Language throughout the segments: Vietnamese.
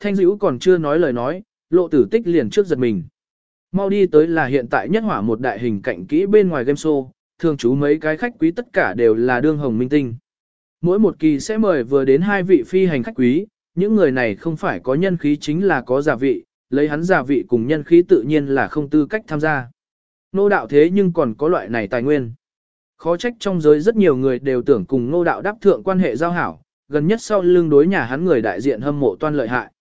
thanh dữ còn chưa nói lời nói, lộ tử tích liền trước giật mình. Mau đi tới là hiện tại nhất hỏa một đại hình cạnh kỹ bên ngoài game show, thường chú mấy cái khách quý tất cả đều là đương hồng minh tinh. Mỗi một kỳ sẽ mời vừa đến hai vị phi hành khách quý, những người này không phải có nhân khí chính là có giả vị, lấy hắn giả vị cùng nhân khí tự nhiên là không tư cách tham gia. Nô đạo thế nhưng còn có loại này tài nguyên. Khó trách trong giới rất nhiều người đều tưởng cùng nô đạo đáp thượng quan hệ giao hảo, gần nhất sau lưng đối nhà hắn người đại diện hâm mộ toan lợi hại.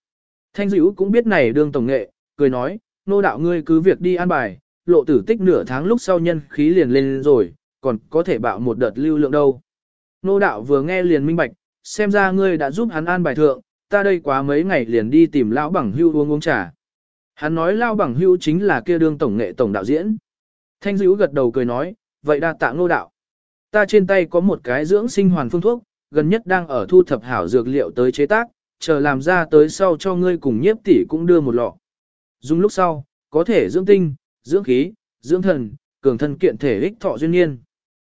Thanh dữ cũng biết này đương tổng nghệ, cười nói, nô đạo ngươi cứ việc đi an bài, lộ tử tích nửa tháng lúc sau nhân khí liền lên rồi, còn có thể bạo một đợt lưu lượng đâu. Nô đạo vừa nghe liền minh bạch, xem ra ngươi đã giúp hắn an bài thượng, ta đây quá mấy ngày liền đi tìm lão bằng hưu uống uống trà. Hắn nói lão bằng hưu chính là kia đương tổng nghệ tổng đạo diễn. Thanh dữ gật đầu cười nói, vậy đa tạ nô đạo. Ta trên tay có một cái dưỡng sinh hoàn phương thuốc, gần nhất đang ở thu thập hảo dược liệu tới chế tác, chờ làm ra tới sau cho ngươi cùng nhiếp tỷ cũng đưa một lọ. Dùng lúc sau, có thể dưỡng tinh, dưỡng khí, dưỡng thần, cường thân kiện thể ích thọ duyên niên.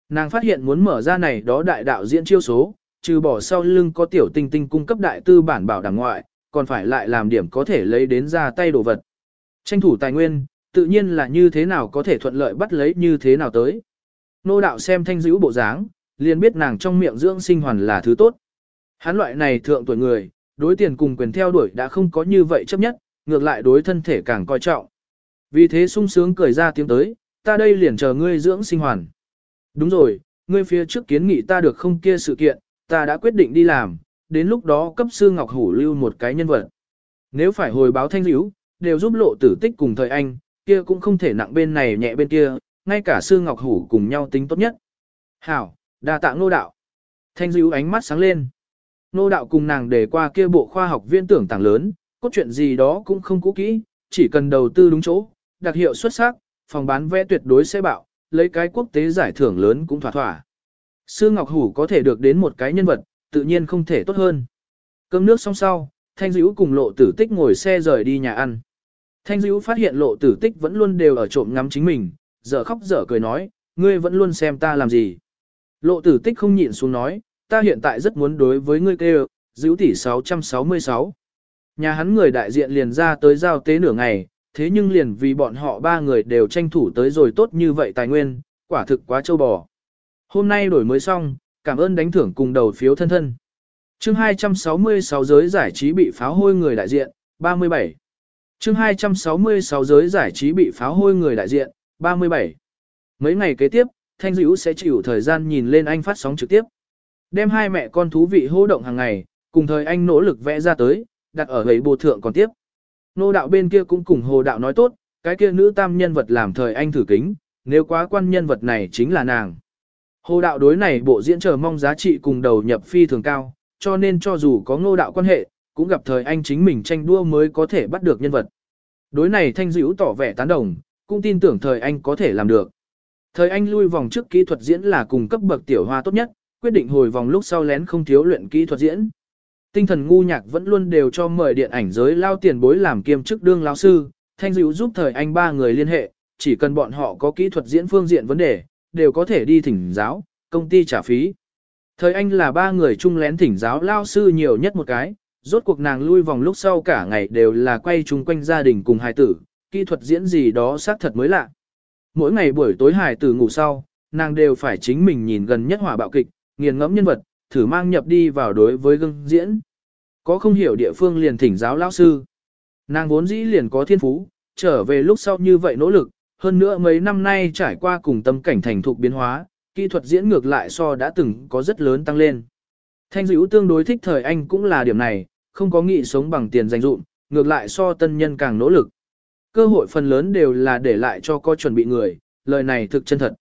Nàng phát hiện muốn mở ra này đó đại đạo diễn chiêu số, trừ bỏ sau lưng có tiểu tinh tinh cung cấp đại tư bản bảo đảm ngoại, còn phải lại làm điểm có thể lấy đến ra tay đồ vật. Tranh thủ tài nguyên, tự nhiên là như thế nào có thể thuận lợi bắt lấy như thế nào tới. Nô đạo xem thanh dữ bộ dáng, liền biết nàng trong miệng dưỡng sinh hoàn là thứ tốt. Hắn loại này thượng tuổi người, đối tiền cùng quyền theo đuổi đã không có như vậy chấp nhất, ngược lại đối thân thể càng coi trọng. Vì thế sung sướng cười ra tiếng tới, ta đây liền chờ ngươi dưỡng sinh hoàn. Đúng rồi, ngươi phía trước kiến nghị ta được không kia sự kiện, ta đã quyết định đi làm, đến lúc đó cấp sư Ngọc Hủ lưu một cái nhân vật. Nếu phải hồi báo thanh hữu, đều giúp lộ tử tích cùng thời anh, kia cũng không thể nặng bên này nhẹ bên kia, ngay cả sư Ngọc Hủ cùng nhau tính tốt nhất. Hảo, đa tạ nô đạo. Thanh dữ ánh mắt sáng lên. Nô đạo cùng nàng để qua kia bộ khoa học viên tưởng tảng lớn, cốt truyện gì đó cũng không cũ kỹ, chỉ cần đầu tư đúng chỗ, đặc hiệu xuất sắc, phòng bán vẽ tuyệt đối sẽ bạo, lấy cái quốc tế giải thưởng lớn cũng thỏa thỏa. Sư Ngọc Hủ có thể được đến một cái nhân vật, tự nhiên không thể tốt hơn. Cơm nước xong sau, Thanh Dữ cùng lộ tử tích ngồi xe rời đi nhà ăn. Thanh Dữ phát hiện lộ tử tích vẫn luôn đều ở trộm ngắm chính mình, dở khóc dở cười nói, ngươi vẫn luôn xem ta làm gì. Lộ tử tích không nhịn xuống nói, ta hiện tại rất muốn đối với ngươi kêu, giữ tỷ 666. Nhà hắn người đại diện liền ra tới giao tế nửa ngày, thế nhưng liền vì bọn họ ba người đều tranh thủ tới rồi tốt như vậy tài nguyên, quả thực quá châu bò. Hôm nay đổi mới xong, cảm ơn đánh thưởng cùng đầu phiếu thân thân. Chương 266 giới giải trí bị pháo hôi người đại diện, 37. Chương 266 giới giải trí bị pháo hôi người đại diện, 37. Mấy ngày kế tiếp, Thanh Dữ sẽ chịu thời gian nhìn lên anh phát sóng trực tiếp. Đem hai mẹ con thú vị hô động hàng ngày, cùng thời anh nỗ lực vẽ ra tới, đặt ở gầy bồ thượng còn tiếp. Nô đạo bên kia cũng cùng hồ đạo nói tốt, cái kia nữ tam nhân vật làm thời anh thử kính, nếu quá quan nhân vật này chính là nàng. Hồ đạo đối này bộ diễn chờ mong giá trị cùng đầu nhập phi thường cao, cho nên cho dù có ngô đạo quan hệ, cũng gặp thời anh chính mình tranh đua mới có thể bắt được nhân vật. Đối này thanh dữ tỏ vẻ tán đồng, cũng tin tưởng thời anh có thể làm được. Thời anh lui vòng trước kỹ thuật diễn là cùng cấp bậc tiểu hoa tốt nhất, quyết định hồi vòng lúc sau lén không thiếu luyện kỹ thuật diễn. Tinh thần ngu nhạc vẫn luôn đều cho mời điện ảnh giới lao tiền bối làm kiêm chức đương lao sư, thanh dữ giúp thời anh ba người liên hệ, chỉ cần bọn họ có kỹ thuật diễn phương diện vấn đề, đều có thể đi thỉnh giáo, công ty trả phí. Thời anh là ba người chung lén thỉnh giáo lao sư nhiều nhất một cái, rốt cuộc nàng lui vòng lúc sau cả ngày đều là quay chung quanh gia đình cùng hài tử, kỹ thuật diễn gì đó xác thật mới lạ. Mỗi ngày buổi tối hài tử ngủ sau, nàng đều phải chính mình nhìn gần nhất hỏa bạo kịch, nghiền ngẫm nhân vật, thử mang nhập đi vào đối với gương diễn. Có không hiểu địa phương liền thỉnh giáo lão sư. Nàng vốn dĩ liền có thiên phú, trở về lúc sau như vậy nỗ lực, hơn nữa mấy năm nay trải qua cùng tâm cảnh thành thục biến hóa, kỹ thuật diễn ngược lại so đã từng có rất lớn tăng lên. Thanh dữ tương đối thích thời anh cũng là điểm này, không có nghị sống bằng tiền dành dụm, ngược lại so tân nhân càng nỗ lực. Cơ hội phần lớn đều là để lại cho có chuẩn bị người, lời này thực chân thật.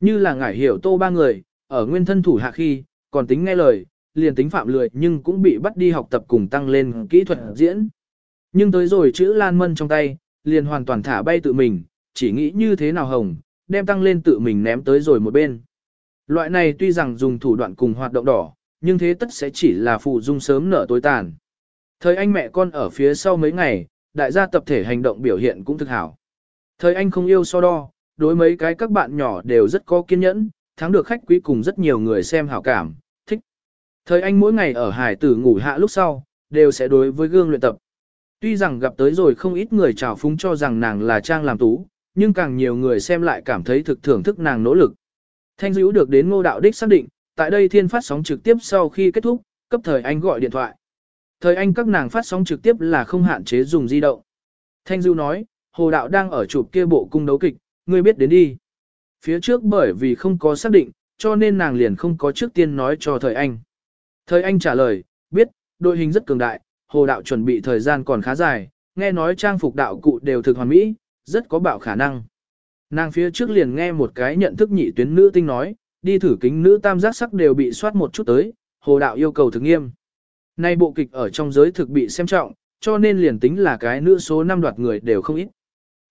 Như là ngải hiểu tô ba người, ở nguyên thân thủ hạ khi, còn tính nghe lời, liền tính phạm lười nhưng cũng bị bắt đi học tập cùng tăng lên kỹ thuật diễn. Nhưng tới rồi chữ Lan Mân trong tay, liền hoàn toàn thả bay tự mình, chỉ nghĩ như thế nào hồng, đem tăng lên tự mình ném tới rồi một bên. Loại này tuy rằng dùng thủ đoạn cùng hoạt động đỏ, nhưng thế tất sẽ chỉ là phụ dung sớm nở tối tàn. Thời anh mẹ con ở phía sau mấy ngày, đại gia tập thể hành động biểu hiện cũng thực hảo. Thời anh không yêu so đo, đối mấy cái các bạn nhỏ đều rất có kiên nhẫn, thắng được khách quý cùng rất nhiều người xem hảo cảm, thích. Thời anh mỗi ngày ở hải tử ngủ hạ lúc sau, đều sẽ đối với gương luyện tập, Tuy rằng gặp tới rồi không ít người trào phúng cho rằng nàng là trang làm tú, nhưng càng nhiều người xem lại cảm thấy thực thưởng thức nàng nỗ lực. Thanh dữ được đến ngô đạo đích xác định, tại đây thiên phát sóng trực tiếp sau khi kết thúc, cấp thời anh gọi điện thoại. Thời anh các nàng phát sóng trực tiếp là không hạn chế dùng di động. Thanh dữ nói, hồ đạo đang ở chụp kia bộ cung đấu kịch, ngươi biết đến đi. Phía trước bởi vì không có xác định, cho nên nàng liền không có trước tiên nói cho thời anh. Thời anh trả lời, biết, đội hình rất cường đại, hồ đạo chuẩn bị thời gian còn khá dài, nghe nói trang phục đạo cụ đều thực hoàn mỹ, rất có bạo khả năng. Nàng phía trước liền nghe một cái nhận thức nhị tuyến nữ tinh nói, đi thử kính nữ tam giác sắc đều bị soát một chút tới, hồ đạo yêu cầu thực nghiêm. Nay bộ kịch ở trong giới thực bị xem trọng, cho nên liền tính là cái nữ số năm đoạt người đều không ít.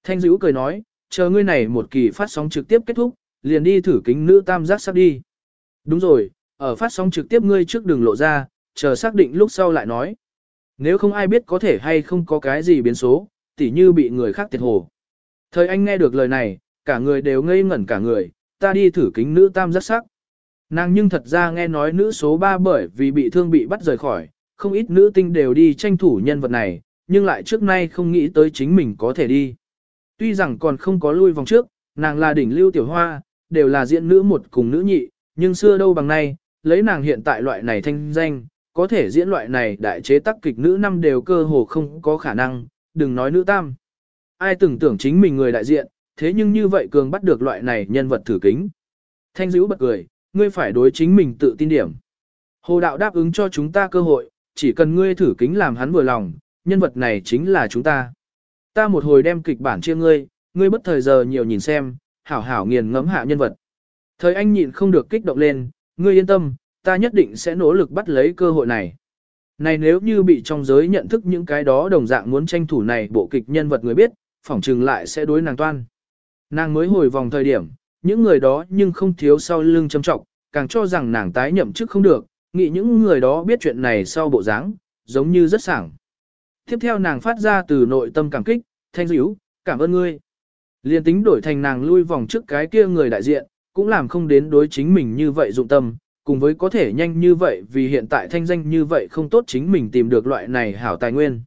Thanh dữ cười nói, chờ ngươi này một kỳ phát sóng trực tiếp kết thúc, liền đi thử kính nữ tam giác sắc đi. Đúng rồi, ở phát sóng trực tiếp ngươi trước đường lộ ra, chờ xác định lúc sau lại nói. Nếu không ai biết có thể hay không có cái gì biến số, tỉ như bị người khác tiệt hồ. Thời anh nghe được lời này, cả người đều ngây ngẩn cả người, ta đi thử kính nữ tam giác sắc. Nàng nhưng thật ra nghe nói nữ số 3 bởi vì bị thương bị bắt rời khỏi, không ít nữ tinh đều đi tranh thủ nhân vật này, nhưng lại trước nay không nghĩ tới chính mình có thể đi. Tuy rằng còn không có lui vòng trước, nàng là đỉnh lưu tiểu hoa, đều là diễn nữ một cùng nữ nhị, nhưng xưa đâu bằng nay, lấy nàng hiện tại loại này thanh danh, có thể diễn loại này đại chế tác kịch nữ năm đều cơ hồ không có khả năng, đừng nói nữ tam. Ai từng tưởng chính mình người đại diện, thế nhưng như vậy cường bắt được loại này nhân vật thử kính. Thanh dữ bật cười, ngươi phải đối chính mình tự tin điểm. Hồ đạo đáp ứng cho chúng ta cơ hội, chỉ cần ngươi thử kính làm hắn vừa lòng, nhân vật này chính là chúng ta. Ta một hồi đem kịch bản chia ngươi, ngươi bất thời giờ nhiều nhìn xem, hảo hảo nghiền ngẫm hạ nhân vật. Thời anh nhịn không được kích động lên, ngươi yên tâm, ta nhất định sẽ nỗ lực bắt lấy cơ hội này. Này nếu như bị trong giới nhận thức những cái đó đồng dạng muốn tranh thủ này bộ kịch nhân vật người biết, phỏng trừng lại sẽ đối nàng toan. Nàng mới hồi vòng thời điểm, những người đó nhưng không thiếu sau lưng châm trọng, càng cho rằng nàng tái nhậm chức không được, nghĩ những người đó biết chuyện này sau bộ dáng, giống như rất sảng. Tiếp theo nàng phát ra từ nội tâm cảm kích, thanh dữ, cảm ơn ngươi. Liên tính đổi thành nàng lui vòng trước cái kia người đại diện, cũng làm không đến đối chính mình như vậy dụng tâm, cùng với có thể nhanh như vậy vì hiện tại thanh danh như vậy không tốt chính mình tìm được loại này hảo tài nguyên.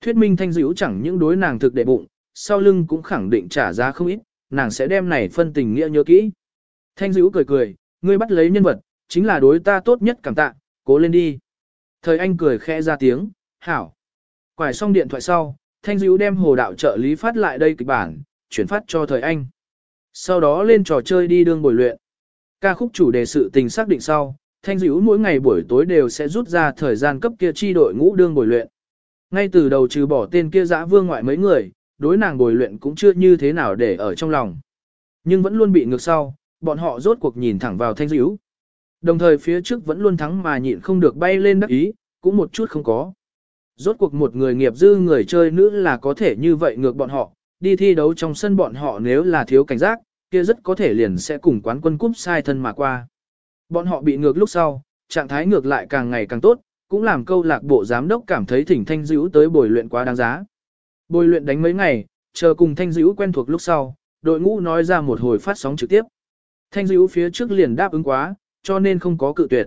Thuyết minh thanh dữ chẳng những đối nàng thực đệ bụng, sau lưng cũng khẳng định trả giá không ít, nàng sẽ đem này phân tình nghĩa nhớ kỹ. Thanh dữ cười cười, ngươi bắt lấy nhân vật, chính là đối ta tốt nhất cảm tạ, cố lên đi. Thời anh cười khẽ ra tiếng, hảo. Quải xong điện thoại sau, Thanh dữ đem hồ đạo trợ lý phát lại đây kịch bản, chuyển phát cho thời anh. Sau đó lên trò chơi đi đương buổi luyện. Ca khúc chủ đề sự tình xác định sau, Thanh dữ mỗi ngày buổi tối đều sẽ rút ra thời gian cấp kia chi đội ngũ đương buổi luyện. Ngay từ đầu trừ bỏ tên kia dã vương ngoại mấy người, đối nàng buổi luyện cũng chưa như thế nào để ở trong lòng. Nhưng vẫn luôn bị ngược sau, bọn họ rốt cuộc nhìn thẳng vào thanh dữ. Đồng thời phía trước vẫn luôn thắng mà nhịn không được bay lên đắc ý, cũng một chút không có. Rốt cuộc một người nghiệp dư người chơi nữ là có thể như vậy ngược bọn họ, đi thi đấu trong sân bọn họ nếu là thiếu cảnh giác, kia rất có thể liền sẽ cùng quán quân cúp sai thân mà qua. Bọn họ bị ngược lúc sau, trạng thái ngược lại càng ngày càng tốt, cũng làm câu lạc bộ giám đốc cảm thấy thỉnh thanh dữ tới bồi luyện quá đáng giá. Bồi luyện đánh mấy ngày, chờ cùng thanh dữ quen thuộc lúc sau, đội ngũ nói ra một hồi phát sóng trực tiếp. Thanh dữ phía trước liền đáp ứng quá, cho nên không có cự tuyệt.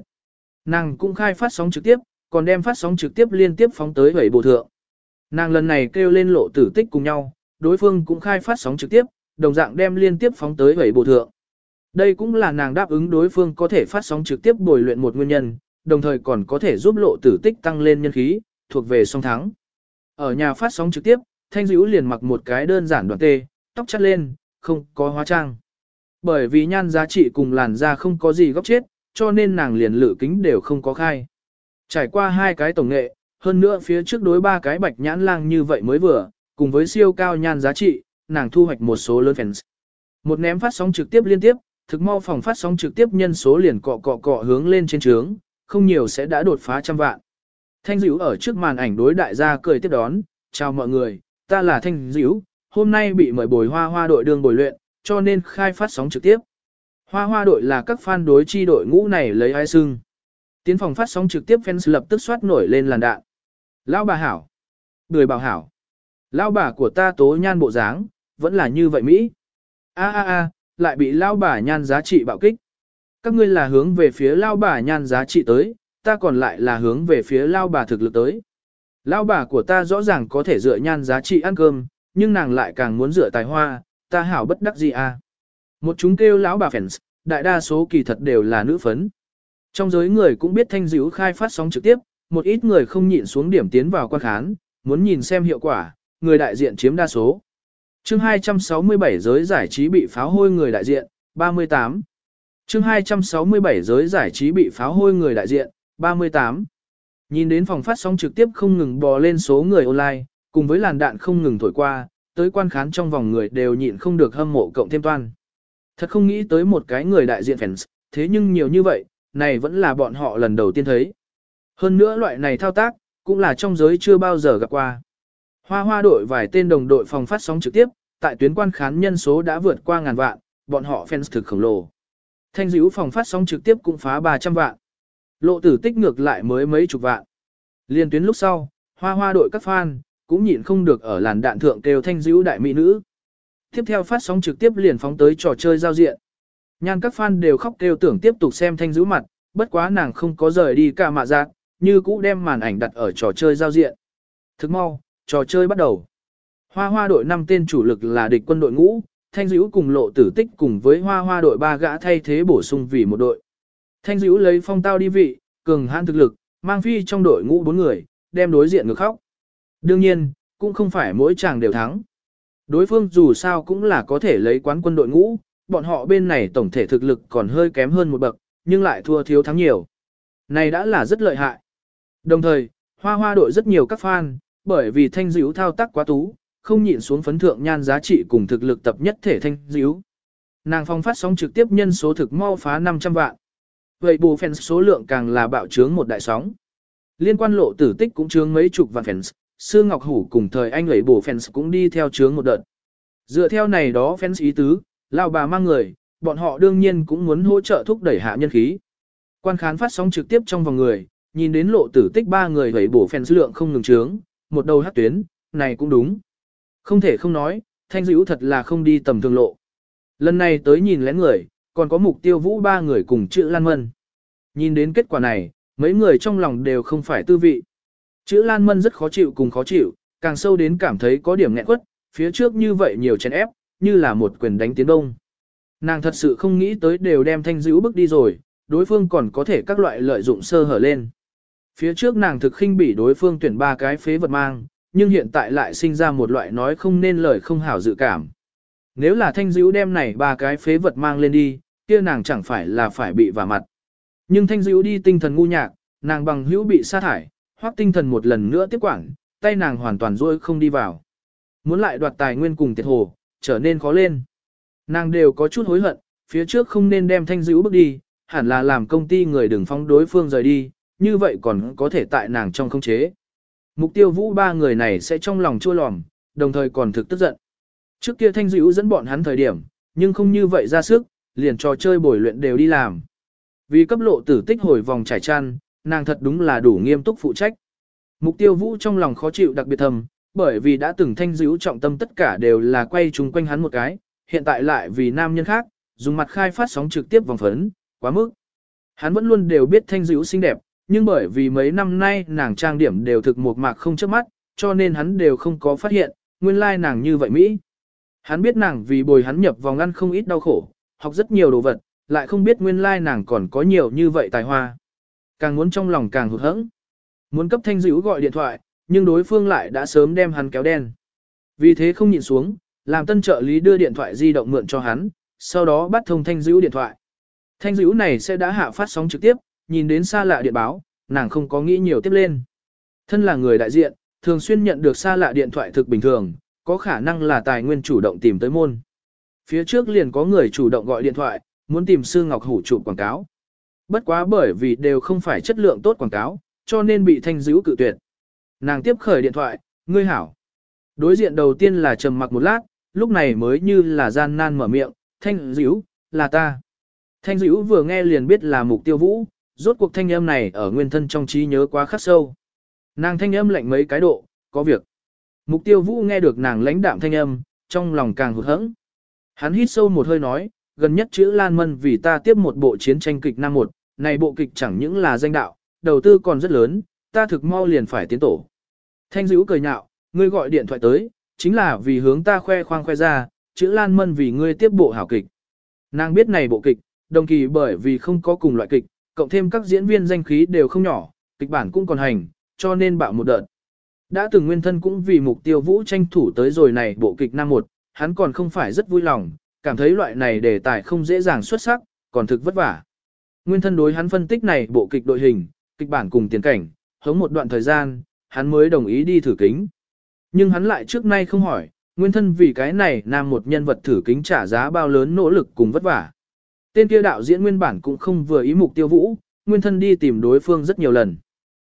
Nàng cũng khai phát sóng trực tiếp, còn đem phát sóng trực tiếp liên tiếp phóng tới bảy bộ thượng. Nàng lần này kêu lên lộ tử tích cùng nhau, đối phương cũng khai phát sóng trực tiếp, đồng dạng đem liên tiếp phóng tới bảy bộ thượng. Đây cũng là nàng đáp ứng đối phương có thể phát sóng trực tiếp bồi luyện một nguyên nhân, đồng thời còn có thể giúp lộ tử tích tăng lên nhân khí, thuộc về song thắng. Ở nhà phát sóng trực tiếp, Thanh Dữ liền mặc một cái đơn giản đoạn tê, tóc chắt lên, không có hóa trang. Bởi vì nhan giá trị cùng làn da không có gì góc chết, cho nên nàng liền lự kính đều không có khai. Trải qua hai cái tổng nghệ, hơn nữa phía trước đối ba cái bạch nhãn lang như vậy mới vừa, cùng với siêu cao nhan giá trị, nàng thu hoạch một số lớn fans. Một ném phát sóng trực tiếp liên tiếp, thực mau phòng phát sóng trực tiếp nhân số liền cọ cọ cọ hướng lên trên trướng, không nhiều sẽ đã đột phá trăm vạn. Thanh Dữu ở trước màn ảnh đối đại gia cười tiếp đón, chào mọi người, ta là Thanh Dữu, hôm nay bị mời bồi hoa hoa đội đường bồi luyện, cho nên khai phát sóng trực tiếp. Hoa hoa đội là các fan đối chi đội ngũ này lấy ai xưng. Tiến phòng phát sóng trực tiếp fans lập tức xoát nổi lên làn đạn. Lão bà hảo. Người bảo hảo. Lão bà của ta tố nhan bộ dáng, vẫn là như vậy Mỹ. A a a, lại bị lão bà nhan giá trị bạo kích. Các ngươi là hướng về phía lão bà nhan giá trị tới, ta còn lại là hướng về phía lão bà thực lực tới. Lão bà của ta rõ ràng có thể dựa nhan giá trị ăn cơm, nhưng nàng lại càng muốn dựa tài hoa, ta hảo bất đắc gì à. Một chúng kêu lão bà fans, đại đa số kỳ thật đều là nữ phấn. Trong giới người cũng biết thanh dữ khai phát sóng trực tiếp, một ít người không nhịn xuống điểm tiến vào quan khán, muốn nhìn xem hiệu quả, người đại diện chiếm đa số. chương 267 giới giải trí bị pháo hôi người đại diện, 38. chương 267 giới giải trí bị pháo hôi người đại diện, 38. Nhìn đến phòng phát sóng trực tiếp không ngừng bò lên số người online, cùng với làn đạn không ngừng thổi qua, tới quan khán trong vòng người đều nhịn không được hâm mộ cộng thêm toan. Thật không nghĩ tới một cái người đại diện fans, thế nhưng nhiều như vậy, này vẫn là bọn họ lần đầu tiên thấy. Hơn nữa loại này thao tác, cũng là trong giới chưa bao giờ gặp qua. Hoa hoa đội vài tên đồng đội phòng phát sóng trực tiếp, tại tuyến quan khán nhân số đã vượt qua ngàn vạn, bọn họ fans thực khổng lồ. Thanh dữ phòng phát sóng trực tiếp cũng phá 300 vạn. Lộ tử tích ngược lại mới mấy chục vạn. Liên tuyến lúc sau, hoa hoa đội các fan, cũng nhịn không được ở làn đạn thượng kêu thanh dữ đại mỹ nữ. Tiếp theo phát sóng trực tiếp liền phóng tới trò chơi giao diện. Nhan các fan đều khóc kêu tưởng tiếp tục xem thanh giữ mặt, bất quá nàng không có rời đi cả mạ giác, như cũ đem màn ảnh đặt ở trò chơi giao diện. Thức mau, trò chơi bắt đầu. Hoa hoa đội 5 tên chủ lực là địch quân đội ngũ, thanh dữ cùng lộ tử tích cùng với hoa hoa đội ba gã thay thế bổ sung vì một đội. Thanh dữ lấy phong tao đi vị, cường hãn thực lực, mang phi trong đội ngũ bốn người, đem đối diện ngược khóc. Đương nhiên, cũng không phải mỗi chàng đều thắng. Đối phương dù sao cũng là có thể lấy quán quân đội ngũ, bọn họ bên này tổng thể thực lực còn hơi kém hơn một bậc, nhưng lại thua thiếu thắng nhiều. Này đã là rất lợi hại. Đồng thời, hoa hoa đội rất nhiều các fan, bởi vì thanh dữ thao tác quá tú, không nhịn xuống phấn thượng nhan giá trị cùng thực lực tập nhất thể thanh dữ. Nàng phong phát sóng trực tiếp nhân số thực mau phá 500 vạn. Vậy bù fans số lượng càng là bạo trướng một đại sóng. Liên quan lộ tử tích cũng trướng mấy chục vạn fans, Sư Ngọc Hủ cùng thời anh ấy bù fans cũng đi theo trướng một đợt. Dựa theo này đó fans ý tứ, lao bà mang người, bọn họ đương nhiên cũng muốn hỗ trợ thúc đẩy hạ nhân khí. Quan khán phát sóng trực tiếp trong vòng người, nhìn đến lộ tử tích ba người hấy bổ phèn dữ lượng không ngừng trướng, một đầu hát tuyến, này cũng đúng. Không thể không nói, thanh dữ thật là không đi tầm thường lộ. Lần này tới nhìn lén người, còn có mục tiêu vũ ba người cùng chữ Lan Mân. Nhìn đến kết quả này, mấy người trong lòng đều không phải tư vị. Chữ Lan Mân rất khó chịu cùng khó chịu, càng sâu đến cảm thấy có điểm nghẹn quất, phía trước như vậy nhiều chèn ép, như là một quyền đánh tiến đông. Nàng thật sự không nghĩ tới đều đem thanh dữ bước đi rồi, đối phương còn có thể các loại lợi dụng sơ hở lên. Phía trước nàng thực khinh bỉ đối phương tuyển ba cái phế vật mang, nhưng hiện tại lại sinh ra một loại nói không nên lời không hảo dự cảm. Nếu là thanh dữ đem này ba cái phế vật mang lên đi, kia nàng chẳng phải là phải bị vả mặt. Nhưng thanh dữ đi tinh thần ngu nhạc, nàng bằng hữu bị sa thải, hoặc tinh thần một lần nữa tiếp quản, tay nàng hoàn toàn rôi không đi vào. Muốn lại đoạt tài nguyên cùng tiệt hồ, trở nên khó lên. Nàng đều có chút hối hận, phía trước không nên đem thanh dữ bước đi, hẳn là làm công ty người đừng phóng đối phương rời đi, như vậy còn có thể tại nàng trong không chế. Mục tiêu vũ ba người này sẽ trong lòng chua lòm, đồng thời còn thực tức giận. Trước kia thanh dữ dẫn bọn hắn thời điểm, nhưng không như vậy ra sức, liền trò chơi bồi luyện đều đi làm. Vì cấp lộ tử tích hồi vòng trải chăn, nàng thật đúng là đủ nghiêm túc phụ trách. Mục tiêu vũ trong lòng khó chịu đặc biệt thầm, bởi vì đã từng thanh dữ trọng tâm tất cả đều là quay chung quanh hắn một cái, hiện tại lại vì nam nhân khác, dùng mặt khai phát sóng trực tiếp vòng phấn, quá mức. Hắn vẫn luôn đều biết thanh dữ xinh đẹp, nhưng bởi vì mấy năm nay nàng trang điểm đều thực một mạc không trước mắt, cho nên hắn đều không có phát hiện, nguyên lai like nàng như vậy Mỹ. Hắn biết nàng vì bồi hắn nhập vòng ăn không ít đau khổ, học rất nhiều đồ vật, lại không biết nguyên lai like nàng còn có nhiều như vậy tài hoa. Càng muốn trong lòng càng hụt hẫng. Muốn cấp thanh dữ gọi điện thoại, nhưng đối phương lại đã sớm đem hắn kéo đen. Vì thế không nhìn xuống, làm tân trợ lý đưa điện thoại di động mượn cho hắn, sau đó bắt thông thanh dữ điện thoại. Thanh dữ này sẽ đã hạ phát sóng trực tiếp, nhìn đến xa lạ điện báo, nàng không có nghĩ nhiều tiếp lên. Thân là người đại diện, thường xuyên nhận được xa lạ điện thoại thực bình thường, có khả năng là tài nguyên chủ động tìm tới môn. Phía trước liền có người chủ động gọi điện thoại, muốn tìm Sư Ngọc Hủ chụp quảng cáo. Bất quá bởi vì đều không phải chất lượng tốt quảng cáo, cho nên bị thanh dữ cự tuyệt. Nàng tiếp khởi điện thoại, ngươi hảo. Đối diện đầu tiên là trầm mặc một lát, lúc này mới như là gian nan mở miệng, thanh dữ, là ta. Thanh dữ vừa nghe liền biết là mục tiêu vũ, rốt cuộc thanh âm này ở nguyên thân trong trí nhớ quá khắc sâu. Nàng thanh âm lạnh mấy cái độ, có việc. Mục tiêu vũ nghe được nàng lãnh đạm thanh âm, trong lòng càng hụt hẫng. Hắn hít sâu một hơi nói, gần nhất chữ Lan Mân vì ta tiếp một bộ chiến tranh kịch năm một, này bộ kịch chẳng những là danh đạo, đầu tư còn rất lớn, ta thực mau liền phải tiến tổ. Thanh dữ cười nhạo, ngươi gọi điện thoại tới, chính là vì hướng ta khoe khoang khoe ra, chữ Lan Mân vì ngươi tiếp bộ hảo kịch. Nàng biết này bộ kịch, đồng kỳ bởi vì không có cùng loại kịch, cộng thêm các diễn viên danh khí đều không nhỏ, kịch bản cũng còn hành, cho nên bạo một đợt. Đã từng nguyên thân cũng vì mục tiêu vũ tranh thủ tới rồi này bộ kịch năm một, hắn còn không phải rất vui lòng, cảm thấy loại này đề tài không dễ dàng xuất sắc, còn thực vất vả. Nguyên thân đối hắn phân tích này bộ kịch đội hình, kịch bản cùng tiền cảnh, hống một đoạn thời gian, hắn mới đồng ý đi thử kính. Nhưng hắn lại trước nay không hỏi, nguyên thân vì cái này nam một nhân vật thử kính trả giá bao lớn nỗ lực cùng vất vả. Tên kia đạo diễn nguyên bản cũng không vừa ý mục tiêu vũ, nguyên thân đi tìm đối phương rất nhiều lần.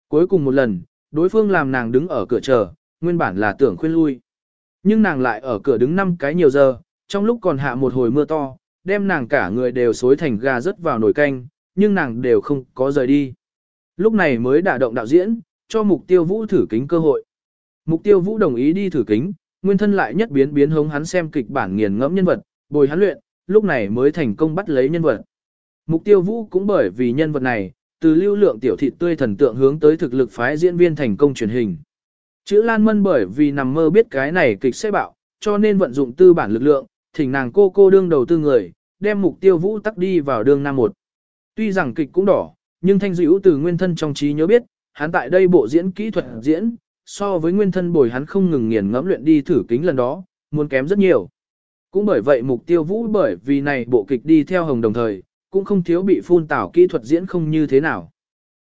Cuối cùng một lần, đối phương làm nàng đứng ở cửa chờ, nguyên bản là tưởng khuyên lui. Nhưng nàng lại ở cửa đứng năm cái nhiều giờ, trong lúc còn hạ một hồi mưa to, đem nàng cả người đều xối thành gà rớt vào nồi canh, nhưng nàng đều không có rời đi. Lúc này mới đả động đạo diễn, cho mục tiêu vũ thử kính cơ hội. Mục tiêu vũ đồng ý đi thử kính, nguyên thân lại nhất biến biến hống hắn xem kịch bản nghiền ngẫm nhân vật, bồi hắn luyện, lúc này mới thành công bắt lấy nhân vật. Mục tiêu vũ cũng bởi vì nhân vật này, từ lưu lượng tiểu thị tươi thần tượng hướng tới thực lực phái diễn viên thành công truyền hình. Chữ Lan Mân bởi vì nằm mơ biết cái này kịch sẽ bạo, cho nên vận dụng tư bản lực lượng, thỉnh nàng cô cô đương đầu tư người, đem mục tiêu vũ tắc đi vào đường nam một. Tuy rằng kịch cũng đỏ, nhưng thanh dữ từ nguyên thân trong trí nhớ biết, hắn tại đây bộ diễn kỹ thuật diễn, so với nguyên thân bồi hắn không ngừng nghiền ngẫm luyện đi thử kính lần đó, muốn kém rất nhiều. Cũng bởi vậy mục tiêu vũ bởi vì này bộ kịch đi theo hồng đồng thời, cũng không thiếu bị phun tảo kỹ thuật diễn không như thế nào.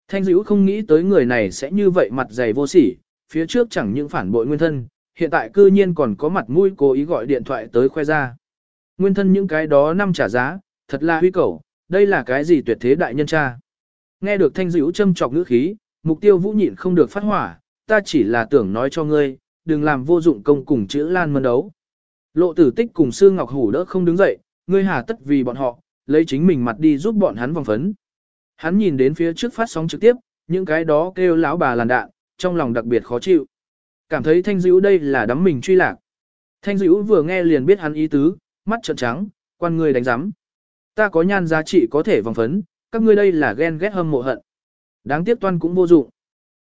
Thanh dữ không nghĩ tới người này sẽ như vậy mặt dày vô sỉ, phía trước chẳng những phản bội nguyên thân, hiện tại cư nhiên còn có mặt mũi cố ý gọi điện thoại tới khoe ra. Nguyên thân những cái đó năm trả giá, thật là huy cầu, đây là cái gì tuyệt thế đại nhân cha. Nghe được thanh dữ châm chọc ngữ khí, mục tiêu vũ nhịn không được phát hỏa, ta chỉ là tưởng nói cho ngươi, đừng làm vô dụng công cùng chữ lan mân đấu. Lộ tử tích cùng sư ngọc hủ đỡ không đứng dậy, ngươi hà tất vì bọn họ, lấy chính mình mặt đi giúp bọn hắn vòng phấn. Hắn nhìn đến phía trước phát sóng trực tiếp, những cái đó kêu lão bà làn đạn, trong lòng đặc biệt khó chịu. Cảm thấy thanh dữ đây là đắm mình truy lạc. Thanh dữ vừa nghe liền biết hắn ý tứ, mắt trợn trắng, quan người đánh giám. Ta có nhan giá trị có thể vòng phấn, các ngươi đây là ghen ghét hâm mộ hận. Đáng tiếc toan cũng vô dụng.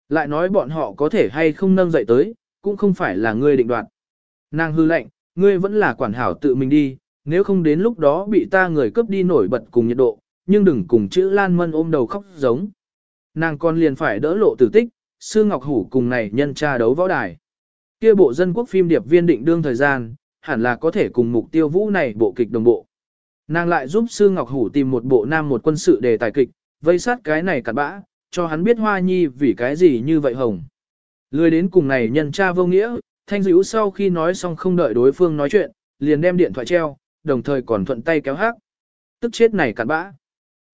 Lại nói bọn họ có thể hay không nâng dậy tới, cũng không phải là ngươi định đoạt. Nàng hư lệnh, ngươi vẫn là quản hảo tự mình đi, nếu không đến lúc đó bị ta người cướp đi nổi bật cùng nhiệt độ, nhưng đừng cùng chữ Lan Mân ôm đầu khóc giống. Nàng còn liền phải đỡ lộ tử tích, Sư Ngọc Hủ cùng này nhân tra đấu võ đài. Kia bộ dân quốc phim điệp viên định đương thời gian, hẳn là có thể cùng mục tiêu vũ này bộ kịch đồng bộ. Nàng lại giúp Sư Ngọc Hủ tìm một bộ nam một quân sự đề tài kịch, vây sát cái này cặn bã, cho hắn biết Hoa Nhi vì cái gì như vậy hồng. Lười đến cùng này nhân tra vô nghĩa, thanh dữ sau khi nói xong không đợi đối phương nói chuyện, liền đem điện thoại treo, đồng thời còn thuận tay kéo hát. Tức chết này cặn bã.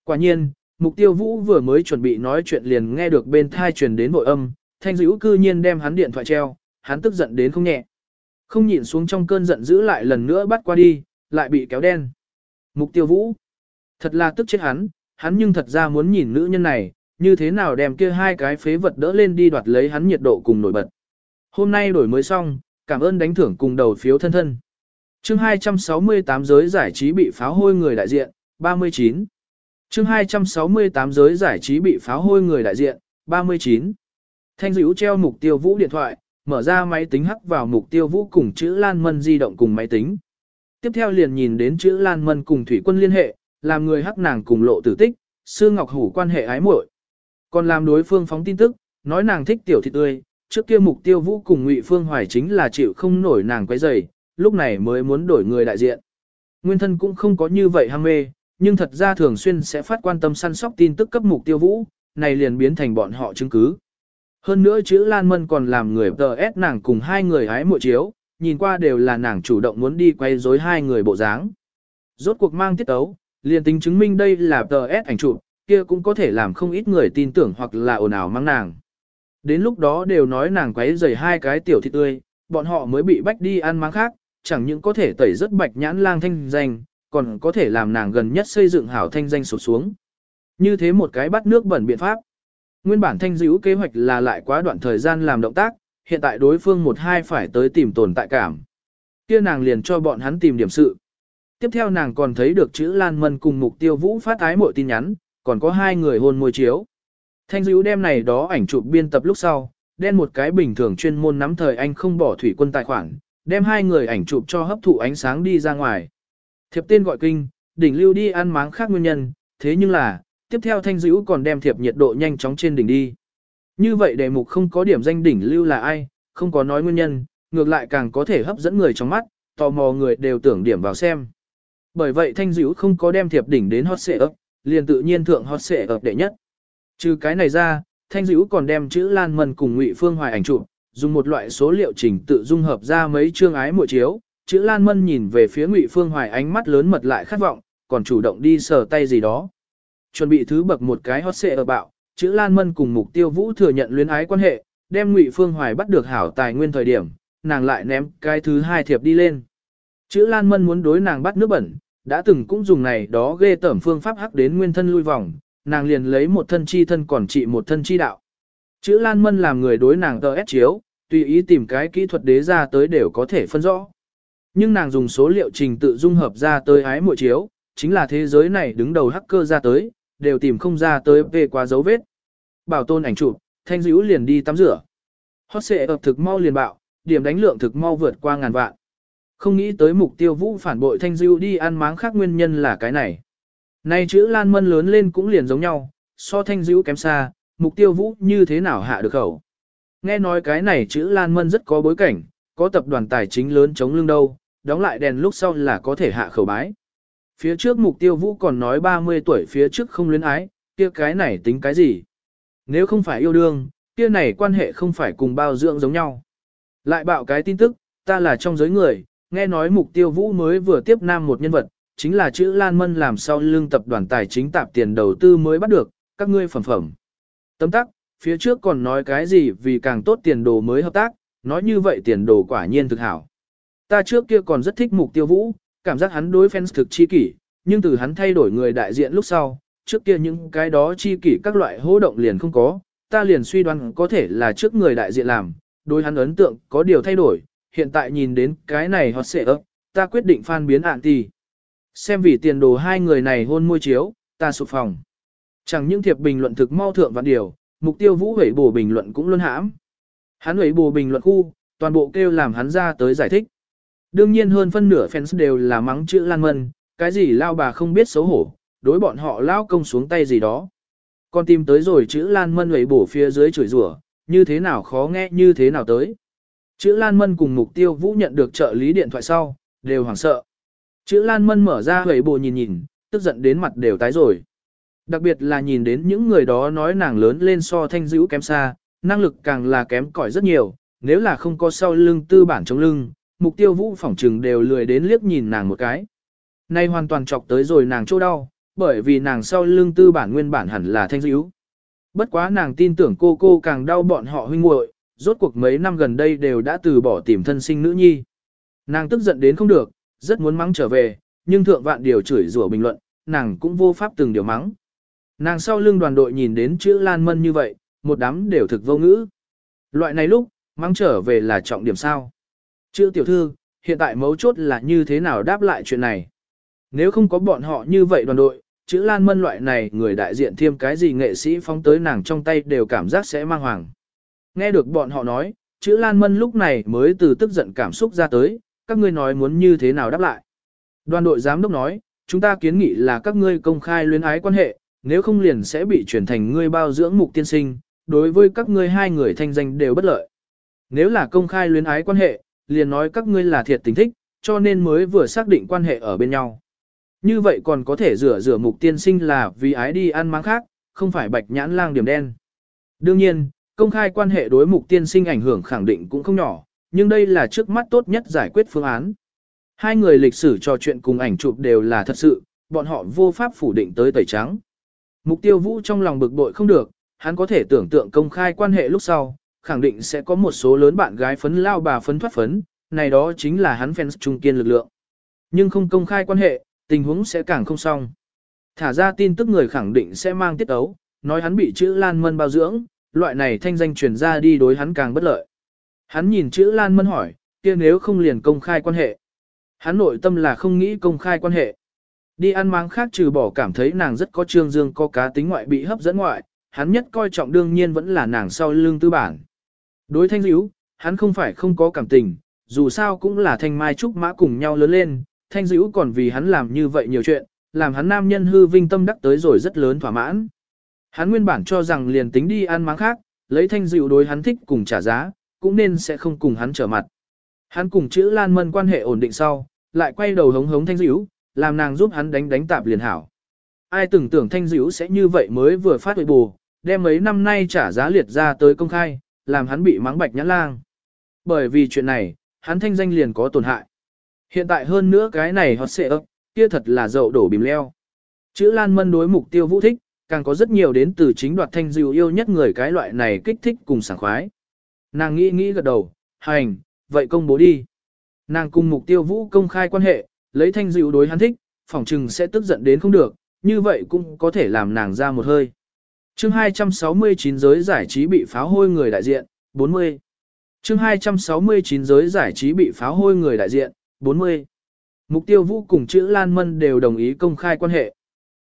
Quả nhiên, mục tiêu vũ vừa mới chuẩn bị nói chuyện liền nghe được bên thai truyền đến vội âm, thanh dữ cư nhiên đem hắn điện thoại treo, hắn tức giận đến không nhẹ. Không nhịn xuống trong cơn giận dữ lại lần nữa bắt qua đi, lại bị kéo đen. Mục tiêu vũ. Thật là tức chết hắn, hắn nhưng thật ra muốn nhìn nữ nhân này, như thế nào đem kia hai cái phế vật đỡ lên đi đoạt lấy hắn nhiệt độ cùng nổi bật. Hôm nay đổi mới xong, cảm ơn đánh thưởng cùng đầu phiếu thân thân. Chương 268 giới giải trí bị pháo hôi người đại diện, 39. Chương 268 giới giải trí bị pháo hôi người đại diện, 39. Thanh dữ treo mục tiêu vũ điện thoại, mở ra máy tính hắc vào mục tiêu vũ cùng chữ Lan Mân di động cùng máy tính. Tiếp theo liền nhìn đến chữ Lan Mân cùng Thủy quân liên hệ, làm người hắc nàng cùng lộ tử tích, sư ngọc hủ quan hệ ái muội. Còn làm đối phương phóng tin tức, nói nàng thích tiểu thịt tươi, trước kia mục tiêu vũ cùng ngụy phương hoài chính là chịu không nổi nàng quấy rầy, lúc này mới muốn đổi người đại diện. Nguyên thân cũng không có như vậy ham mê, nhưng thật ra thường xuyên sẽ phát quan tâm săn sóc tin tức cấp mục tiêu vũ, này liền biến thành bọn họ chứng cứ. Hơn nữa chữ Lan Mân còn làm người tờ ép nàng cùng hai người hái mộ chiếu, nhìn qua đều là nàng chủ động muốn đi quay rối hai người bộ dáng. Rốt cuộc mang tiết tấu, liền tính chứng minh đây là tờ S ảnh chụp, kia cũng có thể làm không ít người tin tưởng hoặc là ồn ào mang nàng. Đến lúc đó đều nói nàng quấy rầy hai cái tiểu thịt tươi, bọn họ mới bị bách đi ăn máng khác, chẳng những có thể tẩy rất bạch nhãn lang thanh danh, còn có thể làm nàng gần nhất xây dựng hảo thanh danh sụt xuống. Như thế một cái bắt nước bẩn biện pháp. Nguyên bản thanh dữ kế hoạch là lại quá đoạn thời gian làm động tác, hiện tại đối phương một hai phải tới tìm tồn tại cảm. Kia nàng liền cho bọn hắn tìm điểm sự. Tiếp theo nàng còn thấy được chữ Lan Mân cùng mục tiêu vũ phát ái mỗi tin nhắn, còn có hai người hôn môi chiếu. Thanh dữ đem này đó ảnh chụp biên tập lúc sau, đen một cái bình thường chuyên môn nắm thời anh không bỏ thủy quân tài khoản, đem hai người ảnh chụp cho hấp thụ ánh sáng đi ra ngoài. Thiệp tên gọi kinh, đỉnh lưu đi ăn máng khác nguyên nhân, thế nhưng là, tiếp theo thanh dữ còn đem thiệp nhiệt độ nhanh chóng trên đỉnh đi. Như vậy đề mục không có điểm danh đỉnh lưu là ai, không có nói nguyên nhân, ngược lại càng có thể hấp dẫn người trong mắt, tò mò người đều tưởng điểm vào xem. Bởi vậy thanh dữ không có đem thiệp đỉnh đến hot xệ ấp, liền tự nhiên thượng hot xệ ấp đệ nhất. Trừ cái này ra, thanh dữ còn đem chữ Lan Mân cùng Ngụy Phương Hoài ảnh chụp, dùng một loại số liệu trình tự dung hợp ra mấy chương ái mộ chiếu, chữ Lan Mân nhìn về phía Ngụy Phương Hoài ánh mắt lớn mật lại khát vọng, còn chủ động đi sờ tay gì đó. Chuẩn bị thứ bậc một cái hot xệ ở bạo, chữ Lan Mân cùng mục tiêu vũ thừa nhận luyến ái quan hệ, đem Ngụy Phương Hoài bắt được hảo tài nguyên thời điểm, nàng lại ném cái thứ hai thiệp đi lên. Chữ Lan Mân muốn đối nàng bắt nước bẩn, đã từng cũng dùng này đó ghê tẩm phương pháp hắc đến nguyên thân lui vòng, nàng liền lấy một thân chi thân còn trị một thân chi đạo. Chữ Lan Mân làm người đối nàng tờ ép chiếu, tùy ý tìm cái kỹ thuật đế ra tới đều có thể phân rõ. Nhưng nàng dùng số liệu trình tự dung hợp ra tới ái mội chiếu, chính là thế giới này đứng đầu hacker ra tới, đều tìm không ra tới về quá dấu vết. Bảo tôn ảnh chụp, thanh dữ liền đi tắm rửa. Hot xệ ập thực mau liền bạo, điểm đánh lượng thực mau vượt qua ngàn vạn. Không nghĩ tới mục tiêu vũ phản bội thanh dữ đi ăn máng khác nguyên nhân là cái này. Nay chữ Lan Mân lớn lên cũng liền giống nhau, so thanh dữ kém xa, mục tiêu vũ như thế nào hạ được khẩu. Nghe nói cái này chữ Lan Mân rất có bối cảnh, có tập đoàn tài chính lớn chống lưng đâu, đóng lại đèn lúc sau là có thể hạ khẩu bái. Phía trước mục tiêu vũ còn nói 30 tuổi phía trước không luyến ái, kia cái này tính cái gì? Nếu không phải yêu đương, kia này quan hệ không phải cùng bao dưỡng giống nhau. Lại bạo cái tin tức, ta là trong giới người, nghe nói mục tiêu vũ mới vừa tiếp nam một nhân vật, chính là chữ Lan Mân làm sau lương tập đoàn tài chính tạp tiền đầu tư mới bắt được, các ngươi phẩm phẩm. Tấm tắc, phía trước còn nói cái gì vì càng tốt tiền đồ mới hợp tác, nói như vậy tiền đồ quả nhiên thực hảo. Ta trước kia còn rất thích mục tiêu vũ, cảm giác hắn đối fans thực chi kỷ, nhưng từ hắn thay đổi người đại diện lúc sau, trước kia những cái đó chi kỷ các loại hô động liền không có, ta liền suy đoán có thể là trước người đại diện làm, đối hắn ấn tượng có điều thay đổi, hiện tại nhìn đến cái này hot sẽ ấp, ta quyết định phan biến ạn tì. Xem vì tiền đồ hai người này hôn môi chiếu, ta sụp phòng. Chẳng những thiệp bình luận thực mau thượng vạn điều, mục tiêu vũ hủy bổ bình luận cũng luôn hãm. Hắn hủy bổ bình luận khu, toàn bộ kêu làm hắn ra tới giải thích. Đương nhiên hơn phân nửa fans đều là mắng chữ Lan Mân, cái gì lao bà không biết xấu hổ, đối bọn họ lao công xuống tay gì đó. Còn tìm tới rồi chữ Lan Mân hủy bổ phía dưới chửi rủa, như thế nào khó nghe như thế nào tới. Chữ Lan Mân cùng mục tiêu vũ nhận được trợ lý điện thoại sau, đều hoảng sợ. Chữ Lan Mân mở ra hầy bổ nhìn nhìn, tức giận đến mặt đều tái rồi. Đặc biệt là nhìn đến những người đó nói nàng lớn lên so thanh dữ kém xa, năng lực càng là kém cỏi rất nhiều, nếu là không có sau lưng tư bản chống lưng, mục tiêu vũ phỏng trừng đều lười đến liếc nhìn nàng một cái. Nay hoàn toàn chọc tới rồi nàng chỗ đau, bởi vì nàng sau lưng tư bản nguyên bản hẳn là thanh dữ. Bất quá nàng tin tưởng cô cô càng đau bọn họ huynh muội, rốt cuộc mấy năm gần đây đều đã từ bỏ tìm thân sinh nữ nhi. Nàng tức giận đến không được, rất muốn mắng trở về, nhưng thượng vạn điều chửi rủa bình luận, nàng cũng vô pháp từng điều mắng. Nàng sau lưng đoàn đội nhìn đến chữ Lan Mân như vậy, một đám đều thực vô ngữ. Loại này lúc, mắng trở về là trọng điểm sao. Chữ tiểu thư, hiện tại mấu chốt là như thế nào đáp lại chuyện này. Nếu không có bọn họ như vậy đoàn đội, chữ Lan Mân loại này người đại diện thêm cái gì nghệ sĩ phóng tới nàng trong tay đều cảm giác sẽ mang hoàng. Nghe được bọn họ nói, chữ Lan Mân lúc này mới từ tức giận cảm xúc ra tới, các ngươi nói muốn như thế nào đáp lại. Đoàn đội giám đốc nói, chúng ta kiến nghị là các ngươi công khai luyến ái quan hệ, nếu không liền sẽ bị chuyển thành ngươi bao dưỡng mục tiên sinh, đối với các ngươi hai người thanh danh đều bất lợi. Nếu là công khai luyến ái quan hệ, liền nói các ngươi là thiệt tình thích, cho nên mới vừa xác định quan hệ ở bên nhau. Như vậy còn có thể rửa rửa mục tiên sinh là vì ái đi ăn máng khác, không phải bạch nhãn lang điểm đen. Đương nhiên, công khai quan hệ đối mục tiên sinh ảnh hưởng khẳng định cũng không nhỏ, nhưng đây là trước mắt tốt nhất giải quyết phương án. Hai người lịch sử trò chuyện cùng ảnh chụp đều là thật sự, bọn họ vô pháp phủ định tới tẩy trắng. Mục tiêu vũ trong lòng bực bội không được, hắn có thể tưởng tượng công khai quan hệ lúc sau, khẳng định sẽ có một số lớn bạn gái phấn lao bà phấn thoát phấn, này đó chính là hắn fans trung kiên lực lượng. Nhưng không công khai quan hệ, tình huống sẽ càng không xong. Thả ra tin tức người khẳng định sẽ mang tiết ấu, nói hắn bị chữ Lan Mân bao dưỡng, loại này thanh danh truyền ra đi đối hắn càng bất lợi. Hắn nhìn chữ Lan Mân hỏi, kia nếu không liền công khai quan hệ. Hắn nội tâm là không nghĩ công khai quan hệ. Đi ăn máng khác trừ bỏ cảm thấy nàng rất có trương dương có cá tính ngoại bị hấp dẫn ngoại, hắn nhất coi trọng đương nhiên vẫn là nàng sau lưng tư bản. Đối thanh dữ, hắn không phải không có cảm tình, dù sao cũng là thanh mai trúc mã cùng nhau lớn lên, thanh dữ còn vì hắn làm như vậy nhiều chuyện, làm hắn nam nhân hư vinh tâm đắc tới rồi rất lớn thỏa mãn. Hắn nguyên bản cho rằng liền tính đi ăn máng khác, lấy thanh dữ đối hắn thích cùng trả giá, cũng nên sẽ không cùng hắn trở mặt. Hắn cùng chữ Lan Mân quan hệ ổn định sau, lại quay đầu hống hống thanh dữ, làm nàng giúp hắn đánh đánh tạp liền hảo. Ai tưởng tưởng thanh dữ sẽ như vậy mới vừa phát huệ bù, đem mấy năm nay trả giá liệt ra tới công khai, làm hắn bị mắng bạch nhãn lang. Bởi vì chuyện này, hắn thanh danh liền có tổn hại. Hiện tại hơn nữa cái này hot xệ ấp, kia thật là dậu đổ bìm leo. Chữ Lan Mân đối mục tiêu vũ thích, càng có rất nhiều đến từ chính đoạt thanh dịu yêu nhất người cái loại này kích thích cùng sảng khoái. Nàng nghĩ nghĩ gật đầu, hành, vậy công bố đi. Nàng cùng mục tiêu vũ công khai quan hệ, lấy thanh dịu đối hắn thích, phỏng chừng sẽ tức giận đến không được, như vậy cũng có thể làm nàng ra một hơi chương 269 giới giải trí bị pháo hôi người đại diện, 40. chương 269 giới giải trí bị pháo hôi người đại diện, 40. Mục tiêu vũ cùng chữ Lan Mân đều đồng ý công khai quan hệ.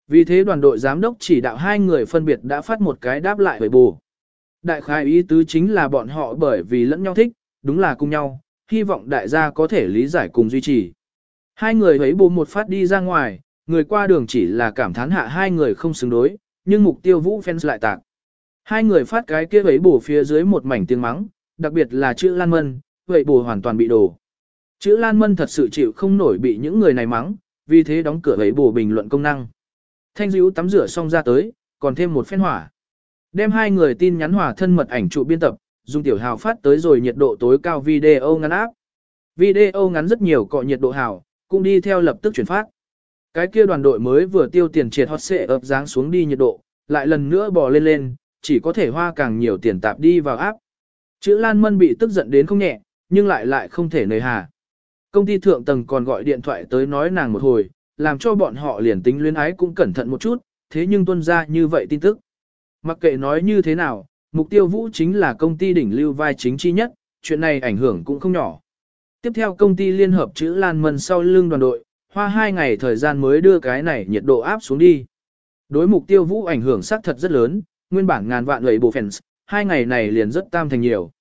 Vì thế đoàn đội giám đốc chỉ đạo hai người phân biệt đã phát một cái đáp lại với bù. Đại khai ý tứ chính là bọn họ bởi vì lẫn nhau thích, đúng là cùng nhau, hy vọng đại gia có thể lý giải cùng duy trì. Hai người thấy bù một phát đi ra ngoài, người qua đường chỉ là cảm thán hạ hai người không xứng đối, nhưng mục tiêu vũ fans lại tạc. Hai người phát cái kia ấy bù phía dưới một mảnh tiếng mắng, đặc biệt là chữ Lan Mân, vậy bù hoàn toàn bị đổ. Chữ Lan Mân thật sự chịu không nổi bị những người này mắng, vì thế đóng cửa ấy bù bình luận công năng. Thanh dữ tắm rửa xong ra tới, còn thêm một phen hỏa. Đem hai người tin nhắn hỏa thân mật ảnh trụ biên tập, dùng tiểu hào phát tới rồi nhiệt độ tối cao video ngắn áp. Video ngắn rất nhiều cọ nhiệt độ hào, cũng đi theo lập tức chuyển phát. Cái kia đoàn đội mới vừa tiêu tiền triệt hot xệ ập dáng xuống đi nhiệt độ, lại lần nữa bò lên lên, chỉ có thể hoa càng nhiều tiền tạp đi vào áp. Chữ Lan Mân bị tức giận đến không nhẹ, nhưng lại lại không thể nơi hà. Công ty thượng tầng còn gọi điện thoại tới nói nàng một hồi, làm cho bọn họ liền tính luyến ái cũng cẩn thận một chút, thế nhưng tuân ra như vậy tin tức. Mặc kệ nói như thế nào, mục tiêu vũ chính là công ty đỉnh lưu vai chính chi nhất, chuyện này ảnh hưởng cũng không nhỏ. Tiếp theo công ty liên hợp chữ Lan Mân sau lưng đoàn đội, hoa hai ngày thời gian mới đưa cái này nhiệt độ áp xuống đi. Đối mục tiêu vũ ảnh hưởng xác thật rất lớn, nguyên bản ngàn vạn người bộ fans, hai ngày này liền rất tam thành nhiều.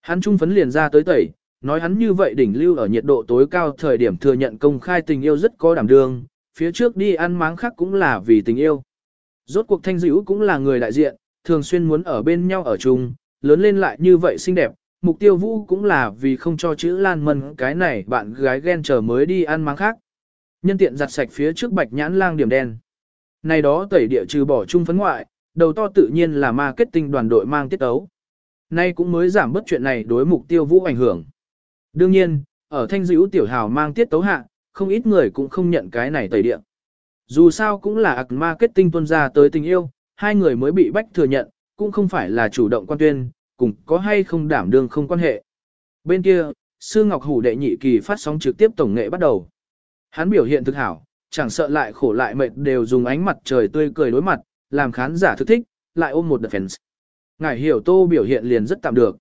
Hắn trung phấn liền ra tới tẩy, nói hắn như vậy đỉnh lưu ở nhiệt độ tối cao thời điểm thừa nhận công khai tình yêu rất có đảm đương, phía trước đi ăn máng khác cũng là vì tình yêu. Rốt cuộc thanh dữ cũng là người đại diện, thường xuyên muốn ở bên nhau ở chung, lớn lên lại như vậy xinh đẹp, mục tiêu vũ cũng là vì không cho chữ lan mân cái này bạn gái ghen chờ mới đi ăn máng khác. Nhân tiện giặt sạch phía trước bạch nhãn lang điểm đen. Này đó tẩy địa trừ bỏ chung phấn ngoại, đầu to tự nhiên là marketing đoàn đội mang tiết ấu. Nay cũng mới giảm bớt chuyện này đối mục tiêu vũ ảnh hưởng. Đương nhiên, ở thanh dữ tiểu hào mang tiết tấu hạ, không ít người cũng không nhận cái này tẩy địa. Dù sao cũng là ạc marketing tuân ra tới tình yêu, hai người mới bị bách thừa nhận, cũng không phải là chủ động quan tuyên, cùng có hay không đảm đương không quan hệ. Bên kia, Sư Ngọc Hủ đệ nhị kỳ phát sóng trực tiếp tổng nghệ bắt đầu. Hắn biểu hiện thực hảo, chẳng sợ lại khổ lại mệt đều dùng ánh mặt trời tươi cười đối mặt, làm khán giả thức thích, lại ôm một defense. Ngải hiểu tô biểu hiện liền rất tạm được.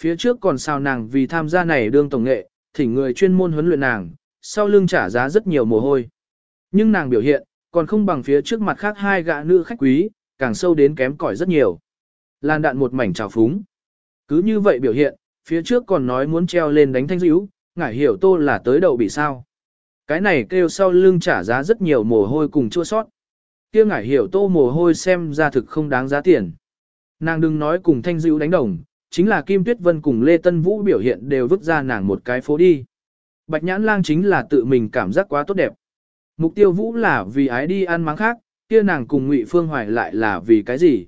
Phía trước còn sao nàng vì tham gia này đương tổng nghệ, thỉnh người chuyên môn huấn luyện nàng, sau lưng trả giá rất nhiều mồ hôi. Nhưng nàng biểu hiện, còn không bằng phía trước mặt khác hai gã nữ khách quý, càng sâu đến kém cỏi rất nhiều. Lan đạn một mảnh trào phúng. Cứ như vậy biểu hiện, phía trước còn nói muốn treo lên đánh thanh dữ, ngải hiểu tô là tới đầu bị sao. Cái này kêu sau lưng trả giá rất nhiều mồ hôi cùng chua sót. kia ngải hiểu tô mồ hôi xem ra thực không đáng giá tiền. Nàng đừng nói cùng thanh dữ đánh đồng, chính là Kim Tuyết Vân cùng Lê Tân Vũ biểu hiện đều vứt ra nàng một cái phố đi. Bạch Nhãn Lang chính là tự mình cảm giác quá tốt đẹp. Mục tiêu Vũ là vì ái đi ăn máng khác, kia nàng cùng Ngụy Phương Hoài lại là vì cái gì?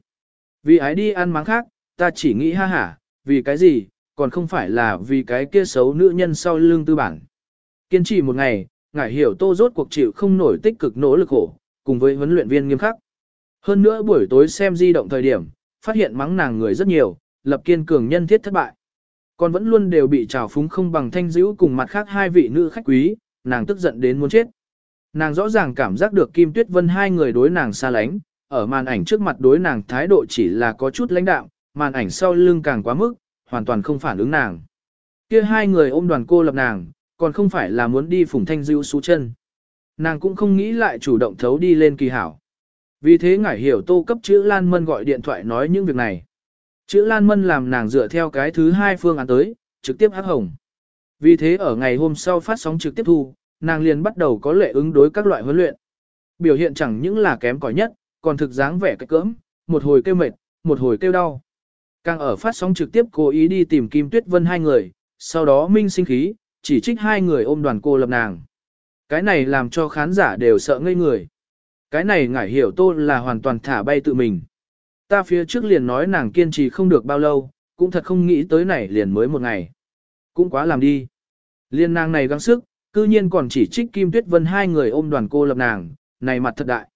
Vì ái đi ăn máng khác, ta chỉ nghĩ ha hả, vì cái gì, còn không phải là vì cái kia xấu nữ nhân sau lưng tư bản. Kiên trì một ngày, ngải hiểu tô rốt cuộc chịu không nổi tích cực nỗ lực khổ, cùng với huấn luyện viên nghiêm khắc. Hơn nữa buổi tối xem di động thời điểm, phát hiện mắng nàng người rất nhiều, lập kiên cường nhân thiết thất bại. Còn vẫn luôn đều bị trào phúng không bằng thanh dữ cùng mặt khác hai vị nữ khách quý, nàng tức giận đến muốn chết. Nàng rõ ràng cảm giác được Kim Tuyết Vân hai người đối nàng xa lánh, ở màn ảnh trước mặt đối nàng thái độ chỉ là có chút lãnh đạo, màn ảnh sau lưng càng quá mức, hoàn toàn không phản ứng nàng. Kia hai người ôm đoàn cô lập nàng, còn không phải là muốn đi phủng thanh dữ xú chân. Nàng cũng không nghĩ lại chủ động thấu đi lên kỳ hảo. Vì thế ngải hiểu tô cấp chữ Lan Mân gọi điện thoại nói những việc này. Chữ Lan Mân làm nàng dựa theo cái thứ hai phương án tới, trực tiếp hắc hồng. Vì thế ở ngày hôm sau phát sóng trực tiếp thu, nàng liền bắt đầu có lệ ứng đối các loại huấn luyện. Biểu hiện chẳng những là kém cỏi nhất, còn thực dáng vẻ cách cỡm, một hồi kêu mệt, một hồi kêu đau. Càng ở phát sóng trực tiếp cố ý đi tìm Kim Tuyết Vân hai người, sau đó minh sinh khí, chỉ trích hai người ôm đoàn cô lập nàng. Cái này làm cho khán giả đều sợ ngây người. Cái này ngải hiểu tô là hoàn toàn thả bay tự mình. Ta phía trước liền nói nàng kiên trì không được bao lâu, cũng thật không nghĩ tới này liền mới một ngày. Cũng quá làm đi. Liên nàng này gắng sức, cư nhiên còn chỉ trích Kim Tuyết Vân hai người ôm đoàn cô lập nàng, này mặt thật đại.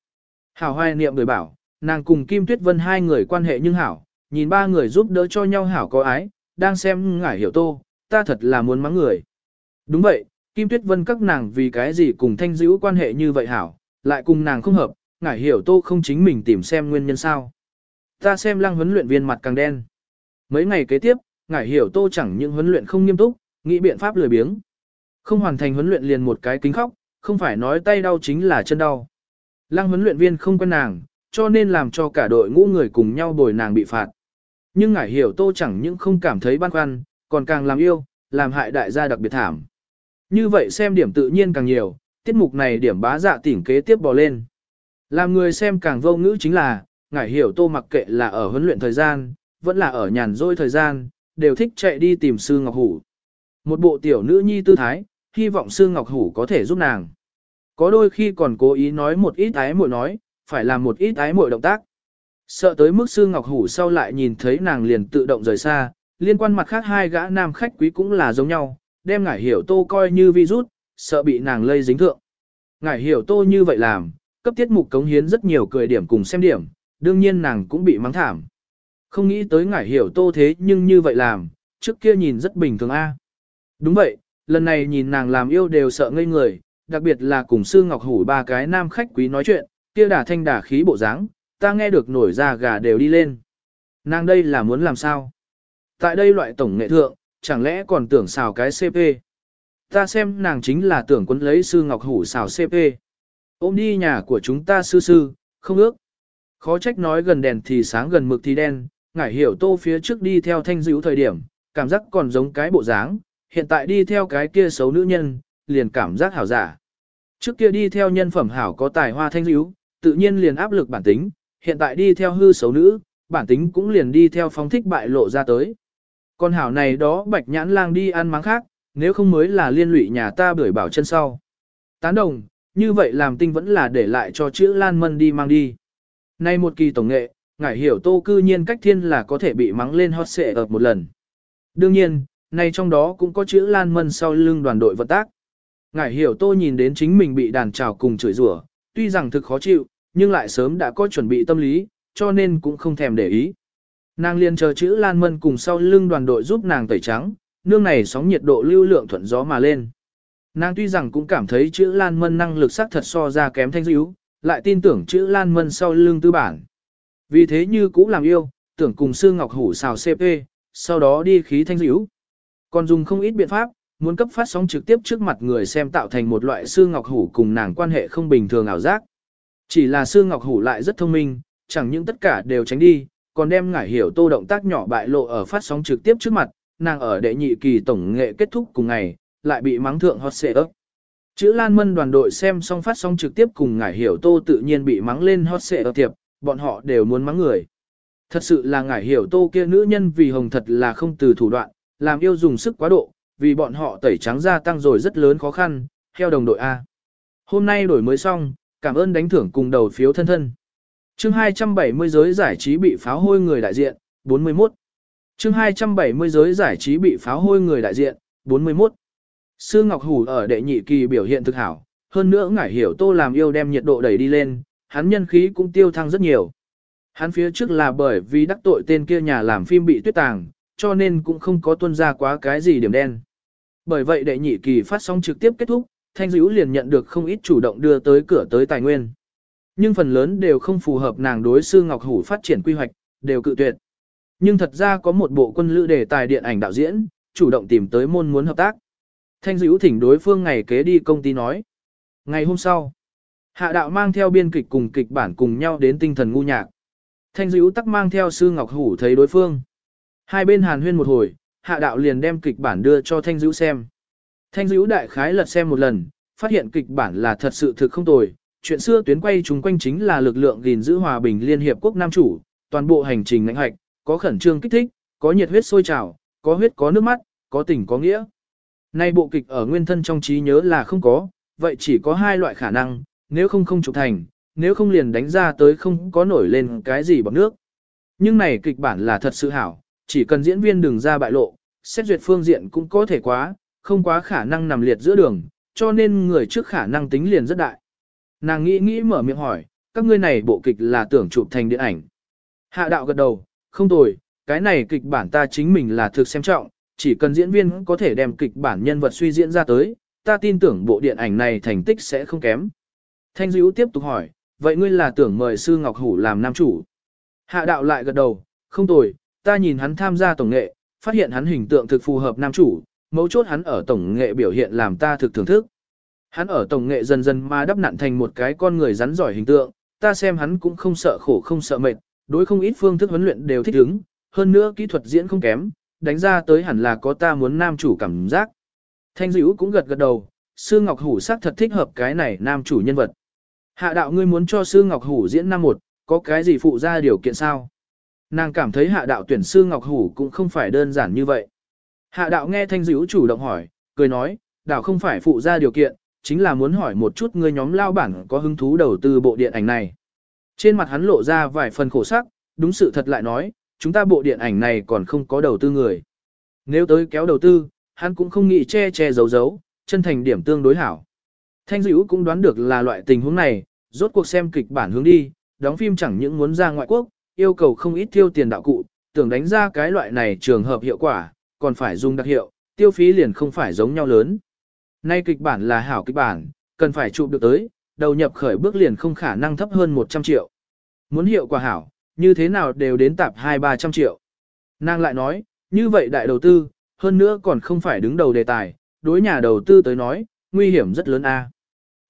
Hảo hoài niệm người bảo, nàng cùng Kim Tuyết Vân hai người quan hệ nhưng hảo, nhìn ba người giúp đỡ cho nhau hảo có ái, đang xem ngải hiểu tô, ta thật là muốn mắng người. Đúng vậy, Kim Tuyết Vân các nàng vì cái gì cùng thanh dữ quan hệ như vậy hảo, lại cùng nàng không hợp, ngải hiểu tô không chính mình tìm xem nguyên nhân sao. Ta xem lăng huấn luyện viên mặt càng đen. Mấy ngày kế tiếp, ngải hiểu tô chẳng những huấn luyện không nghiêm túc, nghĩ biện pháp lười biếng. Không hoàn thành huấn luyện liền một cái kính khóc, không phải nói tay đau chính là chân đau. Lăng huấn luyện viên không quen nàng, cho nên làm cho cả đội ngũ người cùng nhau bồi nàng bị phạt. Nhưng ngải hiểu tô chẳng những không cảm thấy băn khoăn, còn càng làm yêu, làm hại đại gia đặc biệt thảm. Như vậy xem điểm tự nhiên càng nhiều, tiết mục này điểm bá dạ tỉnh kế tiếp bò lên. Làm người xem càng vô ngữ chính là, ngải hiểu tô mặc kệ là ở huấn luyện thời gian, vẫn là ở nhàn rỗi thời gian, đều thích chạy đi tìm sư Ngọc Hủ. Một bộ tiểu nữ nhi tư thái, hy vọng sư Ngọc Hủ có thể giúp nàng. Có đôi khi còn cố ý nói một ít ái muội nói, phải làm một ít ái muội động tác. Sợ tới mức sư Ngọc Hủ sau lại nhìn thấy nàng liền tự động rời xa, liên quan mặt khác hai gã nam khách quý cũng là giống nhau, đem ngải hiểu tô coi như virus, sợ bị nàng lây dính thượng. Ngải hiểu tô như vậy làm, cấp tiết mục cống hiến rất nhiều cười điểm cùng xem điểm, đương nhiên nàng cũng bị mắng thảm. Không nghĩ tới ngải hiểu tô thế nhưng như vậy làm, trước kia nhìn rất bình thường a. À. Đúng vậy, lần này nhìn nàng làm yêu đều sợ ngây người, đặc biệt là cùng sư Ngọc Hủ ba cái nam khách quý nói chuyện, kia đả thanh đả khí bộ dáng, ta nghe được nổi da gà đều đi lên. Nàng đây là muốn làm sao? Tại đây loại tổng nghệ thượng, chẳng lẽ còn tưởng xào cái CP? Ta xem nàng chính là tưởng quấn lấy sư Ngọc Hủ xào CP. Ôm đi nhà của chúng ta sư sư, không ước. Khó trách nói gần đèn thì sáng gần mực thì đen, ngải hiểu tô phía trước đi theo thanh dữ thời điểm, cảm giác còn giống cái bộ dáng, hiện tại đi theo cái kia xấu nữ nhân, liền cảm giác hảo giả. Trước kia đi theo nhân phẩm hảo có tài hoa thanh dữ, tự nhiên liền áp lực bản tính, hiện tại đi theo hư xấu nữ, bản tính cũng liền đi theo phóng thích bại lộ ra tới. Con hảo này đó bạch nhãn lang đi ăn máng khác, nếu không mới là liên lụy nhà ta bưởi bảo chân sau. Tán đồng, như vậy làm tinh vẫn là để lại cho chữ Lan Mân đi mang đi. Nay một kỳ tổng nghệ, ngải hiểu tô cư nhiên cách thiên là có thể bị mắng lên hot xệ ở một lần. Đương nhiên, nay trong đó cũng có chữ Lan Mân sau lưng đoàn đội vận tác. Ngải hiểu tô nhìn đến chính mình bị đàn trào cùng chửi rủa, tuy rằng thực khó chịu, nhưng lại sớm đã có chuẩn bị tâm lý, cho nên cũng không thèm để ý. Nàng liền chờ chữ Lan Mân cùng sau lưng đoàn đội giúp nàng tẩy trắng, nương này sóng nhiệt độ lưu lượng thuận gió mà lên. Nàng tuy rằng cũng cảm thấy chữ Lan Mân năng lực sắc thật so ra kém thanh dữ, lại tin tưởng chữ Lan Mân sau lưng tư bản. Vì thế như cũ làm yêu, tưởng cùng Sư Ngọc Hủ xào CP, sau đó đi khí thanh dữ. Còn dùng không ít biện pháp, muốn cấp phát sóng trực tiếp trước mặt người xem tạo thành một loại Sư Ngọc Hủ cùng nàng quan hệ không bình thường ảo giác. Chỉ là Sư Ngọc Hủ lại rất thông minh, chẳng những tất cả đều tránh đi, còn đem ngải hiểu tô động tác nhỏ bại lộ ở phát sóng trực tiếp trước mặt, nàng ở đệ nhị kỳ tổng nghệ kết thúc cùng ngày, lại bị mắng thượng hot xệ ấp. Chữ Lan Mân đoàn đội xem xong phát sóng trực tiếp cùng ngải hiểu tô tự nhiên bị mắng lên hot xệ ấp tiệp, bọn họ đều muốn mắng người. Thật sự là ngải hiểu tô kia nữ nhân vì hồng thật là không từ thủ đoạn, làm yêu dùng sức quá độ, vì bọn họ tẩy trắng ra tăng rồi rất lớn khó khăn, theo đồng đội A. Hôm nay đổi mới xong, cảm ơn đánh thưởng cùng đầu phiếu thân thân. Chương 270 giới giải trí bị pháo hôi người đại diện, 41. Chương 270 giới giải trí bị pháo hôi người đại diện, 41. Sư Ngọc Hủ ở đệ nhị kỳ biểu hiện thực hảo, hơn nữa ngải hiểu tô làm yêu đem nhiệt độ đẩy đi lên, hắn nhân khí cũng tiêu thăng rất nhiều. Hắn phía trước là bởi vì đắc tội tên kia nhà làm phim bị tuyết tàng, cho nên cũng không có tuân ra quá cái gì điểm đen. Bởi vậy đệ nhị kỳ phát sóng trực tiếp kết thúc, Thanh Dữ liền nhận được không ít chủ động đưa tới cửa tới tài nguyên. Nhưng phần lớn đều không phù hợp nàng đối sư Ngọc Hủ phát triển quy hoạch, đều cự tuyệt. Nhưng thật ra có một bộ quân lữ đề tài điện ảnh đạo diễn, chủ động tìm tới môn muốn hợp tác. Thanh dữ thỉnh đối phương ngày kế đi công ty nói. Ngày hôm sau, hạ đạo mang theo biên kịch cùng kịch bản cùng nhau đến tinh thần ngu nhạc. Thanh dữ tắc mang theo sư Ngọc Hủ thấy đối phương. Hai bên hàn huyên một hồi, hạ đạo liền đem kịch bản đưa cho Thanh Dữ xem. Thanh Dữ đại khái lật xem một lần, phát hiện kịch bản là thật sự thực không tồi. Chuyện xưa tuyến quay chúng quanh chính là lực lượng gìn giữ hòa bình Liên Hiệp Quốc Nam chủ, toàn bộ hành trình lãnh hạch, có khẩn trương kích thích, có nhiệt huyết sôi trào, có huyết có nước mắt, có tình có nghĩa. Nay bộ kịch ở nguyên thân trong trí nhớ là không có, vậy chỉ có hai loại khả năng, nếu không không chụp thành, nếu không liền đánh ra tới không có nổi lên cái gì bằng nước. Nhưng này kịch bản là thật sự hảo, chỉ cần diễn viên đừng ra bại lộ, xét duyệt phương diện cũng có thể quá, không quá khả năng nằm liệt giữa đường, cho nên người trước khả năng tính liền rất đại. Nàng nghĩ nghĩ mở miệng hỏi, các ngươi này bộ kịch là tưởng chụp thành điện ảnh. Hạ đạo gật đầu, không tồi, cái này kịch bản ta chính mình là thực xem trọng, chỉ cần diễn viên có thể đem kịch bản nhân vật suy diễn ra tới, ta tin tưởng bộ điện ảnh này thành tích sẽ không kém. Thanh Diễu tiếp tục hỏi, vậy ngươi là tưởng mời Sư Ngọc Hủ làm nam chủ? Hạ đạo lại gật đầu, không tồi, ta nhìn hắn tham gia tổng nghệ, phát hiện hắn hình tượng thực phù hợp nam chủ, mấu chốt hắn ở tổng nghệ biểu hiện làm ta thực thưởng thức. Hắn ở tổng nghệ dần dần mà đắp nặn thành một cái con người rắn giỏi hình tượng, ta xem hắn cũng không sợ khổ không sợ mệt, đối không ít phương thức huấn luyện đều thích ứng, hơn nữa kỹ thuật diễn không kém, đánh ra tới hẳn là có ta muốn nam chủ cảm giác. Thanh dữ cũng gật gật đầu, Sư Ngọc Hủ sắc thật thích hợp cái này nam chủ nhân vật. Hạ đạo ngươi muốn cho Sư Ngọc Hủ diễn năm một, có cái gì phụ ra điều kiện sao? Nàng cảm thấy hạ đạo tuyển Sư Ngọc Hủ cũng không phải đơn giản như vậy. Hạ đạo nghe thanh dữ chủ động hỏi, cười nói, đạo không phải phụ ra điều kiện, chính là muốn hỏi một chút ngươi nhóm lao bản có hứng thú đầu tư bộ điện ảnh này. Trên mặt hắn lộ ra vài phần khổ sắc, đúng sự thật lại nói, chúng ta bộ điện ảnh này còn không có đầu tư người. Nếu tới kéo đầu tư, hắn cũng không nghĩ che che giấu giấu, chân thành điểm tương đối hảo. Thanh dữ cũng đoán được là loại tình huống này, rốt cuộc xem kịch bản hướng đi, đóng phim chẳng những muốn ra ngoại quốc, yêu cầu không ít tiêu tiền đạo cụ, tưởng đánh ra cái loại này trường hợp hiệu quả, còn phải dùng đặc hiệu, tiêu phí liền không phải giống nhau lớn. Nay kịch bản là hảo kịch bản, cần phải chụp được tới, đầu nhập khởi bước liền không khả năng thấp hơn 100 triệu. Muốn hiệu quả hảo, như thế nào đều đến tạp 2-300 triệu. Nàng lại nói, như vậy đại đầu tư, hơn nữa còn không phải đứng đầu đề tài, đối nhà đầu tư tới nói, nguy hiểm rất lớn a.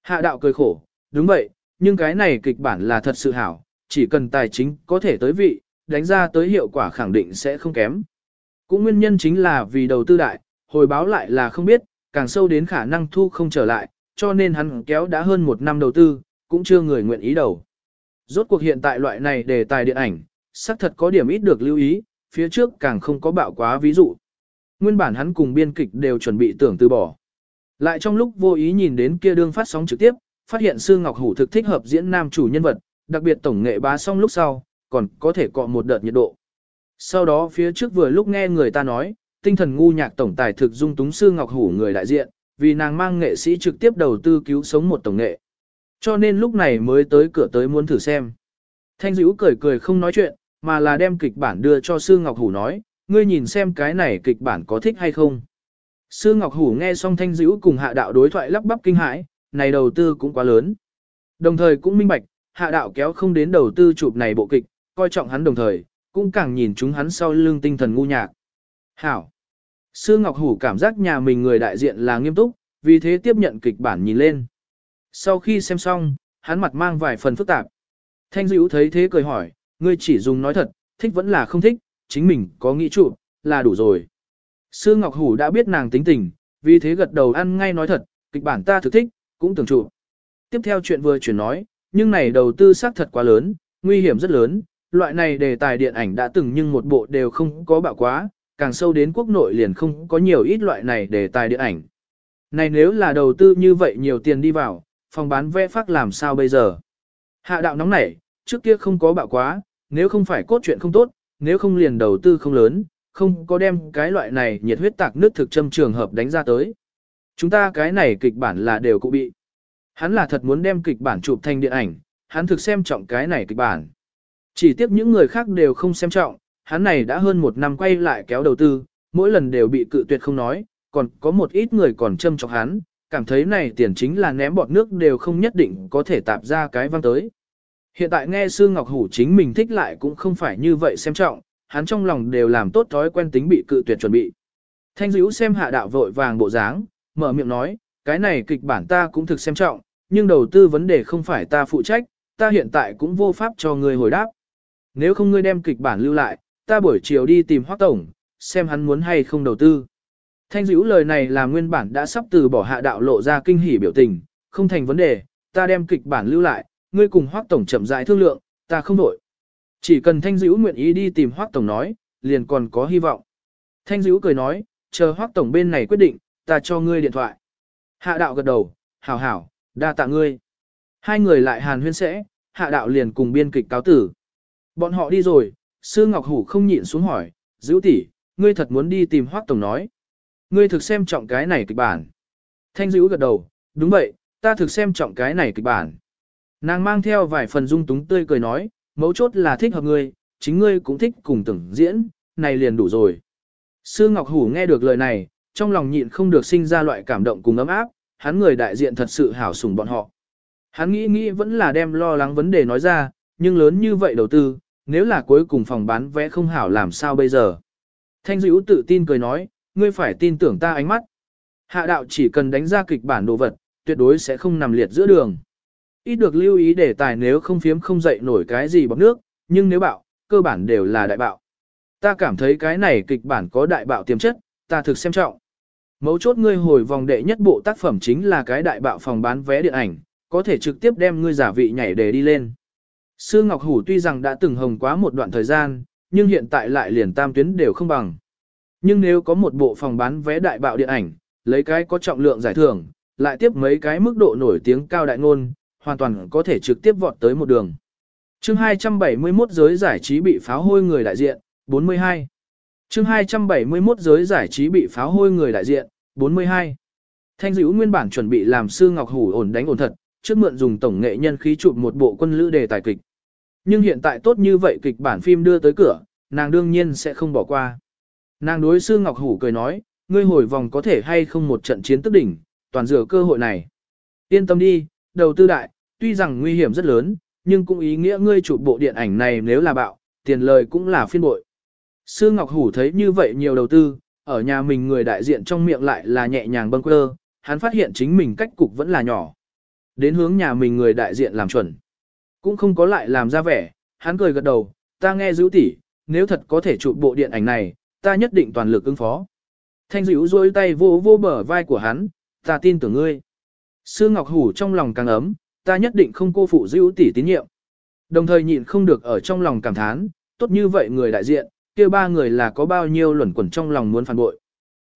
Hạ đạo cười khổ, đúng vậy, nhưng cái này kịch bản là thật sự hảo, chỉ cần tài chính có thể tới vị, đánh ra tới hiệu quả khẳng định sẽ không kém. Cũng nguyên nhân chính là vì đầu tư đại, hồi báo lại là không biết, càng sâu đến khả năng thu không trở lại, cho nên hắn kéo đã hơn một năm đầu tư, cũng chưa người nguyện ý đầu. Rốt cuộc hiện tại loại này đề tài điện ảnh, xác thật có điểm ít được lưu ý, phía trước càng không có bạo quá ví dụ. Nguyên bản hắn cùng biên kịch đều chuẩn bị tưởng từ bỏ. Lại trong lúc vô ý nhìn đến kia đương phát sóng trực tiếp, phát hiện Sư Ngọc Hủ thực thích hợp diễn nam chủ nhân vật, đặc biệt tổng nghệ bá xong lúc sau, còn có thể cọ một đợt nhiệt độ. Sau đó phía trước vừa lúc nghe người ta nói, tinh thần ngu nhạc tổng tài thực dung túng Sư Ngọc Hủ người đại diện, vì nàng mang nghệ sĩ trực tiếp đầu tư cứu sống một tổng nghệ. Cho nên lúc này mới tới cửa tới muốn thử xem. Thanh dữ cười cười không nói chuyện, mà là đem kịch bản đưa cho Sư Ngọc Hủ nói, ngươi nhìn xem cái này kịch bản có thích hay không. Sư Ngọc Hủ nghe xong Thanh dữ cùng hạ đạo đối thoại lắp bắp kinh hãi, này đầu tư cũng quá lớn. Đồng thời cũng minh bạch, hạ đạo kéo không đến đầu tư chụp này bộ kịch, coi trọng hắn đồng thời, cũng càng nhìn chúng hắn sau lưng tinh thần ngu nhạc. Hảo! Sư Ngọc Hủ cảm giác nhà mình người đại diện là nghiêm túc, vì thế tiếp nhận kịch bản nhìn lên. Sau khi xem xong, hắn mặt mang vài phần phức tạp. Thanh dữ thấy thế cười hỏi, ngươi chỉ dùng nói thật, thích vẫn là không thích, chính mình có nghĩ trụ, là đủ rồi. Sư Ngọc Hủ đã biết nàng tính tình, vì thế gật đầu ăn ngay nói thật, kịch bản ta thực thích, cũng tưởng trụ. Tiếp theo chuyện vừa chuyển nói, nhưng này đầu tư xác thật quá lớn, nguy hiểm rất lớn, loại này đề tài điện ảnh đã từng nhưng một bộ đều không có bạo quá, càng sâu đến quốc nội liền không có nhiều ít loại này để tài điện ảnh. Này nếu là đầu tư như vậy nhiều tiền đi vào, phòng bán vé phát làm sao bây giờ? Hạ đạo nóng nảy, trước kia không có bạo quá, nếu không phải cốt truyện không tốt, nếu không liền đầu tư không lớn, không có đem cái loại này nhiệt huyết tạc nước thực châm trường hợp đánh ra tới. Chúng ta cái này kịch bản là đều cụ bị. Hắn là thật muốn đem kịch bản chụp thành điện ảnh, hắn thực xem trọng cái này kịch bản. Chỉ tiếp những người khác đều không xem trọng, hắn này đã hơn một năm quay lại kéo đầu tư, mỗi lần đều bị cự tuyệt không nói, còn có một ít người còn châm trọng hắn, cảm thấy này tiền chính là ném bọt nước đều không nhất định có thể tạp ra cái văng tới. Hiện tại nghe Sư Ngọc Hủ chính mình thích lại cũng không phải như vậy xem trọng, hắn trong lòng đều làm tốt thói quen tính bị cự tuyệt chuẩn bị. Thanh dữ xem hạ đạo vội vàng bộ dáng, mở miệng nói, cái này kịch bản ta cũng thực xem trọng, nhưng đầu tư vấn đề không phải ta phụ trách, ta hiện tại cũng vô pháp cho ngươi hồi đáp. Nếu không ngươi đem kịch bản lưu lại, ta buổi chiều đi tìm Hoắc Tổng, xem hắn muốn hay không đầu tư. Thanh dữ lời này là nguyên bản đã sắp từ bỏ hạ đạo lộ ra kinh hỉ biểu tình, không thành vấn đề, ta đem kịch bản lưu lại, ngươi cùng Hoắc Tổng chậm rãi thương lượng, ta không đổi. Chỉ cần Thanh dữ nguyện ý đi tìm Hoắc Tổng nói, liền còn có hy vọng. Thanh dữ cười nói, chờ Hoắc Tổng bên này quyết định, ta cho ngươi điện thoại. Hạ đạo gật đầu, hảo hảo, đa tạ ngươi. Hai người lại hàn huyên sẽ, hạ đạo liền cùng biên kịch cáo tử. Bọn họ đi rồi, Sư Ngọc Hủ không nhịn xuống hỏi, dữ tỷ, ngươi thật muốn đi tìm Hoắc Tổng nói. Ngươi thực xem trọng cái này kịch bản. Thanh dữ gật đầu, đúng vậy, ta thực xem trọng cái này kịch bản. Nàng mang theo vài phần dung túng tươi cười nói, mấu chốt là thích hợp ngươi, chính ngươi cũng thích cùng tưởng diễn, này liền đủ rồi. Sư Ngọc Hủ nghe được lời này, trong lòng nhịn không được sinh ra loại cảm động cùng ấm áp, hắn người đại diện thật sự hảo sủng bọn họ. Hắn nghĩ nghĩ vẫn là đem lo lắng vấn đề nói ra, nhưng lớn như vậy đầu tư, nếu là cuối cùng phòng bán vé không hảo làm sao bây giờ. Thanh dữ tự tin cười nói, ngươi phải tin tưởng ta ánh mắt. Hạ đạo chỉ cần đánh ra kịch bản đồ vật, tuyệt đối sẽ không nằm liệt giữa đường. Ít được lưu ý để tài nếu không phiếm không dậy nổi cái gì bọc nước, nhưng nếu bạo, cơ bản đều là đại bạo. Ta cảm thấy cái này kịch bản có đại bạo tiềm chất, ta thực xem trọng. Mấu chốt ngươi hồi vòng đệ nhất bộ tác phẩm chính là cái đại bạo phòng bán vé điện ảnh, có thể trực tiếp đem ngươi giả vị nhảy để đi lên. Sư Ngọc Hủ tuy rằng đã từng hồng quá một đoạn thời gian, nhưng hiện tại lại liền tam tuyến đều không bằng. Nhưng nếu có một bộ phòng bán vé đại bạo điện ảnh, lấy cái có trọng lượng giải thưởng, lại tiếp mấy cái mức độ nổi tiếng cao đại ngôn, hoàn toàn có thể trực tiếp vọt tới một đường. chương 271 giới giải trí bị pháo hôi người đại diện, 42. chương 271 giới giải trí bị pháo hôi người đại diện, 42. Thanh dữ nguyên bản chuẩn bị làm sư Ngọc Hủ ổn đánh ổn thật, trước mượn dùng tổng nghệ nhân khí chụp một bộ quân lữ đề tài kịch. Nhưng hiện tại tốt như vậy kịch bản phim đưa tới cửa, nàng đương nhiên sẽ không bỏ qua. Nàng đối sư Ngọc Hủ cười nói, ngươi hồi vòng có thể hay không một trận chiến tức đỉnh, toàn dựa cơ hội này. Yên tâm đi, đầu tư đại, tuy rằng nguy hiểm rất lớn, nhưng cũng ý nghĩa ngươi chụp bộ điện ảnh này nếu là bạo, tiền lời cũng là phiên bội. Sư Ngọc Hủ thấy như vậy nhiều đầu tư, ở nhà mình người đại diện trong miệng lại là nhẹ nhàng bâng quơ, hắn phát hiện chính mình cách cục vẫn là nhỏ. Đến hướng nhà mình người đại diện làm chuẩn. Cũng không có lại làm ra vẻ, hắn cười gật đầu, ta nghe dữ tỷ, nếu thật có thể chụp bộ điện ảnh này, ta nhất định toàn lực ứng phó. Thanh dữ rôi tay vô vô bờ vai của hắn, ta tin tưởng ngươi. Sư Ngọc Hủ trong lòng càng ấm, ta nhất định không cô phụ dữ tỷ tín nhiệm. Đồng thời nhịn không được ở trong lòng cảm thán, tốt như vậy người đại diện, kia ba người là có bao nhiêu luẩn quẩn trong lòng muốn phản bội.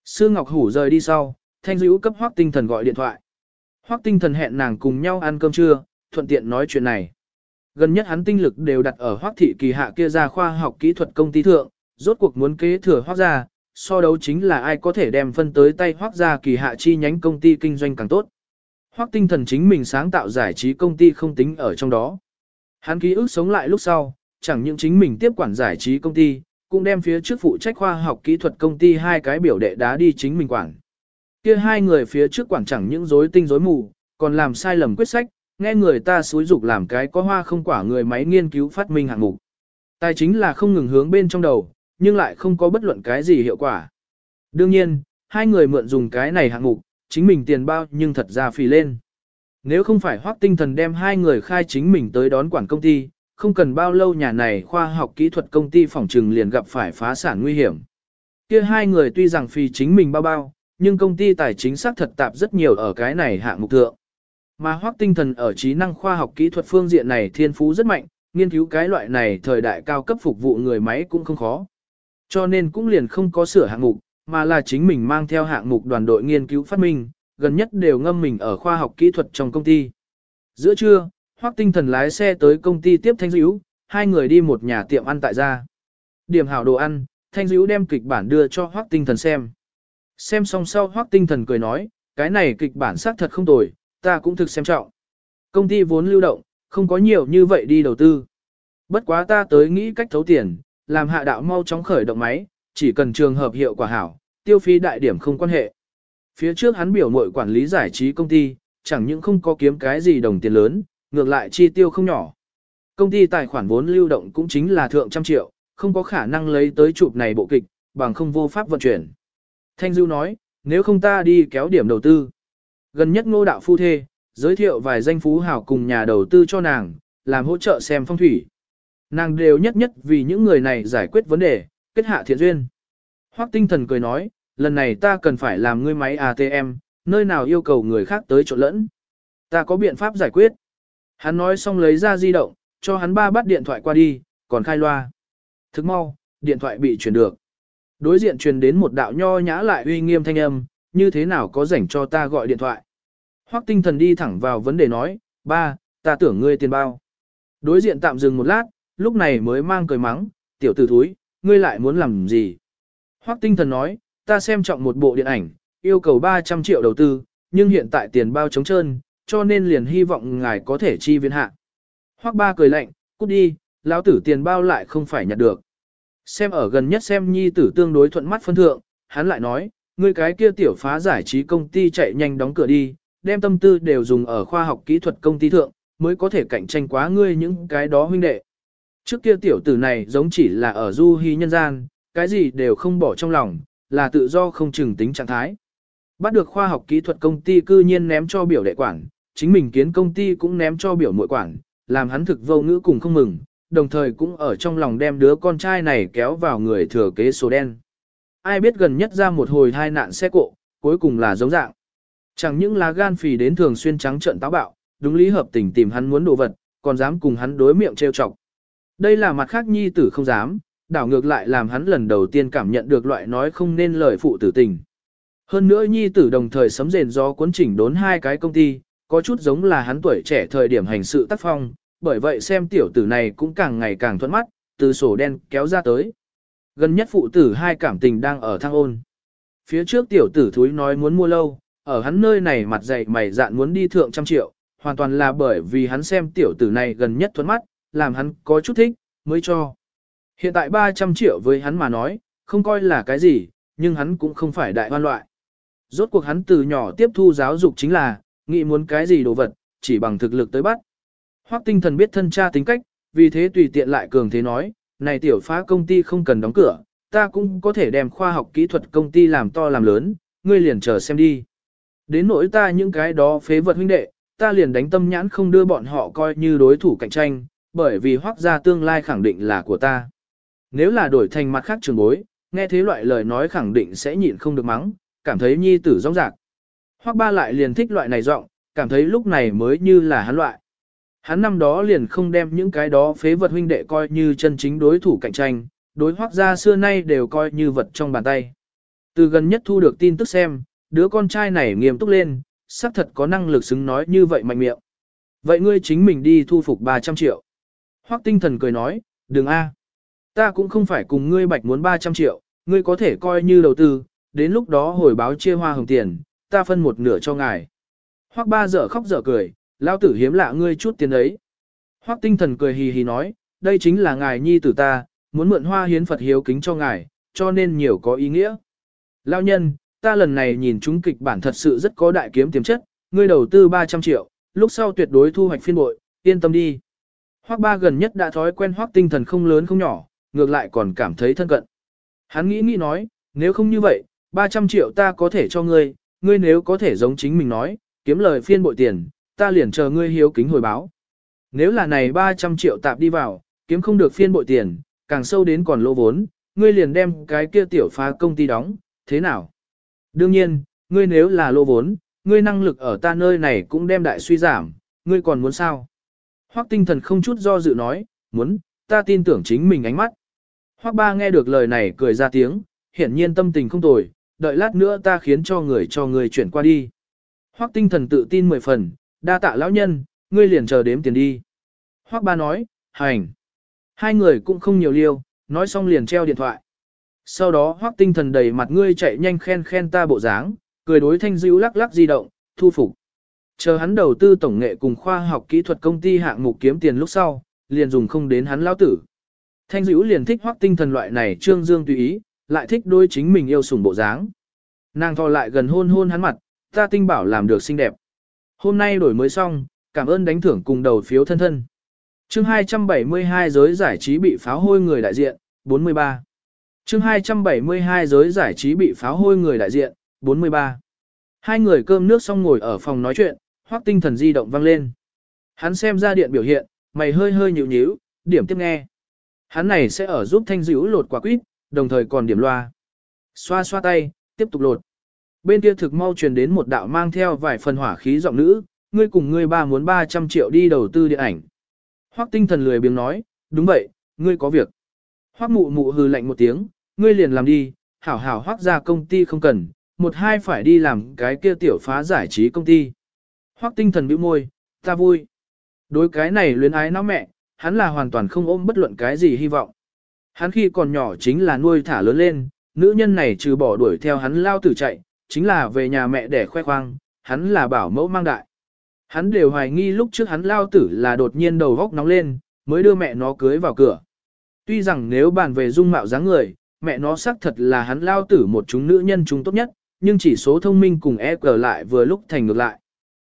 Sư Ngọc Hủ rời đi sau, Thanh dữ cấp Hoắc Tinh Thần gọi điện thoại. Hoắc Tinh Thần hẹn nàng cùng nhau ăn cơm trưa, thuận tiện nói chuyện này. Gần nhất hắn tinh lực đều đặt ở Hoắc thị kỳ hạ kia ra khoa học kỹ thuật công ty thượng, rốt cuộc muốn kế thừa Hoắc gia, so đấu chính là ai có thể đem phân tới tay Hoắc gia kỳ hạ chi nhánh công ty kinh doanh càng tốt. Hoắc Tinh Thần chính mình sáng tạo giải trí công ty không tính ở trong đó. Hắn ký ức sống lại lúc sau, chẳng những chính mình tiếp quản giải trí công ty, cũng đem phía trước phụ trách khoa học kỹ thuật công ty hai cái biểu đệ đá đi chính mình quản. Kia hai người phía trước quản chẳng những rối tinh rối mù, còn làm sai lầm quyết sách, nghe người ta xúi dục làm cái có hoa không quả người máy nghiên cứu phát minh hạng mục. Tài chính là không ngừng hướng bên trong đầu, nhưng lại không có bất luận cái gì hiệu quả. Đương nhiên, hai người mượn dùng cái này hạng mục, chính mình tiền bao nhưng thật ra phì lên. Nếu không phải hoác tinh thần đem hai người khai chính mình tới đón quản công ty, không cần bao lâu nhà này khoa học kỹ thuật công ty phòng trừng liền gặp phải phá sản nguy hiểm. Kia hai người tuy rằng phì chính mình bao bao, nhưng công ty tài chính xác thật tạp rất nhiều ở cái này hạng mục thượng. Mà hoác tinh thần ở trí năng khoa học kỹ thuật phương diện này thiên phú rất mạnh, nghiên cứu cái loại này thời đại cao cấp phục vụ người máy cũng không khó. Cho nên cũng liền không có sửa hạng mục, mà là chính mình mang theo hạng mục đoàn đội nghiên cứu phát minh, gần nhất đều ngâm mình ở khoa học kỹ thuật trong công ty. Giữa trưa, Hoắc Tinh Thần lái xe tới công ty tiếp Thanh Dữ, hai người đi một nhà tiệm ăn tại gia. Điểm hảo đồ ăn, Thanh Dữ đem kịch bản đưa cho Hoắc Tinh Thần xem. Xem xong sau Hoắc Tinh Thần cười nói, cái này kịch bản xác thật không tồi, ta cũng thực xem trọng. Công ty vốn lưu động, không có nhiều như vậy đi đầu tư. Bất quá ta tới nghĩ cách thấu tiền, làm hạ đạo mau chóng khởi động máy, chỉ cần trường hợp hiệu quả hảo, tiêu phí đại điểm không quan hệ. Phía trước hắn biểu mội quản lý giải trí công ty, chẳng những không có kiếm cái gì đồng tiền lớn, ngược lại chi tiêu không nhỏ. Công ty tài khoản vốn lưu động cũng chính là thượng trăm triệu, không có khả năng lấy tới chụp này bộ kịch, bằng không vô pháp vận chuyển. Thanh Du nói, nếu không ta đi kéo điểm đầu tư. Gần nhất ngô đạo phu thê, giới thiệu vài danh phú hảo cùng nhà đầu tư cho nàng, làm hỗ trợ xem phong thủy. Nàng đều nhất nhất vì những người này giải quyết vấn đề, kết hạ thiện duyên. Hoắc tinh thần cười nói, lần này ta cần phải làm ngươi máy ATM, nơi nào yêu cầu người khác tới trộn lẫn. Ta có biện pháp giải quyết. Hắn nói xong lấy ra di động, cho hắn ba bắt điện thoại qua đi, còn khai loa. Thức mau, điện thoại bị chuyển được. Đối diện truyền đến một đạo nho nhã lại uy nghiêm thanh âm, như thế nào có rảnh cho ta gọi điện thoại. Hoắc tinh thần đi thẳng vào vấn đề nói, ba, ta tưởng ngươi tiền bao. Đối diện tạm dừng một lát, lúc này mới mang cười mắng, tiểu tử thúi, ngươi lại muốn làm gì? Hoắc tinh thần nói, ta xem trọng một bộ điện ảnh, yêu cầu 300 triệu đầu tư, nhưng hiện tại tiền bao trống trơn, cho nên liền hy vọng ngài có thể chi viên hạ. Hoắc ba cười lạnh, cút đi, lão tử tiền bao lại không phải nhặt được. Xem ở gần nhất xem nhi tử tương đối thuận mắt phân thượng, hắn lại nói, ngươi cái kia tiểu phá giải trí công ty chạy nhanh đóng cửa đi, đem tâm tư đều dùng ở khoa học kỹ thuật công ty thượng, mới có thể cạnh tranh quá ngươi những cái đó huynh đệ. Trước kia tiểu tử này giống chỉ là ở du hy nhân gian, cái gì đều không bỏ trong lòng, là tự do không chừng tính trạng thái. Bắt được khoa học kỹ thuật công ty cư nhiên ném cho biểu đệ quản, chính mình kiến công ty cũng ném cho biểu muội quản, làm hắn thực vô ngữ cùng không mừng, đồng thời cũng ở trong lòng đem đứa con trai này kéo vào người thừa kế số đen. Ai biết gần nhất ra một hồi hai nạn xe cộ, cuối cùng là giống dạng. Chẳng những lá gan phì đến thường xuyên trắng trợn táo bạo, đúng lý hợp tình tìm hắn muốn đồ vật, còn dám cùng hắn đối miệng trêu chọc. Đây là mặt khác nhi tử không dám, đảo ngược lại làm hắn lần đầu tiên cảm nhận được loại nói không nên lời phụ tử tình. Hơn nữa nhi tử đồng thời sấm rền do cuốn chỉnh đốn hai cái công ty, có chút giống là hắn tuổi trẻ thời điểm hành sự tác phong, bởi vậy xem tiểu tử này cũng càng ngày càng thuận mắt, từ sổ đen kéo ra tới. Gần nhất phụ tử hai cảm tình đang ở thăng ôn. Phía trước tiểu tử thúi nói muốn mua lâu, ở hắn nơi này mặt dày mày dạn muốn đi thượng trăm triệu, hoàn toàn là bởi vì hắn xem tiểu tử này gần nhất thuận mắt, làm hắn có chút thích, mới cho. Hiện tại 300 triệu với hắn mà nói, không coi là cái gì, nhưng hắn cũng không phải đại hoan loại. Rốt cuộc hắn từ nhỏ tiếp thu giáo dục chính là, nghĩ muốn cái gì đồ vật, chỉ bằng thực lực tới bắt. Hoắc tinh thần biết thân cha tính cách, vì thế tùy tiện lại cường thế nói, này tiểu phá công ty không cần đóng cửa, ta cũng có thể đem khoa học kỹ thuật công ty làm to làm lớn, ngươi liền chờ xem đi. Đến nỗi ta những cái đó phế vật huynh đệ, ta liền đánh tâm nhãn không đưa bọn họ coi như đối thủ cạnh tranh, bởi vì hoác gia tương lai khẳng định là của ta. Nếu là đổi thành mặt khác trường bối, nghe thế loại lời nói khẳng định sẽ nhịn không được mắng, cảm thấy nhi tử rong rạc. Hoác ba lại liền thích loại này giọng, cảm thấy lúc này mới như là hắn loại. Hắn năm đó liền không đem những cái đó phế vật huynh đệ coi như chân chính đối thủ cạnh tranh, đối hoác gia xưa nay đều coi như vật trong bàn tay. Từ gần nhất thu được tin tức xem, đứa con trai này nghiêm túc lên, xác thật có năng lực xứng nói như vậy mạnh miệng. Vậy ngươi chính mình đi thu phục 300 triệu. Hoắc tinh thần cười nói, đừng a, Ta cũng không phải cùng ngươi bạch muốn 300 triệu, ngươi có thể coi như đầu tư, đến lúc đó hồi báo chia hoa hồng tiền, ta phân một nửa cho ngài. Hoắc ba dở khóc dở cười, lao tử hiếm lạ ngươi chút tiền ấy. Hoắc tinh thần cười hì hì nói, đây chính là ngài nhi tử ta, muốn mượn hoa hiến Phật hiếu kính cho ngài, cho nên nhiều có ý nghĩa. Lao nhân, ta lần này nhìn chúng kịch bản thật sự rất có đại kiếm tiềm chất, ngươi đầu tư 300 triệu, lúc sau tuyệt đối thu hoạch phiên bội, yên tâm đi. Hoắc ba gần nhất đã thói quen hoắc tinh thần không lớn không nhỏ, ngược lại còn cảm thấy thân cận. Hắn nghĩ nghĩ nói, nếu không như vậy, 300 triệu ta có thể cho ngươi, ngươi nếu có thể giống chính mình nói, kiếm lời phiên bội tiền, ta liền chờ ngươi hiếu kính hồi báo. Nếu là này 300 triệu tạp đi vào, kiếm không được phiên bội tiền, càng sâu đến còn lỗ vốn, ngươi liền đem cái kia tiểu phá công ty đóng, thế nào? Đương nhiên, ngươi nếu là lỗ vốn, ngươi năng lực ở ta nơi này cũng đem đại suy giảm, ngươi còn muốn sao? Hoắc tinh thần không chút do dự nói, muốn, ta tin tưởng chính mình ánh mắt. Hoắc ba nghe được lời này cười ra tiếng, hiển nhiên tâm tình không tồi, đợi lát nữa ta khiến cho người cho người chuyển qua đi. Hoắc tinh thần tự tin mười phần, đa tạ lão nhân, ngươi liền chờ đếm tiền đi. Hoắc ba nói, hành. Hai người cũng không nhiều liêu, nói xong liền treo điện thoại. Sau đó Hoắc tinh thần đầy mặt ngươi chạy nhanh khen khen ta bộ dáng, cười đối thanh dữ lắc lắc di động, thu phục. Chờ hắn đầu tư tổng nghệ cùng khoa học kỹ thuật công ty hạng mục kiếm tiền lúc sau, liền dùng không đến hắn lão tử. Thanh dữ liền thích hoắc tinh thần loại này trương dương tùy ý, lại thích đôi chính mình yêu sủng bộ dáng. Nàng thò lại gần hôn hôn hắn mặt, ta tinh bảo làm được xinh đẹp. Hôm nay đổi mới xong, cảm ơn đánh thưởng cùng đầu phiếu thân thân. Chương 272 giới giải trí bị pháo hôi người đại diện, 43. Chương 272 giới giải trí bị pháo hôi người đại diện, 43. Hai người cơm nước xong ngồi ở phòng nói chuyện, hoắc tinh thần di động vang lên. Hắn xem ra điện biểu hiện, mày hơi hơi nhíu nhíu, điểm tiếp nghe. Hắn này sẽ ở giúp thanh dữ lột quả quýt, đồng thời còn điểm loa. Xoa xoa tay, tiếp tục lột. Bên kia thực mau truyền đến một đạo mang theo vài phần hỏa khí giọng nữ, ngươi cùng ngươi ba muốn 300 triệu đi đầu tư điện ảnh. Hoắc tinh thần lười biếng nói, đúng vậy, ngươi có việc. Hoắc mụ mụ hừ lạnh một tiếng, ngươi liền làm đi, hảo hảo hoắc ra công ty không cần, một hai phải đi làm cái kia tiểu phá giải trí công ty. Hoắc tinh thần bĩu môi, ta vui. Đối cái này luyến ái nó mẹ, hắn là hoàn toàn không ôm bất luận cái gì hy vọng. Hắn khi còn nhỏ chính là nuôi thả lớn lên, nữ nhân này trừ bỏ đuổi theo hắn lao tử chạy, chính là về nhà mẹ để khoe khoang, hắn là bảo mẫu mang đại. Hắn đều hoài nghi lúc trước hắn lao tử là đột nhiên đầu góc nóng lên, mới đưa mẹ nó cưới vào cửa. Tuy rằng nếu bàn về dung mạo dáng người, mẹ nó xác thật là hắn lao tử một chúng nữ nhân chúng tốt nhất, nhưng chỉ số thông minh cùng EQ lại vừa lúc thành ngược lại.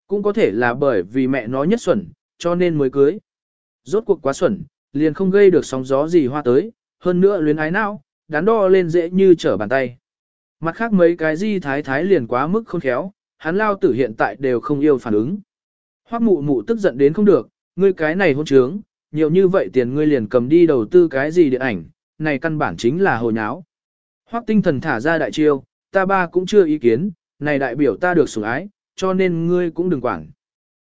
Cũng có thể là bởi vì mẹ nó nhất xuẩn, cho nên mới cưới. Rốt cuộc quá xuẩn, liền không gây được sóng gió gì hoa tới, hơn nữa luyến ái não, đắn đo lên dễ như trở bàn tay. Mặt khác mấy cái di thái thái liền quá mức khôn khéo, hắn lao tử hiện tại đều không yêu phản ứng. Hoắc mụ mụ tức giận đến không được, ngươi cái này hôn trướng, nhiều như vậy tiền ngươi liền cầm đi đầu tư cái gì điện ảnh, này căn bản chính là hồ nháo. Hoắc tinh thần thả ra đại chiêu, ta ba cũng chưa ý kiến, này đại biểu ta được sủng ái, cho nên ngươi cũng đừng quản.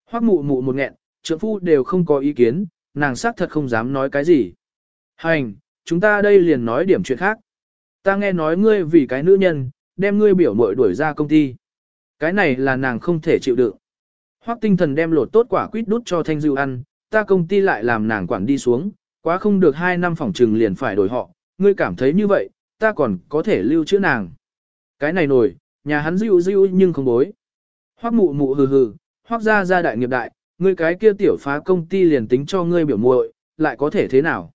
Hoắc mụ mụ một nghẹn, trưởng phu đều không có ý kiến, nàng xác thật không dám nói cái gì. Hành, chúng ta đây liền nói điểm chuyện khác. Ta nghe nói ngươi vì cái nữ nhân, đem ngươi biểu muội đuổi ra công ty. Cái này là nàng không thể chịu đựng. Hoắc tinh thần đem lột tốt quả quýt đút cho Thanh Dư ăn, ta công ty lại làm nàng quản đi xuống, quá không được 2 năm phòng trừng liền phải đổi họ, ngươi cảm thấy như vậy, ta còn có thể lưu chữ nàng. Cái này nổi, nhà hắn dịu dịu nhưng không bối. Hoắc mụ mụ hừ hừ, Hoắc gia gia đại nghiệp đại, ngươi cái kia tiểu phá công ty liền tính cho ngươi biểu muội, lại có thể thế nào?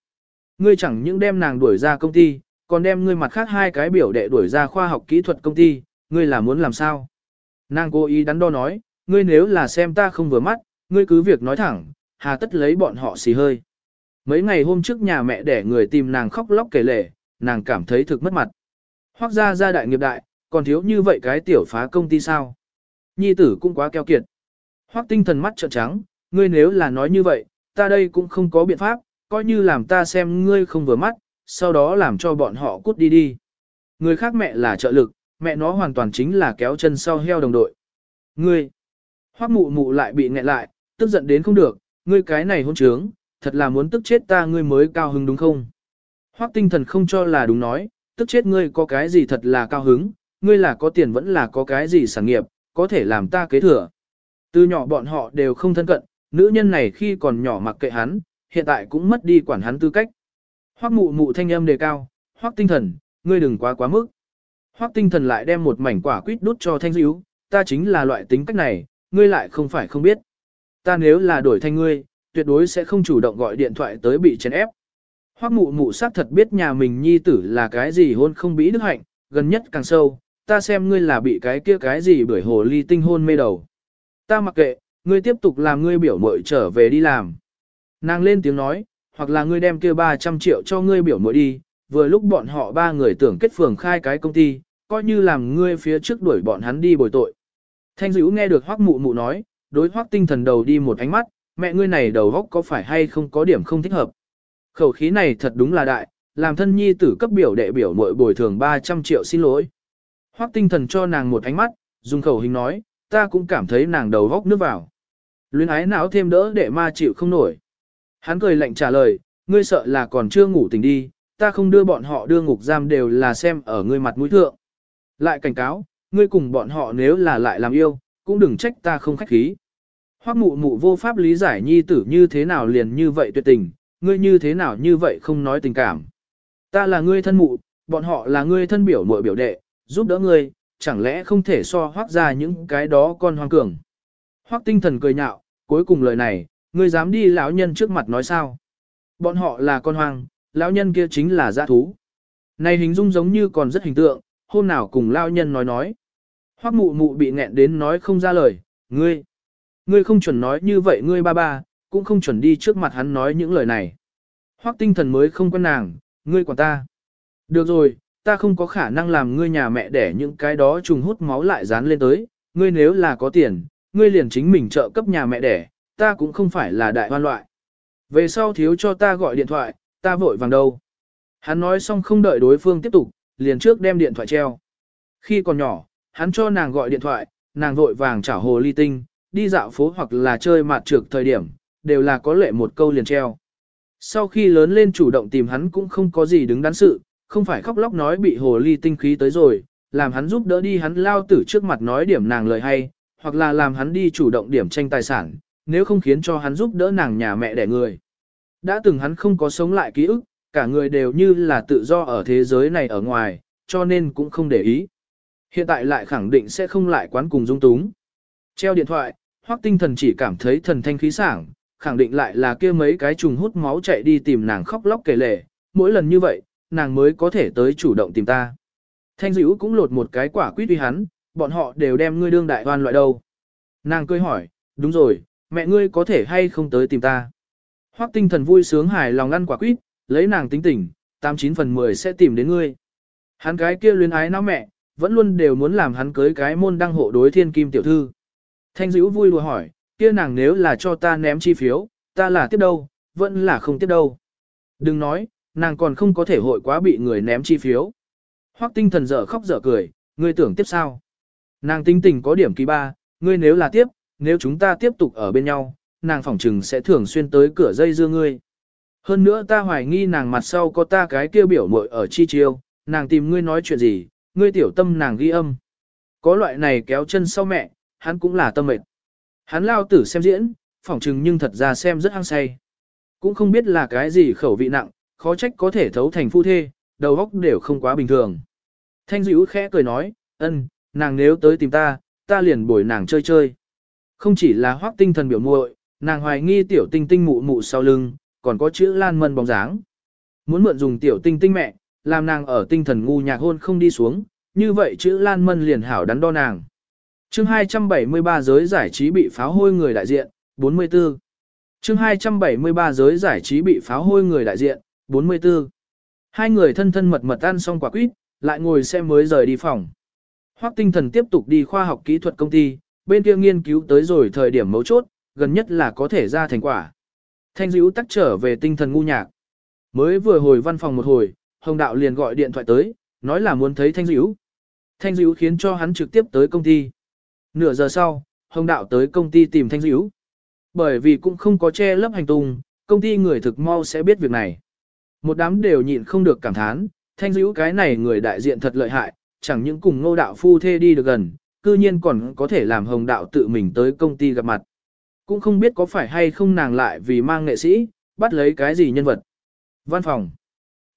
Ngươi chẳng những đem nàng đuổi ra công ty, còn đem ngươi mặt khác hai cái biểu đệ đuổi ra khoa học kỹ thuật công ty, ngươi là muốn làm sao? Nàng cố ý đắn đo nói, ngươi nếu là xem ta không vừa mắt, ngươi cứ việc nói thẳng, hà tất lấy bọn họ xì hơi. Mấy ngày hôm trước nhà mẹ để người tìm nàng khóc lóc kể lể, nàng cảm thấy thực mất mặt. Hoác ra gia đại nghiệp đại, còn thiếu như vậy cái tiểu phá công ty sao? Nhi tử cũng quá keo kiệt. Hoác tinh thần mắt trợn trắng, ngươi nếu là nói như vậy, ta đây cũng không có biện pháp, coi như làm ta xem ngươi không vừa mắt, sau đó làm cho bọn họ cút đi đi. Người khác mẹ là trợ lực, mẹ nó hoàn toàn chính là kéo chân sau heo đồng đội. Ngươi, hoác mụ mụ lại bị nghẹn lại, tức giận đến không được, ngươi cái này hôn trướng, thật là muốn tức chết ta ngươi mới cao hứng đúng không? Hoác tinh thần không cho là đúng nói, tức chết ngươi có cái gì thật là cao hứng, ngươi là có tiền vẫn là có cái gì sản nghiệp, có thể làm ta kế thừa. Từ nhỏ bọn họ đều không thân cận, nữ nhân này khi còn nhỏ mặc kệ hắn, hiện tại cũng mất đi quản hắn tư cách. Hoắc mụ mụ thanh âm đề cao, Hoắc tinh thần, ngươi đừng quá quá mức. Hoắc tinh thần lại đem một mảnh quả quýt đút cho thanh dữ, ta chính là loại tính cách này, ngươi lại không phải không biết. Ta nếu là đổi thanh ngươi, tuyệt đối sẽ không chủ động gọi điện thoại tới bị chèn ép. Hoắc mụ mụ xác thật biết nhà mình nhi tử là cái gì hôn không bĩ đức hạnh, gần nhất càng sâu, ta xem ngươi là bị cái kia cái gì bởi hồ ly tinh hôn mê đầu. Ta mặc kệ, ngươi tiếp tục làm ngươi biểu mội trở về đi làm. Nàng lên tiếng nói, hoặc là ngươi đem kia 300 triệu cho ngươi biểu mỗi đi, vừa lúc bọn họ ba người tưởng kết phường khai cái công ty, coi như làm ngươi phía trước đuổi bọn hắn đi bồi tội. Thanh dữ nghe được hoắc mụ mụ nói, đối hoắc tinh thần đầu đi một ánh mắt, mẹ ngươi này đầu góc có phải hay không có điểm không thích hợp. Khẩu khí này thật đúng là đại, làm thân nhi tử cấp biểu đệ biểu muội bồi thường 300 triệu xin lỗi. Hoắc tinh thần cho nàng một ánh mắt, dùng khẩu hình nói, ta cũng cảm thấy nàng đầu góc nước vào. Luyến ái não thêm đỡ để ma chịu không nổi. Hắn cười lạnh trả lời, ngươi sợ là còn chưa ngủ tỉnh đi, ta không đưa bọn họ đưa ngục giam đều là xem ở ngươi mặt mũi thượng. Lại cảnh cáo, ngươi cùng bọn họ nếu là lại làm yêu, cũng đừng trách ta không khách khí. Hoắc mụ mụ vô pháp lý giải nhi tử như thế nào liền như vậy tuyệt tình, ngươi như thế nào như vậy không nói tình cảm. Ta là ngươi thân mụ, bọn họ là ngươi thân biểu muội biểu đệ, giúp đỡ ngươi, chẳng lẽ không thể so hoác ra những cái đó con hoang cường. Hoác tinh thần cười nhạo, cuối cùng lời này, ngươi dám đi lão nhân trước mặt nói sao. Bọn họ là con hoang, lão nhân kia chính là dã thú. Này hình dung giống như còn rất hình tượng, hôm nào cùng lão nhân nói nói. Hoắc mụ mụ bị nghẹn đến nói không ra lời, ngươi. Ngươi không chuẩn nói như vậy ngươi ba ba, cũng không chuẩn đi trước mặt hắn nói những lời này. Hoắc tinh thần mới không quen nàng, ngươi quản ta. Được rồi, ta không có khả năng làm ngươi nhà mẹ để những cái đó trùng hút máu lại dán lên tới, ngươi nếu là có tiền, ngươi liền chính mình trợ cấp nhà mẹ đẻ, ta cũng không phải là đại hoan loại. Về sau thiếu cho ta gọi điện thoại, ta vội vàng đâu. Hắn nói xong không đợi đối phương tiếp tục, liền trước đem điện thoại treo. Khi còn nhỏ, hắn cho nàng gọi điện thoại, nàng vội vàng trả hồ ly tinh, đi dạo phố hoặc là chơi mạt trược thời điểm, đều là có lệ một câu liền treo. Sau khi lớn lên chủ động tìm hắn cũng không có gì đứng đắn sự, không phải khóc lóc nói bị hồ ly tinh khí tới rồi, làm hắn giúp đỡ đi hắn lao tử trước mặt nói điểm nàng lời hay, hoặc là làm hắn đi chủ động điểm tranh tài sản, nếu không khiến cho hắn giúp đỡ nàng nhà mẹ đẻ người. Đã từng hắn không có sống lại ký ức, cả người đều như là tự do ở thế giới này ở ngoài, cho nên cũng không để ý. Hiện tại lại khẳng định sẽ không lại quán cùng dung túng. Treo điện thoại, hoặc tinh thần chỉ cảm thấy thần thanh khí sảng, khẳng định lại là kia mấy cái trùng hút máu chạy đi tìm nàng khóc lóc kể lể, mỗi lần như vậy, nàng mới có thể tới chủ động tìm ta. Thanh dữ cũng lột một cái quả quýt uy hắn, bọn họ đều đem ngươi đương đại hoan loại đâu. Nàng cười hỏi, đúng rồi, mẹ ngươi có thể hay không tới tìm ta. Hoắc tinh thần vui sướng hài lòng ăn quả quýt, lấy nàng tính tình, 89 phần 10 sẽ tìm đến ngươi. Hắn cái kia luyến ái não mẹ, vẫn luôn đều muốn làm hắn cưới cái môn đăng hộ đối thiên kim tiểu thư. Thanh dữ vui lùa hỏi, kia nàng nếu là cho ta ném chi phiếu, ta là tiếp đâu, vẫn là không tiếp đâu. Đừng nói, nàng còn không có thể hội quá bị người ném chi phiếu. Hoắc tinh thần dở khóc dở cười, ngươi tưởng tiếp sao? Nàng tính tình có điểm kỳ ba, ngươi nếu là tiếp, nếu chúng ta tiếp tục ở bên nhau, nàng phỏng trừng sẽ thường xuyên tới cửa dây dưa ngươi. Hơn nữa ta hoài nghi nàng mặt sau có ta cái kia biểu muội ở chi chiêu, nàng tìm ngươi nói chuyện gì, ngươi tiểu tâm nàng ghi âm. Có loại này kéo chân sau mẹ, hắn cũng là tâm mệt. Hắn lao tử xem diễn, phỏng trừng nhưng thật ra xem rất hăng say. Cũng không biết là cái gì khẩu vị nặng, khó trách có thể thấu thành phu thê, đầu óc đều không quá bình thường. Thanh dữ khẽ cười nói, ân, nàng nếu tới tìm ta, ta liền bồi nàng chơi chơi. Không chỉ là hoác tinh thần biểu muội, nàng hoài nghi tiểu tinh tinh mụ mụ sau lưng, còn có chữ lan mân bóng dáng. Muốn mượn dùng tiểu tinh tinh mẹ, làm nàng ở tinh thần ngu nhạc hôn không đi xuống, như vậy chữ lan mân liền hảo đắn đo nàng. chương 273 giới giải trí bị pháo hôi người đại diện, 44. chương 273 giới giải trí bị pháo hôi người đại diện, 44. Hai người thân thân mật mật ăn xong quả quýt, lại ngồi xe mới rời đi phòng. Hoắc tinh thần tiếp tục đi khoa học kỹ thuật công ty, bên kia nghiên cứu tới rồi thời điểm mấu chốt, gần nhất là có thể ra thành quả. Thanh dữ tắc trở về tinh thần ngu nhạc. Mới vừa hồi văn phòng một hồi, Hồng Đạo liền gọi điện thoại tới, nói là muốn thấy Thanh dữ. Thanh dữ khiến cho hắn trực tiếp tới công ty. Nửa giờ sau, Hồng Đạo tới công ty tìm Thanh dữ. Bởi vì cũng không có che lấp hành tung, công ty người thực mau sẽ biết việc này. Một đám đều nhịn không được cảm thán, thanh dữ cái này người đại diện thật lợi hại, chẳng những cùng ngô đạo phu thê đi được gần, cư nhiên còn có thể làm hồng đạo tự mình tới công ty gặp mặt. Cũng không biết có phải hay không nàng lại vì mang nghệ sĩ, bắt lấy cái gì nhân vật. Văn phòng.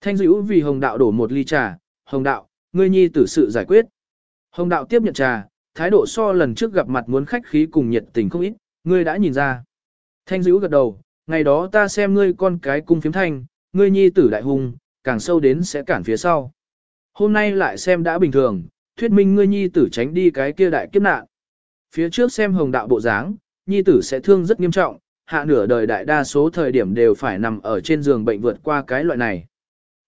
Thanh dữ vì hồng đạo đổ một ly trà, hồng đạo, ngươi nhi tử sự giải quyết. Hồng đạo tiếp nhận trà, thái độ so lần trước gặp mặt muốn khách khí cùng nhiệt tình không ít, ngươi đã nhìn ra. Thanh dữ gật đầu, ngày đó ta xem ngươi con cái cung phiếm thanh, ngươi nhi tử đại hùng, càng sâu đến sẽ cản phía sau. Hôm nay lại xem đã bình thường, thuyết minh ngươi nhi tử tránh đi cái kia đại kiếp nạn. Phía trước xem hồng đạo bộ dáng, nhi tử sẽ thương rất nghiêm trọng, hạ nửa đời đại đa số thời điểm đều phải nằm ở trên giường bệnh vượt qua cái loại này.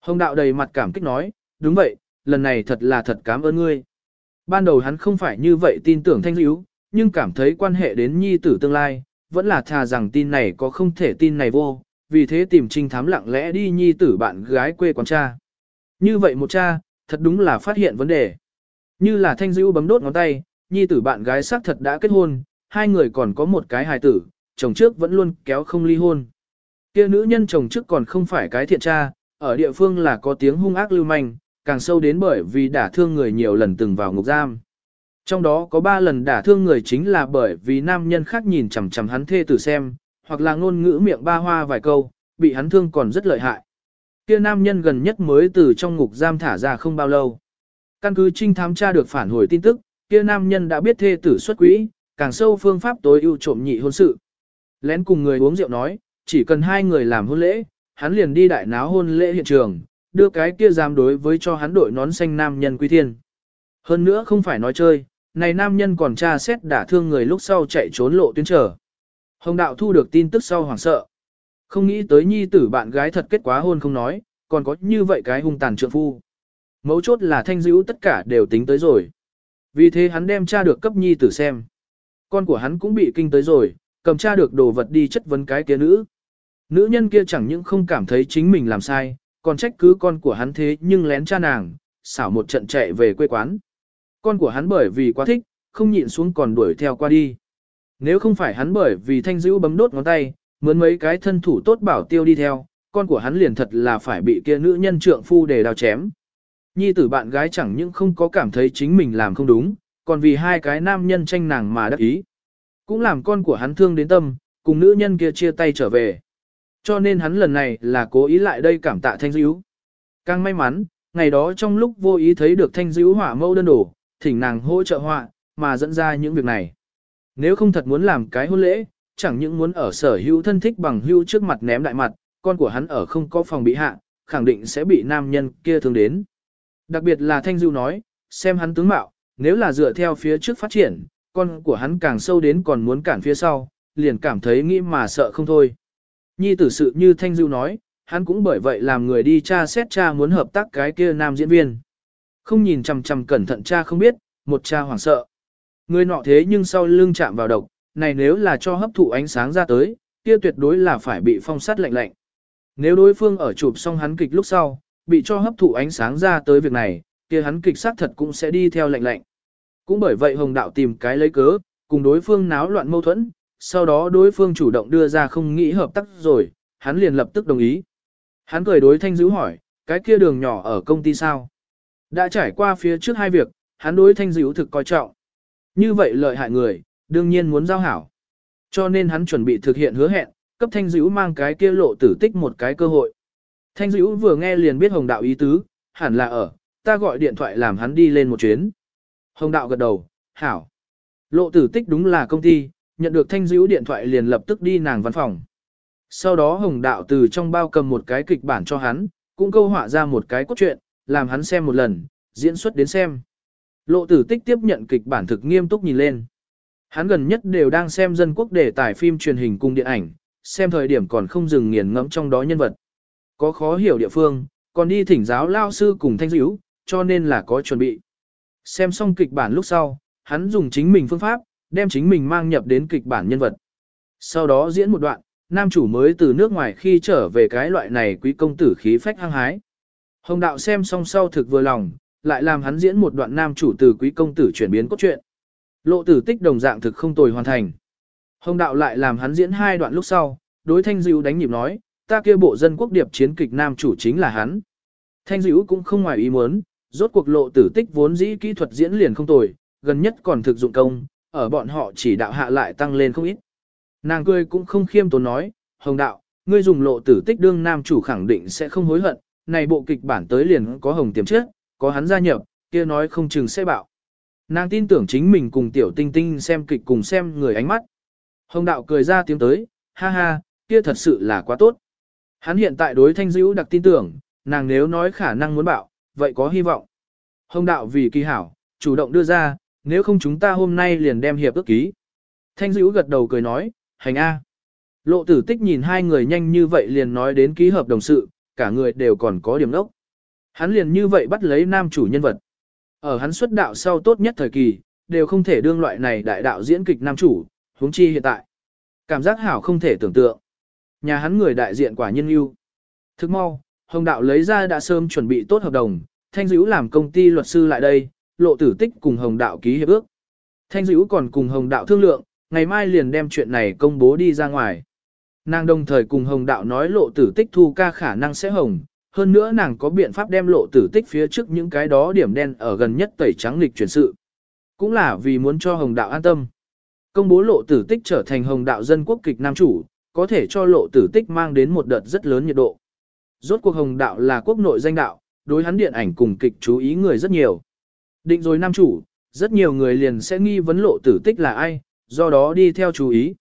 Hồng đạo đầy mặt cảm kích nói, đúng vậy, lần này thật là thật cảm ơn ngươi. Ban đầu hắn không phải như vậy tin tưởng thanh hữu, nhưng cảm thấy quan hệ đến nhi tử tương lai, vẫn là thà rằng tin này có không thể tin này vô, vì thế tìm trinh thám lặng lẽ đi nhi tử bạn gái quê quán cha. Như vậy một cha, thật đúng là phát hiện vấn đề. Như là thanh dữ bấm đốt ngón tay, nhi tử bạn gái xác thật đã kết hôn, hai người còn có một cái hài tử, chồng trước vẫn luôn kéo không ly hôn. Kia nữ nhân chồng trước còn không phải cái thiện cha, ở địa phương là có tiếng hung ác lưu manh, càng sâu đến bởi vì đả thương người nhiều lần từng vào ngục giam. Trong đó có ba lần đả thương người chính là bởi vì nam nhân khác nhìn chằm chằm hắn thê tử xem, hoặc là ngôn ngữ miệng ba hoa vài câu, bị hắn thương còn rất lợi hại. Kia nam nhân gần nhất mới từ trong ngục giam thả ra không bao lâu. Căn cứ trinh thám tra được phản hồi tin tức, kia nam nhân đã biết thê tử xuất quỹ, càng sâu phương pháp tối ưu trộm nhị hôn sự. Lén cùng người uống rượu nói, chỉ cần hai người làm hôn lễ, hắn liền đi đại náo hôn lễ hiện trường, đưa cái kia giam đối với cho hắn đội nón xanh nam nhân quý thiên. Hơn nữa không phải nói chơi, này nam nhân còn tra xét đả thương người lúc sau chạy trốn lộ tuyến trở. Hồng đạo thu được tin tức sau hoảng sợ. Không nghĩ tới nhi tử bạn gái thật kết quá hôn không nói, còn có như vậy cái hung tàn trượng phu. Mấu chốt là thanh dữ tất cả đều tính tới rồi. Vì thế hắn đem tra được cấp nhi tử xem. Con của hắn cũng bị kinh tới rồi, cầm tra được đồ vật đi chất vấn cái kia nữ. Nữ nhân kia chẳng những không cảm thấy chính mình làm sai, còn trách cứ con của hắn thế nhưng lén cha nàng, xảo một trận chạy về quê quán. Con của hắn bởi vì quá thích, không nhịn xuống còn đuổi theo qua đi. Nếu không phải hắn bởi vì thanh dữ bấm đốt ngón tay, mướn mấy cái thân thủ tốt bảo tiêu đi theo, con của hắn liền thật là phải bị kia nữ nhân trượng phu để đào chém. Nhi tử bạn gái chẳng những không có cảm thấy chính mình làm không đúng, còn vì hai cái nam nhân tranh nàng mà đắc ý. Cũng làm con của hắn thương đến tâm, cùng nữ nhân kia chia tay trở về. Cho nên hắn lần này là cố ý lại đây cảm tạ thanh dữ. Càng may mắn, ngày đó trong lúc vô ý thấy được thanh dữ hỏa mâu đơn đổ, thỉnh nàng hỗ trợ họa, mà dẫn ra những việc này. Nếu không thật muốn làm cái hôn lễ, chẳng những muốn ở sở hữu thân thích bằng hữu trước mặt ném đại mặt, con của hắn ở không có phòng bị hạ, khẳng định sẽ bị nam nhân kia thương đến. Đặc biệt là Thanh Dưu nói, xem hắn tướng mạo, nếu là dựa theo phía trước phát triển, con của hắn càng sâu đến còn muốn cản phía sau, liền cảm thấy nghĩ mà sợ không thôi. Nhi tử sự như Thanh Dưu nói, hắn cũng bởi vậy làm người đi tra xét cha muốn hợp tác cái kia nam diễn viên. Không nhìn chằm chằm cẩn thận cha không biết, một cha hoảng sợ. Người nọ thế nhưng sau lưng chạm vào độc, này nếu là cho hấp thụ ánh sáng ra tới, kia tuyệt đối là phải bị phong sát lạnh lạnh. Nếu đối phương ở chụp xong hắn kịch lúc sau, bị cho hấp thụ ánh sáng ra tới việc này, kia hắn kịch sát thật cũng sẽ đi theo lệnh lệnh Cũng bởi vậy Hồng Đạo tìm cái lấy cớ, cùng đối phương náo loạn mâu thuẫn, sau đó đối phương chủ động đưa ra không nghĩ hợp tác rồi, hắn liền lập tức đồng ý. Hắn cười đối Thanh Dữ hỏi, cái kia đường nhỏ ở công ty sao? Đã trải qua phía trước hai việc, hắn đối Thanh Dữ thực coi trọng. Như vậy lợi hại người, đương nhiên muốn giao hảo. Cho nên hắn chuẩn bị thực hiện hứa hẹn, cấp Thanh Dữ mang cái kia lộ tử tích một cái cơ hội. Thanh Dữ vừa nghe liền biết Hồng Đạo ý tứ, hẳn là ở, ta gọi điện thoại làm hắn đi lên một chuyến. Hồng Đạo gật đầu, hảo. Lộ tử tích đúng là công ty, nhận được Thanh Dữ điện thoại liền lập tức đi nàng văn phòng. Sau đó Hồng Đạo từ trong bao cầm một cái kịch bản cho hắn, cũng câu họa ra một cái cốt truyện, làm hắn xem một lần, diễn xuất đến xem. Lộ tử tích tiếp nhận kịch bản thực nghiêm túc nhìn lên. Hắn gần nhất đều đang xem dân quốc đề tài phim truyền hình cùng điện ảnh, xem thời điểm còn không dừng nghiền ngẫm trong đó nhân vật. Có khó hiểu địa phương, còn đi thỉnh giáo lao sư cùng thanh dữ, cho nên là có chuẩn bị. Xem xong kịch bản lúc sau, hắn dùng chính mình phương pháp, đem chính mình mang nhập đến kịch bản nhân vật. Sau đó diễn một đoạn, nam chủ mới từ nước ngoài khi trở về cái loại này quý công tử khí phách hăng hái. Hồng đạo xem xong sau thực vừa lòng, lại làm hắn diễn một đoạn nam chủ từ quý công tử chuyển biến cốt truyện. Lộ tử tích đồng dạng thực không tồi hoàn thành. Hồng đạo lại làm hắn diễn hai đoạn lúc sau, đối thanh dữ đánh nhịp nói, ta kia bộ dân quốc điệp chiến kịch nam chủ chính là hắn. Thanh dữ cũng không ngoài ý muốn, rốt cuộc lộ tử tích vốn dĩ kỹ thuật diễn liền không tồi, gần nhất còn thực dụng công, ở bọn họ chỉ đạo hạ lại tăng lên không ít. Nàng cười cũng không khiêm tốn nói, hồng đạo, ngươi dùng lộ tử tích đương nam chủ khẳng định sẽ không hối hận, này bộ kịch bản tới liền có hồng tiềm trước, có hắn gia nhập, kia nói không chừng sẽ bạo. Nàng tin tưởng chính mình cùng tiểu tinh tinh xem kịch cùng xem người ánh mắt. Hồng đạo cười ra tiếng tới, ha ha, kia thật sự là quá tốt. Hắn hiện tại đối thanh dữ đặc tin tưởng, nàng nếu nói khả năng muốn bạo, vậy có hy vọng. Hồng đạo vì kỳ hảo, chủ động đưa ra, nếu không chúng ta hôm nay liền đem hiệp ước ký. Thanh dữ gật đầu cười nói, hành A. Lộ tử tích nhìn hai người nhanh như vậy liền nói đến ký hợp đồng sự, cả người đều còn có điểm đốc. Hắn liền như vậy bắt lấy nam chủ nhân vật. Ở hắn xuất đạo sau tốt nhất thời kỳ, đều không thể đương loại này đại đạo diễn kịch nam chủ, huống chi hiện tại. Cảm giác hảo không thể tưởng tượng. Nhà hắn người đại diện quả nhân ưu. Thức mau, Hồng Đạo lấy ra đã sớm chuẩn bị tốt hợp đồng, Thanh Dữ làm công ty luật sư lại đây, lộ tử tích cùng Hồng Đạo ký hiệp ước. Thanh Dữ còn cùng Hồng Đạo thương lượng, ngày mai liền đem chuyện này công bố đi ra ngoài. Nàng đồng thời cùng Hồng Đạo nói lộ tử tích thu ca khả năng sẽ hồng, hơn nữa nàng có biện pháp đem lộ tử tích phía trước những cái đó điểm đen ở gần nhất tẩy trắng lịch chuyển sự. Cũng là vì muốn cho Hồng Đạo an tâm. Công bố lộ tử tích trở thành Hồng Đạo dân quốc kịch nam chủ, có thể cho lộ tử tích mang đến một đợt rất lớn nhiệt độ. Rốt cuộc Hồng Đạo là quốc nội danh đạo, đối hắn điện ảnh cùng kịch chú ý người rất nhiều. Định rồi nam chủ, rất nhiều người liền sẽ nghi vấn lộ tử tích là ai, do đó đi theo chú ý.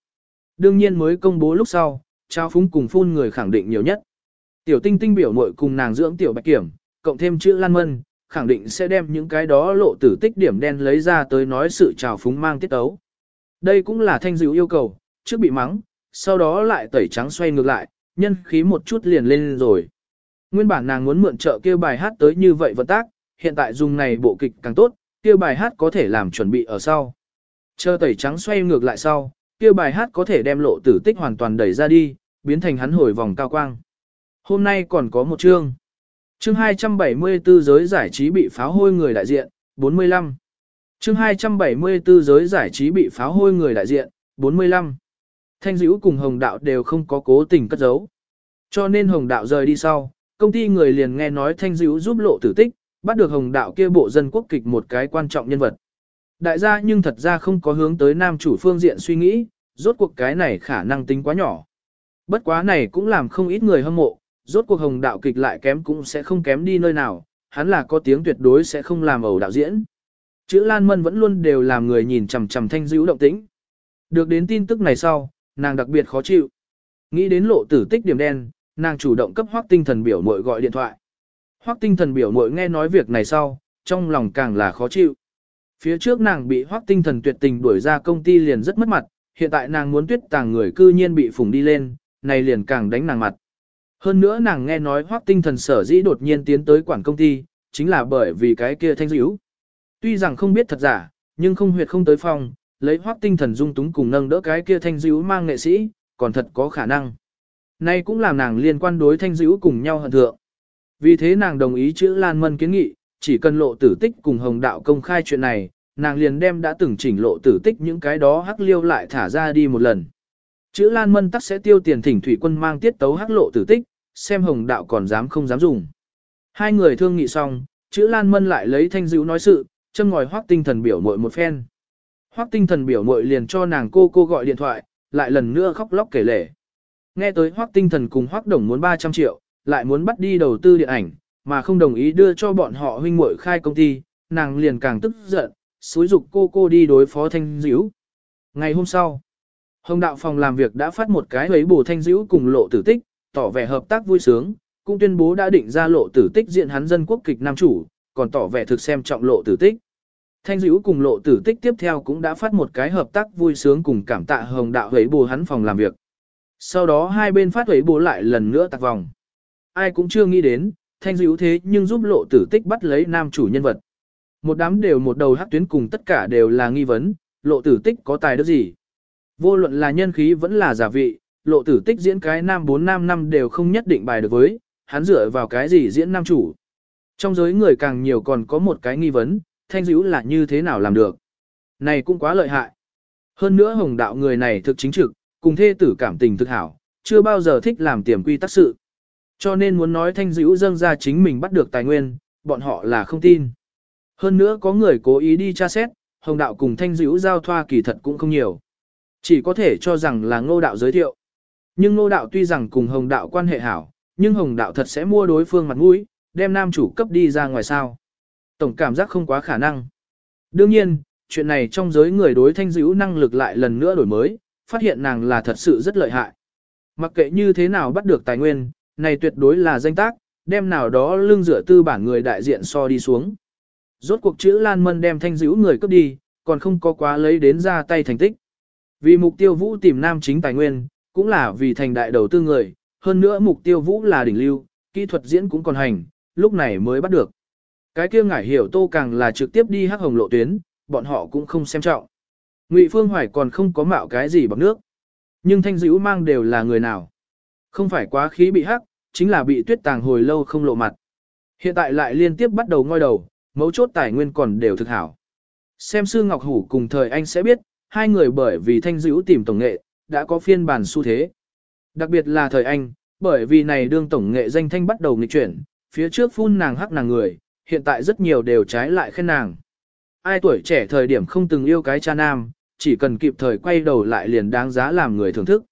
Đương nhiên mới công bố lúc sau, trao phúng cùng phun người khẳng định nhiều nhất. Tiểu tinh tinh biểu mội cùng nàng dưỡng tiểu bạch kiểm, cộng thêm chữ lan mân, khẳng định sẽ đem những cái đó lộ tử tích điểm đen lấy ra tới nói sự trào phúng mang tiết ấu. Đây cũng là thanh dữ yêu cầu, trước bị mắng, sau đó lại tẩy trắng xoay ngược lại, nhân khí một chút liền lên rồi. Nguyên bản nàng muốn mượn trợ kêu bài hát tới như vậy vận tác, hiện tại dùng này bộ kịch càng tốt, kêu bài hát có thể làm chuẩn bị ở sau. Chờ tẩy trắng xoay ngược lại sau, kêu bài hát có thể đem lộ tử tích hoàn toàn đẩy ra đi, biến thành hắn hồi vòng cao quang. Hôm nay còn có một chương. Chương 274 giới giải trí bị pháo hôi người đại diện, 45. Chương 274 giới giải trí bị pháo hôi người đại diện, 45. Thanh Dữ cùng Hồng Đạo đều không có cố tình cất giấu. Cho nên Hồng Đạo rời đi sau, công ty người liền nghe nói Thanh Dữ giúp lộ tử tích, bắt được Hồng Đạo kia bộ dân quốc kịch một cái quan trọng nhân vật. Đại gia nhưng thật ra không có hướng tới nam chủ phương diện suy nghĩ, rốt cuộc cái này khả năng tính quá nhỏ. Bất quá này cũng làm không ít người hâm mộ, rốt cuộc hồng đạo kịch lại kém cũng sẽ không kém đi nơi nào, hắn là có tiếng tuyệt đối sẽ không làm ẩu đạo diễn. Chữ Lan Mân vẫn luôn đều làm người nhìn chằm chằm thanh dữ động tĩnh. Được đến tin tức này sau, nàng đặc biệt khó chịu. Nghĩ đến lộ tử tích điểm đen, nàng chủ động cấp hoác tinh thần biểu mội gọi điện thoại. Hoác tinh thần biểu mội nghe nói việc này sau, trong lòng càng là khó chịu. Phía trước nàng bị hoác tinh thần tuyệt tình đuổi ra công ty liền rất mất mặt, hiện tại nàng muốn tuyết tàng người cư nhiên bị phủng đi lên, này liền càng đánh nàng mặt. Hơn nữa nàng nghe nói hoác tinh thần sở dĩ đột nhiên tiến tới quản công ty, chính là bởi vì cái kia thanh dữ. Tuy rằng không biết thật giả, nhưng không huyệt không tới phòng, lấy hoác tinh thần dung túng cùng nâng đỡ cái kia thanh dữ mang nghệ sĩ, còn thật có khả năng. Nay cũng làm nàng liên quan đối thanh dữ cùng nhau hận thượng. Vì thế nàng đồng ý chữ Lan Mân kiến nghị, chỉ cần lộ tử tích cùng hồng đạo công khai chuyện này, nàng liền đem đã từng chỉnh lộ tử tích những cái đó hắc liêu lại thả ra đi một lần. Chữ Lan Mân tắc sẽ tiêu tiền thỉnh thủy quân mang tiết tấu hắc lộ tử tích, xem hồng đạo còn dám không dám dùng. Hai người thương nghị xong, chữ Lan Mân lại lấy thanh dữ nói sự, châm ngòi hoác tinh thần biểu mội một phen. Hoác tinh thần biểu mội liền cho nàng cô cô gọi điện thoại, lại lần nữa khóc lóc kể lể. Nghe tới hoác tinh thần cùng hoác đồng muốn 300 triệu, lại muốn bắt đi đầu tư điện ảnh, mà không đồng ý đưa cho bọn họ huynh muội khai công ty, nàng liền càng tức giận, xúi dục cô cô đi đối phó thanh dữ. Ngày hôm sau, Hồng đạo phòng làm việc đã phát một cái ấy bù thanh dữ cùng lộ tử tích, tỏ vẻ hợp tác vui sướng, cũng tuyên bố đã định ra lộ tử tích diện hắn dân quốc kịch nam chủ, còn tỏ vẻ thực xem trọng lộ tử tích. Thanh dữ cùng lộ tử tích tiếp theo cũng đã phát một cái hợp tác vui sướng cùng cảm tạ hồng đạo ấy bù hắn phòng làm việc. Sau đó hai bên phát ấy bù lại lần nữa tạc vòng. Ai cũng chưa nghĩ đến, thanh dữ thế nhưng giúp lộ tử tích bắt lấy nam chủ nhân vật. Một đám đều một đầu hắc tuyến cùng tất cả đều là nghi vấn, lộ tử tích có tài đức gì. Vô luận là nhân khí vẫn là giả vị, lộ tử tích diễn cái nam 4 nam năm đều không nhất định bài được với, hắn dựa vào cái gì diễn nam chủ. Trong giới người càng nhiều còn có một cái nghi vấn, thanh dữ là như thế nào làm được. Này cũng quá lợi hại. Hơn nữa hồng đạo người này thực chính trực, cùng thê tử cảm tình thực hảo, chưa bao giờ thích làm tiềm quy tắc sự. Cho nên muốn nói thanh dữ dâng ra chính mình bắt được tài nguyên, bọn họ là không tin. Hơn nữa có người cố ý đi tra xét, hồng đạo cùng thanh dữ giao thoa kỳ thật cũng không nhiều. Chỉ có thể cho rằng là ngô đạo giới thiệu. Nhưng ngô đạo tuy rằng cùng hồng đạo quan hệ hảo, nhưng hồng đạo thật sẽ mua đối phương mặt mũi, đem nam chủ cấp đi ra ngoài sao. Tổng cảm giác không quá khả năng. Đương nhiên, chuyện này trong giới người đối thanh dữ năng lực lại lần nữa đổi mới, phát hiện nàng là thật sự rất lợi hại. Mặc kệ như thế nào bắt được tài nguyên, này tuyệt đối là danh tác, đem nào đó lưng dựa tư bản người đại diện so đi xuống. Rốt cuộc chữ Lan Mân đem thanh dữ người cướp đi, còn không có quá lấy đến ra tay thành tích. Vì mục tiêu vũ tìm nam chính tài nguyên, cũng là vì thành đại đầu tư người, hơn nữa mục tiêu vũ là đỉnh lưu, kỹ thuật diễn cũng còn hành, lúc này mới bắt được. Cái kia ngải hiểu tô càng là trực tiếp đi hắc hồng lộ tuyến, bọn họ cũng không xem trọng. Ngụy Phương Hoài còn không có mạo cái gì bằng nước. Nhưng thanh dữ mang đều là người nào. Không phải quá khí bị hắc, chính là bị tuyết tàng hồi lâu không lộ mặt. Hiện tại lại liên tiếp bắt đầu ngoi đầu, mấu chốt tài nguyên còn đều thực hảo. Xem sư Ngọc Hủ cùng thời anh sẽ biết, hai người bởi vì thanh dữ tìm tổng nghệ, đã có phiên bản xu thế. Đặc biệt là thời anh, bởi vì này đương tổng nghệ danh thanh bắt đầu nghịch chuyển, phía trước phun nàng hắc nàng người, hiện tại rất nhiều đều trái lại khen nàng. Ai tuổi trẻ thời điểm không từng yêu cái cha nam, chỉ cần kịp thời quay đầu lại liền đáng giá làm người thưởng thức.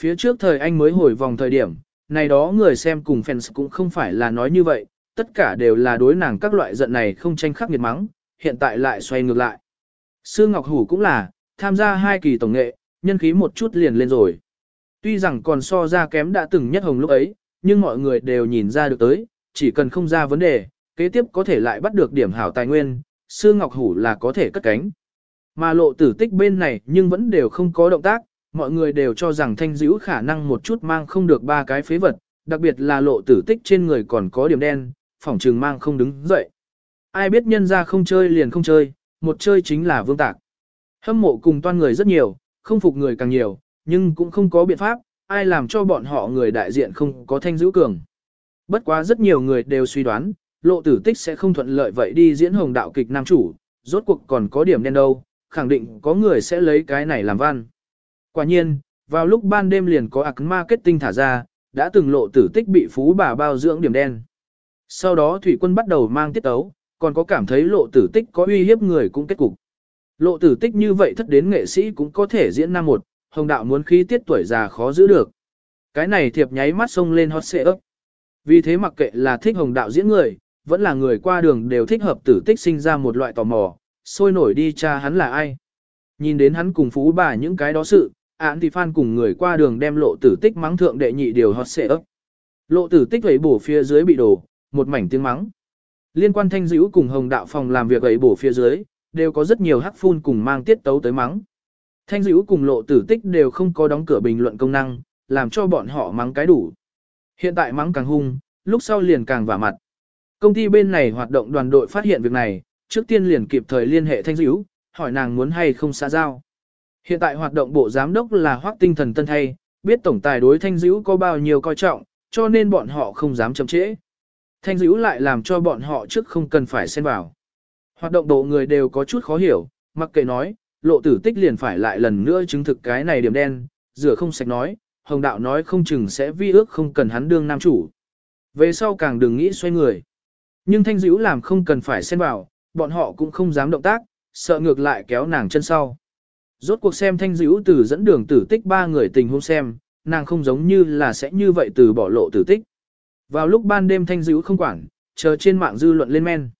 Phía trước thời anh mới hồi vòng thời điểm, này đó người xem cùng fans cũng không phải là nói như vậy, tất cả đều là đối nàng các loại giận này không tranh khắc nghiệt mắng, hiện tại lại xoay ngược lại. Sương Ngọc Hủ cũng là, tham gia hai kỳ tổng nghệ, nhân khí một chút liền lên rồi. Tuy rằng còn so ra kém đã từng nhất hồng lúc ấy, nhưng mọi người đều nhìn ra được tới, chỉ cần không ra vấn đề, kế tiếp có thể lại bắt được điểm hảo tài nguyên, sư Ngọc Hủ là có thể cất cánh. Mà lộ tử tích bên này nhưng vẫn đều không có động tác, mọi người đều cho rằng thanh dữ khả năng một chút mang không được ba cái phế vật, đặc biệt là lộ tử tích trên người còn có điểm đen, phỏng trừng mang không đứng dậy. Ai biết nhân ra không chơi liền không chơi, một chơi chính là vương tạc. Hâm mộ cùng toan người rất nhiều, không phục người càng nhiều, nhưng cũng không có biện pháp, ai làm cho bọn họ người đại diện không có thanh dữ cường. Bất quá rất nhiều người đều suy đoán, lộ tử tích sẽ không thuận lợi vậy đi diễn hồng đạo kịch nam chủ, rốt cuộc còn có điểm đen đâu, khẳng định có người sẽ lấy cái này làm văn. Quả nhiên, vào lúc ban đêm liền có ạc marketing thả ra, đã từng lộ tử tích bị phú bà bao dưỡng điểm đen. Sau đó thủy quân bắt đầu mang tiết tấu, còn có cảm thấy lộ tử tích có uy hiếp người cũng kết cục. Lộ tử tích như vậy thất đến nghệ sĩ cũng có thể diễn Nam một, hồng đạo muốn khí tiết tuổi già khó giữ được. Cái này thiệp nháy mắt xông lên hot xệ ấp. Vì thế mặc kệ là thích hồng đạo diễn người, vẫn là người qua đường đều thích hợp tử tích sinh ra một loại tò mò, sôi nổi đi cha hắn là ai. Nhìn đến hắn cùng phú bà những cái đó sự, án thì phan cùng người qua đường đem lộ tử tích mắng thượng đệ nhị điều hot xệ ấp. Lộ tử tích ấy bổ phía dưới bị đổ, một mảnh tiếng mắng. Liên quan thanh dữ cùng hồng đạo phòng làm việc ấy bổ phía dưới, đều có rất nhiều hắc phun cùng mang tiết tấu tới mắng. Thanh dữ cùng lộ tử tích đều không có đóng cửa bình luận công năng, làm cho bọn họ mắng cái đủ. Hiện tại mắng càng hung, lúc sau liền càng vả mặt. Công ty bên này hoạt động đoàn đội phát hiện việc này, trước tiên liền kịp thời liên hệ thanh dữ, hỏi nàng muốn hay không xã giao. Hiện tại hoạt động bộ giám đốc là hoác tinh thần tân thay, biết tổng tài đối thanh dữ có bao nhiêu coi trọng, cho nên bọn họ không dám chậm trễ. Thanh dữ lại làm cho bọn họ trước không cần phải xen vào. Hoạt động độ người đều có chút khó hiểu, mặc kệ nói, lộ tử tích liền phải lại lần nữa chứng thực cái này điểm đen, rửa không sạch nói, hồng đạo nói không chừng sẽ vi ước không cần hắn đương nam chủ. Về sau càng đừng nghĩ xoay người. Nhưng thanh dữ làm không cần phải xen vào, bọn họ cũng không dám động tác, sợ ngược lại kéo nàng chân sau. Rốt cuộc xem thanh dữ từ dẫn đường tử tích ba người tình hôn xem, nàng không giống như là sẽ như vậy từ bỏ lộ tử tích. Vào lúc ban đêm thanh dữ không quản, chờ trên mạng dư luận lên men.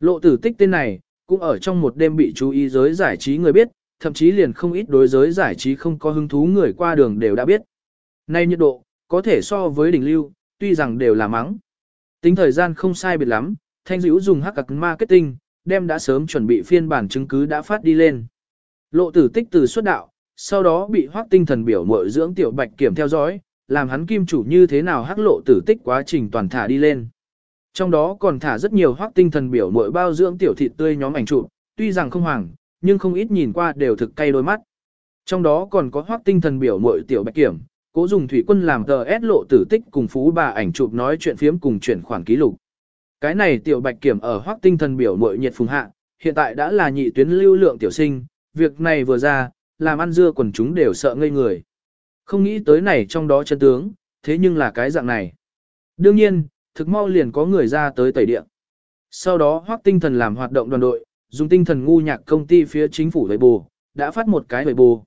Lộ tử tích tên này, cũng ở trong một đêm bị chú ý giới giải trí người biết, thậm chí liền không ít đối giới giải trí không có hứng thú người qua đường đều đã biết. Nay nhiệt độ, có thể so với đỉnh lưu, tuy rằng đều là mắng. Tính thời gian không sai biệt lắm, thanh dữ dùng hack marketing, đem đã sớm chuẩn bị phiên bản chứng cứ đã phát đi lên. Lộ tử tích từ xuất đạo, sau đó bị hoác tinh thần biểu mội dưỡng tiểu bạch kiểm theo dõi, làm hắn kim chủ như thế nào hắc lộ tử tích quá trình toàn thả đi lên. Trong đó còn thả rất nhiều hoác tinh thần biểu mội bao dưỡng tiểu thịt tươi nhóm ảnh chụp, tuy rằng không hoàng, nhưng không ít nhìn qua đều thực cay đôi mắt. Trong đó còn có hoác tinh thần biểu mội tiểu bạch kiểm, cố dùng thủy quân làm tờ ép lộ tử tích cùng phú bà ảnh chụp nói chuyện phiếm cùng chuyển khoản ký lục. Cái này tiểu bạch kiểm ở hoác tinh thần biểu mội nhiệt phùng hạ, hiện tại đã là nhị tuyến lưu lượng tiểu sinh, việc này vừa ra, làm ăn dưa quần chúng đều sợ ngây người. Không nghĩ tới này trong đó chân tướng, thế nhưng là cái dạng này. Đương nhiên, thực mau liền có người ra tới tẩy địa. Sau đó hoác tinh thần làm hoạt động đoàn đội, dùng tinh thần ngu nhạc công ty phía chính phủ với bù, đã phát một cái với bù.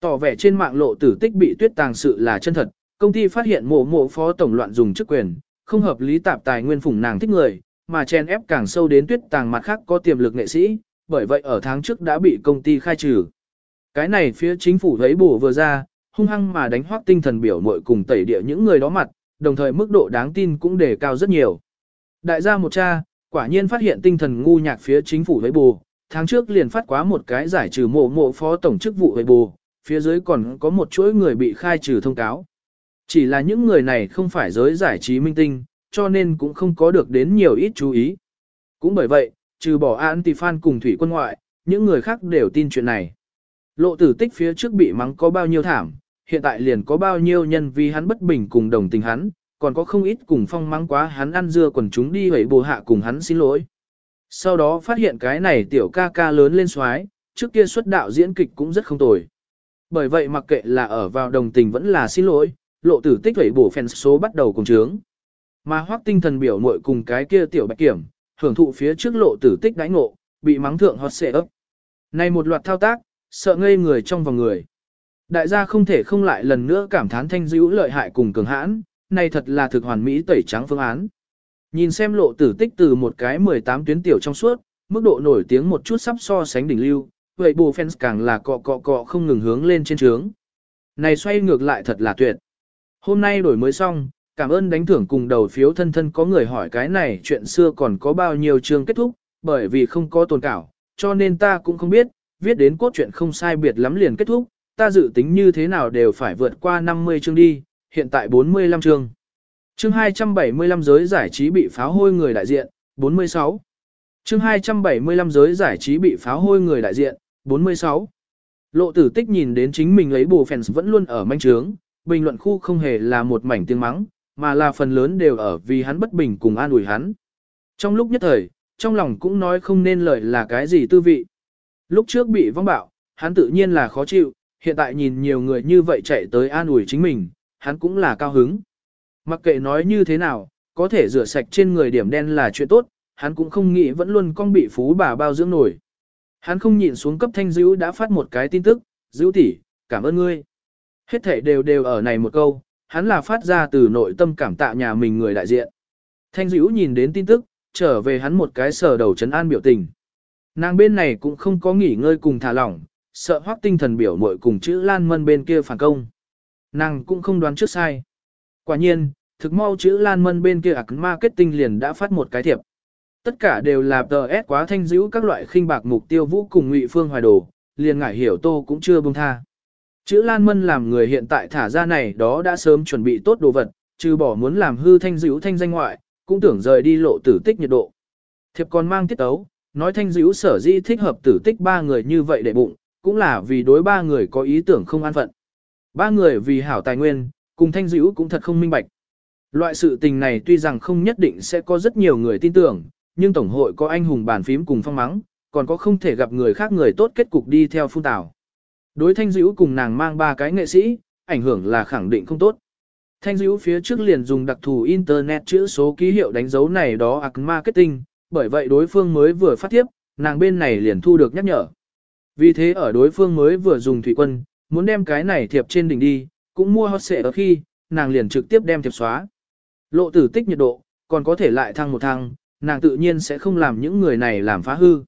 Tỏ vẻ trên mạng lộ tử tích bị tuyết tàng sự là chân thật, công ty phát hiện mộ mộ phó tổng loạn dùng chức quyền, không hợp lý tạp tài nguyên phủng nàng thích người, mà chen ép càng sâu đến tuyết tàng mặt khác có tiềm lực nghệ sĩ, bởi vậy ở tháng trước đã bị công ty khai trừ. Cái này phía chính phủ thấy bổ vừa ra, hung hăng mà đánh hoác tinh thần biểu mội cùng tẩy địa những người đó mặt, đồng thời mức độ đáng tin cũng đề cao rất nhiều. Đại gia một cha, quả nhiên phát hiện tinh thần ngu nhạc phía chính phủ với bù, tháng trước liền phát quá một cái giải trừ mộ mộ phó tổng chức vụ với bù, phía dưới còn có một chuỗi người bị khai trừ thông cáo. Chỉ là những người này không phải giới giải trí minh tinh, cho nên cũng không có được đến nhiều ít chú ý. Cũng bởi vậy, trừ bỏ anti-fan cùng thủy quân ngoại, những người khác đều tin chuyện này. Lộ tử tích phía trước bị mắng có bao nhiêu thảm, hiện tại liền có bao nhiêu nhân vì hắn bất bình cùng đồng tình hắn, còn có không ít cùng phong mắng quá hắn ăn dưa quần chúng đi hủy bồ hạ cùng hắn xin lỗi. Sau đó phát hiện cái này tiểu ca ca lớn lên xoái, trước kia xuất đạo diễn kịch cũng rất không tồi. Bởi vậy mặc kệ là ở vào đồng tình vẫn là xin lỗi, lộ tử tích thủy bổ phèn số bắt đầu cùng trướng. Mà hoác tinh thần biểu muội cùng cái kia tiểu bạch kiểm, hưởng thụ phía trước lộ tử tích đãi ngộ, bị mắng thượng hot xệ ấp. Này một loạt thao tác, sợ ngây người trong vòng người. Đại gia không thể không lại lần nữa cảm thán thanh dữ lợi hại cùng cường hãn, này thật là thực hoàn mỹ tẩy trắng phương án. Nhìn xem lộ tử tích từ một cái 18 tuyến tiểu trong suốt, mức độ nổi tiếng một chút sắp so sánh đỉnh lưu, vậy bù fans càng là cọ cọ cọ không ngừng hướng lên trên trướng. Này xoay ngược lại thật là tuyệt. Hôm nay đổi mới xong, cảm ơn đánh thưởng cùng đầu phiếu thân thân có người hỏi cái này chuyện xưa còn có bao nhiêu chương kết thúc, bởi vì không có tồn cảo, cho nên ta cũng không biết, viết đến cốt truyện không sai biệt lắm liền kết thúc, ta dự tính như thế nào đều phải vượt qua 50 chương đi, hiện tại 45 chương. Chương 275 giới giải trí bị pháo hôi người đại diện, 46. Chương 275 giới giải trí bị pháo hôi người đại diện, 46. Lộ tử tích nhìn đến chính mình lấy bù phèn vẫn luôn ở manh trướng, bình luận khu không hề là một mảnh tiếng mắng, mà là phần lớn đều ở vì hắn bất bình cùng an ủi hắn. Trong lúc nhất thời, trong lòng cũng nói không nên lời là cái gì tư vị. Lúc trước bị vong bạo, hắn tự nhiên là khó chịu, hiện tại nhìn nhiều người như vậy chạy tới an ủi chính mình, hắn cũng là cao hứng. Mặc kệ nói như thế nào, có thể rửa sạch trên người điểm đen là chuyện tốt, hắn cũng không nghĩ vẫn luôn con bị phú bà bao dưỡng nổi. Hắn không nhịn xuống cấp thanh dữ đã phát một cái tin tức, dữ tỷ, cảm ơn ngươi. Hết thể đều đều ở này một câu, hắn là phát ra từ nội tâm cảm tạ nhà mình người đại diện. Thanh dữ nhìn đến tin tức, trở về hắn một cái sờ đầu chấn an biểu tình. Nàng bên này cũng không có nghỉ ngơi cùng thả lỏng, sợ hoác tinh thần biểu mội cùng chữ Lan Mân bên kia phản công. Nàng cũng không đoán trước sai. Quả nhiên, thực mau chữ Lan Mân bên kia ạc marketing liền đã phát một cái thiệp. Tất cả đều là tờ ép quá thanh dữ các loại khinh bạc mục tiêu vũ cùng ngụy phương hoài đồ, liền ngải hiểu tô cũng chưa buông tha. Chữ Lan Mân làm người hiện tại thả ra này đó đã sớm chuẩn bị tốt đồ vật, trừ bỏ muốn làm hư thanh dữ thanh danh ngoại, cũng tưởng rời đi lộ tử tích nhiệt độ. Thiệp còn mang tiết tấu, nói thanh dữ sở di thích hợp tử tích ba người như vậy để bụng, cũng là vì đối ba người có ý tưởng không an phận. Ba người vì hảo tài nguyên, cùng thanh dữ cũng thật không minh bạch. Loại sự tình này tuy rằng không nhất định sẽ có rất nhiều người tin tưởng, nhưng Tổng hội có anh hùng bàn phím cùng phong mắng, còn có không thể gặp người khác người tốt kết cục đi theo phun tảo. Đối thanh dữ cùng nàng mang ba cái nghệ sĩ, ảnh hưởng là khẳng định không tốt. Thanh dữ phía trước liền dùng đặc thù Internet chữ số ký hiệu đánh dấu này đó ạc marketing, bởi vậy đối phương mới vừa phát tiếp, nàng bên này liền thu được nhắc nhở. Vì thế ở đối phương mới vừa dùng thủy quân, muốn đem cái này thiệp trên đỉnh đi, cũng mua hot xệ ở khi, nàng liền trực tiếp đem thiệp xóa. Lộ tử tích nhiệt độ, còn có thể lại thăng một thăng, nàng tự nhiên sẽ không làm những người này làm phá hư.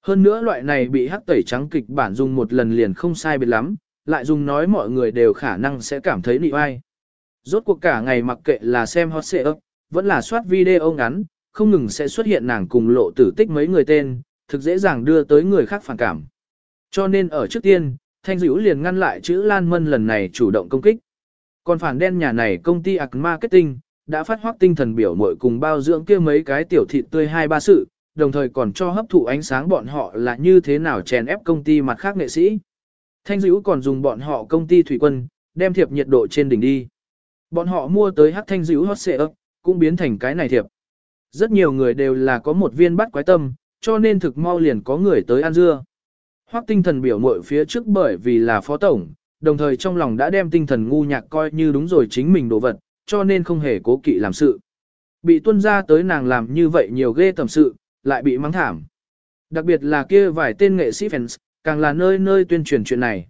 Hơn nữa loại này bị hắc tẩy trắng kịch bản dùng một lần liền không sai biệt lắm, lại dùng nói mọi người đều khả năng sẽ cảm thấy nị oai. Rốt cuộc cả ngày mặc kệ là xem hot xệ ấp, vẫn là soát video ngắn, không ngừng sẽ xuất hiện nàng cùng lộ tử tích mấy người tên, thực dễ dàng đưa tới người khác phản cảm. Cho nên ở trước tiên, Thanh Dữ liền ngăn lại chữ Lan Mân lần này chủ động công kích. Còn phản đen nhà này công ty Ạc Marketing, đã phát hoác tinh thần biểu mội cùng bao dưỡng kia mấy cái tiểu thịt tươi hai ba sự, đồng thời còn cho hấp thụ ánh sáng bọn họ là như thế nào chèn ép công ty mặt khác nghệ sĩ. Thanh dữ còn dùng bọn họ công ty thủy quân, đem thiệp nhiệt độ trên đỉnh đi. Bọn họ mua tới hắc thanh dữ hot xệ ấp, cũng biến thành cái này thiệp. Rất nhiều người đều là có một viên bắt quái tâm, cho nên thực mau liền có người tới ăn dưa. Hoắc tinh thần biểu mội phía trước bởi vì là phó tổng, đồng thời trong lòng đã đem tinh thần ngu nhạc coi như đúng rồi chính mình đồ vật, cho nên không hề cố kỵ làm sự. Bị tuân ra tới nàng làm như vậy nhiều ghê tầm sự, lại bị mắng thảm. Đặc biệt là kia vài tên nghệ sĩ fans, càng là nơi nơi tuyên truyền chuyện này.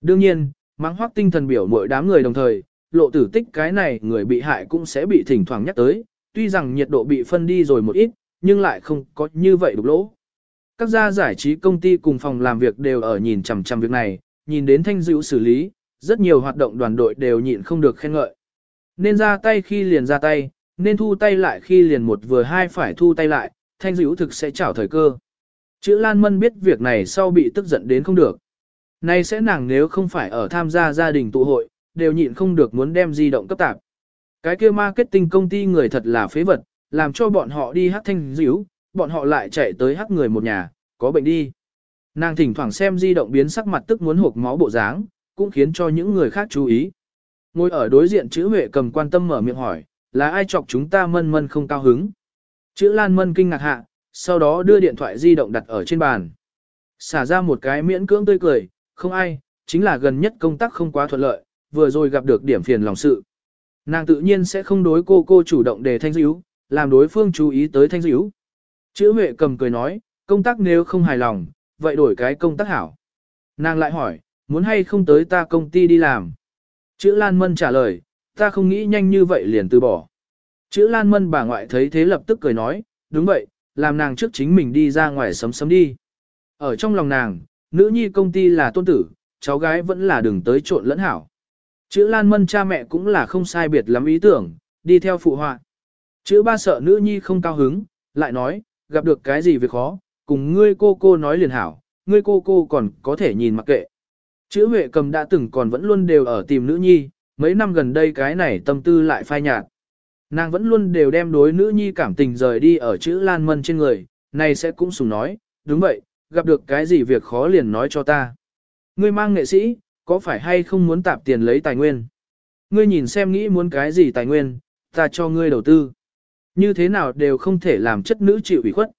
Đương nhiên, mắng hoác tinh thần biểu mỗi đám người đồng thời, lộ tử tích cái này người bị hại cũng sẽ bị thỉnh thoảng nhắc tới, tuy rằng nhiệt độ bị phân đi rồi một ít, nhưng lại không có như vậy đục lỗ. Các gia giải trí công ty cùng phòng làm việc đều ở nhìn chằm chằm việc này, nhìn đến thanh dữ xử lý, rất nhiều hoạt động đoàn đội đều nhịn không được khen ngợi. Nên ra tay khi liền ra tay, nên thu tay lại khi liền một vừa hai phải thu tay lại, thanh dữ thực sẽ chảo thời cơ. Chữ Lan Mân biết việc này sau bị tức giận đến không được. Nay sẽ nàng nếu không phải ở tham gia gia đình tụ hội, đều nhịn không được muốn đem di động cấp tạp. Cái kia marketing công ty người thật là phế vật, làm cho bọn họ đi hát thanh dữ, bọn họ lại chạy tới hát người một nhà, có bệnh đi. Nàng thỉnh thoảng xem di động biến sắc mặt tức muốn hộp máu bộ dáng, cũng khiến cho những người khác chú ý. Ngồi ở đối diện chữ Huệ cầm quan tâm mở miệng hỏi, là ai chọc chúng ta mân mân không cao hứng. Chữ Lan Mân kinh ngạc hạ, sau đó đưa điện thoại di động đặt ở trên bàn. Xả ra một cái miễn cưỡng tươi cười, không ai, chính là gần nhất công tác không quá thuận lợi, vừa rồi gặp được điểm phiền lòng sự. Nàng tự nhiên sẽ không đối cô cô chủ động để thanh dữ, làm đối phương chú ý tới thanh dữ. Chữ Huệ cầm cười nói, công tác nếu không hài lòng, vậy đổi cái công tác hảo. Nàng lại hỏi, muốn hay không tới ta công ty đi làm. Chữ Lan Mân trả lời, ta không nghĩ nhanh như vậy liền từ bỏ. Chữ Lan Mân bà ngoại thấy thế lập tức cười nói, đúng vậy, làm nàng trước chính mình đi ra ngoài sấm sấm đi. Ở trong lòng nàng, nữ nhi công ty là tôn tử, cháu gái vẫn là đừng tới trộn lẫn hảo. Chữ Lan Mân cha mẹ cũng là không sai biệt lắm ý tưởng, đi theo phụ họa. Chữ ba sợ nữ nhi không cao hứng, lại nói, gặp được cái gì việc khó, cùng ngươi cô cô nói liền hảo, ngươi cô cô còn có thể nhìn mặc kệ. Chữ Huệ cầm đã từng còn vẫn luôn đều ở tìm nữ nhi, mấy năm gần đây cái này tâm tư lại phai nhạt. Nàng vẫn luôn đều đem đối nữ nhi cảm tình rời đi ở chữ Lan Mân trên người, này sẽ cũng sùng nói, đúng vậy, gặp được cái gì việc khó liền nói cho ta. Ngươi mang nghệ sĩ, có phải hay không muốn tạp tiền lấy tài nguyên? ngươi nhìn xem nghĩ muốn cái gì tài nguyên, ta cho ngươi đầu tư. Như thế nào đều không thể làm chất nữ chịu ủy khuất.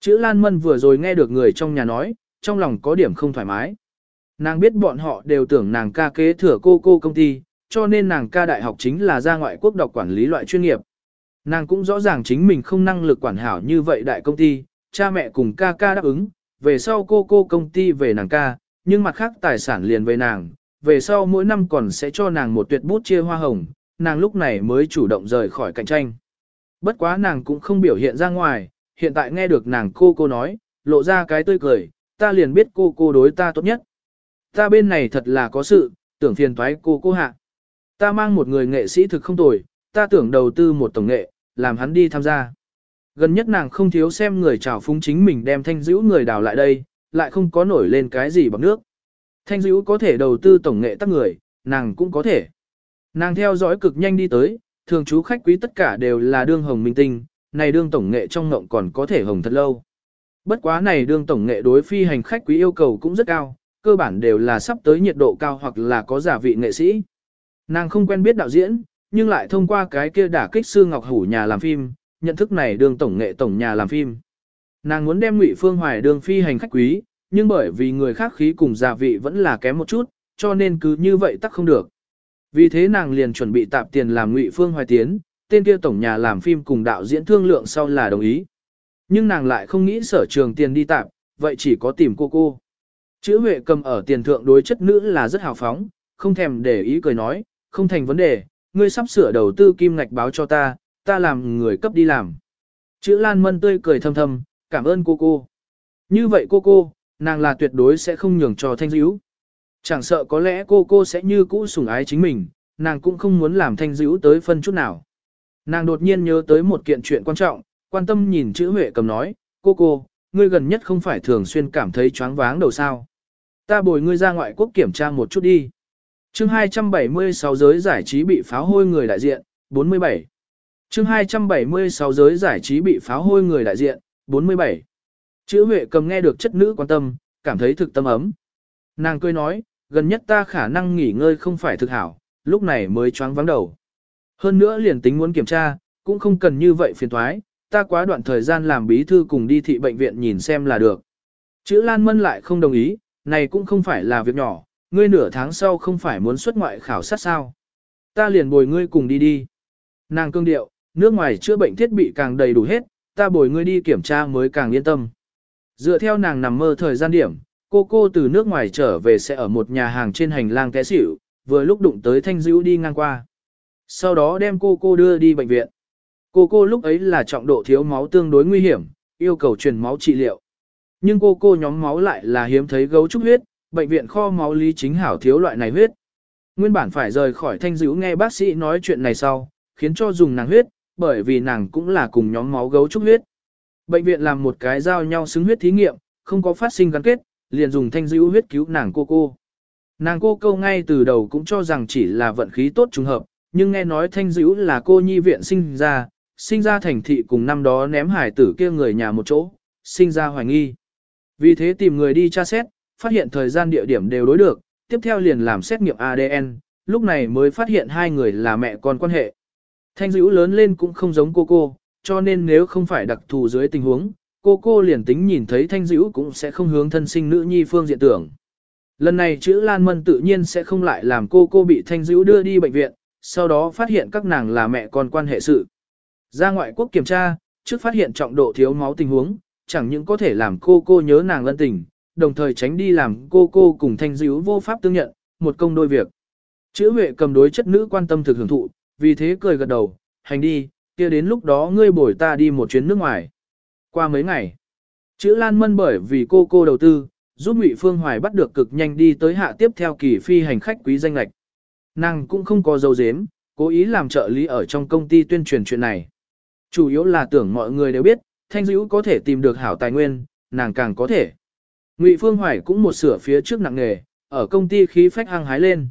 Chữ Lan Mân vừa rồi nghe được người trong nhà nói, trong lòng có điểm không thoải mái. Nàng biết bọn họ đều tưởng nàng ca kế thừa cô cô công ty, cho nên nàng ca đại học chính là ra ngoại quốc đọc quản lý loại chuyên nghiệp. Nàng cũng rõ ràng chính mình không năng lực quản hảo như vậy đại công ty, cha mẹ cùng ca ca đáp ứng, về sau cô cô công ty về nàng ca, nhưng mặt khác tài sản liền về nàng, về sau mỗi năm còn sẽ cho nàng một tuyệt bút chia hoa hồng, nàng lúc này mới chủ động rời khỏi cạnh tranh. Bất quá nàng cũng không biểu hiện ra ngoài, hiện tại nghe được nàng cô cô nói, lộ ra cái tươi cười, ta liền biết cô cô đối ta tốt nhất. Ta bên này thật là có sự, tưởng phiền thoái cô cô hạ. Ta mang một người nghệ sĩ thực không tồi, ta tưởng đầu tư một tổng nghệ, làm hắn đi tham gia. Gần nhất nàng không thiếu xem người trào phúng chính mình đem thanh dữ người đào lại đây, lại không có nổi lên cái gì bằng nước. Thanh dữ có thể đầu tư tổng nghệ tắc người, nàng cũng có thể. Nàng theo dõi cực nhanh đi tới, thường chú khách quý tất cả đều là đương hồng minh tinh, này đương tổng nghệ trong ngộng còn có thể hồng thật lâu. Bất quá này đương tổng nghệ đối phi hành khách quý yêu cầu cũng rất cao, cơ bản đều là sắp tới nhiệt độ cao hoặc là có giả vị nghệ sĩ. Nàng không quen biết đạo diễn, nhưng lại thông qua cái kia đả kích sư Ngọc Hủ nhà làm phim, nhận thức này Đường tổng nghệ tổng nhà làm phim. Nàng muốn đem Ngụy Phương Hoài Đường phi hành khách quý, nhưng bởi vì người khác khí cùng giả vị vẫn là kém một chút, cho nên cứ như vậy tắc không được. Vì thế nàng liền chuẩn bị tạp tiền làm Ngụy Phương Hoài tiến, tên kia tổng nhà làm phim cùng đạo diễn thương lượng sau là đồng ý. Nhưng nàng lại không nghĩ sở trường tiền đi tạp, vậy chỉ có tìm cô cô. Chữ Huệ cầm ở tiền thượng đối chất nữ là rất hào phóng, không thèm để ý cười nói, không thành vấn đề, ngươi sắp sửa đầu tư kim ngạch báo cho ta, ta làm người cấp đi làm. Chữ Lan Mân tươi cười thầm thầm, cảm ơn cô cô. Như vậy cô cô, nàng là tuyệt đối sẽ không nhường cho thanh dữ. Chẳng sợ có lẽ cô cô sẽ như cũ sủng ái chính mình, nàng cũng không muốn làm thanh dữ tới phân chút nào. Nàng đột nhiên nhớ tới một kiện chuyện quan trọng, quan tâm nhìn chữ Huệ cầm nói, cô cô, ngươi gần nhất không phải thường xuyên cảm thấy choáng váng đầu sao. Ta bồi ngươi ra ngoại quốc kiểm tra một chút đi. chương 276 giới giải trí bị pháo hôi người đại diện, 47. chương 276 giới giải trí bị pháo hôi người đại diện, 47. Chữ Huệ cầm nghe được chất nữ quan tâm, cảm thấy thực tâm ấm. Nàng cười nói, gần nhất ta khả năng nghỉ ngơi không phải thực hảo, lúc này mới choáng vắng đầu. Hơn nữa liền tính muốn kiểm tra, cũng không cần như vậy phiền thoái, ta quá đoạn thời gian làm bí thư cùng đi thị bệnh viện nhìn xem là được. Chữ Lan Mân lại không đồng ý, này cũng không phải là việc nhỏ, ngươi nửa tháng sau không phải muốn xuất ngoại khảo sát sao. Ta liền bồi ngươi cùng đi đi. Nàng cương điệu, nước ngoài chữa bệnh thiết bị càng đầy đủ hết, ta bồi ngươi đi kiểm tra mới càng yên tâm. Dựa theo nàng nằm mơ thời gian điểm, cô cô từ nước ngoài trở về sẽ ở một nhà hàng trên hành lang té xỉu, vừa lúc đụng tới thanh dữ đi ngang qua. Sau đó đem cô cô đưa đi bệnh viện. Cô cô lúc ấy là trọng độ thiếu máu tương đối nguy hiểm, yêu cầu truyền máu trị liệu. Nhưng cô cô nhóm máu lại là hiếm thấy gấu trúc huyết, bệnh viện kho máu lý chính hảo thiếu loại này huyết. Nguyên bản phải rời khỏi thanh dữ nghe bác sĩ nói chuyện này sau, khiến cho dùng nàng huyết, bởi vì nàng cũng là cùng nhóm máu gấu trúc huyết. Bệnh viện làm một cái giao nhau xứng huyết thí nghiệm, không có phát sinh gắn kết, liền dùng thanh dữ huyết cứu nàng cô cô. Nàng cô câu ngay từ đầu cũng cho rằng chỉ là vận khí tốt trùng hợp, nhưng nghe nói thanh dữ là cô nhi viện sinh ra, sinh ra thành thị cùng năm đó ném hải tử kia người nhà một chỗ, sinh ra hoài nghi. Vì thế tìm người đi tra xét, phát hiện thời gian địa điểm đều đối được, tiếp theo liền làm xét nghiệm ADN, lúc này mới phát hiện hai người là mẹ con quan hệ. Thanh dữ lớn lên cũng không giống cô cô, cho nên nếu không phải đặc thù dưới tình huống, cô cô liền tính nhìn thấy thanh dữ cũng sẽ không hướng thân sinh nữ nhi phương diện tưởng. Lần này chữ Lan Mân tự nhiên sẽ không lại làm cô cô bị thanh dữ đưa đi bệnh viện, sau đó phát hiện các nàng là mẹ con quan hệ sự. Ra ngoại quốc kiểm tra, trước phát hiện trọng độ thiếu máu tình huống, chẳng những có thể làm cô cô nhớ nàng lân tình, đồng thời tránh đi làm cô cô cùng thanh dữ vô pháp tương nhận, một công đôi việc. Chữ Huệ cầm đối chất nữ quan tâm thực hưởng thụ, vì thế cười gật đầu, hành đi, kia đến lúc đó ngươi bồi ta đi một chuyến nước ngoài. Qua mấy ngày, chữ Lan Mân bởi vì cô cô đầu tư, giúp Ngụy Phương Hoài bắt được cực nhanh đi tới hạ tiếp theo kỳ phi hành khách quý danh lạch. Nàng cũng không có dấu dếm, cố ý làm trợ lý ở trong công ty tuyên truyền chuyện này. Chủ yếu là tưởng mọi người đều biết, Thanh Dữ có thể tìm được hảo tài nguyên, nàng càng có thể. Ngụy Phương Hoài cũng một sửa phía trước nặng nghề, ở công ty khí phách hăng hái lên.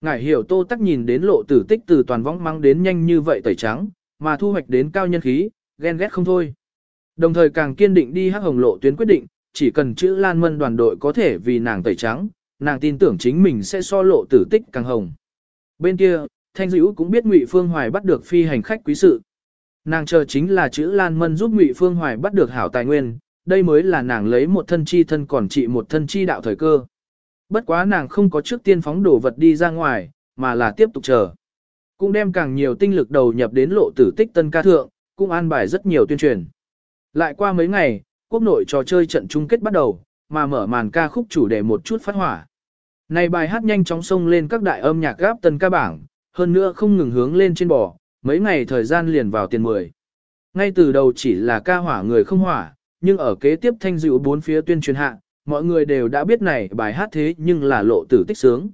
Ngải hiểu tô tắc nhìn đến lộ tử tích từ toàn võng mang đến nhanh như vậy tẩy trắng, mà thu hoạch đến cao nhân khí, ghen ghét không thôi. Đồng thời càng kiên định đi hắc hồng lộ tuyến quyết định, chỉ cần chữ Lan Mân đoàn đội có thể vì nàng tẩy trắng, nàng tin tưởng chính mình sẽ so lộ tử tích càng hồng. Bên kia, Thanh Dữ cũng biết Ngụy Phương Hoài bắt được phi hành khách quý sự. Nàng chờ chính là chữ Lan Mân giúp Ngụy Phương Hoài bắt được hảo tài nguyên, đây mới là nàng lấy một thân chi thân còn trị một thân chi đạo thời cơ. Bất quá nàng không có trước tiên phóng đồ vật đi ra ngoài, mà là tiếp tục chờ. Cũng đem càng nhiều tinh lực đầu nhập đến lộ tử tích tân ca thượng, cũng an bài rất nhiều tuyên truyền. Lại qua mấy ngày, quốc nội trò chơi trận chung kết bắt đầu, mà mở màn ca khúc chủ đề một chút phát hỏa. Này bài hát nhanh chóng xông lên các đại âm nhạc gáp tân ca bảng, hơn nữa không ngừng hướng lên trên bò, mấy ngày thời gian liền vào tiền 10. Ngay từ đầu chỉ là ca hỏa người không hỏa, nhưng ở kế tiếp thanh dịu bốn phía tuyên truyền hạ, mọi người đều đã biết này bài hát thế nhưng là lộ tử tích sướng.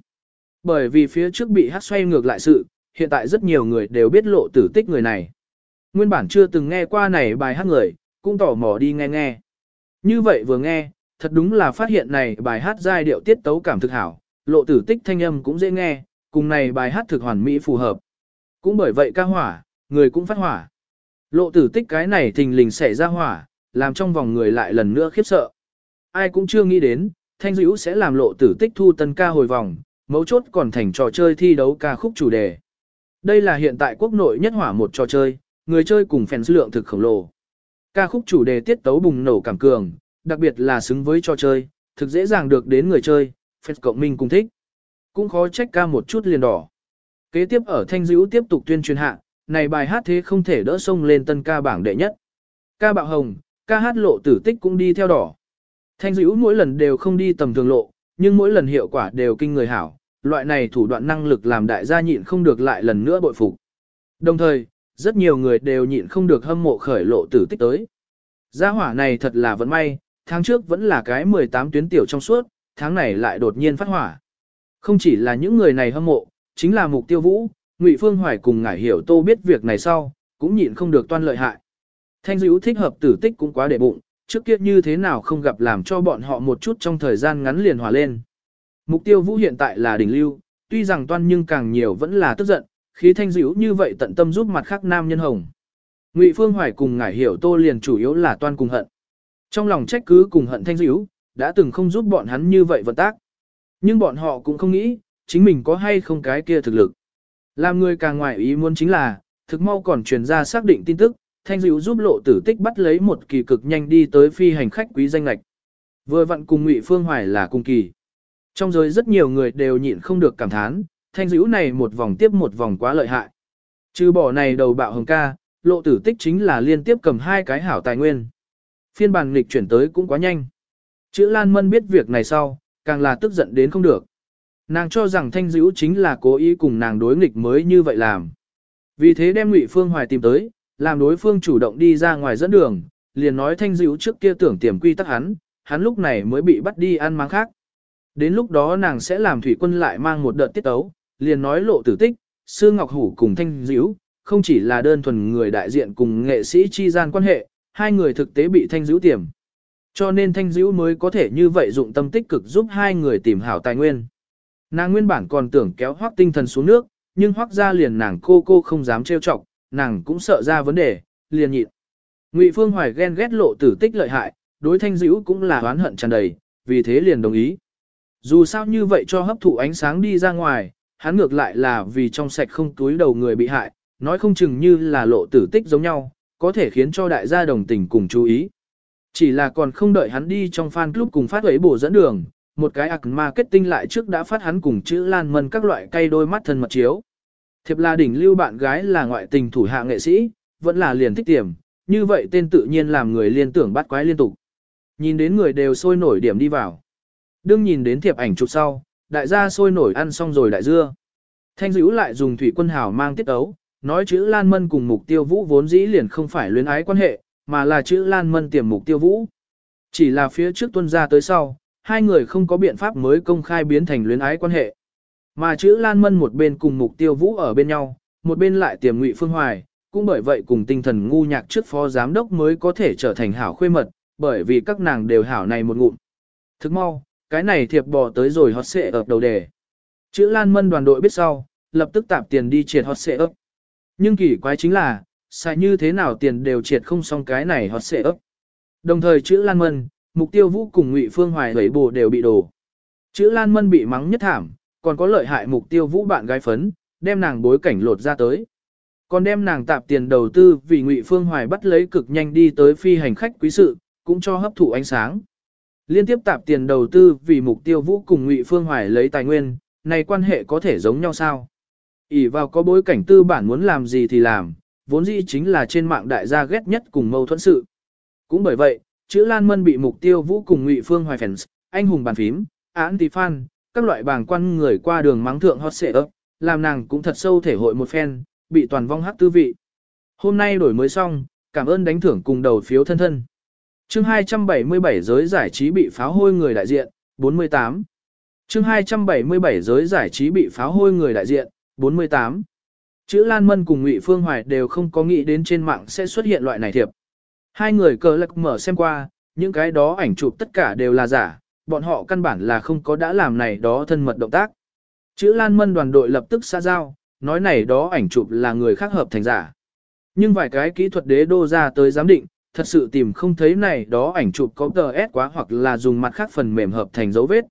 Bởi vì phía trước bị hát xoay ngược lại sự, hiện tại rất nhiều người đều biết lộ tử tích người này. Nguyên bản chưa từng nghe qua này bài hát người, cũng tỏ mò đi nghe nghe. Như vậy vừa nghe, thật đúng là phát hiện này bài hát giai điệu tiết tấu cảm thực hảo, lộ tử tích thanh âm cũng dễ nghe, cùng này bài hát thực hoàn mỹ phù hợp. Cũng bởi vậy ca hỏa, người cũng phát hỏa. Lộ tử tích cái này thình lình xảy ra hỏa, làm trong vòng người lại lần nữa khiếp sợ. Ai cũng chưa nghĩ đến, thanh dữ sẽ làm lộ tử tích thu tân ca hồi vòng, mấu chốt còn thành trò chơi thi đấu ca khúc chủ đề. Đây là hiện tại quốc nội nhất hỏa một trò chơi, người chơi cùng phèn dư lượng thực khổng lồ. Ca khúc chủ đề tiết tấu bùng nổ cảm cường, đặc biệt là xứng với trò chơi, thực dễ dàng được đến người chơi, phèn cộng minh cùng thích. Cũng khó trách ca một chút liền đỏ. Kế tiếp ở Thanh Dữ tiếp tục tuyên truyền hạ, này bài hát thế không thể đỡ sông lên tân ca bảng đệ nhất. Ca bạo hồng, ca hát lộ tử tích cũng đi theo đỏ. Thanh Dữ mỗi lần đều không đi tầm thường lộ, nhưng mỗi lần hiệu quả đều kinh người hảo, loại này thủ đoạn năng lực làm đại gia nhịn không được lại lần nữa bội phục. Đồng thời, rất nhiều người đều nhịn không được hâm mộ khởi lộ tử tích tới. Gia hỏa này thật là vẫn may, tháng trước vẫn là cái 18 tuyến tiểu trong suốt, tháng này lại đột nhiên phát hỏa. Không chỉ là những người này hâm mộ, chính là mục tiêu vũ, Ngụy Phương Hoài cùng ngải hiểu tô biết việc này sau, cũng nhịn không được toan lợi hại. Thanh dữ thích hợp tử tích cũng quá để bụng, trước kia như thế nào không gặp làm cho bọn họ một chút trong thời gian ngắn liền hòa lên. Mục tiêu vũ hiện tại là đỉnh lưu, tuy rằng toan nhưng càng nhiều vẫn là tức giận, khí thanh dữ như vậy tận tâm giúp mặt khác nam nhân hồng. Ngụy Phương Hoài cùng ngải hiểu tô liền chủ yếu là toan cùng hận. Trong lòng trách cứ cùng hận thanh dữ, đã từng không giúp bọn hắn như vậy vận tác. Nhưng bọn họ cũng không nghĩ, chính mình có hay không cái kia thực lực. Làm người càng ngoại ý muốn chính là, thực mau còn truyền ra xác định tin tức, thanh dịu giúp lộ tử tích bắt lấy một kỳ cực nhanh đi tới phi hành khách quý danh lạch. Vừa vặn cùng Ngụy Phương Hoài là cùng kỳ. Trong giới rất nhiều người đều nhịn không được cảm thán, thanh dữ này một vòng tiếp một vòng quá lợi hại. Trừ bỏ này đầu bạo hồng ca, lộ tử tích chính là liên tiếp cầm hai cái hảo tài nguyên. Phiên bản nghịch chuyển tới cũng quá nhanh. Chữ Lan Mân biết việc này sau, càng là tức giận đến không được. Nàng cho rằng thanh dữ chính là cố ý cùng nàng đối nghịch mới như vậy làm. Vì thế đem Ngụy Phương Hoài tìm tới, làm đối phương chủ động đi ra ngoài dẫn đường, liền nói thanh dữ trước kia tưởng tiềm quy tắc hắn, hắn lúc này mới bị bắt đi ăn mang khác. Đến lúc đó nàng sẽ làm thủy quân lại mang một đợt tiết tấu, liền nói lộ tử tích, sư ngọc hủ cùng thanh dữ, không chỉ là đơn thuần người đại diện cùng nghệ sĩ chi gian quan hệ, hai người thực tế bị thanh dữ tiềm. Cho nên thanh dữ mới có thể như vậy dụng tâm tích cực giúp hai người tìm hảo tài nguyên. Nàng nguyên bản còn tưởng kéo hoác tinh thần xuống nước, nhưng hoác ra liền nàng cô cô không dám trêu chọc, nàng cũng sợ ra vấn đề, liền nhịn. Ngụy Phương Hoài ghen ghét lộ tử tích lợi hại, đối thanh dữ cũng là oán hận tràn đầy, vì thế liền đồng ý. Dù sao như vậy cho hấp thụ ánh sáng đi ra ngoài, hắn ngược lại là vì trong sạch không túi đầu người bị hại, nói không chừng như là lộ tử tích giống nhau, có thể khiến cho đại gia đồng tình cùng chú ý. Chỉ là còn không đợi hắn đi trong fan club cùng phát ấy bổ dẫn đường, một cái ạc marketing lại trước đã phát hắn cùng chữ Lan Mân các loại cây đôi mắt thân mật chiếu. Thiệp là đỉnh lưu bạn gái là ngoại tình thủ hạ nghệ sĩ, vẫn là liền thích tiềm, như vậy tên tự nhiên làm người liên tưởng bắt quái liên tục. Nhìn đến người đều sôi nổi điểm đi vào. Đương nhìn đến thiệp ảnh chụp sau, đại gia sôi nổi ăn xong rồi đại dưa. Thanh dữ lại dùng thủy quân hào mang tiết ấu, nói chữ Lan Mân cùng mục tiêu vũ vốn dĩ liền không phải luyến ái quan hệ, mà là chữ Lan Mân tiềm mục tiêu vũ. Chỉ là phía trước tuân ra tới sau, hai người không có biện pháp mới công khai biến thành luyến ái quan hệ. Mà chữ Lan Mân một bên cùng mục tiêu vũ ở bên nhau, một bên lại tiềm ngụy phương hoài, cũng bởi vậy cùng tinh thần ngu nhạc trước phó giám đốc mới có thể trở thành hảo khuê mật, bởi vì các nàng đều hảo này một ngụm. Thức mau, cái này thiệp bò tới rồi hot xệ ập đầu đề. Chữ Lan Mân đoàn đội biết sau, lập tức tạp tiền đi triệt hot xệ ấp. Nhưng kỳ quái chính là, xài như thế nào tiền đều triệt không xong cái này hot xệ ấp. Đồng thời chữ Lan Mân, mục tiêu vũ cùng ngụy phương hoài bảy bồ đều bị đổ. Chữ Lan Mân bị mắng nhất thảm, còn có lợi hại mục tiêu vũ bạn gái phấn, đem nàng bối cảnh lột ra tới. Còn đem nàng tạp tiền đầu tư vì Ngụy Phương Hoài bắt lấy cực nhanh đi tới phi hành khách quý sự, cũng cho hấp thụ ánh sáng. Liên tiếp tạp tiền đầu tư vì mục tiêu vũ cùng Ngụy Phương Hoài lấy tài nguyên, này quan hệ có thể giống nhau sao? ỉ vào có bối cảnh tư bản muốn làm gì thì làm, vốn dĩ chính là trên mạng đại gia ghét nhất cùng mâu thuẫn sự. Cũng bởi vậy, chữ Lan Mân bị mục tiêu vũ cùng Ngụy Phương Hoài fans, anh hùng bàn phím, án tí fan, các loại bảng quan người qua đường mắng thượng hot xệ ấp, làm nàng cũng thật sâu thể hội một phen, bị toàn vong hắc tư vị. Hôm nay đổi mới xong, cảm ơn đánh thưởng cùng đầu phiếu thân thân. Chương 277 giới giải trí bị pháo hôi người đại diện, 48. Chương 277 giới giải trí bị pháo hôi người đại diện, 48. Chữ Lan Mân cùng Ngụy Phương Hoài đều không có nghĩ đến trên mạng sẽ xuất hiện loại này thiệp. Hai người cờ lạc mở xem qua, những cái đó ảnh chụp tất cả đều là giả, bọn họ căn bản là không có đã làm này đó thân mật động tác. Chữ Lan Mân đoàn đội lập tức xa giao, nói này đó ảnh chụp là người khác hợp thành giả. Nhưng vài cái kỹ thuật đế đô ra tới giám định, thật sự tìm không thấy này đó ảnh chụp có tờ S quá hoặc là dùng mặt khác phần mềm hợp thành dấu vết.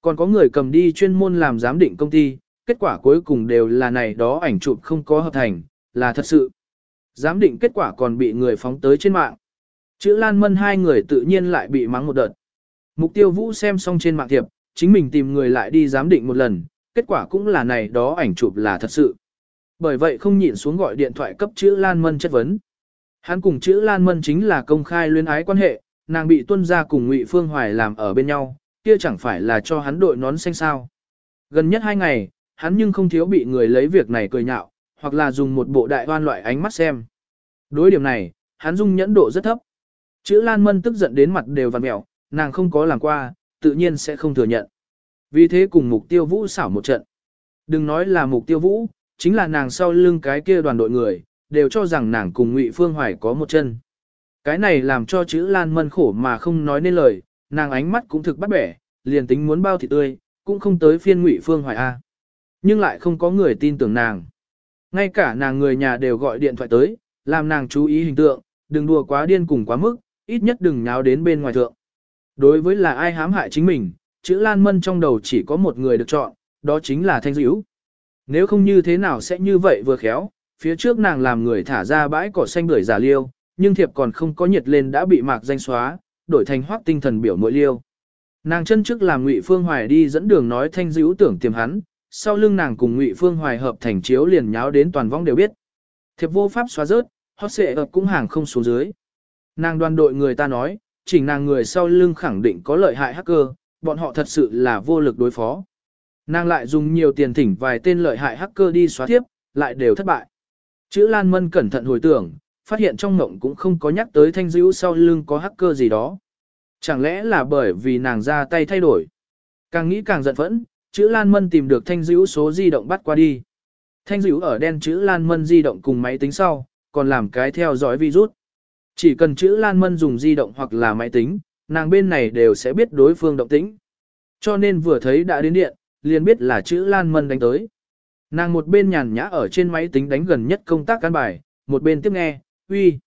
Còn có người cầm đi chuyên môn làm giám định công ty, kết quả cuối cùng đều là này đó ảnh chụp không có hợp thành, là thật sự. Giám định kết quả còn bị người phóng tới trên mạng. Chữ Lan Mân hai người tự nhiên lại bị mắng một đợt. Mục tiêu Vũ xem xong trên mạng thiệp, chính mình tìm người lại đi giám định một lần, kết quả cũng là này đó ảnh chụp là thật sự. Bởi vậy không nhịn xuống gọi điện thoại cấp chữ Lan Mân chất vấn. Hắn cùng chữ Lan Mân chính là công khai luyến ái quan hệ, nàng bị tuân ra cùng Ngụy Phương Hoài làm ở bên nhau, kia chẳng phải là cho hắn đội nón xanh sao. Gần nhất hai ngày, hắn nhưng không thiếu bị người lấy việc này cười nhạo, hoặc là dùng một bộ đại hoan loại ánh mắt xem. Đối điểm này, hắn dung nhẫn độ rất thấp. Chữ Lan Mân tức giận đến mặt đều vằn mẹo, nàng không có làm qua, tự nhiên sẽ không thừa nhận. Vì thế cùng mục tiêu vũ xảo một trận. Đừng nói là mục tiêu vũ, chính là nàng sau lưng cái kia đoàn đội người, đều cho rằng nàng cùng Ngụy Phương Hoài có một chân. Cái này làm cho chữ Lan Mân khổ mà không nói nên lời, nàng ánh mắt cũng thực bắt bẻ, liền tính muốn bao thịt tươi, cũng không tới phiên Ngụy Phương Hoài A. Nhưng lại không có người tin tưởng nàng. Ngay cả nàng người nhà đều gọi điện thoại tới, làm nàng chú ý hình tượng, đừng đùa quá điên cùng quá mức, ít nhất đừng nháo đến bên ngoài thượng. Đối với là ai hãm hại chính mình, chữ Lan Mân trong đầu chỉ có một người được chọn, đó chính là Thanh Diễu. Nếu không như thế nào sẽ như vậy vừa khéo, phía trước nàng làm người thả ra bãi cỏ xanh bưởi giả liêu, nhưng thiệp còn không có nhiệt lên đã bị mạc danh xóa, đổi thành hoác tinh thần biểu mỗi liêu. Nàng chân trước làm Ngụy Phương Hoài đi dẫn đường nói Thanh Diễu tưởng tìm hắn, sau lưng nàng cùng Ngụy Phương Hoài hợp thành chiếu liền nháo đến toàn vong đều biết. Thiệp vô pháp xóa rớt, hot xệ ập cũng hàng không xuống dưới. Nàng đoàn đội người ta nói, chỉnh nàng người sau lưng khẳng định có lợi hại hacker, bọn họ thật sự là vô lực đối phó. Nàng lại dùng nhiều tiền thỉnh vài tên lợi hại hacker đi xóa tiếp, lại đều thất bại. Chữ Lan Mân cẩn thận hồi tưởng, phát hiện trong mộng cũng không có nhắc tới thanh dữ sau lưng có hacker gì đó. Chẳng lẽ là bởi vì nàng ra tay thay đổi. Càng nghĩ càng giận phẫn, chữ Lan Mân tìm được thanh dữ số di động bắt qua đi. Thanh dữ ở đen chữ Lan Mân di động cùng máy tính sau, còn làm cái theo dõi virus. Chỉ cần chữ Lan Mân dùng di động hoặc là máy tính, nàng bên này đều sẽ biết đối phương động tĩnh. Cho nên vừa thấy đã đến điện, liền biết là chữ Lan Mân đánh tới. Nàng một bên nhàn nhã ở trên máy tính đánh gần nhất công tác căn bài, một bên tiếp nghe, uy.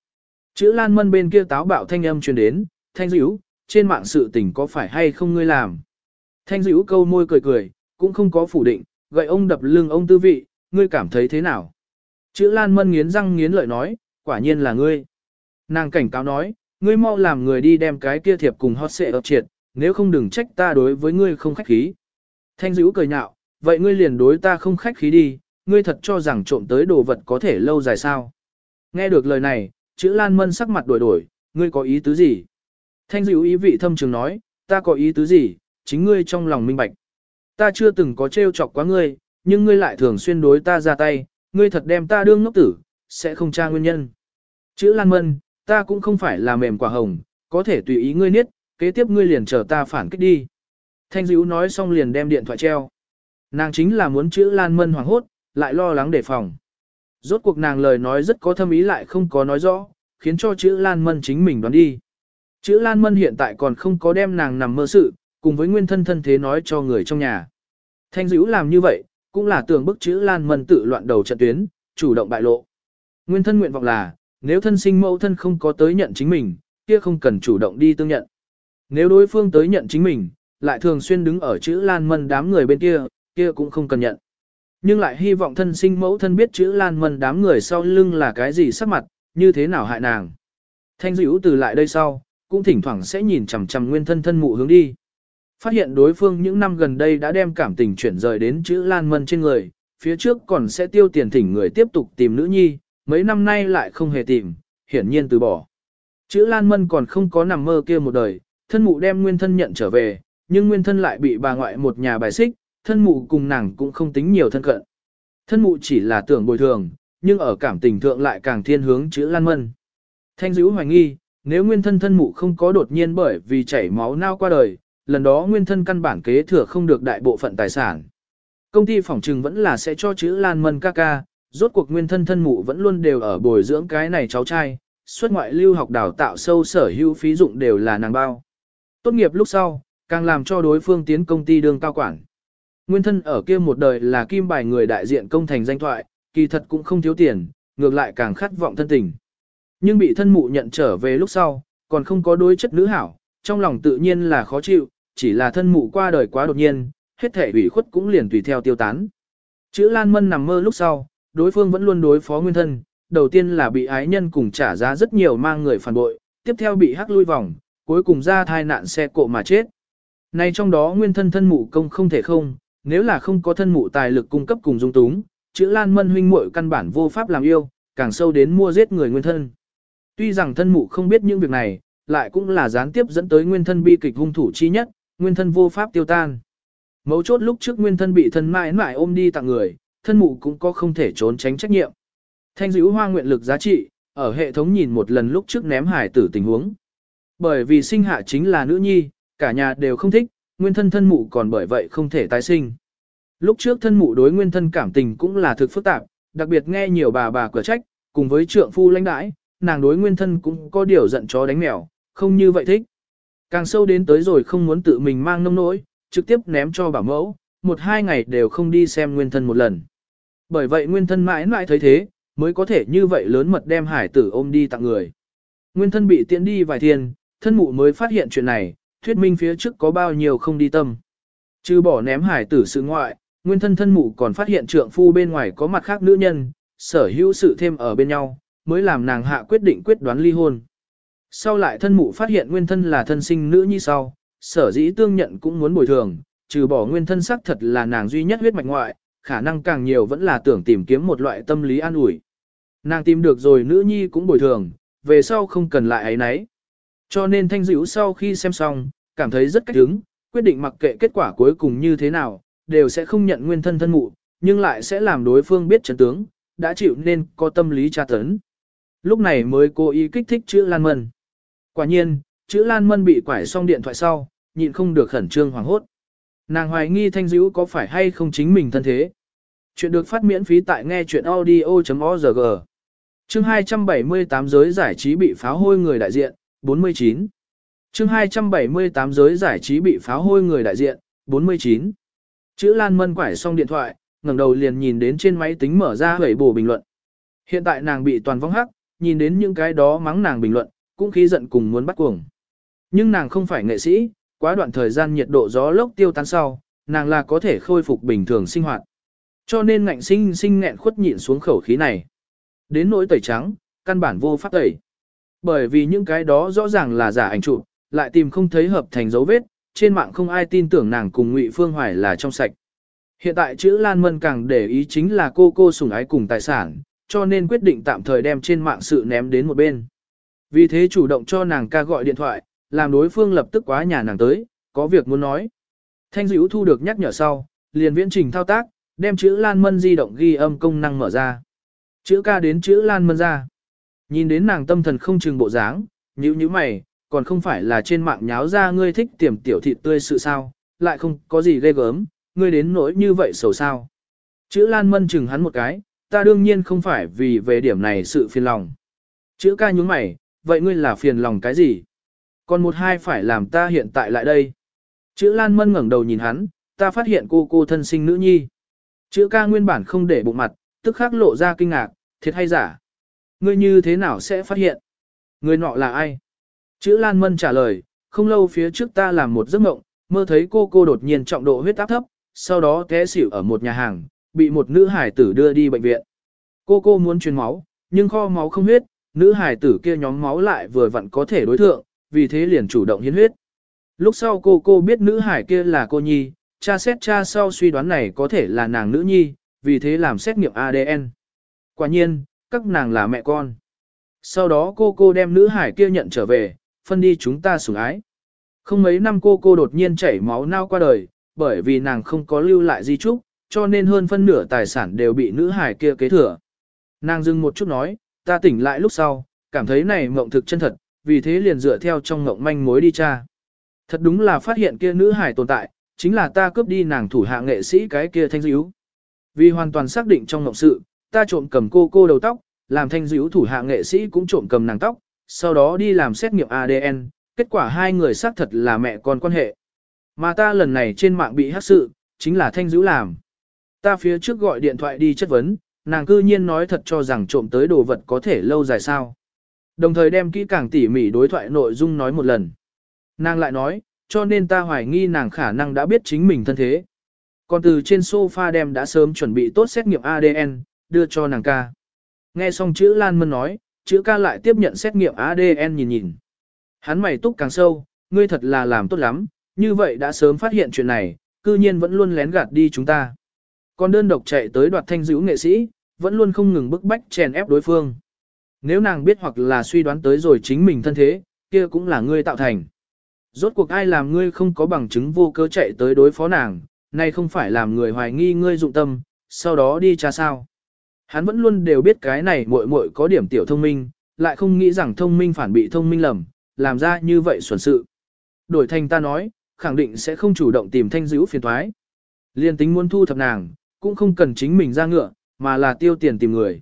Chữ Lan Mân bên kia táo bạo thanh âm truyền đến, thanh dữ, trên mạng sự tình có phải hay không ngươi làm. Thanh dữ câu môi cười cười, cũng không có phủ định, gậy ông đập lưng ông tư vị, ngươi cảm thấy thế nào. Chữ Lan Mân nghiến răng nghiến lợi nói, quả nhiên là ngươi. Nàng cảnh cáo nói, ngươi mau làm người đi đem cái kia thiệp cùng hot xệ ập triệt, nếu không đừng trách ta đối với ngươi không khách khí. Thanh dữ cười nhạo, vậy ngươi liền đối ta không khách khí đi, ngươi thật cho rằng trộm tới đồ vật có thể lâu dài sao. Nghe được lời này, chữ Lan Mân sắc mặt đổi đổi, ngươi có ý tứ gì? Thanh dữ ý vị thâm trường nói, ta có ý tứ gì, chính ngươi trong lòng minh bạch. Ta chưa từng có trêu chọc quá ngươi, nhưng ngươi lại thường xuyên đối ta ra tay, ngươi thật đem ta đương ngốc tử, sẽ không tra nguyên nhân. Chữ Lan Mân, ta cũng không phải là mềm quả hồng, có thể tùy ý ngươi niết, kế tiếp ngươi liền chờ ta phản kích đi. Thanh dữ nói xong liền đem điện thoại treo. Nàng chính là muốn chữ Lan Mân hoảng hốt, lại lo lắng đề phòng. Rốt cuộc nàng lời nói rất có thâm ý lại không có nói rõ, khiến cho chữ Lan Mân chính mình đoán đi. Chữ Lan Mân hiện tại còn không có đem nàng nằm mơ sự, cùng với nguyên thân thân thế nói cho người trong nhà. Thanh dữ làm như vậy, cũng là tưởng bức chữ Lan Mân tự loạn đầu trận tuyến, chủ động bại lộ. Nguyên thân nguyện vọng là, nếu thân sinh mẫu thân không có tới nhận chính mình, kia không cần chủ động đi tương nhận. Nếu đối phương tới nhận chính mình, lại thường xuyên đứng ở chữ Lan Mân đám người bên kia, kia cũng không cần nhận. Nhưng lại hy vọng thân sinh mẫu thân biết chữ Lan Mân đám người sau lưng là cái gì sắc mặt, như thế nào hại nàng. Thanh dữ từ lại đây sau, cũng thỉnh thoảng sẽ nhìn chằm chằm nguyên thân thân mụ hướng đi. Phát hiện đối phương những năm gần đây đã đem cảm tình chuyển rời đến chữ Lan Mân trên người, phía trước còn sẽ tiêu tiền thỉnh người tiếp tục tìm nữ nhi, mấy năm nay lại không hề tìm, hiển nhiên từ bỏ. Chữ Lan Mân còn không có nằm mơ kia một đời, thân mụ đem nguyên thân nhận trở về, nhưng nguyên thân lại bị bà ngoại một nhà bài xích, thân mụ cùng nàng cũng không tính nhiều thân cận. Thân mụ chỉ là tưởng bồi thường, nhưng ở cảm tình thượng lại càng thiên hướng chữ Lan Mân. Thanh dữ hoài nghi, nếu nguyên thân thân mụ không có đột nhiên bởi vì chảy máu nao qua đời, lần đó nguyên thân căn bản kế thừa không được đại bộ phận tài sản. Công ty phòng trừng vẫn là sẽ cho chữ Lan Mân ca ca, rốt cuộc nguyên thân thân mụ vẫn luôn đều ở bồi dưỡng cái này cháu trai, xuất ngoại lưu học đào tạo sâu sở hữu phí dụng đều là nàng bao. Tốt nghiệp lúc sau, càng làm cho đối phương tiến công ty đương cao quản. Nguyên thân ở kia một đời là kim bài người đại diện công thành danh thoại, kỳ thật cũng không thiếu tiền, ngược lại càng khát vọng thân tình. Nhưng bị thân mụ nhận trở về lúc sau, còn không có đối chất nữ hảo, trong lòng tự nhiên là khó chịu, chỉ là thân mụ qua đời quá đột nhiên, hết thể ủy khuất cũng liền tùy theo tiêu tán. Chữ Lan Mân nằm mơ lúc sau, đối phương vẫn luôn đối phó nguyên thân, đầu tiên là bị ái nhân cùng trả giá rất nhiều mang người phản bội, tiếp theo bị hắc lui vòng, cuối cùng ra thai nạn xe cộ mà chết. Nay trong đó nguyên thân thân mụ công không thể không, nếu là không có thân mụ tài lực cung cấp cùng dung túng, chữ Lan Mân huynh muội căn bản vô pháp làm yêu, càng sâu đến mua giết người nguyên thân. Tuy rằng thân mụ không biết những việc này, lại cũng là gián tiếp dẫn tới nguyên thân bi kịch hung thủ chi nhất, nguyên thân vô pháp tiêu tan. Mấu chốt lúc trước nguyên thân bị thân mãi mãi ôm đi tặng người, thân mụ cũng có không thể trốn tránh trách nhiệm. Thanh dữ hoa nguyện lực giá trị, ở hệ thống nhìn một lần lúc trước ném hải tử tình huống. Bởi vì sinh hạ chính là nữ nhi, cả nhà đều không thích, nguyên thân thân mụ còn bởi vậy không thể tái sinh. Lúc trước thân mụ đối nguyên thân cảm tình cũng là thực phức tạp, đặc biệt nghe nhiều bà bà cửa trách, cùng với trượng phu lãnh đãi, nàng đối nguyên thân cũng có điều giận chó đánh mèo, không như vậy thích. Càng sâu đến tới rồi không muốn tự mình mang nông nỗi, trực tiếp ném cho bảo mẫu, một hai ngày đều không đi xem nguyên thân một lần. Bởi vậy nguyên thân mãi mãi thấy thế, mới có thể như vậy lớn mật đem hải tử ôm đi tặng người. Nguyên thân bị tiễn đi vài thiên, thân mụ mới phát hiện chuyện này, thuyết minh phía trước có bao nhiêu không đi tâm. Chứ bỏ ném hải tử sự ngoại, nguyên thân thân mụ còn phát hiện trượng phu bên ngoài có mặt khác nữ nhân, sở hữu sự thêm ở bên nhau, mới làm nàng hạ quyết định quyết đoán ly hôn. Sau lại thân mụ phát hiện nguyên thân là thân sinh nữ như sau, sở dĩ tương nhận cũng muốn bồi thường, trừ bỏ nguyên thân xác thật là nàng duy nhất huyết mạch ngoại, khả năng càng nhiều vẫn là tưởng tìm kiếm một loại tâm lý an ủi. Nàng tìm được rồi nữ nhi cũng bồi thường, về sau không cần lại ấy nấy. Cho nên thanh dữ sau khi xem xong, cảm thấy rất cách hứng, quyết định mặc kệ kết quả cuối cùng như thế nào, đều sẽ không nhận nguyên thân thân mụ, nhưng lại sẽ làm đối phương biết chấn tướng, đã chịu nên có tâm lý tra tấn. Lúc này mới cố ý kích thích chữ Lan Mân. Quả nhiên, chữ Lan Mân bị quải xong điện thoại sau, nhịn không được khẩn trương hoảng hốt. Nàng hoài nghi thanh dữ có phải hay không chính mình thân thế. Chuyện được phát miễn phí tại nghe chuyện audio.org. Chương 278 giới giải trí bị pháo hôi người đại diện, 49. Chương 278 giới giải trí bị pháo hôi người đại diện, 49. Chữ Lan Mân quải xong điện thoại, ngẩng đầu liền nhìn đến trên máy tính mở ra hủy bổ bình luận. Hiện tại nàng bị toàn vong hắc, nhìn đến những cái đó mắng nàng bình luận, cũng khí giận cùng muốn bắt cuồng. Nhưng nàng không phải nghệ sĩ, quá đoạn thời gian nhiệt độ gió lốc tiêu tán sau, nàng là có thể khôi phục bình thường sinh hoạt. Cho nên ngạnh sinh sinh nghẹn khuất nhịn xuống khẩu khí này. Đến nỗi tẩy trắng, căn bản vô pháp tẩy. Bởi vì những cái đó rõ ràng là giả ảnh chụp, lại tìm không thấy hợp thành dấu vết, trên mạng không ai tin tưởng nàng cùng Ngụy Phương Hoài là trong sạch. Hiện tại chữ Lan Mân càng để ý chính là cô cô sủng ái cùng tài sản, cho nên quyết định tạm thời đem trên mạng sự ném đến một bên. Vì thế chủ động cho nàng ca gọi điện thoại, làm đối phương lập tức quá nhà nàng tới, có việc muốn nói. Thanh dữ thu được nhắc nhở sau, liền viễn trình thao tác, đem chữ Lan Mân di động ghi âm công năng mở ra. Chữ ca đến chữ Lan Mân ra. Nhìn đến nàng tâm thần không chừng bộ dáng, nhíu như mày, còn không phải là trên mạng nháo ra ngươi thích tiềm tiểu thịt tươi sự sao, lại không có gì ghê gớm, ngươi đến nỗi như vậy sầu sao. Chữ Lan Mân chừng hắn một cái, ta đương nhiên không phải vì về điểm này sự phiền lòng. Chữ ca nhúng mày, vậy ngươi là phiền lòng cái gì? Còn một hai phải làm ta hiện tại lại đây. Chữ Lan Mân ngẩng đầu nhìn hắn, ta phát hiện cô cô thân sinh nữ nhi. Chữ ca nguyên bản không để bụng mặt, tức khắc lộ ra kinh ngạc, thiệt hay giả? Ngươi như thế nào sẽ phát hiện? Người nọ là ai? Chữ Lan Mân trả lời, không lâu phía trước ta làm một giấc mộng, mơ thấy cô cô đột nhiên trọng độ huyết áp thấp, sau đó té xỉu ở một nhà hàng, bị một nữ hải tử đưa đi bệnh viện. Cô cô muốn truyền máu, nhưng kho máu không huyết, nữ hải tử kia nhóm máu lại vừa vặn có thể đối thượng, vì thế liền chủ động hiến huyết. Lúc sau cô cô biết nữ hải kia là cô nhi, cha xét cha sau suy đoán này có thể là nàng nữ nhi, vì thế làm xét nghiệm ADN. Quả nhiên, các nàng là mẹ con. Sau đó cô cô đem nữ hải kia nhận trở về, phân đi chúng ta sủng ái. Không mấy năm cô cô đột nhiên chảy máu nao qua đời, bởi vì nàng không có lưu lại di trúc, cho nên hơn phân nửa tài sản đều bị nữ hải kia kế thừa. Nàng dừng một chút nói, ta tỉnh lại lúc sau, cảm thấy này mộng thực chân thật, vì thế liền dựa theo trong mộng manh mối đi tra. Thật đúng là phát hiện kia nữ hải tồn tại, chính là ta cướp đi nàng thủ hạ nghệ sĩ cái kia thanh dữ. Vì hoàn toàn xác định trong mộng sự, ta trộm cầm cô cô đầu tóc, làm thanh dữ thủ hạ nghệ sĩ cũng trộm cầm nàng tóc, sau đó đi làm xét nghiệm ADN, kết quả hai người xác thật là mẹ con quan hệ. Mà ta lần này trên mạng bị hát sự, chính là thanh dữ làm. Ta phía trước gọi điện thoại đi chất vấn, nàng cư nhiên nói thật cho rằng trộm tới đồ vật có thể lâu dài sao. Đồng thời đem kỹ càng tỉ mỉ đối thoại nội dung nói một lần. Nàng lại nói, cho nên ta hoài nghi nàng khả năng đã biết chính mình thân thế. Còn từ trên sofa đem đã sớm chuẩn bị tốt xét nghiệm ADN, đưa cho nàng ca. Nghe xong chữ Lan Mân nói, chữ ca lại tiếp nhận xét nghiệm ADN nhìn nhìn. Hắn mày túc càng sâu, ngươi thật là làm tốt lắm, như vậy đã sớm phát hiện chuyện này, cư nhiên vẫn luôn lén gạt đi chúng ta. Còn đơn độc chạy tới đoạt thanh dữ nghệ sĩ, vẫn luôn không ngừng bức bách chèn ép đối phương. Nếu nàng biết hoặc là suy đoán tới rồi chính mình thân thế, kia cũng là ngươi tạo thành. Rốt cuộc ai làm ngươi không có bằng chứng vô cơ chạy tới đối phó nàng, nay không phải làm người hoài nghi ngươi dụng tâm, sau đó đi tra sao. Hắn vẫn luôn đều biết cái này muội muội có điểm tiểu thông minh, lại không nghĩ rằng thông minh phản bị thông minh lầm, làm ra như vậy xuẩn sự. Đổi thành ta nói, khẳng định sẽ không chủ động tìm thanh dữ phiền thoái. Liên tính muốn thu thập nàng, cũng không cần chính mình ra ngựa, mà là tiêu tiền tìm người.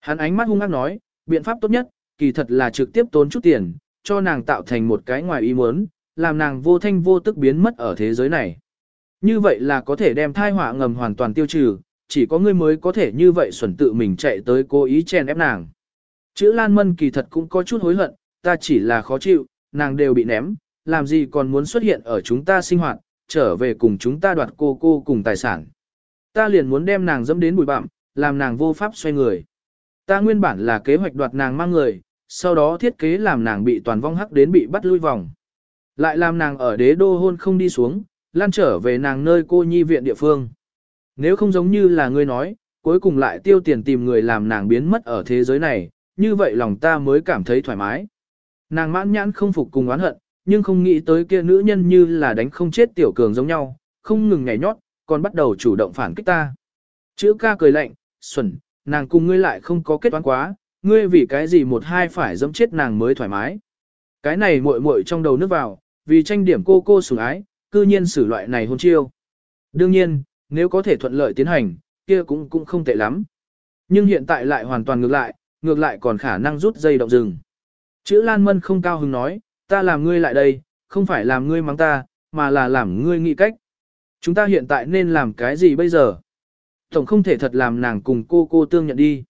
Hắn ánh mắt hung ác nói, biện pháp tốt nhất, kỳ thật là trực tiếp tốn chút tiền, cho nàng tạo thành một cái ngoài ý muốn, làm nàng vô thanh vô tức biến mất ở thế giới này. Như vậy là có thể đem thai họa ngầm hoàn toàn tiêu trừ, chỉ có ngươi mới có thể như vậy xuẩn tự mình chạy tới cố ý chen ép nàng. Chữ Lan Mân kỳ thật cũng có chút hối hận, ta chỉ là khó chịu, nàng đều bị ném, làm gì còn muốn xuất hiện ở chúng ta sinh hoạt, trở về cùng chúng ta đoạt cô cô cùng tài sản. Ta liền muốn đem nàng dẫm đến bụi bặm, làm nàng vô pháp xoay người. Ta nguyên bản là kế hoạch đoạt nàng mang người, sau đó thiết kế làm nàng bị toàn vong hắc đến bị bắt lui vòng. Lại làm nàng ở đế đô hôn không đi xuống, lan trở về nàng nơi cô nhi viện địa phương. Nếu không giống như là ngươi nói, cuối cùng lại tiêu tiền tìm người làm nàng biến mất ở thế giới này, như vậy lòng ta mới cảm thấy thoải mái. Nàng mãn nhãn không phục cùng oán hận, nhưng không nghĩ tới kia nữ nhân như là đánh không chết tiểu cường giống nhau, không ngừng nhảy nhót, còn bắt đầu chủ động phản kích ta. Chữ ca cười lạnh, xuẩn, nàng cùng ngươi lại không có kết toán quá, ngươi vì cái gì một hai phải dẫm chết nàng mới thoải mái. Cái này muội muội trong đầu nước vào, vì tranh điểm cô cô sủng ái, cư nhiên xử loại này hôn chiêu. Đương nhiên, nếu có thể thuận lợi tiến hành, kia cũng cũng không tệ lắm. Nhưng hiện tại lại hoàn toàn ngược lại, ngược lại còn khả năng rút dây động rừng. Chữ Lan Mân không cao hứng nói, ta làm ngươi lại đây, không phải làm ngươi mắng ta, mà là làm ngươi nghĩ cách. Chúng ta hiện tại nên làm cái gì bây giờ? Tổng không thể thật làm nàng cùng cô cô tương nhận đi.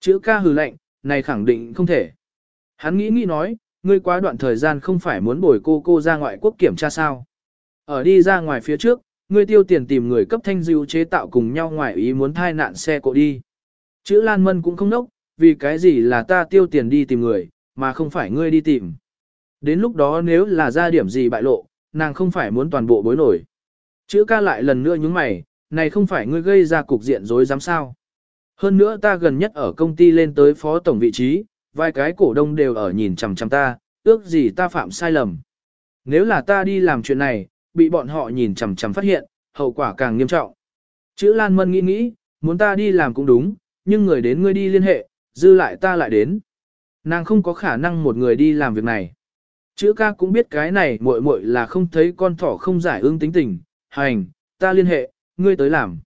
Chữ ca hừ lạnh, này khẳng định không thể. Hắn nghĩ nghĩ nói, ngươi quá đoạn thời gian không phải muốn bồi cô cô ra ngoại quốc kiểm tra sao. Ở đi ra ngoài phía trước, ngươi tiêu tiền tìm người cấp thanh dư chế tạo cùng nhau ngoài ý muốn thai nạn xe cộ đi. Chữ Lan Mân cũng không nốc, vì cái gì là ta tiêu tiền đi tìm người, mà không phải ngươi đi tìm. Đến lúc đó nếu là ra điểm gì bại lộ, nàng không phải muốn toàn bộ bối nổi. Chữ ca lại lần nữa nhúng mày, này không phải ngươi gây ra cục diện rối dám sao. Hơn nữa ta gần nhất ở công ty lên tới phó tổng vị trí, vài cái cổ đông đều ở nhìn chằm chằm ta, ước gì ta phạm sai lầm. Nếu là ta đi làm chuyện này, bị bọn họ nhìn chằm chằm phát hiện, hậu quả càng nghiêm trọng. Chữ Lan Mân nghĩ nghĩ, muốn ta đi làm cũng đúng, nhưng người đến ngươi đi liên hệ, dư lại ta lại đến. Nàng không có khả năng một người đi làm việc này. Chữ ca cũng biết cái này muội muội là không thấy con thỏ không giải ương tính tình, hành, ta liên hệ, ngươi tới làm.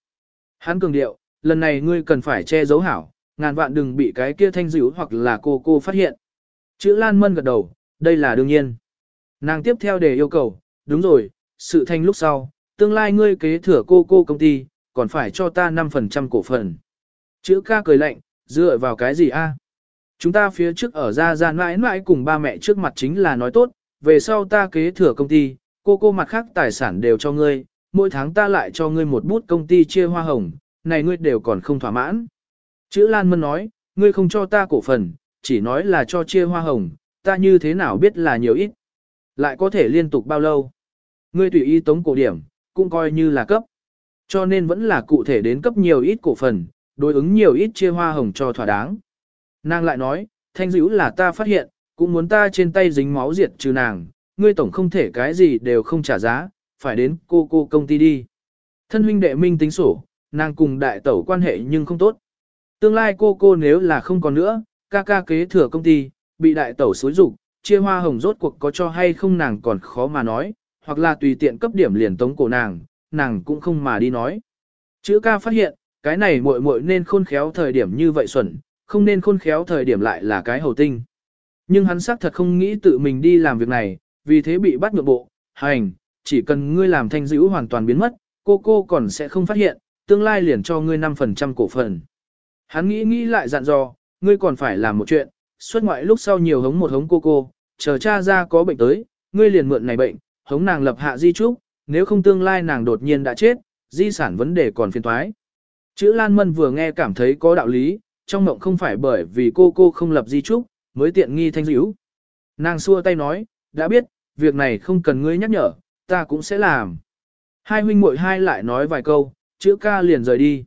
Hắn cường điệu, lần này ngươi cần phải che giấu hảo, ngàn vạn đừng bị cái kia thanh dữ hoặc là cô cô phát hiện. Chữ Lan Mân gật đầu, đây là đương nhiên. Nàng tiếp theo để yêu cầu, đúng rồi, sự thanh lúc sau, tương lai ngươi kế thừa cô cô công ty, còn phải cho ta 5% cổ phần. Chữ ca cười lạnh, dựa vào cái gì a? Chúng ta phía trước ở ra ra mãi mãi cùng ba mẹ trước mặt chính là nói tốt, về sau ta kế thừa công ty, cô cô mặt khác tài sản đều cho ngươi, mỗi tháng ta lại cho ngươi một bút công ty chia hoa hồng, này ngươi đều còn không thỏa mãn. Chữ Lan Mân nói, ngươi không cho ta cổ phần, chỉ nói là cho chia hoa hồng, ta như thế nào biết là nhiều ít. Lại có thể liên tục bao lâu. Ngươi tùy ý tống cổ điểm, cũng coi như là cấp. Cho nên vẫn là cụ thể đến cấp nhiều ít cổ phần, đối ứng nhiều ít chia hoa hồng cho thỏa đáng. Nàng lại nói, thanh dữ là ta phát hiện, cũng muốn ta trên tay dính máu diệt trừ nàng, ngươi tổng không thể cái gì đều không trả giá, phải đến cô cô công ty đi. Thân huynh đệ minh tính sổ, nàng cùng đại tẩu quan hệ nhưng không tốt. Tương lai cô cô nếu là không còn nữa, ca ca kế thừa công ty, bị đại tẩu xối rụng, chia hoa hồng rốt cuộc có cho hay không nàng còn khó mà nói, hoặc là tùy tiện cấp điểm liền tống cổ nàng, nàng cũng không mà đi nói. Chữ ca phát hiện, cái này muội muội nên khôn khéo thời điểm như vậy xuẩn, không nên khôn khéo thời điểm lại là cái hầu tinh. Nhưng hắn xác thật không nghĩ tự mình đi làm việc này, vì thế bị bắt ngược bộ, hành, chỉ cần ngươi làm thanh dữ hoàn toàn biến mất, cô cô còn sẽ không phát hiện, tương lai liền cho ngươi 5% cổ phần. Hắn nghĩ nghĩ lại dặn dò, ngươi còn phải làm một chuyện, xuất ngoại lúc sau nhiều hống một hống cô cô, chờ cha ra có bệnh tới, ngươi liền mượn này bệnh, hống nàng lập hạ di trúc, nếu không tương lai nàng đột nhiên đã chết, di sản vấn đề còn phiền toái. Chữ Lan Mân vừa nghe cảm thấy có đạo lý, trong mộng không phải bởi vì cô cô không lập di trúc, mới tiện nghi thanh dữ. Nàng xua tay nói, đã biết, việc này không cần ngươi nhắc nhở, ta cũng sẽ làm. Hai huynh muội hai lại nói vài câu, chữ ca liền rời đi.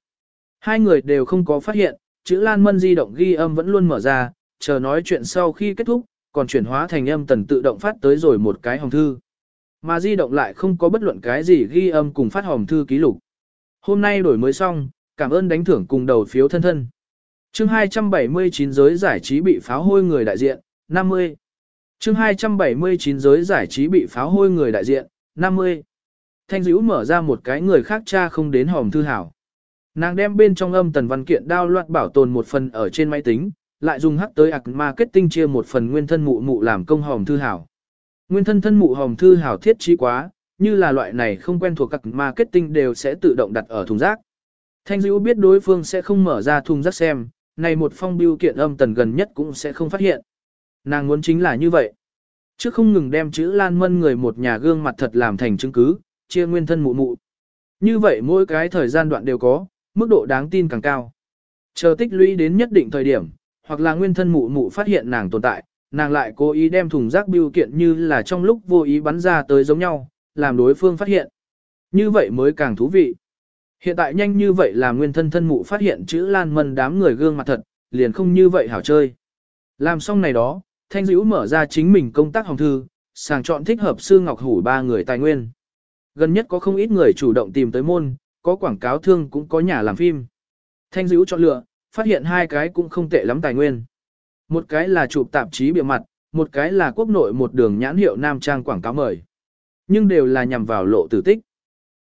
Hai người đều không có phát hiện, chữ Lan Mân di động ghi âm vẫn luôn mở ra, chờ nói chuyện sau khi kết thúc, còn chuyển hóa thành âm tần tự động phát tới rồi một cái hồng thư. Mà di động lại không có bất luận cái gì ghi âm cùng phát hồng thư ký lục. Hôm nay đổi mới xong, cảm ơn đánh thưởng cùng đầu phiếu thân thân. Chương 279 giới giải trí bị pháo hôi người đại diện, 50. Chương 279 giới giải trí bị pháo hôi người đại diện, 50. Thanh dữ mở ra một cái người khác cha không đến hòm thư hảo. Nàng đem bên trong âm tần văn kiện đao loạt bảo tồn một phần ở trên máy tính, lại dùng hắc tới ạc marketing chia một phần nguyên thân mụ mụ làm công hòm thư hảo. Nguyên thân thân mụ hòm thư hảo thiết trí quá, như là loại này không quen thuộc các marketing đều sẽ tự động đặt ở thùng rác. Thanh dữ biết đối phương sẽ không mở ra thùng rác xem, này một phong biêu kiện âm tần gần nhất cũng sẽ không phát hiện. Nàng muốn chính là như vậy. Chứ không ngừng đem chữ Lan Mân người một nhà gương mặt thật làm thành chứng cứ, chia nguyên thân mụ mụ. Như vậy mỗi cái thời gian đoạn đều có, mức độ đáng tin càng cao. Chờ tích lũy đến nhất định thời điểm, hoặc là nguyên thân mụ mụ phát hiện nàng tồn tại, nàng lại cố ý đem thùng rác biêu kiện như là trong lúc vô ý bắn ra tới giống nhau, làm đối phương phát hiện. Như vậy mới càng thú vị. Hiện tại nhanh như vậy là nguyên thân thân mụ phát hiện chữ Lan Mân đám người gương mặt thật, liền không như vậy hảo chơi. Làm xong này đó, Thanh Dữ mở ra chính mình công tác hồng thư, sàng chọn thích hợp sư Ngọc Hủ ba người tài nguyên. Gần nhất có không ít người chủ động tìm tới môn, có quảng cáo thương cũng có nhà làm phim. Thanh Dữ chọn lựa, phát hiện hai cái cũng không tệ lắm tài nguyên. Một cái là chụp tạp chí bìa mặt, một cái là quốc nội một đường nhãn hiệu nam trang quảng cáo mời. Nhưng đều là nhằm vào lộ tử tích.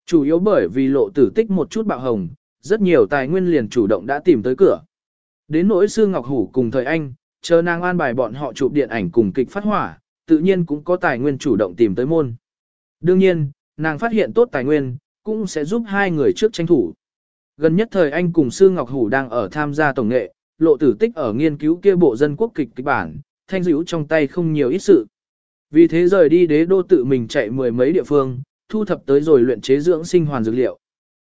Chủ yếu bởi vì lộ tử tích một chút bạo hồng, rất nhiều tài nguyên liền chủ động đã tìm tới cửa. Đến nỗi sư Ngọc Hủ cùng thời anh, chờ nàng an bài bọn họ chụp điện ảnh cùng kịch phát hỏa, tự nhiên cũng có tài nguyên chủ động tìm tới môn. Đương nhiên, nàng phát hiện tốt tài nguyên, cũng sẽ giúp hai người trước tranh thủ. Gần nhất thời anh cùng Sư Ngọc Hủ đang ở tham gia tổng nghệ, lộ tử tích ở nghiên cứu kia bộ dân quốc kịch kịch bản, thanh dữ trong tay không nhiều ít sự. Vì thế rời đi đế đô tự mình chạy mười mấy địa phương, thu thập tới rồi luyện chế dưỡng sinh hoàn dược liệu.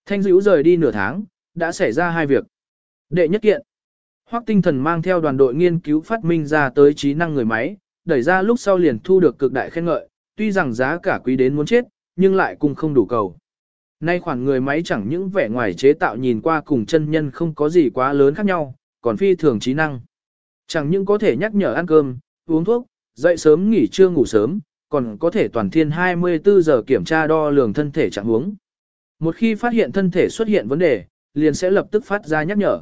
Thanh dữ rời đi nửa tháng, đã xảy ra hai việc. Đệ nhất kiện, Hoắc tinh thần mang theo đoàn đội nghiên cứu phát minh ra tới trí năng người máy, đẩy ra lúc sau liền thu được cực đại khen ngợi, tuy rằng giá cả quý đến muốn chết, nhưng lại cũng không đủ cầu. Nay khoản người máy chẳng những vẻ ngoài chế tạo nhìn qua cùng chân nhân không có gì quá lớn khác nhau, còn phi thường trí năng. Chẳng những có thể nhắc nhở ăn cơm, uống thuốc, dậy sớm nghỉ trưa ngủ sớm, còn có thể toàn thiên 24 giờ kiểm tra đo lường thân thể trạng huống. Một khi phát hiện thân thể xuất hiện vấn đề, liền sẽ lập tức phát ra nhắc nhở.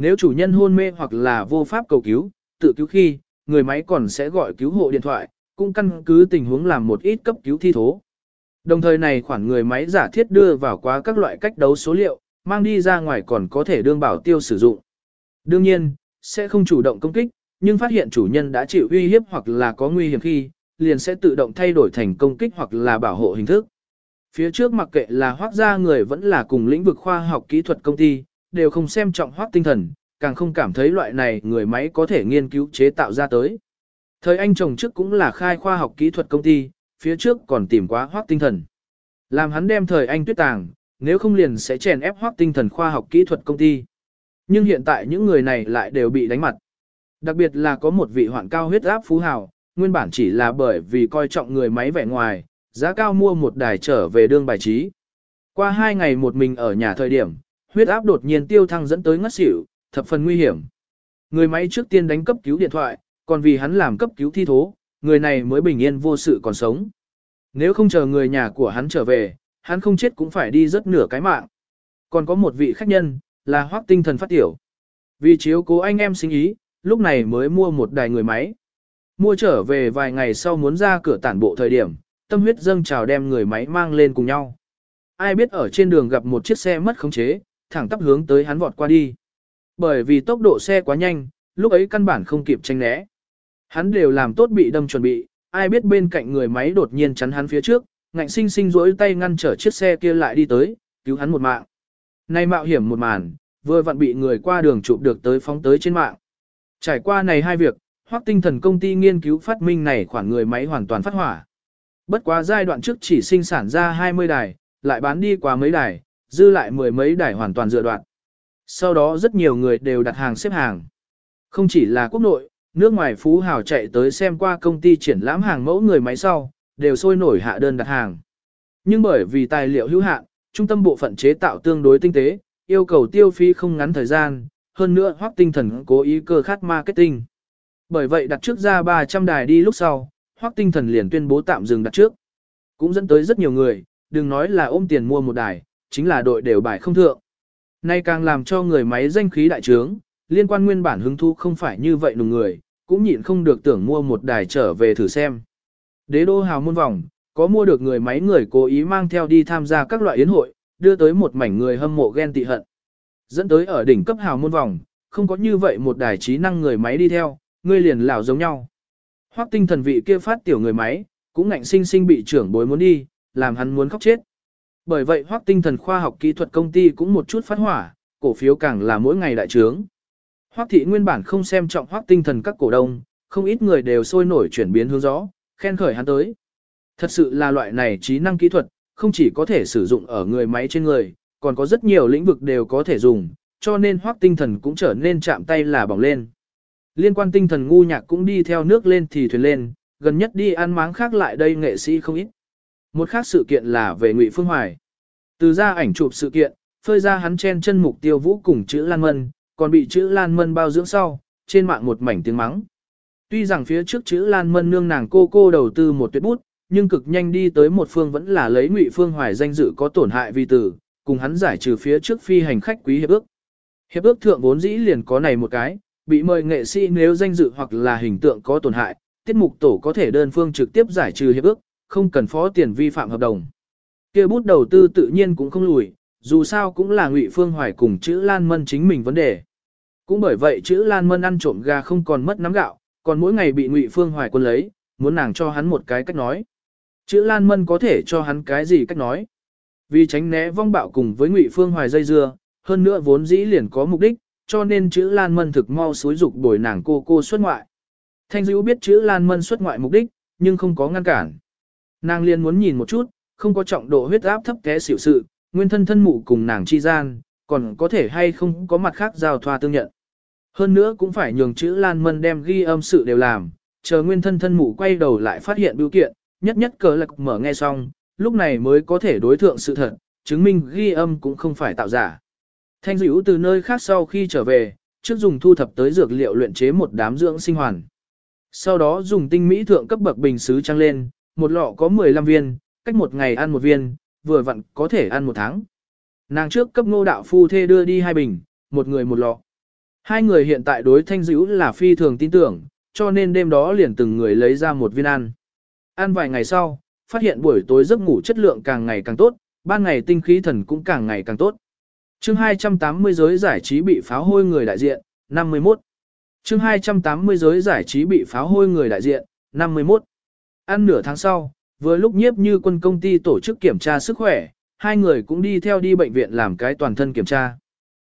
Nếu chủ nhân hôn mê hoặc là vô pháp cầu cứu, tự cứu khi, người máy còn sẽ gọi cứu hộ điện thoại, cũng căn cứ tình huống làm một ít cấp cứu thi thố. Đồng thời này khoản người máy giả thiết đưa vào quá các loại cách đấu số liệu, mang đi ra ngoài còn có thể đương bảo tiêu sử dụng. Đương nhiên, sẽ không chủ động công kích, nhưng phát hiện chủ nhân đã chịu uy hiếp hoặc là có nguy hiểm khi, liền sẽ tự động thay đổi thành công kích hoặc là bảo hộ hình thức. Phía trước mặc kệ là hoác gia người vẫn là cùng lĩnh vực khoa học kỹ thuật công ty, đều không xem trọng hoác tinh thần, càng không cảm thấy loại này người máy có thể nghiên cứu chế tạo ra tới. Thời anh chồng trước cũng là khai khoa học kỹ thuật công ty, phía trước còn tìm quá hoác tinh thần. Làm hắn đem thời anh tuyết tàng, nếu không liền sẽ chèn ép hoác tinh thần khoa học kỹ thuật công ty. Nhưng hiện tại những người này lại đều bị đánh mặt. Đặc biệt là có một vị hoạn cao huyết áp phú hào, nguyên bản chỉ là bởi vì coi trọng người máy vẻ ngoài, giá cao mua một đài trở về đương bài trí. Qua hai ngày một mình ở nhà thời điểm, huyết áp đột nhiên tiêu thăng dẫn tới ngất xỉu, thập phần nguy hiểm. Người máy trước tiên đánh cấp cứu điện thoại, còn vì hắn làm cấp cứu thi thố, người này mới bình yên vô sự còn sống. Nếu không chờ người nhà của hắn trở về, hắn không chết cũng phải đi rất nửa cái mạng. Còn có một vị khách nhân, là hoác tinh thần phát tiểu. Vì chiếu cố anh em sinh ý, lúc này mới mua một đài người máy. Mua trở về vài ngày sau muốn ra cửa tản bộ thời điểm, tâm huyết dâng trào đem người máy mang lên cùng nhau. Ai biết ở trên đường gặp một chiếc xe mất khống chế, thẳng tắp hướng tới hắn vọt qua đi. Bởi vì tốc độ xe quá nhanh, lúc ấy căn bản không kịp tranh né. Hắn đều làm tốt bị đâm chuẩn bị, ai biết bên cạnh người máy đột nhiên chắn hắn phía trước, ngạnh sinh sinh rỗi tay ngăn trở chiếc xe kia lại đi tới, cứu hắn một mạng. Nay mạo hiểm một màn, vừa vặn bị người qua đường chụp được tới phóng tới trên mạng. Trải qua này hai việc, Hoắc tinh thần công ty nghiên cứu phát minh này khoản người máy hoàn toàn phát hỏa. Bất quá giai đoạn trước chỉ sinh sản ra 20 đài, lại bán đi quá mấy đài, dư lại mười mấy đài hoàn toàn dựa đoạn. Sau đó rất nhiều người đều đặt hàng xếp hàng. Không chỉ là quốc nội, nước ngoài phú hào chạy tới xem qua công ty triển lãm hàng mẫu người máy sau, đều sôi nổi hạ đơn đặt hàng. Nhưng bởi vì tài liệu hữu hạn, trung tâm bộ phận chế tạo tương đối tinh tế, yêu cầu tiêu phí không ngắn thời gian, hơn nữa hoác tinh thần cố ý cơ khát marketing. Bởi vậy đặt trước ra 300 đài đi lúc sau, hoác tinh thần liền tuyên bố tạm dừng đặt trước. Cũng dẫn tới rất nhiều người, đừng nói là ôm tiền mua một đài, chính là đội đều bài không thượng. Nay càng làm cho người máy danh khí đại trướng, liên quan nguyên bản hứng thú không phải như vậy nùng người, cũng nhịn không được tưởng mua một đài trở về thử xem. Đế đô hào môn vòng, có mua được người máy người cố ý mang theo đi tham gia các loại yến hội, đưa tới một mảnh người hâm mộ ghen tị hận. Dẫn tới ở đỉnh cấp hào môn vòng, không có như vậy một đài trí năng người máy đi theo, người liền lão giống nhau. Hoắc tinh thần vị kia phát tiểu người máy, cũng ngạnh sinh sinh bị trưởng bối muốn đi, làm hắn muốn khóc chết. Bởi vậy Hoắc tinh thần khoa học kỹ thuật công ty cũng một chút phát hỏa, cổ phiếu càng là mỗi ngày đại trướng. Hoắc thị nguyên bản không xem trọng Hoắc tinh thần các cổ đông, không ít người đều sôi nổi chuyển biến hướng gió, khen khởi hắn tới. Thật sự là loại này trí năng kỹ thuật, không chỉ có thể sử dụng ở người máy trên người, còn có rất nhiều lĩnh vực đều có thể dùng, cho nên Hoắc tinh thần cũng trở nên chạm tay là bỏng lên. Liên quan tinh thần ngu nhạc cũng đi theo nước lên thì thuyền lên, gần nhất đi ăn máng khác lại đây nghệ sĩ không ít. Một khác sự kiện là về Ngụy Phương Hoài. Từ ra ảnh chụp sự kiện, phơi ra hắn chen chân mục tiêu vũ cùng chữ Lan Mân, còn bị chữ Lan Mân bao dưỡng sau, trên mạng một mảnh tiếng mắng. Tuy rằng phía trước chữ Lan Mân nương nàng cô cô đầu tư một tuyệt bút, nhưng cực nhanh đi tới một phương vẫn là lấy Ngụy Phương Hoài danh dự có tổn hại vì tử, cùng hắn giải trừ phía trước phi hành khách quý hiệp ước. Hiệp ước thượng vốn dĩ liền có này một cái, bị mời nghệ sĩ nếu danh dự hoặc là hình tượng có tổn hại, tiết mục tổ có thể đơn phương trực tiếp giải trừ hiệp ước, không cần phó tiền vi phạm hợp đồng. kia bút đầu tư tự nhiên cũng không lùi, dù sao cũng là Ngụy Phương Hoài cùng chữ Lan Mân chính mình vấn đề. Cũng bởi vậy chữ Lan Mân ăn trộm gà không còn mất nắm gạo, còn mỗi ngày bị Ngụy Phương Hoài quân lấy, muốn nàng cho hắn một cái cách nói. Chữ Lan Mân có thể cho hắn cái gì cách nói? Vì tránh né vong bạo cùng với Ngụy Phương Hoài dây dưa, hơn nữa vốn dĩ liền có mục đích, cho nên chữ Lan Mân thực mau xối dục đổi nàng cô cô xuất ngoại. Thanh Dữ biết chữ Lan Mân xuất ngoại mục đích, nhưng không có ngăn cản. Nàng liền muốn nhìn một chút, không có trọng độ huyết áp thấp té xỉu sự, nguyên thân thân mụ cùng nàng chi gian, còn có thể hay không có mặt khác giao thoa tương nhận. Hơn nữa cũng phải nhường chữ Lan Mân đem ghi âm sự đều làm, chờ nguyên thân thân mụ quay đầu lại phát hiện biểu kiện, nhất nhất cờ lạc mở nghe xong, lúc này mới có thể đối thượng sự thật, chứng minh ghi âm cũng không phải tạo giả. Thanh dữ từ nơi khác sau khi trở về, trước dùng thu thập tới dược liệu luyện chế một đám dưỡng sinh hoàn. Sau đó dùng tinh mỹ thượng cấp bậc bình sứ trăng lên, một lọ có 15 viên, cách một ngày ăn một viên, vừa vặn có thể ăn một tháng. Nàng trước cấp ngô đạo phu thê đưa đi hai bình, một người một lọ. Hai người hiện tại đối thanh dữ là phi thường tin tưởng, cho nên đêm đó liền từng người lấy ra một viên ăn. Ăn vài ngày sau, phát hiện buổi tối giấc ngủ chất lượng càng ngày càng tốt, ban ngày tinh khí thần cũng càng ngày càng tốt. Chương 280 giới giải trí bị pháo hôi người đại diện, 51. Chương 280 giới giải trí bị pháo hôi người đại diện, 51. Ăn nửa tháng sau, vừa lúc nhiếp như quân công ty tổ chức kiểm tra sức khỏe, hai người cũng đi theo đi bệnh viện làm cái toàn thân kiểm tra.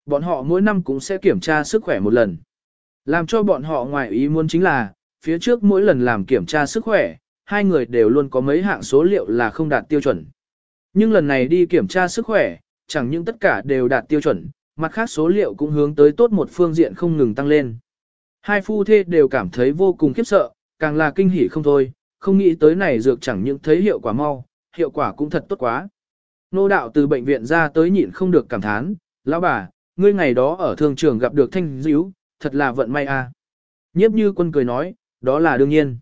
Bọn họ mỗi năm cũng sẽ kiểm tra sức khỏe một lần. Làm cho bọn họ ngoài ý muốn chính là, phía trước mỗi lần làm kiểm tra sức khỏe, hai người đều luôn có mấy hạng số liệu là không đạt tiêu chuẩn. Nhưng lần này đi kiểm tra sức khỏe, chẳng những tất cả đều đạt tiêu chuẩn, mặt khác số liệu cũng hướng tới tốt một phương diện không ngừng tăng lên. Hai phu thê đều cảm thấy vô cùng khiếp sợ, càng là kinh hỉ không thôi, không nghĩ tới này dược chẳng những thấy hiệu quả mau, hiệu quả cũng thật tốt quá. Nô đạo từ bệnh viện ra tới nhịn không được cảm thán, lão bà, ngươi ngày đó ở thương trường gặp được thanh dữ, thật là vận may a. À. Nhiếp như quân cười nói, đó là đương nhiên.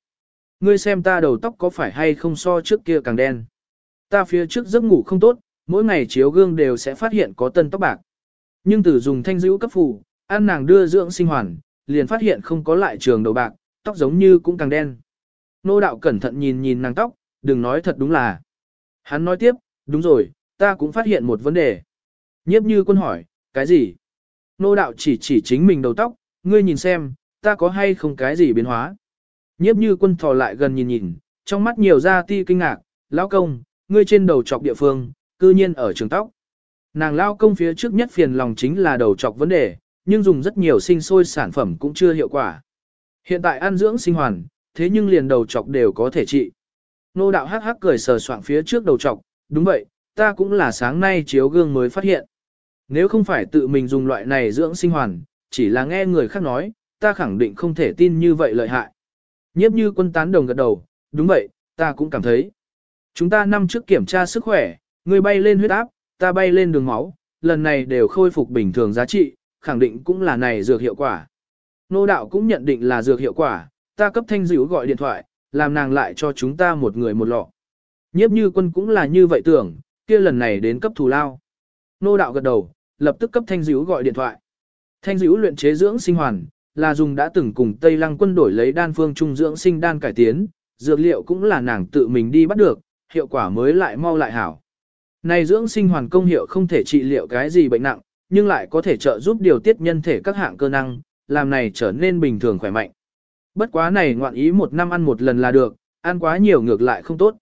Ngươi xem ta đầu tóc có phải hay không so trước kia càng đen. Ta phía trước giấc ngủ không tốt, mỗi ngày chiếu gương đều sẽ phát hiện có tân tóc bạc. Nhưng từ dùng thanh dữ cấp phủ, ăn nàng đưa dưỡng sinh hoàn, liền phát hiện không có lại trường đầu bạc, tóc giống như cũng càng đen. Nô đạo cẩn thận nhìn nhìn nàng tóc, đừng nói thật đúng là. Hắn nói tiếp, đúng rồi, ta cũng phát hiện một vấn đề. Nhiếp như quân hỏi, cái gì? Nô đạo chỉ chỉ chính mình đầu tóc, ngươi nhìn xem, ta có hay không cái gì biến hóa. Nhiếp như quân thò lại gần nhìn nhìn, trong mắt nhiều ra ti kinh ngạc, lão công, ngươi trên đầu chọc địa phương, cư nhiên ở trường tóc. Nàng lao công phía trước nhất phiền lòng chính là đầu chọc vấn đề, nhưng dùng rất nhiều sinh sôi sản phẩm cũng chưa hiệu quả. Hiện tại ăn dưỡng sinh hoàn, thế nhưng liền đầu chọc đều có thể trị. Nô đạo hắc hắc cười sờ soạng phía trước đầu chọc, đúng vậy, ta cũng là sáng nay chiếu gương mới phát hiện. Nếu không phải tự mình dùng loại này dưỡng sinh hoàn, chỉ là nghe người khác nói, ta khẳng định không thể tin như vậy lợi hại. Nhiếp như quân tán đồng gật đầu, đúng vậy, ta cũng cảm thấy. Chúng ta năm trước kiểm tra sức khỏe, người bay lên huyết áp, ta bay lên đường máu, lần này đều khôi phục bình thường giá trị, khẳng định cũng là này dược hiệu quả. Nô đạo cũng nhận định là dược hiệu quả, ta cấp thanh dữ gọi điện thoại, làm nàng lại cho chúng ta một người một lọ. Nhiếp như quân cũng là như vậy tưởng, kia lần này đến cấp thù lao. Nô đạo gật đầu, lập tức cấp thanh dữ gọi điện thoại. Thanh dữ luyện chế dưỡng sinh hoàn, là dùng đã từng cùng Tây Lăng quân đổi lấy đan phương trung dưỡng sinh đan cải tiến, dược liệu cũng là nàng tự mình đi bắt được, hiệu quả mới lại mau lại hảo. Này dưỡng sinh hoàn công hiệu không thể trị liệu cái gì bệnh nặng, nhưng lại có thể trợ giúp điều tiết nhân thể các hạng cơ năng, làm này trở nên bình thường khỏe mạnh. Bất quá này ngoạn ý một năm ăn một lần là được, ăn quá nhiều ngược lại không tốt.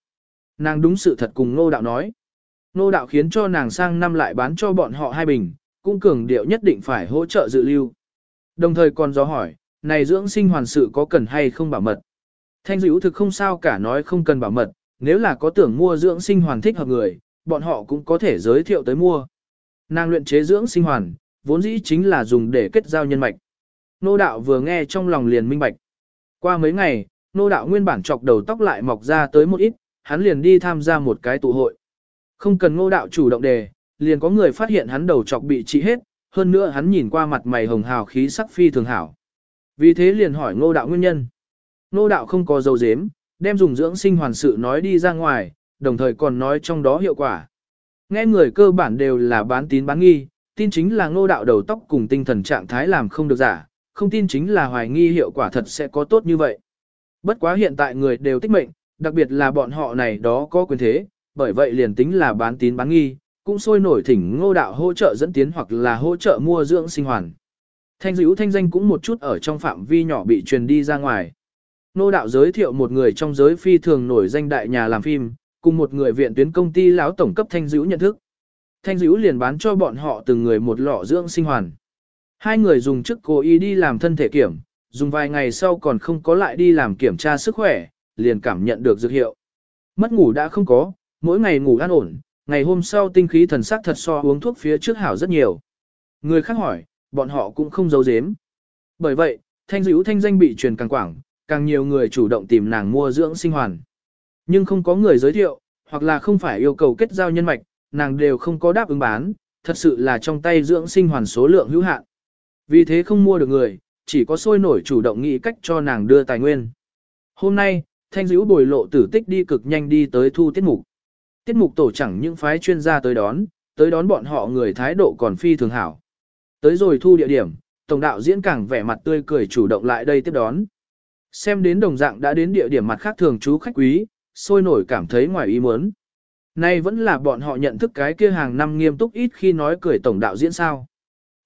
Nàng đúng sự thật cùng nô đạo nói. Nô đạo khiến cho nàng sang năm lại bán cho bọn họ hai bình, cũng cường điệu nhất định phải hỗ trợ dự lưu. Đồng thời còn do hỏi, này dưỡng sinh hoàn sự có cần hay không bảo mật. Thanh dữ thực không sao cả nói không cần bảo mật, nếu là có tưởng mua dưỡng sinh hoàn thích hợp người, bọn họ cũng có thể giới thiệu tới mua. Nàng luyện chế dưỡng sinh hoàn, vốn dĩ chính là dùng để kết giao nhân mạch. Nô đạo vừa nghe trong lòng liền minh bạch. Qua mấy ngày, nô đạo nguyên bản chọc đầu tóc lại mọc ra tới một ít, hắn liền đi tham gia một cái tụ hội. Không cần nô đạo chủ động đề, liền có người phát hiện hắn đầu chọc bị trị hết, hơn nữa hắn nhìn qua mặt mày hồng hào khí sắc phi thường hảo. Vì thế liền hỏi nô đạo nguyên nhân. Nô đạo không có dấu dếm, đem dùng dưỡng sinh hoàn sự nói đi ra ngoài, đồng thời còn nói trong đó hiệu quả. Nghe người cơ bản đều là bán tín bán nghi, tin chính là ngô đạo đầu tóc cùng tinh thần trạng thái làm không được giả, không tin chính là hoài nghi hiệu quả thật sẽ có tốt như vậy. Bất quá hiện tại người đều tích mệnh, đặc biệt là bọn họ này đó có quyền thế, bởi vậy liền tính là bán tín bán nghi, cũng sôi nổi thỉnh ngô đạo hỗ trợ dẫn tiến hoặc là hỗ trợ mua dưỡng sinh hoàn. Thanh dữ thanh danh cũng một chút ở trong phạm vi nhỏ bị truyền đi ra ngoài. Nô đạo giới thiệu một người trong giới phi thường nổi danh đại nhà làm phim, cùng một người viện tuyến công ty lão tổng cấp thanh dữ nhận thức. Thanh dữ liền bán cho bọn họ từng người một lọ dưỡng sinh hoàn. Hai người dùng chức cố ý đi làm thân thể kiểm, dùng vài ngày sau còn không có lại đi làm kiểm tra sức khỏe, liền cảm nhận được dược hiệu. Mất ngủ đã không có, mỗi ngày ngủ an ổn, ngày hôm sau tinh khí thần sắc thật so uống thuốc phía trước hảo rất nhiều. Người khác hỏi, bọn họ cũng không giấu giếm. Bởi vậy, thanh dữ thanh danh bị truyền càng quảng, càng nhiều người chủ động tìm nàng mua dưỡng sinh hoàn. Nhưng không có người giới thiệu, hoặc là không phải yêu cầu kết giao nhân mạch, nàng đều không có đáp ứng bán, thật sự là trong tay dưỡng sinh hoàn số lượng hữu hạn. Vì thế không mua được người, chỉ có sôi nổi chủ động nghĩ cách cho nàng đưa tài nguyên. Hôm nay, thanh dữ bồi lộ tử tích đi cực nhanh đi tới thu tiết mục. Tiết mục tổ chẳng những phái chuyên gia tới đón, tới đón bọn họ người thái độ còn phi thường hảo. Tới rồi thu địa điểm, tổng đạo diễn càng vẻ mặt tươi cười chủ động lại đây tiếp đón. Xem đến đồng dạng đã đến địa điểm mặt khác thường chú khách quý, sôi nổi cảm thấy ngoài ý muốn. Nay vẫn là bọn họ nhận thức cái kia hàng năm nghiêm túc ít khi nói cười tổng đạo diễn sao.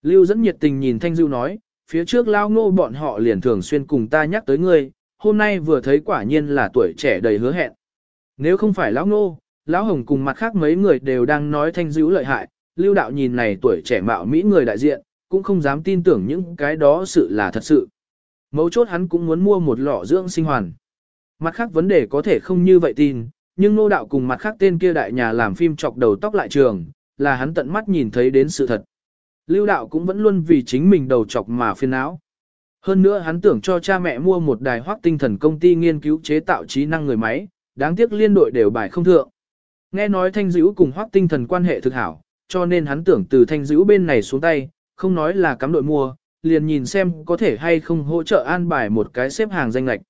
Lưu dẫn nhiệt tình nhìn Thanh Dưu nói, phía trước lao ngô bọn họ liền thường xuyên cùng ta nhắc tới ngươi, hôm nay vừa thấy quả nhiên là tuổi trẻ đầy hứa hẹn. Nếu không phải lão ngô, lão hồng cùng mặt khác mấy người đều đang nói Thanh Dưu lợi hại, lưu đạo nhìn này tuổi trẻ mạo mỹ người đại diện, cũng không dám tin tưởng những cái đó sự là thật sự. Mấu chốt hắn cũng muốn mua một lọ dưỡng sinh hoàn. Mặt khác vấn đề có thể không như vậy tin, nhưng nô đạo cùng mặt khác tên kia đại nhà làm phim chọc đầu tóc lại trường, là hắn tận mắt nhìn thấy đến sự thật. Lưu đạo cũng vẫn luôn vì chính mình đầu chọc mà phiền não. Hơn nữa hắn tưởng cho cha mẹ mua một đài hoác tinh thần công ty nghiên cứu chế tạo trí năng người máy, đáng tiếc liên đội đều bài không thượng. Nghe nói thanh dữ cùng hoác tinh thần quan hệ thực hảo, cho nên hắn tưởng từ thanh dữ bên này xuống tay, không nói là cắm đội mua, liền nhìn xem có thể hay không hỗ trợ an bài một cái xếp hàng danh lệch.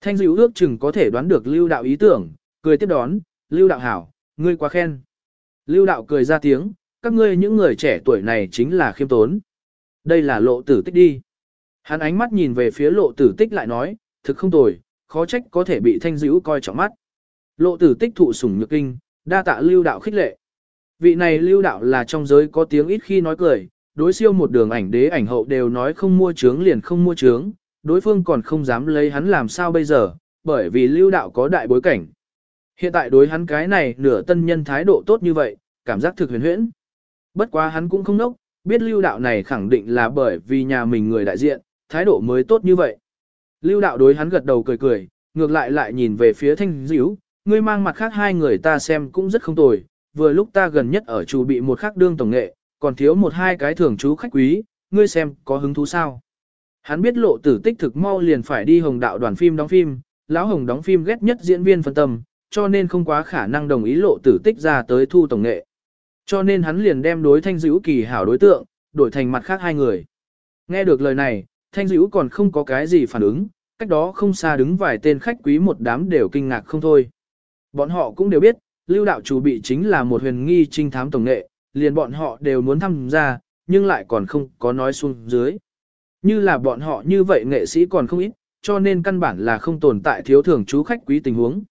Thanh dữ ước chừng có thể đoán được lưu đạo ý tưởng, cười tiếp đón, lưu đạo hảo, ngươi quá khen. Lưu đạo cười ra tiếng, các ngươi những người trẻ tuổi này chính là khiêm tốn. Đây là lộ tử tích đi. Hắn ánh mắt nhìn về phía lộ tử tích lại nói, thực không tồi, khó trách có thể bị thanh dữ coi trọng mắt. Lộ tử tích thụ sủng nhược kinh, đa tạ lưu đạo khích lệ. Vị này lưu đạo là trong giới có tiếng ít khi nói cười, đối siêu một đường ảnh đế ảnh hậu đều nói không mua trướng liền không mua trướng, đối phương còn không dám lấy hắn làm sao bây giờ, bởi vì lưu đạo có đại bối cảnh. Hiện tại đối hắn cái này nửa tân nhân thái độ tốt như vậy, cảm giác thực huyền huyễn. Bất quá hắn cũng không nốc, biết lưu đạo này khẳng định là bởi vì nhà mình người đại diện, thái độ mới tốt như vậy. Lưu đạo đối hắn gật đầu cười cười, ngược lại lại nhìn về phía thanh dữ, ngươi mang mặt khác hai người ta xem cũng rất không tồi, vừa lúc ta gần nhất ở chủ bị một khắc đương tổng nghệ, còn thiếu một hai cái thường chú khách quý, ngươi xem có hứng thú sao. Hắn biết lộ tử tích thực mau liền phải đi hồng đạo đoàn phim đóng phim, lão hồng đóng phim ghét nhất diễn viên phân tâm, cho nên không quá khả năng đồng ý lộ tử tích ra tới thu tổng nghệ. Cho nên hắn liền đem đối thanh dữ kỳ hảo đối tượng, đổi thành mặt khác hai người. Nghe được lời này, thanh dữ còn không có cái gì phản ứng, cách đó không xa đứng vài tên khách quý một đám đều kinh ngạc không thôi. Bọn họ cũng đều biết, lưu đạo chủ bị chính là một huyền nghi trinh thám tổng nghệ, liền bọn họ đều muốn tham gia, nhưng lại còn không có nói xuống dưới. Như là bọn họ như vậy nghệ sĩ còn không ít, cho nên căn bản là không tồn tại thiếu thường chú khách quý tình huống.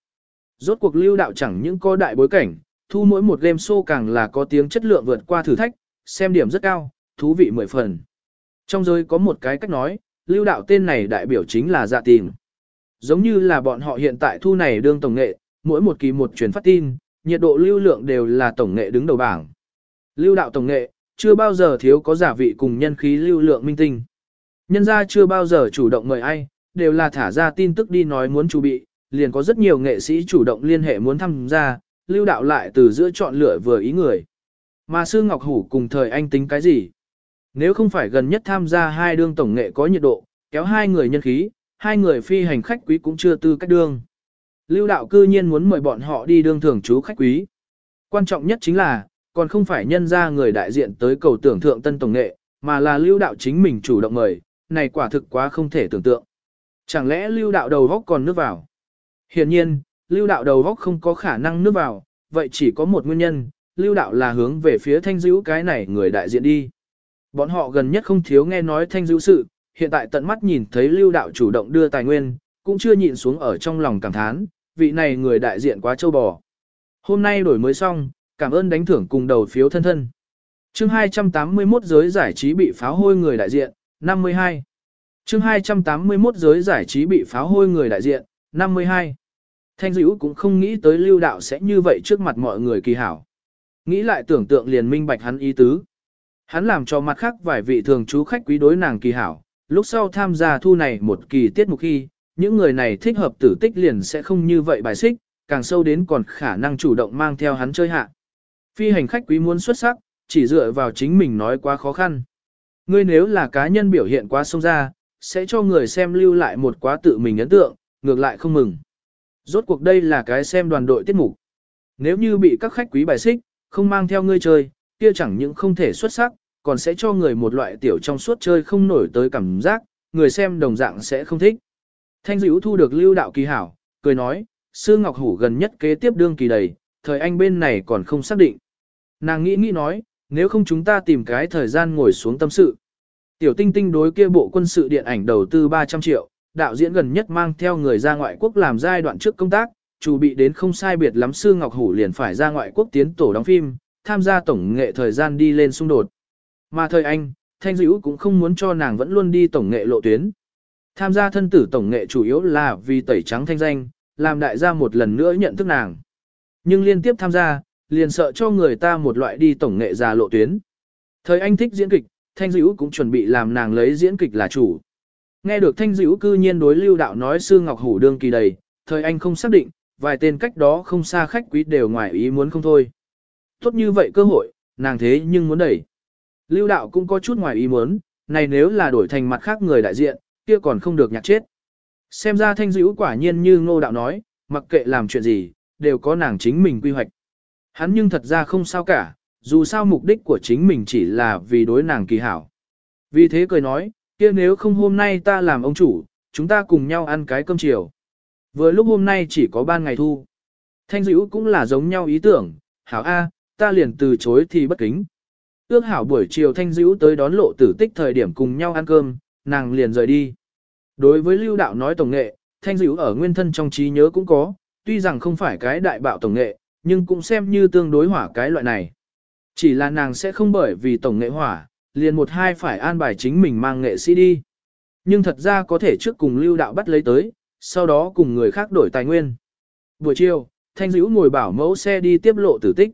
Rốt cuộc lưu đạo chẳng những có đại bối cảnh, thu mỗi một game show càng là có tiếng chất lượng vượt qua thử thách, xem điểm rất cao, thú vị mười phần. Trong giới có một cái cách nói, lưu đạo tên này đại biểu chính là dạ tìm. Giống như là bọn họ hiện tại thu này đương tổng nghệ, mỗi một kỳ một truyền phát tin, nhiệt độ lưu lượng đều là tổng nghệ đứng đầu bảng. Lưu đạo tổng nghệ, chưa bao giờ thiếu có giả vị cùng nhân khí lưu lượng minh tinh. Nhân gia chưa bao giờ chủ động mời ai, đều là thả ra tin tức đi nói muốn chủ bị, liền có rất nhiều nghệ sĩ chủ động liên hệ muốn tham gia, lưu đạo lại từ giữa chọn lựa vừa ý người. Mà Sư Ngọc Hủ cùng thời anh tính cái gì? Nếu không phải gần nhất tham gia hai đương tổng nghệ có nhiệt độ, kéo hai người nhân khí, hai người phi hành khách quý cũng chưa tư cách đương. Lưu đạo cư nhiên muốn mời bọn họ đi đương thưởng chú khách quý. Quan trọng nhất chính là, còn không phải nhân ra người đại diện tới cầu tưởng thượng tân tổng nghệ, mà là lưu đạo chính mình chủ động mời, này quả thực quá không thể tưởng tượng. Chẳng lẽ lưu đạo đầu góc còn nước vào? Hiển nhiên, lưu đạo đầu góc không có khả năng nước vào, vậy chỉ có một nguyên nhân, lưu đạo là hướng về phía thanh dữ cái này người đại diện đi. Bọn họ gần nhất không thiếu nghe nói thanh dữ sự, hiện tại tận mắt nhìn thấy lưu đạo chủ động đưa tài nguyên, cũng chưa nhịn xuống ở trong lòng cảm thán, vị này người đại diện quá châu bò. Hôm nay đổi mới xong, cảm ơn đánh thưởng cùng đầu phiếu thân thân. chương 281 giới giải trí bị pháo hôi người đại diện, 52. chương 281 giới giải trí bị pháo hôi người đại diện, 52. Thanh dữ cũng không nghĩ tới lưu đạo sẽ như vậy trước mặt mọi người kỳ hảo. Nghĩ lại tưởng tượng liền minh bạch hắn ý tứ. Hắn làm cho mặt khác vài vị thường chú khách quý đối nàng kỳ hảo, lúc sau tham gia thu này một kỳ tiết mục khi, những người này thích hợp tử tích liền sẽ không như vậy bài xích, càng sâu đến còn khả năng chủ động mang theo hắn chơi hạ. Phi hành khách quý muốn xuất sắc, chỉ dựa vào chính mình nói quá khó khăn. Ngươi nếu là cá nhân biểu hiện quá sông ra, sẽ cho người xem lưu lại một quá tự mình ấn tượng, ngược lại không mừng. Rốt cuộc đây là cái xem đoàn đội tiết mục. Nếu như bị các khách quý bài xích, không mang theo ngươi chơi, kia chẳng những không thể xuất sắc, còn sẽ cho người một loại tiểu trong suốt chơi không nổi tới cảm giác, người xem đồng dạng sẽ không thích. Thanh dữ thu được lưu đạo kỳ hảo, cười nói, sư ngọc hủ gần nhất kế tiếp đương kỳ đầy, thời anh bên này còn không xác định. Nàng nghĩ nghĩ nói, nếu không chúng ta tìm cái thời gian ngồi xuống tâm sự. Tiểu tinh tinh đối kia bộ quân sự điện ảnh đầu tư 300 triệu, đạo diễn gần nhất mang theo người ra ngoại quốc làm giai đoạn trước công tác, chủ bị đến không sai biệt lắm sư Ngọc Hủ liền phải ra ngoại quốc tiến tổ đóng phim, tham gia tổng nghệ thời gian đi lên xung đột. Mà thời anh, Thanh Dữ cũng không muốn cho nàng vẫn luôn đi tổng nghệ lộ tuyến. Tham gia thân tử tổng nghệ chủ yếu là vì tẩy trắng thanh danh, làm đại gia một lần nữa nhận thức nàng. Nhưng liên tiếp tham gia, liền sợ cho người ta một loại đi tổng nghệ già lộ tuyến. Thời anh thích diễn kịch, Thanh Dữ cũng chuẩn bị làm nàng lấy diễn kịch là chủ. Nghe được Thanh Dữ cư nhiên đối lưu đạo nói sư Ngọc Hủ đương kỳ đầy, thời anh không xác định, vài tên cách đó không xa khách quý đều ngoài ý muốn không thôi. Tốt như vậy cơ hội, nàng thế nhưng muốn đẩy. Lưu đạo cũng có chút ngoài ý muốn, này nếu là đổi thành mặt khác người đại diện, kia còn không được nhạc chết. Xem ra thanh dữ quả nhiên như ngô đạo nói, mặc kệ làm chuyện gì, đều có nàng chính mình quy hoạch. Hắn nhưng thật ra không sao cả, dù sao mục đích của chính mình chỉ là vì đối nàng kỳ hảo. Vì thế cười nói, kia nếu không hôm nay ta làm ông chủ, chúng ta cùng nhau ăn cái cơm chiều. Vừa lúc hôm nay chỉ có ban ngày thu. Thanh dữ cũng là giống nhau ý tưởng, hảo A, ta liền từ chối thì bất kính. Ước hảo buổi chiều thanh dữ tới đón lộ tử tích thời điểm cùng nhau ăn cơm, nàng liền rời đi. Đối với lưu đạo nói tổng nghệ, thanh dữ ở nguyên thân trong trí nhớ cũng có, tuy rằng không phải cái đại bạo tổng nghệ, nhưng cũng xem như tương đối hỏa cái loại này. Chỉ là nàng sẽ không bởi vì tổng nghệ hỏa, liền một hai phải an bài chính mình mang nghệ sĩ đi. Nhưng thật ra có thể trước cùng lưu đạo bắt lấy tới, sau đó cùng người khác đổi tài nguyên. Buổi chiều, Thanh Dữ ngồi bảo mẫu xe đi tiếp lộ tử tích.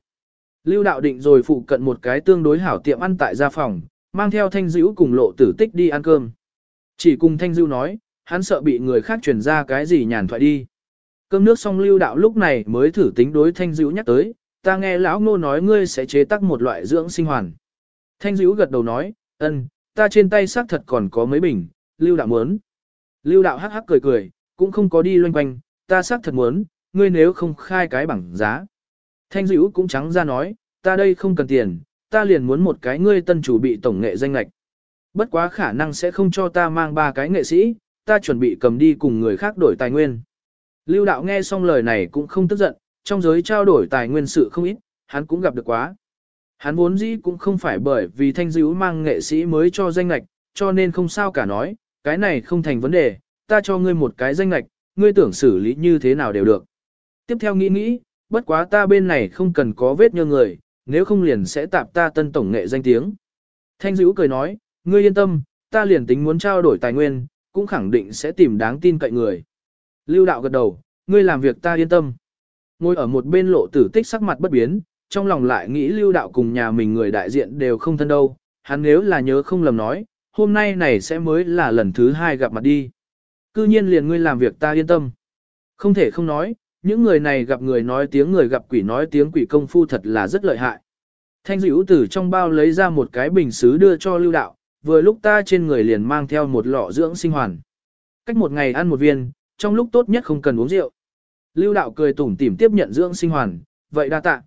Lưu đạo định rồi phụ cận một cái tương đối hảo tiệm ăn tại gia phòng, mang theo Thanh Dữ cùng lộ tử tích đi ăn cơm. Chỉ cùng Thanh Dữ nói, hắn sợ bị người khác truyền ra cái gì nhàn thoại đi. Cơm nước xong lưu đạo lúc này mới thử tính đối Thanh Dữ nhắc tới, ta nghe lão ngô nói ngươi sẽ chế tác một loại dưỡng sinh hoàn. Thanh Dữ gật đầu nói, ân, ta trên tay xác thật còn có mấy bình, lưu đạo muốn. Lưu đạo hắc hắc cười cười, cũng không có đi loanh quanh, ta xác thật muốn, ngươi nếu không khai cái bảng giá. Thanh dữ cũng trắng ra nói, ta đây không cần tiền, ta liền muốn một cái ngươi tân chủ bị tổng nghệ danh lạch. Bất quá khả năng sẽ không cho ta mang ba cái nghệ sĩ, ta chuẩn bị cầm đi cùng người khác đổi tài nguyên. Lưu đạo nghe xong lời này cũng không tức giận, trong giới trao đổi tài nguyên sự không ít, hắn cũng gặp được quá. Hắn vốn dĩ cũng không phải bởi vì thanh dữ mang nghệ sĩ mới cho danh lạch, cho nên không sao cả nói, cái này không thành vấn đề, ta cho ngươi một cái danh lạch, ngươi tưởng xử lý như thế nào đều được. Tiếp theo nghĩ nghĩ, bất quá ta bên này không cần có vết nhơ người, nếu không liền sẽ tạp ta tân tổng nghệ danh tiếng. Thanh dữ cười nói, ngươi yên tâm, ta liền tính muốn trao đổi tài nguyên, cũng khẳng định sẽ tìm đáng tin cậy người. Lưu đạo gật đầu, ngươi làm việc ta yên tâm. Ngồi ở một bên lộ tử tích sắc mặt bất biến, trong lòng lại nghĩ lưu đạo cùng nhà mình người đại diện đều không thân đâu, hắn nếu là nhớ không lầm nói, hôm nay này sẽ mới là lần thứ hai gặp mặt đi. Cư nhiên liền ngươi làm việc ta yên tâm. Không thể không nói, những người này gặp người nói tiếng người gặp quỷ nói tiếng quỷ công phu thật là rất lợi hại. Thanh dữ Tử trong bao lấy ra một cái bình xứ đưa cho lưu đạo, vừa lúc ta trên người liền mang theo một lọ dưỡng sinh hoàn. Cách một ngày ăn một viên, trong lúc tốt nhất không cần uống rượu. Lưu đạo cười tủm tỉm tiếp nhận dưỡng sinh hoàn, vậy đa tạ.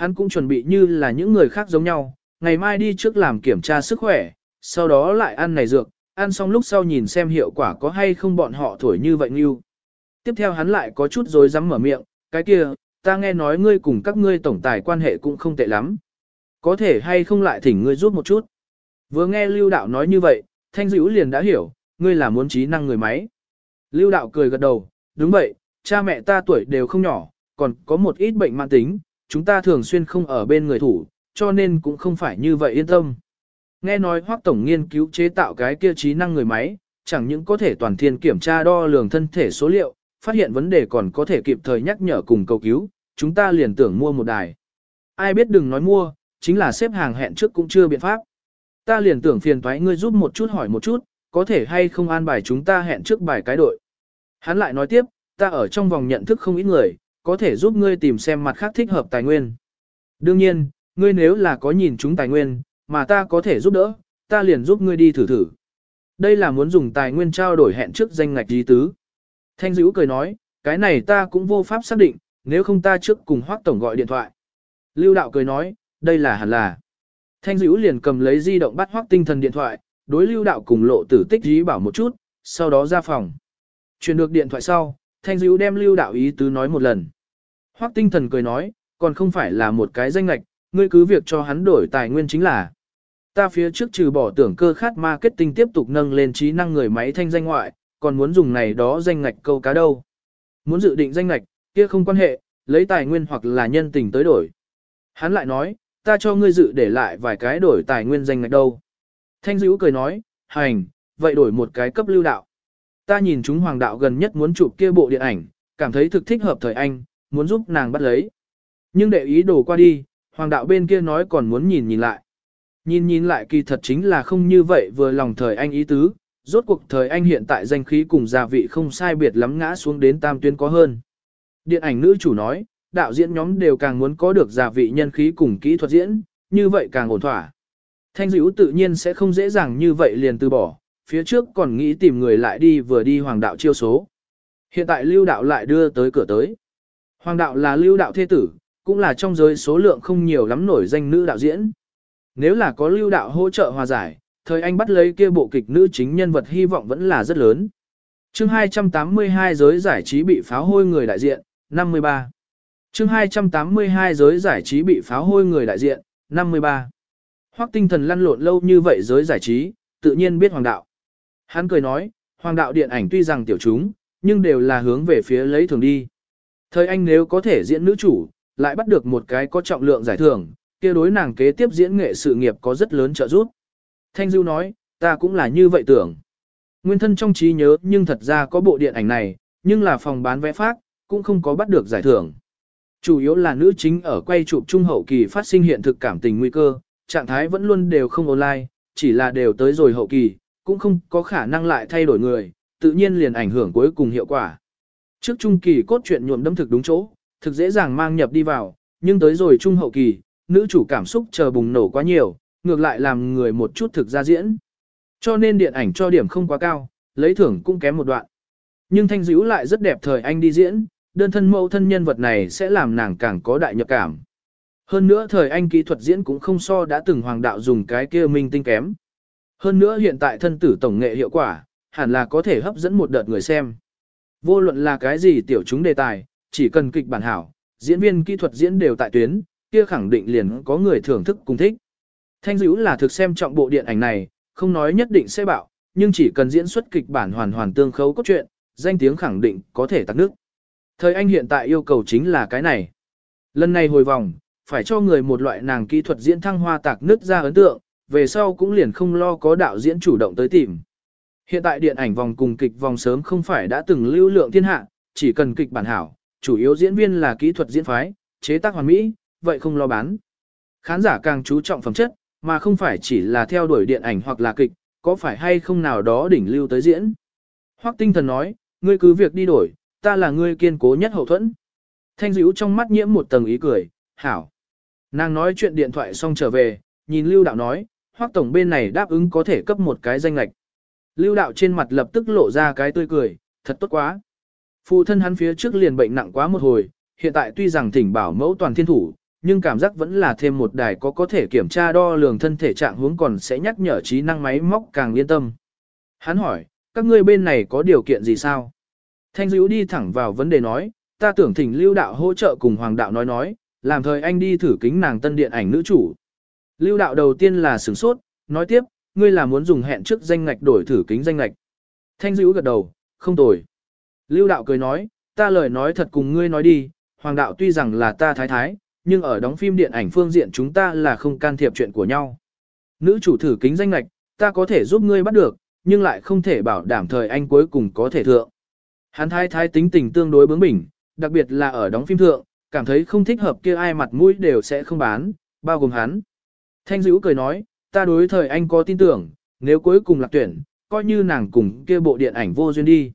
Hắn cũng chuẩn bị như là những người khác giống nhau, ngày mai đi trước làm kiểm tra sức khỏe, sau đó lại ăn này dược, ăn xong lúc sau nhìn xem hiệu quả có hay không bọn họ thổi như vậy như. Tiếp theo hắn lại có chút rồi dám mở miệng, cái kia, ta nghe nói ngươi cùng các ngươi tổng tài quan hệ cũng không tệ lắm. Có thể hay không lại thỉnh ngươi giúp một chút. Vừa nghe lưu đạo nói như vậy, thanh dữ liền đã hiểu, ngươi là muốn trí năng người máy. Lưu đạo cười gật đầu, đúng vậy, cha mẹ ta tuổi đều không nhỏ, còn có một ít bệnh mạng tính, chúng ta thường xuyên không ở bên người thủ, cho nên cũng không phải như vậy yên tâm. Nghe nói Hoắc Tổng nghiên cứu chế tạo cái kia trí năng người máy, chẳng những có thể toàn thiên kiểm tra đo lường thân thể số liệu, phát hiện vấn đề còn có thể kịp thời nhắc nhở cùng cầu cứu, chúng ta liền tưởng mua một đài. Ai biết đừng nói mua, chính là xếp hàng hẹn trước cũng chưa biện pháp. Ta liền tưởng phiền thoái ngươi giúp một chút hỏi một chút, có thể hay không an bài chúng ta hẹn trước bài cái đội. Hắn lại nói tiếp, ta ở trong vòng nhận thức không ít người, có thể giúp ngươi tìm xem mặt khác thích hợp tài nguyên. Đương nhiên, ngươi nếu là có nhìn chúng tài nguyên, mà ta có thể giúp đỡ, ta liền giúp ngươi đi thử thử. Đây là muốn dùng tài nguyên trao đổi hẹn trước danh ngạch di tứ. Thanh dữ cười nói, cái này ta cũng vô pháp xác định, nếu không ta trước cùng Hoác Tổng gọi điện thoại. Lưu đạo cười nói, đây là hẳn là. Thanh dữ liền cầm lấy di động bắt Hoác tinh thần điện thoại, đối lưu đạo cùng lộ tử tích dí bảo một chút, sau đó ra phòng. Chuyển được điện thoại sau, Thanh dữ đem lưu đạo ý tứ nói một lần. Hoắc tinh thần cười nói, còn không phải là một cái danh lạch, ngươi cứ việc cho hắn đổi tài nguyên chính là. Ta phía trước trừ bỏ tưởng cơ khát marketing tiếp tục nâng lên trí năng người máy thanh danh ngoại, còn muốn dùng này đó danh ngạch câu cá đâu. Muốn dự định danh ngạch, kia không quan hệ, lấy tài nguyên hoặc là nhân tình tới đổi. Hắn lại nói, ta cho ngươi dự để lại vài cái đổi tài nguyên danh ngạch đâu. Thanh dữ cười nói, hành, vậy đổi một cái cấp lưu đạo. Ta nhìn chúng hoàng đạo gần nhất muốn chụp kia bộ điện ảnh, cảm thấy thực thích hợp thời anh, muốn giúp nàng bắt lấy. Nhưng để ý đồ qua đi, hoàng đạo bên kia nói còn muốn nhìn nhìn lại. Nhìn nhìn lại kỳ thật chính là không như vậy vừa lòng thời anh ý tứ, rốt cuộc thời anh hiện tại danh khí cùng gia vị không sai biệt lắm ngã xuống đến tam tuyến có hơn. Điện ảnh nữ chủ nói, đạo diễn nhóm đều càng muốn có được gia vị nhân khí cùng kỹ thuật diễn, như vậy càng ổn thỏa. Thanh dữ tự nhiên sẽ không dễ dàng như vậy liền từ bỏ, phía trước còn nghĩ tìm người lại đi vừa đi hoàng đạo chiêu số. Hiện tại lưu đạo lại đưa tới cửa tới. Hoàng đạo là lưu đạo thế tử, cũng là trong giới số lượng không nhiều lắm nổi danh nữ đạo diễn. Nếu là có lưu đạo hỗ trợ hòa giải, thời anh bắt lấy kia bộ kịch nữ chính nhân vật hy vọng vẫn là rất lớn. chương 282 giới giải trí bị pháo hôi người đại diện, 53. chương 282 giới giải trí bị pháo hôi người đại diện, 53. Hoắc tinh thần lăn lộn lâu như vậy giới giải trí, tự nhiên biết hoàng đạo. Hắn cười nói, hoàng đạo điện ảnh tuy rằng tiểu chúng, nhưng đều là hướng về phía lấy thường đi. Thời anh nếu có thể diễn nữ chủ, lại bắt được một cái có trọng lượng giải thưởng, kia đối nàng kế tiếp diễn nghệ sự nghiệp có rất lớn trợ giúp. Thanh Dưu nói, ta cũng là như vậy tưởng. Nguyên thân trong trí nhớ nhưng thật ra có bộ điện ảnh này, nhưng là phòng bán vé phát, cũng không có bắt được giải thưởng. Chủ yếu là nữ chính ở quay chụp trung hậu kỳ phát sinh hiện thực cảm tình nguy cơ, trạng thái vẫn luôn đều không online, chỉ là đều tới rồi hậu kỳ, cũng không có khả năng lại thay đổi người, tự nhiên liền ảnh hưởng cuối cùng hiệu quả. Trước trung kỳ cốt truyện nhuộm đâm thực đúng chỗ, thực dễ dàng mang nhập đi vào, nhưng tới rồi trung hậu kỳ, nữ chủ cảm xúc chờ bùng nổ quá nhiều, ngược lại làm người một chút thực ra diễn. Cho nên điện ảnh cho điểm không quá cao, lấy thưởng cũng kém một đoạn. Nhưng thanh dữ lại rất đẹp thời anh đi diễn, đơn thân mẫu thân nhân vật này sẽ làm nàng càng có đại nhập cảm. Hơn nữa thời anh kỹ thuật diễn cũng không so đã từng hoàng đạo dùng cái kia minh tinh kém. Hơn nữa hiện tại thân tử tổng nghệ hiệu quả, hẳn là có thể hấp dẫn một đợt người xem. Vô luận là cái gì tiểu chúng đề tài, chỉ cần kịch bản hảo, diễn viên kỹ thuật diễn đều tại tuyến, kia khẳng định liền có người thưởng thức cùng thích. Thanh dữ là thực xem trọng bộ điện ảnh này, không nói nhất định sẽ bạo, nhưng chỉ cần diễn xuất kịch bản hoàn hoàn tương khấu cốt truyện, danh tiếng khẳng định có thể tạc nước. Thời anh hiện tại yêu cầu chính là cái này. Lần này hồi vòng, phải cho người một loại nàng kỹ thuật diễn thăng hoa tạc nước ra ấn tượng, về sau cũng liền không lo có đạo diễn chủ động tới tìm. Hiện tại điện ảnh vòng cùng kịch vòng sớm không phải đã từng lưu lượng thiên hạ, chỉ cần kịch bản hảo, chủ yếu diễn viên là kỹ thuật diễn phái, chế tác hoàn mỹ, vậy không lo bán. Khán giả càng chú trọng phẩm chất, mà không phải chỉ là theo đuổi điện ảnh hoặc là kịch, có phải hay không nào đó đỉnh lưu tới diễn. Hoắc tinh thần nói, ngươi cứ việc đi đổi, ta là ngươi kiên cố nhất hậu thuẫn. Thanh dữ trong mắt nhiễm một tầng ý cười, hảo. Nàng nói chuyện điện thoại xong trở về, nhìn lưu đạo nói, hoác tổng bên này đáp ứng có thể cấp một cái danh lệch. Lưu đạo trên mặt lập tức lộ ra cái tươi cười, thật tốt quá. Phụ thân hắn phía trước liền bệnh nặng quá một hồi, hiện tại tuy rằng thỉnh bảo mẫu toàn thiên thủ, nhưng cảm giác vẫn là thêm một đài có có thể kiểm tra đo lường thân thể trạng huống còn sẽ nhắc nhở trí năng máy móc càng yên tâm. Hắn hỏi, các ngươi bên này có điều kiện gì sao? Thanh dữ đi thẳng vào vấn đề nói, ta tưởng thỉnh lưu đạo hỗ trợ cùng hoàng đạo nói nói, làm thời anh đi thử kính nàng tân điện ảnh nữ chủ. Lưu đạo đầu tiên là sửng sốt, nói tiếp, ngươi là muốn dùng hẹn trước danh ngạch đổi thử kính danh ngạch. Thanh dữ gật đầu, không tồi. Lưu đạo cười nói, ta lời nói thật cùng ngươi nói đi, hoàng đạo tuy rằng là ta thái thái, nhưng ở đóng phim điện ảnh phương diện chúng ta là không can thiệp chuyện của nhau. Nữ chủ thử kính danh ngạch, ta có thể giúp ngươi bắt được, nhưng lại không thể bảo đảm thời anh cuối cùng có thể thượng. Hắn thái thái tính tình tương đối bướng bỉnh, đặc biệt là ở đóng phim thượng, cảm thấy không thích hợp kia ai mặt mũi đều sẽ không bán, bao gồm hắn. Thanh dữ cười nói, ta đối thời anh có tin tưởng, nếu cuối cùng lạc tuyển, coi như nàng cùng kia bộ điện ảnh vô duyên đi.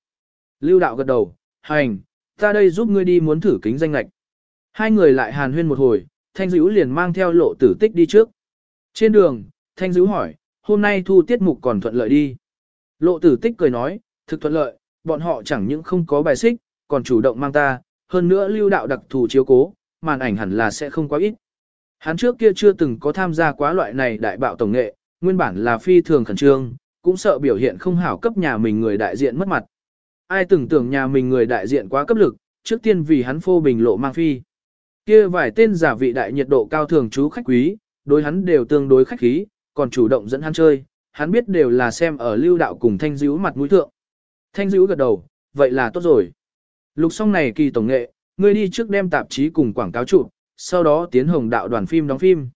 Lưu đạo gật đầu, hành, ta đây giúp ngươi đi muốn thử kính danh lạch. Hai người lại hàn huyên một hồi, Thanh Dữ liền mang theo lộ tử tích đi trước. Trên đường, Thanh Dữ hỏi, hôm nay thu tiết mục còn thuận lợi đi. Lộ tử tích cười nói, thực thuận lợi, bọn họ chẳng những không có bài xích, còn chủ động mang ta, hơn nữa lưu đạo đặc thù chiếu cố, màn ảnh hẳn là sẽ không quá ít. Hắn trước kia chưa từng có tham gia quá loại này đại bạo tổng nghệ, nguyên bản là phi thường khẩn trương, cũng sợ biểu hiện không hảo cấp nhà mình người đại diện mất mặt. Ai từng tưởng nhà mình người đại diện quá cấp lực, trước tiên vì hắn phô bình lộ mang phi. Kia vài tên giả vị đại nhiệt độ cao thường chú khách quý, đối hắn đều tương đối khách khí, còn chủ động dẫn hắn chơi, hắn biết đều là xem ở lưu đạo cùng thanh dữ mặt mũi thượng. Thanh dữ gật đầu, vậy là tốt rồi. Lục xong này kỳ tổng nghệ, ngươi đi trước đem tạp chí cùng quảng cáo chụp, sau đó tiến hồng đạo đoàn phim đóng phim.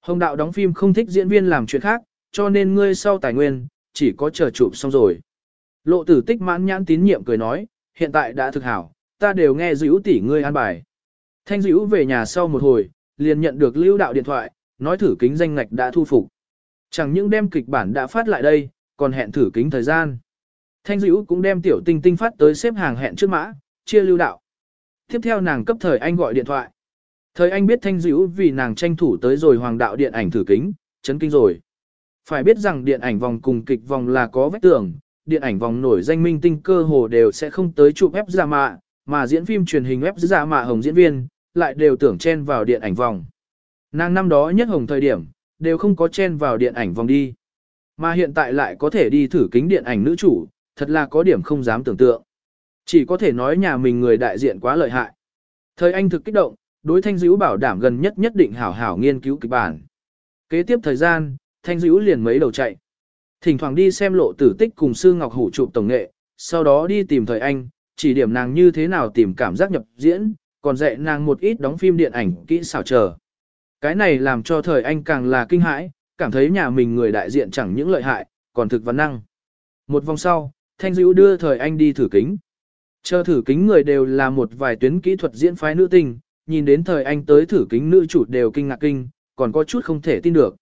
Hồng đạo đóng phim không thích diễn viên làm chuyện khác, cho nên ngươi sau tài nguyên, chỉ có chờ chụp xong rồi. Lộ tử tích mãn nhãn tín nhiệm cười nói, hiện tại đã thực hảo, ta đều nghe dữ tỷ ngươi an bài. Thanh dữ về nhà sau một hồi, liền nhận được lưu đạo điện thoại, nói thử kính danh ngạch đã thu phục. Chẳng những đem kịch bản đã phát lại đây, còn hẹn thử kính thời gian. Thanh dữ cũng đem tiểu tinh tinh phát tới xếp hàng hẹn trước mã, chia lưu đạo. Tiếp theo nàng cấp thời anh gọi điện thoại. Thời anh biết thanh dữ vì nàng tranh thủ tới rồi hoàng đạo điện ảnh thử kính, chấn kinh rồi. Phải biết rằng điện ảnh vòng cùng kịch vòng là có vách tường, điện ảnh vòng nổi danh minh tinh cơ hồ đều sẽ không tới chụp ép giả mạ, mà diễn phim truyền hình ép giả mạ hồng diễn viên, lại đều tưởng chen vào điện ảnh vòng. Nàng năm đó nhất hồng thời điểm, đều không có chen vào điện ảnh vòng đi. Mà hiện tại lại có thể đi thử kính điện ảnh nữ chủ, thật là có điểm không dám tưởng tượng. Chỉ có thể nói nhà mình người đại diện quá lợi hại. Thời anh thực kích động, đối thanh dữ bảo đảm gần nhất nhất định hảo hảo nghiên cứu kịch bản. Kế tiếp thời gian, thanh dữ liền mấy đầu chạy. Thỉnh thoảng đi xem lộ tử tích cùng sư ngọc hủ chụp tổng nghệ, sau đó đi tìm thời anh, chỉ điểm nàng như thế nào tìm cảm giác nhập diễn, còn dạy nàng một ít đóng phim điện ảnh kỹ xảo chờ. Cái này làm cho thời anh càng là kinh hãi, cảm thấy nhà mình người đại diện chẳng những lợi hại, còn thực văn năng. Một vòng sau, Thanh Dữ đưa thời anh đi thử kính. Chờ thử kính người đều là một vài tuyến kỹ thuật diễn phái nữ tinh, nhìn đến thời anh tới thử kính nữ chủ đều kinh ngạc kinh, còn có chút không thể tin được.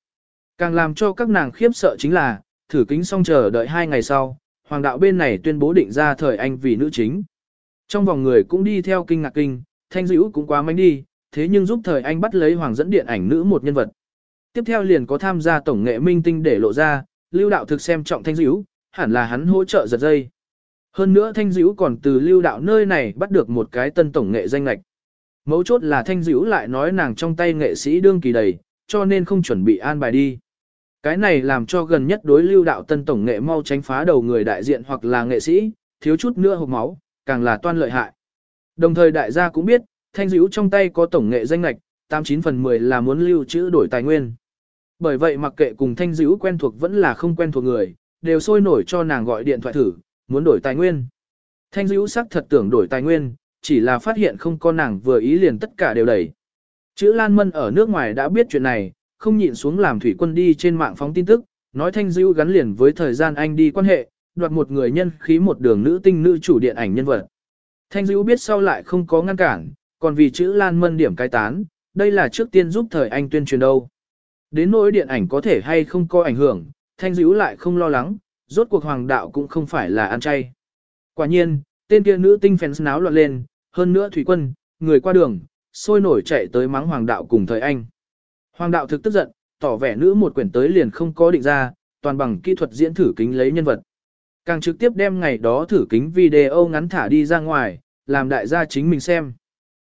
Càng làm cho các nàng khiếp sợ chính là, thử kính xong chờ đợi hai ngày sau, hoàng đạo bên này tuyên bố định ra thời anh vì nữ chính. Trong vòng người cũng đi theo kinh ngạc kinh, thanh dữ cũng quá mánh đi, thế nhưng giúp thời anh bắt lấy hoàng dẫn điện ảnh nữ một nhân vật. Tiếp theo liền có tham gia tổng nghệ minh tinh để lộ ra, lưu đạo thực xem trọng thanh dữ, hẳn là hắn hỗ trợ giật dây. Hơn nữa thanh dữ còn từ lưu đạo nơi này bắt được một cái tân tổng nghệ danh lạch. Mấu chốt là thanh dữ lại nói nàng trong tay nghệ sĩ đương kỳ đầy, cho nên không chuẩn bị an bài đi. Cái này làm cho gần nhất đối lưu đạo tân tổng nghệ mau tránh phá đầu người đại diện hoặc là nghệ sĩ, thiếu chút nữa hộp máu, càng là toan lợi hại. Đồng thời đại gia cũng biết, thanh dữ trong tay có tổng nghệ danh lạch, 89 phần 10 là muốn lưu trữ đổi tài nguyên. Bởi vậy mặc kệ cùng thanh dữ quen thuộc vẫn là không quen thuộc người, đều sôi nổi cho nàng gọi điện thoại thử, muốn đổi tài nguyên. Thanh dữ sắc thật tưởng đổi tài nguyên, chỉ là phát hiện không có nàng vừa ý liền tất cả đều đẩy. Chữ Lan Mân ở nước ngoài đã biết chuyện này, không nhịn xuống làm thủy quân đi trên mạng phóng tin tức, nói thanh dữ gắn liền với thời gian anh đi quan hệ, đoạt một người nhân khí một đường nữ tinh nữ chủ điện ảnh nhân vật. Thanh dữ biết sau lại không có ngăn cản, còn vì chữ Lan Mân điểm cái tán, đây là trước tiên giúp thời anh tuyên truyền đâu. Đến nỗi điện ảnh có thể hay không có ảnh hưởng, thanh dữ lại không lo lắng, rốt cuộc hoàng đạo cũng không phải là ăn chay. Quả nhiên, tên kia nữ tinh fans náo loạn lên, hơn nữa thủy quân, người qua đường, sôi nổi chạy tới mắng hoàng đạo cùng thời anh. Hoàng đạo thực tức giận, tỏ vẻ nữ một quyển tới liền không có định ra, toàn bằng kỹ thuật diễn thử kính lấy nhân vật. Càng trực tiếp đem ngày đó thử kính video ngắn thả đi ra ngoài, làm đại gia chính mình xem.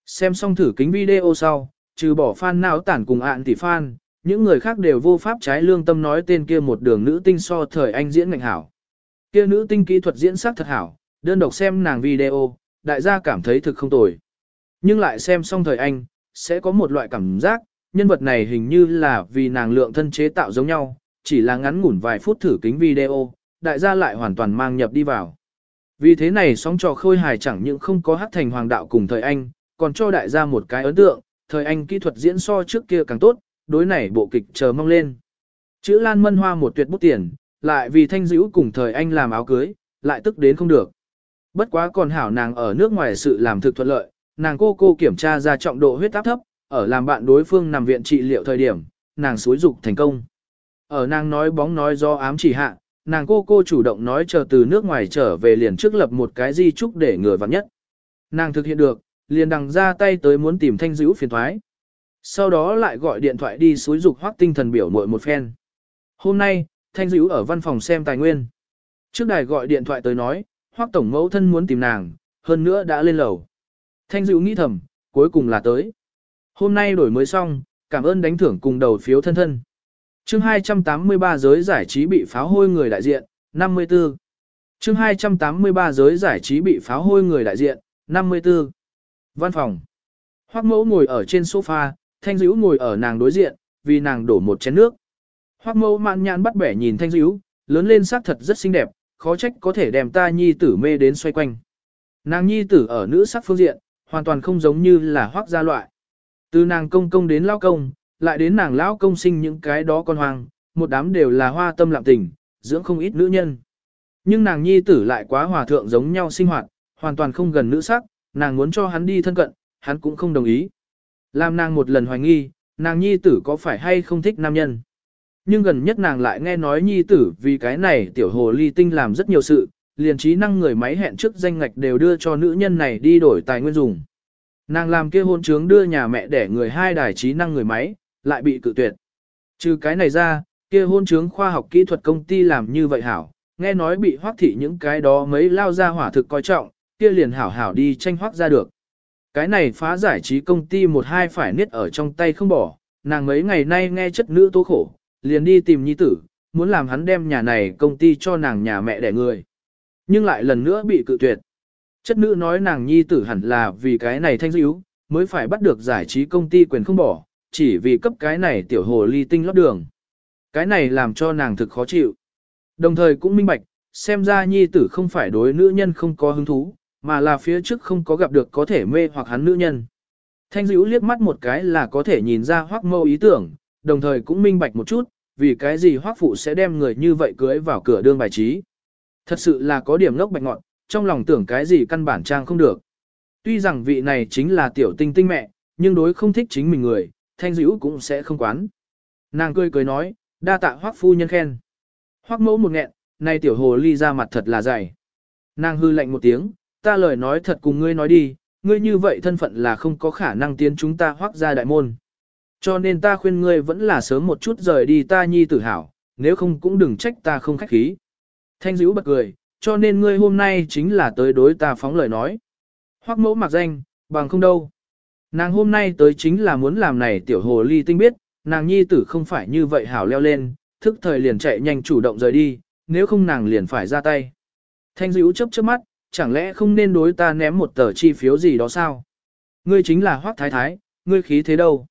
Xem xong thử kính video sau, trừ bỏ fan não tản cùng ạn tỷ fan, những người khác đều vô pháp trái lương tâm nói tên kia một đường nữ tinh so thời anh diễn ngành hảo. Kia nữ tinh kỹ thuật diễn sắc thật hảo, đơn độc xem nàng video, đại gia cảm thấy thực không tồi. Nhưng lại xem xong thời anh, sẽ có một loại cảm giác, nhân vật này hình như là vì nàng lượng thân chế tạo giống nhau, chỉ là ngắn ngủn vài phút thử kính video, đại gia lại hoàn toàn mang nhập đi vào. Vì thế này sóng trò khôi hài chẳng những không có hát thành hoàng đạo cùng thời anh, còn cho đại gia một cái ấn tượng, thời anh kỹ thuật diễn so trước kia càng tốt, đối này bộ kịch chờ mong lên. Chữ Lan Mân Hoa một tuyệt bút tiền, lại vì thanh dữ cùng thời anh làm áo cưới, lại tức đến không được. Bất quá còn hảo nàng ở nước ngoài sự làm thực thuận lợi, nàng cô cô kiểm tra ra trọng độ huyết áp thấp, ở làm bạn đối phương nằm viện trị liệu thời điểm, nàng xúi dục thành công. Ở nàng nói bóng nói do ám chỉ hạ, nàng cô cô chủ động nói chờ từ nước ngoài trở về liền trước lập một cái di trúc để người vặn nhất. Nàng thực hiện được, liền đằng ra tay tới muốn tìm thanh dữ phiền thoái. Sau đó lại gọi điện thoại đi xúi dục hoác tinh thần biểu muội một phen. Hôm nay, thanh dữ ở văn phòng xem tài nguyên. Trước đài gọi điện thoại tới nói, hoác tổng mẫu thân muốn tìm nàng, hơn nữa đã lên lầu. Thanh dữ nghĩ thầm, cuối cùng là tới. Hôm nay đổi mới xong, cảm ơn đánh thưởng cùng đầu phiếu thân thân. Chương 283 giới giải trí bị pháo hôi người đại diện, 54. Chương 283 giới giải trí bị pháo hôi người đại diện, 54. Văn phòng. Hoắc mẫu ngồi ở trên sofa, thanh dữ ngồi ở nàng đối diện, vì nàng đổ một chén nước. Hoắc mẫu mạn nhãn bắt bẻ nhìn thanh dữ, lớn lên sắc thật rất xinh đẹp, khó trách có thể đem ta nhi tử mê đến xoay quanh. Nàng nhi tử ở nữ sắc phương diện, hoàn toàn không giống như là hoác gia loại. Từ nàng công công đến lao công, lại đến nàng lão công sinh những cái đó con hoang, một đám đều là hoa tâm lạm tình, dưỡng không ít nữ nhân. Nhưng nàng nhi tử lại quá hòa thượng giống nhau sinh hoạt, hoàn toàn không gần nữ sắc, nàng muốn cho hắn đi thân cận, hắn cũng không đồng ý. Làm nàng một lần hoài nghi, nàng nhi tử có phải hay không thích nam nhân. Nhưng gần nhất nàng lại nghe nói nhi tử vì cái này tiểu hồ ly tinh làm rất nhiều sự, liền trí năng người máy hẹn trước danh ngạch đều đưa cho nữ nhân này đi đổi tài nguyên dùng. Nàng làm kia hôn trướng đưa nhà mẹ để người hai đài trí năng người máy, lại bị cự tuyệt. Trừ cái này ra, kia hôn trướng khoa học kỹ thuật công ty làm như vậy hảo, nghe nói bị hoác thị những cái đó mấy lao ra hỏa thực coi trọng, kia liền hảo hảo đi tranh hoác ra được. Cái này phá giải trí công ty một hai phải niết ở trong tay không bỏ, nàng mấy ngày nay nghe chất nữ tố khổ, liền đi tìm nhi tử, muốn làm hắn đem nhà này công ty cho nàng nhà mẹ đẻ người. Nhưng lại lần nữa bị cự tuyệt. Chất nữ nói nàng nhi tử hẳn là vì cái này thanh dữ, mới phải bắt được giải trí công ty quyền không bỏ, chỉ vì cấp cái này tiểu hồ ly tinh lót đường. Cái này làm cho nàng thực khó chịu. Đồng thời cũng minh bạch, xem ra nhi tử không phải đối nữ nhân không có hứng thú, mà là phía trước không có gặp được có thể mê hoặc hắn nữ nhân. Thanh dữ liếc mắt một cái là có thể nhìn ra hoác mâu ý tưởng, đồng thời cũng minh bạch một chút, vì cái gì hoác phụ sẽ đem người như vậy cưới vào cửa đương bài trí. Thật sự là có điểm lốc bạch ngọn, trong lòng tưởng cái gì căn bản trang không được. Tuy rằng vị này chính là tiểu tinh tinh mẹ, nhưng đối không thích chính mình người, thanh dữ cũng sẽ không quán. Nàng cười cười nói, đa tạ hoác phu nhân khen. Hoác mẫu một nghẹn, nay tiểu hồ ly ra mặt thật là dày. Nàng hư lạnh một tiếng, ta lời nói thật cùng ngươi nói đi, ngươi như vậy thân phận là không có khả năng tiến chúng ta hoác ra đại môn. Cho nên ta khuyên ngươi vẫn là sớm một chút rời đi ta nhi tử hảo, nếu không cũng đừng trách ta không khách khí. Thanh dữ bật cười, cho nên ngươi hôm nay chính là tới đối ta phóng lời nói. Hoắc mẫu mặc danh, bằng không đâu. Nàng hôm nay tới chính là muốn làm này tiểu hồ ly tinh biết, nàng nhi tử không phải như vậy hảo leo lên, thức thời liền chạy nhanh chủ động rời đi, nếu không nàng liền phải ra tay. Thanh dữ chấp chớp mắt, chẳng lẽ không nên đối ta ném một tờ chi phiếu gì đó sao? Ngươi chính là Hoắc Thái Thái, ngươi khí thế đâu?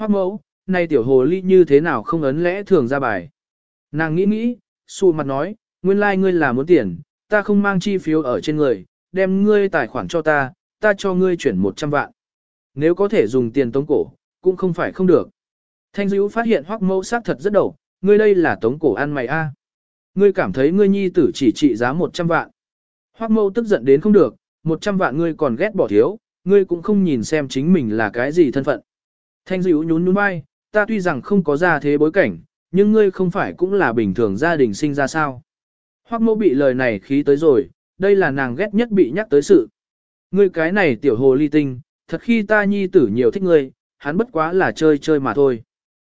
Hoắc mẫu, nay tiểu hồ ly như thế nào không ấn lẽ thường ra bài. Nàng nghĩ nghĩ, xù mặt nói, nguyên lai like ngươi là muốn tiền, ta không mang chi phiếu ở trên người, đem ngươi tài khoản cho ta, ta cho ngươi chuyển 100 vạn. Nếu có thể dùng tiền tống cổ, cũng không phải không được. Thanh dữ phát hiện hoắc mẫu xác thật rất đầu, ngươi đây là tống cổ ăn mày a. Ngươi cảm thấy ngươi nhi tử chỉ trị giá 100 vạn. Hoắc mẫu tức giận đến không được, 100 vạn ngươi còn ghét bỏ thiếu, ngươi cũng không nhìn xem chính mình là cái gì thân phận. Thanh dữ nhún nhún vai, ta tuy rằng không có ra thế bối cảnh, nhưng ngươi không phải cũng là bình thường gia đình sinh ra sao. Hoắc mẫu bị lời này khí tới rồi, đây là nàng ghét nhất bị nhắc tới sự. Ngươi cái này tiểu hồ ly tinh, thật khi ta nhi tử nhiều thích ngươi, hắn bất quá là chơi chơi mà thôi.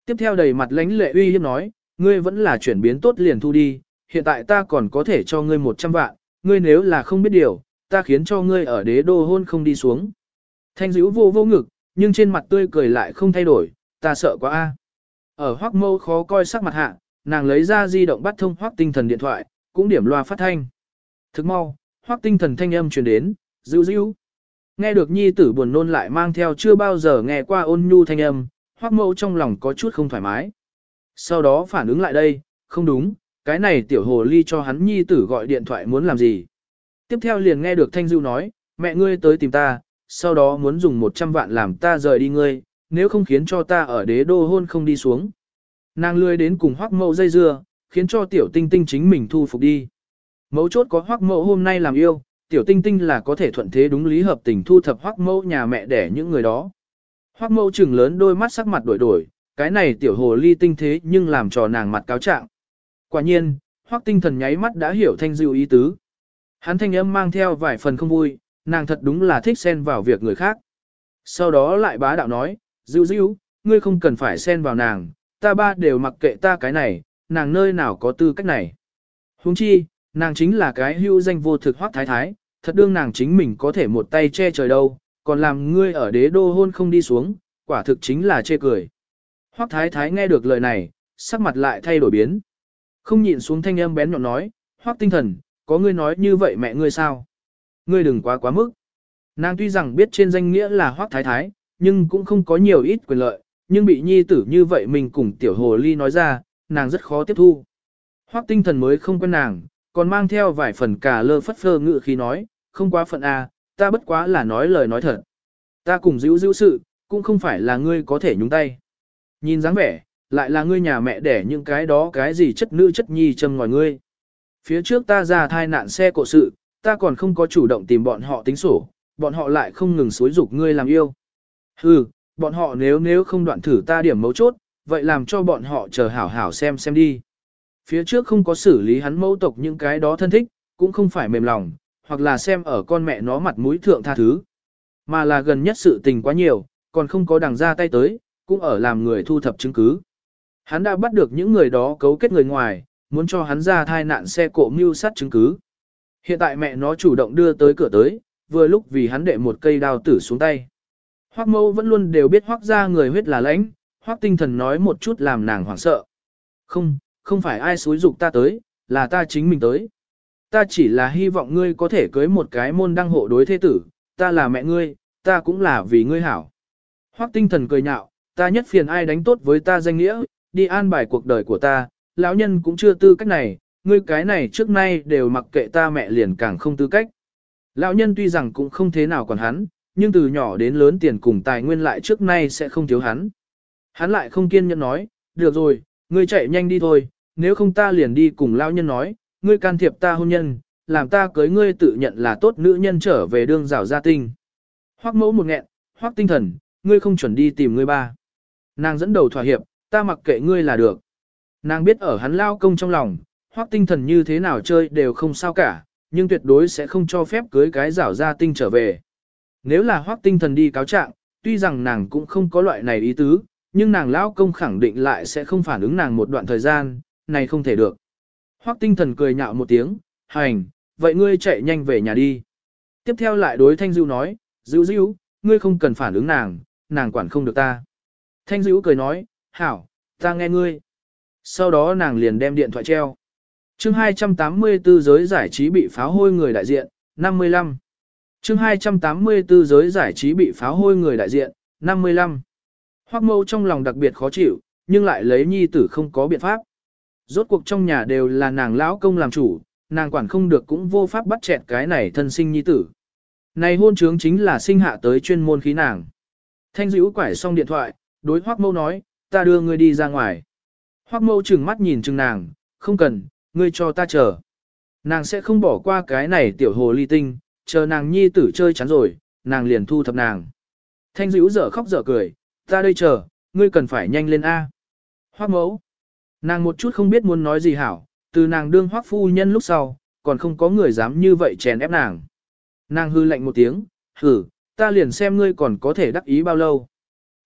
Tiếp theo đầy mặt lãnh lệ uy hiếp nói, ngươi vẫn là chuyển biến tốt liền thu đi, hiện tại ta còn có thể cho ngươi 100 vạn, ngươi nếu là không biết điều, ta khiến cho ngươi ở đế đô hôn không đi xuống. Thanh dữ vô vô ngực, nhưng trên mặt tươi cười lại không thay đổi, ta sợ quá a. Ở hoắc mâu khó coi sắc mặt hạ, nàng lấy ra di động bắt thông hoắc tinh thần điện thoại, cũng điểm loa phát thanh. Thức mau, hoắc tinh thần thanh âm truyền đến, dịu dịu. Nghe được nhi tử buồn nôn lại mang theo chưa bao giờ nghe qua ôn nhu thanh âm, hoắc mâu trong lòng có chút không thoải mái. Sau đó phản ứng lại đây, không đúng, cái này tiểu hồ ly cho hắn nhi tử gọi điện thoại muốn làm gì. Tiếp theo liền nghe được thanh dịu nói, mẹ ngươi tới tìm ta, sau đó muốn dùng 100 vạn làm ta rời đi ngươi, nếu không khiến cho ta ở đế đô hôn không đi xuống. Nàng lươi đến cùng hoắc mẫu dây dưa, khiến cho tiểu tinh tinh chính mình thu phục đi. Mẫu chốt có hoắc mẫu hôm nay làm yêu, tiểu tinh tinh là có thể thuận thế đúng lý hợp tình thu thập hoắc mẫu nhà mẹ đẻ những người đó. Hoắc mẫu chừng lớn đôi mắt sắc mặt đổi đổi, cái này tiểu hồ ly tinh thế nhưng làm cho nàng mặt cáo trạng. Quả nhiên, hoắc tinh thần nháy mắt đã hiểu thanh dịu ý tứ. Hắn thanh âm mang theo vài phần không vui, nàng thật đúng là thích xen vào việc người khác. Sau đó lại bá đạo nói, dịu dịu, ngươi không cần phải xen vào nàng, ta ba đều mặc kệ ta cái này, nàng nơi nào có tư cách này. Huống chi, nàng chính là cái hưu danh vô thực hoác thái thái, thật đương nàng chính mình có thể một tay che trời đâu, còn làm ngươi ở đế đô hôn không đi xuống, quả thực chính là chê cười. Hoác thái thái nghe được lời này, sắc mặt lại thay đổi biến. Không nhịn xuống thanh âm bén nhọn nói, hoác tinh thần, có ngươi nói như vậy mẹ ngươi sao? Ngươi đừng quá quá mức. Nàng tuy rằng biết trên danh nghĩa là hoác thái thái, nhưng cũng không có nhiều ít quyền lợi, nhưng bị nhi tử như vậy mình cùng tiểu hồ ly nói ra, nàng rất khó tiếp thu. Hoắc tinh thần mới không quen nàng, còn mang theo vài phần cả lơ phất phơ ngự khi nói, không quá phận a, ta bất quá là nói lời nói thật. Ta cùng giữ giữ sự, cũng không phải là ngươi có thể nhúng tay. Nhìn dáng vẻ, lại là ngươi nhà mẹ đẻ những cái đó cái gì chất nữ chất nhi châm ngòi ngươi. Phía trước ta ra thai nạn xe cộ sự, ta còn không có chủ động tìm bọn họ tính sổ, bọn họ lại không ngừng xối dục ngươi làm yêu. Hừ, bọn họ nếu nếu không đoạn thử ta điểm mấu chốt, vậy làm cho bọn họ chờ hảo hảo xem xem đi. Phía trước không có xử lý hắn mẫu tộc những cái đó thân thích, cũng không phải mềm lòng, hoặc là xem ở con mẹ nó mặt mũi thượng tha thứ. Mà là gần nhất sự tình quá nhiều, còn không có đằng ra tay tới, cũng ở làm người thu thập chứng cứ. Hắn đã bắt được những người đó cấu kết người ngoài, muốn cho hắn ra thai nạn xe cộ mưu sát chứng cứ. Hiện tại mẹ nó chủ động đưa tới cửa tới, vừa lúc vì hắn đệ một cây đao tử xuống tay. Hoắc mâu vẫn luôn đều biết hoắc ra người huyết là lãnh, hoắc tinh thần nói một chút làm nàng hoảng sợ. Không, không phải ai xúi dục ta tới, là ta chính mình tới. Ta chỉ là hy vọng ngươi có thể cưới một cái môn đăng hộ đối thế tử, ta là mẹ ngươi, ta cũng là vì ngươi hảo. Hoắc tinh thần cười nhạo, ta nhất phiền ai đánh tốt với ta danh nghĩa, đi an bài cuộc đời của ta, lão nhân cũng chưa tư cách này, ngươi cái này trước nay đều mặc kệ ta mẹ liền càng không tư cách. Lão nhân tuy rằng cũng không thế nào còn hắn, nhưng từ nhỏ đến lớn tiền cùng tài nguyên lại trước nay sẽ không thiếu hắn. Hắn lại không kiên nhẫn nói, được rồi, ngươi chạy nhanh đi thôi, nếu không ta liền đi cùng lão nhân nói, ngươi can thiệp ta hôn nhân, làm ta cưới ngươi tự nhận là tốt nữ nhân trở về đương rào gia tinh. Hoắc mẫu một nghẹn, hoắc tinh thần, ngươi không chuẩn đi tìm ngươi ba. Nàng dẫn đầu thỏa hiệp, ta mặc kệ ngươi là được. Nàng biết ở hắn lao công trong lòng, hoắc tinh thần như thế nào chơi đều không sao cả, nhưng tuyệt đối sẽ không cho phép cưới cái rảo gia tinh trở về. Nếu là hoắc tinh thần đi cáo trạng, tuy rằng nàng cũng không có loại này ý tứ, nhưng nàng lão công khẳng định lại sẽ không phản ứng nàng một đoạn thời gian, này không thể được. Hoắc tinh thần cười nhạo một tiếng, hành, vậy ngươi chạy nhanh về nhà đi. Tiếp theo lại đối Thanh Dữ nói, Dữ Dữ, ngươi không cần phản ứng nàng, nàng quản không được ta. Thanh Dữ cười nói, hảo, ta nghe ngươi. Sau đó nàng liền đem điện thoại treo chương 284 giới giải trí bị pháo hôi người đại diện, 55. chương 284 giới giải trí bị pháo hôi người đại diện, 55. hoắc mâu trong lòng đặc biệt khó chịu, nhưng lại lấy nhi tử không có biện pháp. Rốt cuộc trong nhà đều là nàng lão công làm chủ, nàng quản không được cũng vô pháp bắt chẹt cái này thân sinh nhi tử. Này hôn trướng chính là sinh hạ tới chuyên môn khí nàng. Thanh dữ quải xong điện thoại, đối hoắc mâu nói, ta đưa ngươi đi ra ngoài. hoắc mâu trừng mắt nhìn chừng nàng, không cần, ngươi cho ta chờ. Nàng sẽ không bỏ qua cái này tiểu hồ ly tinh, chờ nàng nhi tử chơi chắn rồi, nàng liền thu thập nàng. Thanh dữ dở khóc dở cười, ta đây chờ, ngươi cần phải nhanh lên A. Hoác mẫu. Nàng một chút không biết muốn nói gì hảo, từ nàng đương hoác phu nhân lúc sau, còn không có người dám như vậy chèn ép nàng. Nàng hư lạnh một tiếng, hử, ta liền xem ngươi còn có thể đắc ý bao lâu.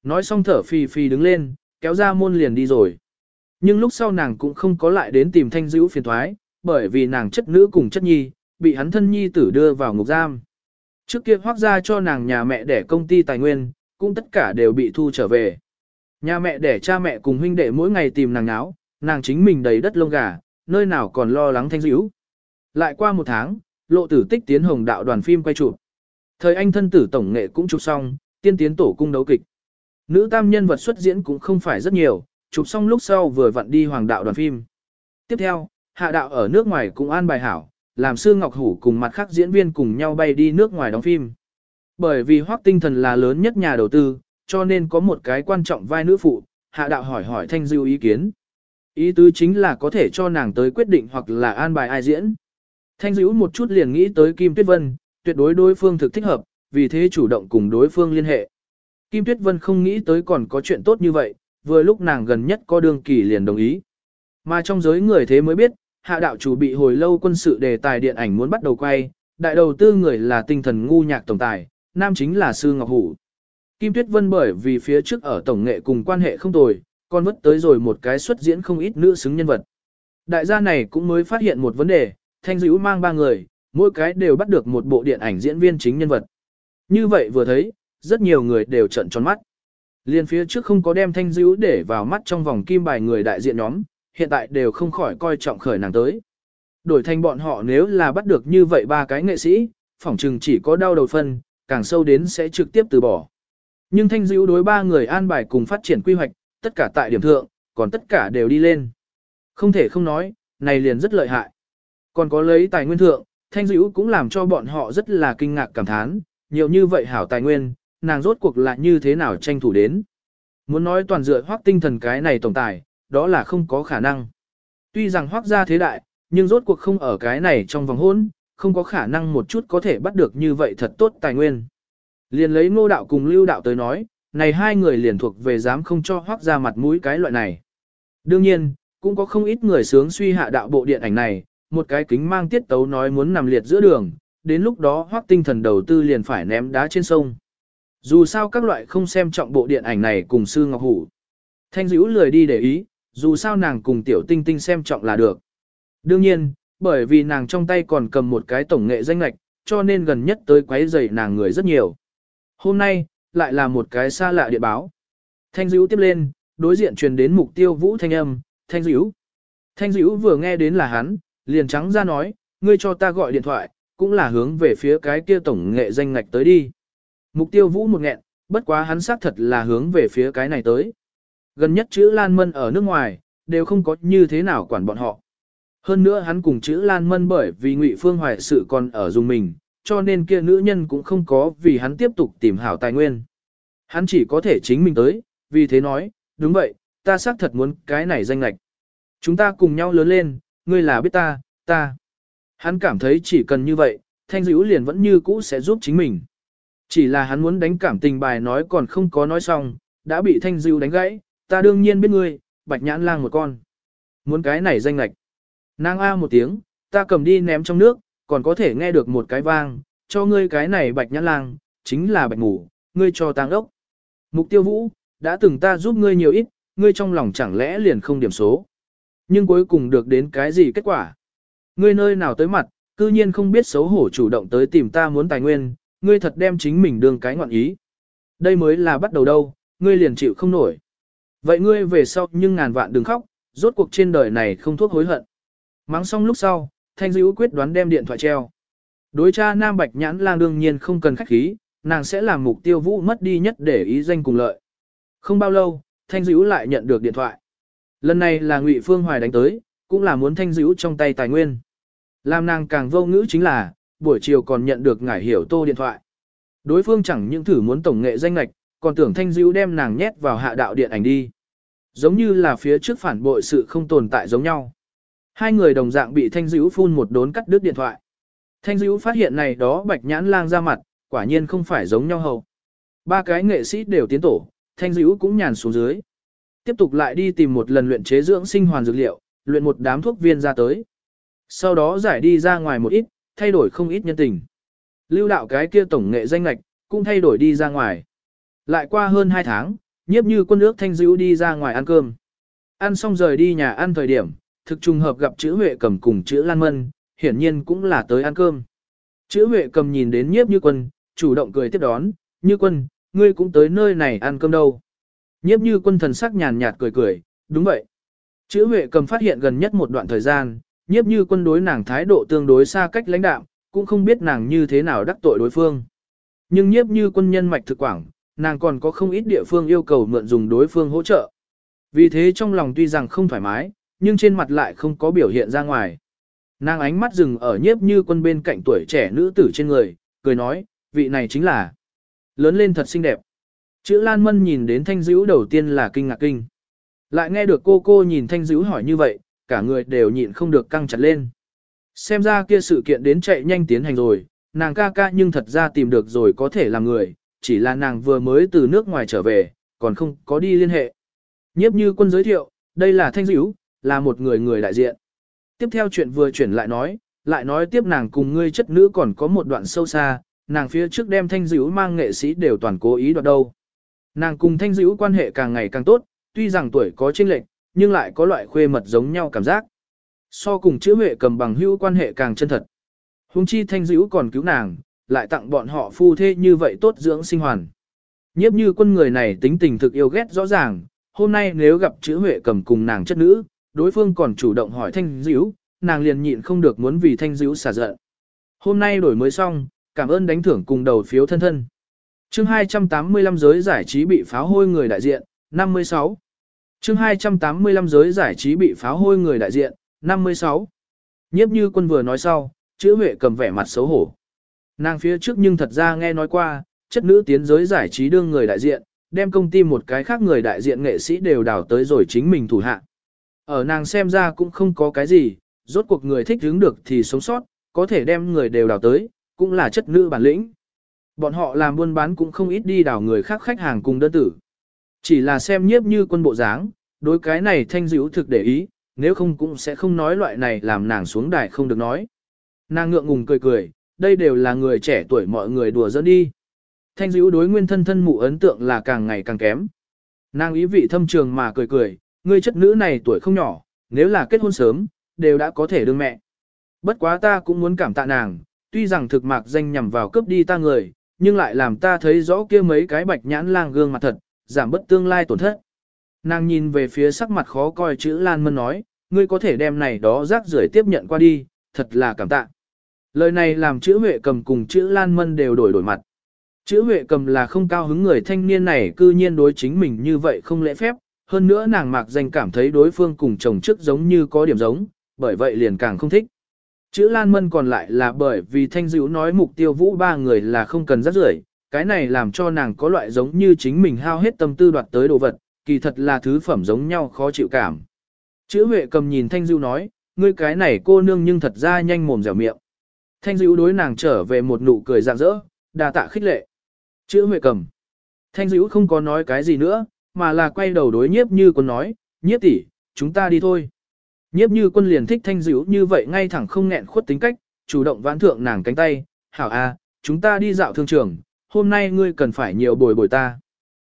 Nói xong thở phì phì đứng lên, kéo ra môn liền đi rồi. Nhưng lúc sau nàng cũng không có lại đến tìm thanh dữ phiền thoái, bởi vì nàng chất nữ cùng chất nhi, bị hắn thân nhi tử đưa vào ngục giam. Trước kia hoác ra cho nàng nhà mẹ để công ty tài nguyên, cũng tất cả đều bị thu trở về. Nhà mẹ để cha mẹ cùng huynh đệ mỗi ngày tìm nàng náo, nàng chính mình đầy đất lông gà, nơi nào còn lo lắng thanh dữ. Lại qua một tháng, lộ tử tích tiến hồng đạo đoàn phim quay chụp. Thời anh thân tử tổng nghệ cũng chụp xong, tiên tiến tổ cung đấu kịch. Nữ tam nhân vật xuất diễn cũng không phải rất nhiều, chụp xong lúc sau vừa vặn đi hoàng đạo đoàn phim. Tiếp theo, hạ đạo ở nước ngoài cũng an bài hảo, làm sư Ngọc Hủ cùng mặt khác diễn viên cùng nhau bay đi nước ngoài đóng phim. Bởi vì hoắc tinh thần là lớn nhất nhà đầu tư, cho nên có một cái quan trọng vai nữ phụ, hạ đạo hỏi hỏi thanh dư ý kiến. Ý tứ chính là có thể cho nàng tới quyết định hoặc là an bài ai diễn. Thanh dữ một chút liền nghĩ tới Kim Tuyết Vân, tuyệt đối đối phương thực thích hợp, vì thế chủ động cùng đối phương liên hệ. Kim Tuyết Vân không nghĩ tới còn có chuyện tốt như vậy, vừa lúc nàng gần nhất có đương kỳ liền đồng ý. Mà trong giới người thế mới biết, hạ đạo chủ bị hồi lâu quân sự đề tài điện ảnh muốn bắt đầu quay, đại đầu tư người là tinh thần ngu nhạc tổng tài, nam chính là Sư Ngọc Hủ. Kim Tuyết Vân bởi vì phía trước ở tổng nghệ cùng quan hệ không tồi, còn vất tới rồi một cái xuất diễn không ít nữ xứng nhân vật. Đại gia này cũng mới phát hiện một vấn đề, thanh dữ mang ba người, mỗi cái đều bắt được một bộ điện ảnh diễn viên chính nhân vật. Như vậy vừa thấy, rất nhiều người đều trận tròn mắt. Liên phía trước không có đem thanh dữ để vào mắt trong vòng kim bài người đại diện nhóm, hiện tại đều không khỏi coi trọng khởi nàng tới. Đổi thành bọn họ nếu là bắt được như vậy ba cái nghệ sĩ, phỏng chừng chỉ có đau đầu phân, càng sâu đến sẽ trực tiếp từ bỏ. Nhưng thanh dữ đối ba người an bài cùng phát triển quy hoạch, tất cả tại điểm thượng, còn tất cả đều đi lên. Không thể không nói, này liền rất lợi hại. Còn có lấy tài nguyên thượng, thanh dữ cũng làm cho bọn họ rất là kinh ngạc cảm thán, nhiều như vậy hảo tài nguyên, nàng rốt cuộc là như thế nào tranh thủ đến. Muốn nói toàn dựa hoác tinh thần cái này tổng tài, đó là không có khả năng. Tuy rằng hoác gia thế đại, nhưng rốt cuộc không ở cái này trong vòng hôn, không có khả năng một chút có thể bắt được như vậy thật tốt tài nguyên. Liền lấy ngô đạo cùng lưu đạo tới nói, này hai người liền thuộc về dám không cho hoác ra mặt mũi cái loại này. Đương nhiên, cũng có không ít người sướng suy hạ đạo bộ điện ảnh này, một cái kính mang tiết tấu nói muốn nằm liệt giữa đường, đến lúc đó hoác tinh thần đầu tư liền phải ném đá trên sông. Dù sao các loại không xem trọng bộ điện ảnh này cùng sư Ngọc Hủ. Thanh dữ lười đi để ý, dù sao nàng cùng tiểu tinh tinh xem trọng là được. Đương nhiên, bởi vì nàng trong tay còn cầm một cái tổng nghệ danh lạch, cho nên gần nhất tới quấy rầy nàng người rất nhiều. Hôm nay, lại là một cái xa lạ điện báo. Thanh dữ tiếp lên, đối diện truyền đến mục tiêu vũ thanh âm, thanh dữ. Thanh dữ vừa nghe đến là hắn, liền trắng ra nói, ngươi cho ta gọi điện thoại, cũng là hướng về phía cái kia tổng nghệ danh ngạch tới đi. Mục tiêu vũ một nghẹn, bất quá hắn xác thật là hướng về phía cái này tới. Gần nhất chữ Lan Mân ở nước ngoài, đều không có như thế nào quản bọn họ. Hơn nữa hắn cùng chữ Lan Mân bởi vì Ngụy Phương Hoài sự còn ở dùng mình, cho nên kia nữ nhân cũng không có vì hắn tiếp tục tìm hảo tài nguyên. Hắn chỉ có thể chính mình tới, vì thế nói, đúng vậy, ta xác thật muốn cái này danh lạch. Chúng ta cùng nhau lớn lên, ngươi là biết ta, ta. Hắn cảm thấy chỉ cần như vậy, thanh dữ liền vẫn như cũ sẽ giúp chính mình. Chỉ là hắn muốn đánh cảm tình bài nói còn không có nói xong, đã bị thanh dư đánh gãy, ta đương nhiên biết ngươi, bạch nhãn lang một con. Muốn cái này danh lạch. Nàng A một tiếng, ta cầm đi ném trong nước, còn có thể nghe được một cái vang, cho ngươi cái này bạch nhãn lang, chính là bạch ngủ, ngươi cho tang ốc. Mục tiêu vũ, đã từng ta giúp ngươi nhiều ít, ngươi trong lòng chẳng lẽ liền không điểm số. Nhưng cuối cùng được đến cái gì kết quả? Ngươi nơi nào tới mặt, cư nhiên không biết xấu hổ chủ động tới tìm ta muốn tài nguyên, ngươi thật đem chính mình đương cái ngoạn ý. Đây mới là bắt đầu đâu, ngươi liền chịu không nổi. Vậy ngươi về sau nhưng ngàn vạn đừng khóc, rốt cuộc trên đời này không thuốc hối hận. Mắng xong lúc sau, Thanh Dữ quyết đoán đem điện thoại treo. Đối cha Nam Bạch Nhãn Lang đương nhiên không cần khách khí, nàng sẽ làm mục tiêu vũ mất đi nhất để ý danh cùng lợi. Không bao lâu, Thanh Dữ lại nhận được điện thoại. Lần này là Ngụy Phương Hoài đánh tới, cũng là muốn Thanh Dữ trong tay tài nguyên. Làm nàng càng vô ngữ chính là, buổi chiều còn nhận được ngải hiểu tô điện thoại. Đối phương chẳng những thử muốn tổng nghệ danh lạch, còn tưởng Thanh Dữ đem nàng nhét vào hạ đạo điện ảnh đi. Giống như là phía trước phản bội sự không tồn tại giống nhau. Hai người đồng dạng bị Thanh Dữ phun một đốn cắt đứt điện thoại. Thanh Dữ phát hiện này đó bạch nhãn lang ra mặt, quả nhiên không phải giống nhau hầu. Ba cái nghệ sĩ đều tiến tổ, Thanh Dữ cũng nhàn xuống dưới. Tiếp tục lại đi tìm một lần luyện chế dưỡng sinh hoàn dược liệu, luyện một đám thuốc viên ra tới. Sau đó giải đi ra ngoài một ít, thay đổi không ít nhân tình. Lưu đạo cái kia tổng nghệ danh lạch, cũng thay đổi đi ra ngoài. Lại qua hơn 2 tháng, nhiếp như quân ước thanh dữ đi ra ngoài ăn cơm. Ăn xong rời đi nhà ăn thời điểm, thực trùng hợp gặp chữ Huệ cầm cùng chữ Lan Mân, hiển nhiên cũng là tới ăn cơm. Chữ Huệ cầm nhìn đến nhiếp như quân, chủ động cười tiếp đón, như quân, ngươi cũng tới nơi này ăn cơm đâu. Nhiếp như quân thần sắc nhàn nhạt cười cười, đúng vậy. Chữ Huệ cầm phát hiện gần nhất một đoạn thời gian, nhiếp như quân đối nàng thái độ tương đối xa cách lãnh đạm, cũng không biết nàng như thế nào đắc tội đối phương. Nhưng nhiếp như quân nhân mạch thực quảng, nàng còn có không ít địa phương yêu cầu mượn dùng đối phương hỗ trợ. Vì thế trong lòng tuy rằng không thoải mái, nhưng trên mặt lại không có biểu hiện ra ngoài. Nàng ánh mắt dừng ở nhiếp như quân bên cạnh tuổi trẻ nữ tử trên người, cười nói, vị này chính là lớn lên thật xinh đẹp. Chữ Lan Mân nhìn đến thanh dữ đầu tiên là kinh ngạc kinh. Lại nghe được cô cô nhìn thanh dữ hỏi như vậy, cả người đều nhịn không được căng chặt lên. Xem ra kia sự kiện đến chạy nhanh tiến hành rồi, nàng ca ca nhưng thật ra tìm được rồi có thể làm người, chỉ là nàng vừa mới từ nước ngoài trở về, còn không có đi liên hệ. Nhiếp như quân giới thiệu, đây là thanh dữ, là một người người đại diện. Tiếp theo chuyện vừa chuyển lại nói, lại nói tiếp nàng cùng ngươi chất nữ còn có một đoạn sâu xa, nàng phía trước đem thanh dữ mang nghệ sĩ đều toàn cố ý đoạt đâu. Nàng cùng thanh dữ quan hệ càng ngày càng tốt, tuy rằng tuổi có chênh lệch, nhưng lại có loại khuê mật giống nhau cảm giác. So cùng chữ huệ cầm bằng hữu quan hệ càng chân thật. Hùng chi thanh dữ còn cứu nàng, lại tặng bọn họ phu thê như vậy tốt dưỡng sinh hoàn. Nhiếp như quân người này tính tình thực yêu ghét rõ ràng, hôm nay nếu gặp chữ huệ cầm cùng nàng chất nữ, đối phương còn chủ động hỏi thanh dữ, nàng liền nhịn không được muốn vì thanh dữ xả giận. Hôm nay đổi mới xong, cảm ơn đánh thưởng cùng đầu phiếu thân thân. chương 285 giới giải trí bị pháo hôi người đại diện, 56 chương 285 giới giải trí bị pháo hôi người đại diện, 56. Nhiếp như quân vừa nói sau, chữ huệ cầm vẻ mặt xấu hổ. Nàng phía trước nhưng thật ra nghe nói qua, chất nữ tiến giới giải trí đương người đại diện, đem công ty một cái khác người đại diện nghệ sĩ đều đào tới rồi chính mình thủ hạ. Ở nàng xem ra cũng không có cái gì, rốt cuộc người thích hướng được thì sống sót, có thể đem người đều đào tới, cũng là chất nữ bản lĩnh. Bọn họ làm buôn bán cũng không ít đi đào người khác khách hàng cùng đơn tử. Chỉ là xem nhiếp như quân bộ dáng, đối cái này thanh dữ thực để ý, nếu không cũng sẽ không nói loại này làm nàng xuống đài không được nói. Nàng ngượng ngùng cười cười, đây đều là người trẻ tuổi mọi người đùa dẫn đi. thanh dữ đối nguyên thân thân mụ ấn tượng là càng ngày càng kém. Nàng ý vị thâm trường mà cười cười, ngươi chất nữ này tuổi không nhỏ, nếu là kết hôn sớm, đều đã có thể đương mẹ. Bất quá ta cũng muốn cảm tạ nàng, tuy rằng thực mạc danh nhằm vào cướp đi ta người, nhưng lại làm ta thấy rõ kia mấy cái bạch nhãn lang gương mặt thật, giảm bất tương lai tổn thất. Nàng nhìn về phía sắc mặt khó coi chữ Lan Mân nói, ngươi có thể đem này đó rác rưởi tiếp nhận qua đi, thật là cảm tạ. Lời này làm chữ Huệ cầm cùng chữ Lan Mân đều đổi đổi mặt. Chữ Huệ cầm là không cao hứng người thanh niên này cư nhiên đối chính mình như vậy không lễ phép, hơn nữa nàng mạc danh cảm thấy đối phương cùng chồng trước giống như có điểm giống, bởi vậy liền càng không thích. Chữ Lan Mân còn lại là bởi vì Thanh Dữ nói mục tiêu vũ ba người là không cần rác rưởi, cái này làm cho nàng có loại giống như chính mình hao hết tâm tư đoạt tới đồ vật, kỳ thật là thứ phẩm giống nhau khó chịu cảm. Chữ Huệ cầm nhìn Thanh Dữu nói, ngươi cái này cô nương nhưng thật ra nhanh mồm dẻo miệng. Thanh Dữu đối nàng trở về một nụ cười rạng rỡ, đa tạ khích lệ. Chữ Huệ cầm. Thanh Dữu không có nói cái gì nữa, mà là quay đầu đối nhiếp như quân nói, nhiếp tỷ, chúng ta đi thôi. Nhiếp như quân liền thích thanh dữ như vậy ngay thẳng không nghẹn khuất tính cách, chủ động vãn thượng nàng cánh tay, hảo a, chúng ta đi dạo thương trường, hôm nay ngươi cần phải nhiều bồi bồi ta.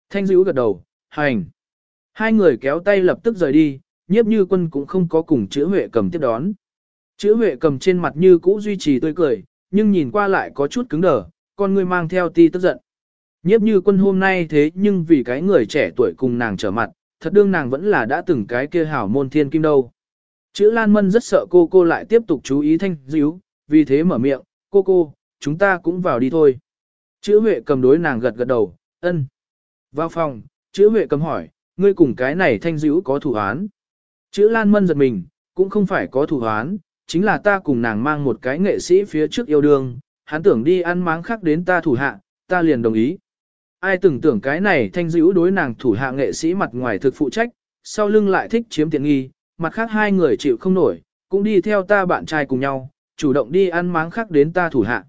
Thanh dữ gật đầu, hành. Hai người kéo tay lập tức rời đi, nhiếp như quân cũng không có cùng chữ Huệ cầm tiếp đón. Chữ Huệ cầm trên mặt như cũ duy trì tươi cười, nhưng nhìn qua lại có chút cứng đờ, con ngươi mang theo ti tức giận. Nhiếp như quân hôm nay thế nhưng vì cái người trẻ tuổi cùng nàng trở mặt, thật đương nàng vẫn là đã từng cái kia hảo môn thiên kim đâu. Chữ Lan Mân rất sợ cô cô lại tiếp tục chú ý thanh díu, vì thế mở miệng, cô cô, chúng ta cũng vào đi thôi. Chữ Huệ cầm đối nàng gật gật đầu, ân. Vào phòng, chữ Huệ cầm hỏi, ngươi cùng cái này thanh dữ có thủ án. Chữ Lan Mân giật mình, cũng không phải có thủ án, chính là ta cùng nàng mang một cái nghệ sĩ phía trước yêu đương, hắn tưởng đi ăn máng khác đến ta thủ hạ, ta liền đồng ý. Ai tưởng tưởng cái này thanh dữ đối nàng thủ hạ nghệ sĩ mặt ngoài thực phụ trách, sau lưng lại thích chiếm tiện nghi, mặt khác hai người chịu không nổi, cũng đi theo ta bạn trai cùng nhau, chủ động đi ăn máng khác đến ta thủ hạ.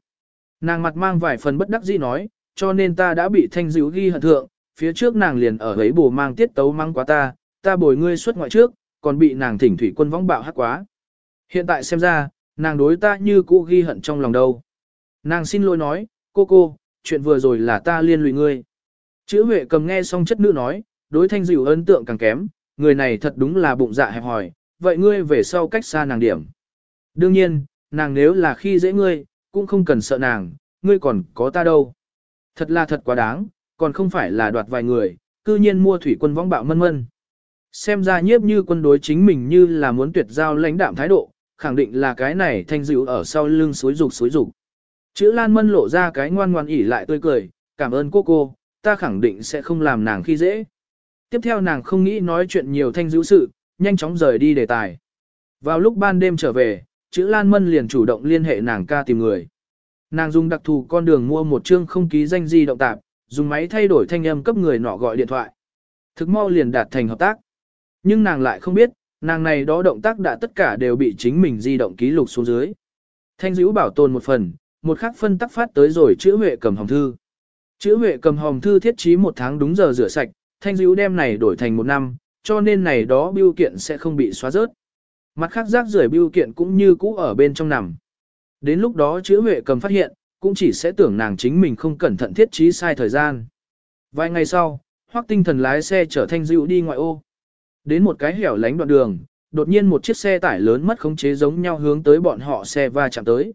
Nàng mặt mang vài phần bất đắc dĩ nói, cho nên ta đã bị thanh dữ ghi hận thượng, phía trước nàng liền ở ấy bổ mang tiết tấu mang quá ta, ta bồi ngươi xuất ngoại trước, còn bị nàng thỉnh thủy quân võng bạo hát quá. Hiện tại xem ra, nàng đối ta như cũ ghi hận trong lòng đâu. Nàng xin lỗi nói, cô cô, chuyện vừa rồi là ta liên lụy ngươi. Chữ Huệ cầm nghe xong chất nữ nói, đối thanh dịu ấn tượng càng kém, người này thật đúng là bụng dạ hẹp hòi, vậy ngươi về sau cách xa nàng điểm. Đương nhiên, nàng nếu là khi dễ ngươi, cũng không cần sợ nàng, ngươi còn có ta đâu. Thật là thật quá đáng, còn không phải là đoạt vài người, cư nhiên mua thủy quân võng bạo mân mân. Xem ra nhiếp như quân đối chính mình như là muốn tuyệt giao lãnh đạm thái độ, khẳng định là cái này thanh dịu ở sau lưng suối rục suối rục. Chữ Lan Mân lộ ra cái ngoan ngoan ỉ lại tươi cười, cảm ơn cô cô, ta khẳng định sẽ không làm nàng khi dễ. Tiếp theo nàng không nghĩ nói chuyện nhiều thanh dữ sự, nhanh chóng rời đi đề tài. Vào lúc ban đêm trở về, chữ Lan Mân liền chủ động liên hệ nàng ca tìm người. Nàng dùng đặc thù con đường mua một chương không ký danh di động tạp, dùng máy thay đổi thanh âm cấp người nọ gọi điện thoại. Thực mau liền đạt thành hợp tác. Nhưng nàng lại không biết, nàng này đó động tác đã tất cả đều bị chính mình di động ký lục xuống dưới. Thanh dữ bảo tồn một phần, một khắc phân tắc phát tới rồi chữ Huệ cầm hồng thư. Chữ Huệ cầm hồng thư thiết trí một tháng đúng giờ rửa sạch, thanh dữ đem này đổi thành một năm, cho nên này đó biêu kiện sẽ không bị xóa rớt. Mặt khác rác rưởi biêu kiện cũng như cũ ở bên trong nằm. Đến lúc đó chữ Huệ cầm phát hiện, cũng chỉ sẽ tưởng nàng chính mình không cẩn thận thiết trí sai thời gian. Vài ngày sau, Hoắc Tinh Thần lái xe chở Thanh Dữu đi ngoại ô. Đến một cái hẻo lánh đoạn đường, đột nhiên một chiếc xe tải lớn mất khống chế giống nhau hướng tới bọn họ xe va chạm tới.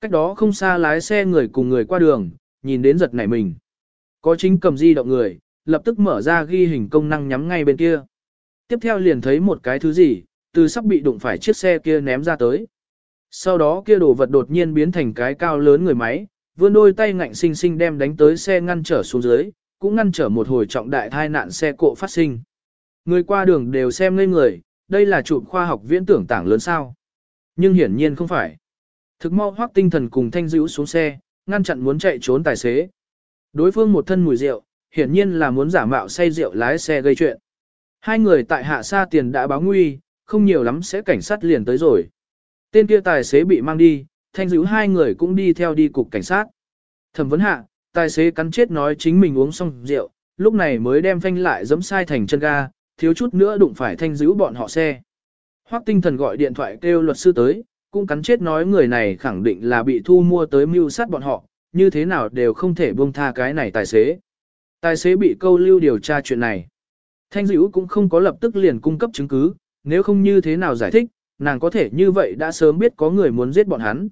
Cách đó không xa lái xe người cùng người qua đường, nhìn đến giật nảy mình. Có chính cầm di động người, lập tức mở ra ghi hình công năng nhắm ngay bên kia. Tiếp theo liền thấy một cái thứ gì, từ sắp bị đụng phải chiếc xe kia ném ra tới. Sau đó kia đồ vật đột nhiên biến thành cái cao lớn người máy, vươn đôi tay ngạnh sinh sinh đem đánh tới xe ngăn trở xuống dưới, cũng ngăn trở một hồi trọng đại thai nạn xe cộ phát sinh. Người qua đường đều xem ngây người, đây là chụp khoa học viễn tưởng tảng lớn sao. Nhưng hiển nhiên không phải. Thực mau hoác tinh thần cùng thanh dữ xuống xe, ngăn chặn muốn chạy trốn tài xế. Đối phương một thân mùi rượu, hiển nhiên là muốn giả mạo say rượu lái xe gây chuyện. Hai người tại hạ xa tiền đã báo nguy, không nhiều lắm sẽ cảnh sát liền tới rồi. Tên kia tài xế bị mang đi, thanh dữ hai người cũng đi theo đi cục cảnh sát. Thẩm vấn hạ, tài xế cắn chết nói chính mình uống xong rượu, lúc này mới đem phanh lại giẫm sai thành chân ga, thiếu chút nữa đụng phải thanh dữ bọn họ xe. Hoắc tinh thần gọi điện thoại kêu luật sư tới, cũng cắn chết nói người này khẳng định là bị thu mua tới mưu sát bọn họ, như thế nào đều không thể buông tha cái này tài xế. Tài xế bị câu lưu điều tra chuyện này. Thanh dữ cũng không có lập tức liền cung cấp chứng cứ, nếu không như thế nào giải thích, nàng có thể như vậy đã sớm biết có người muốn giết bọn hắn.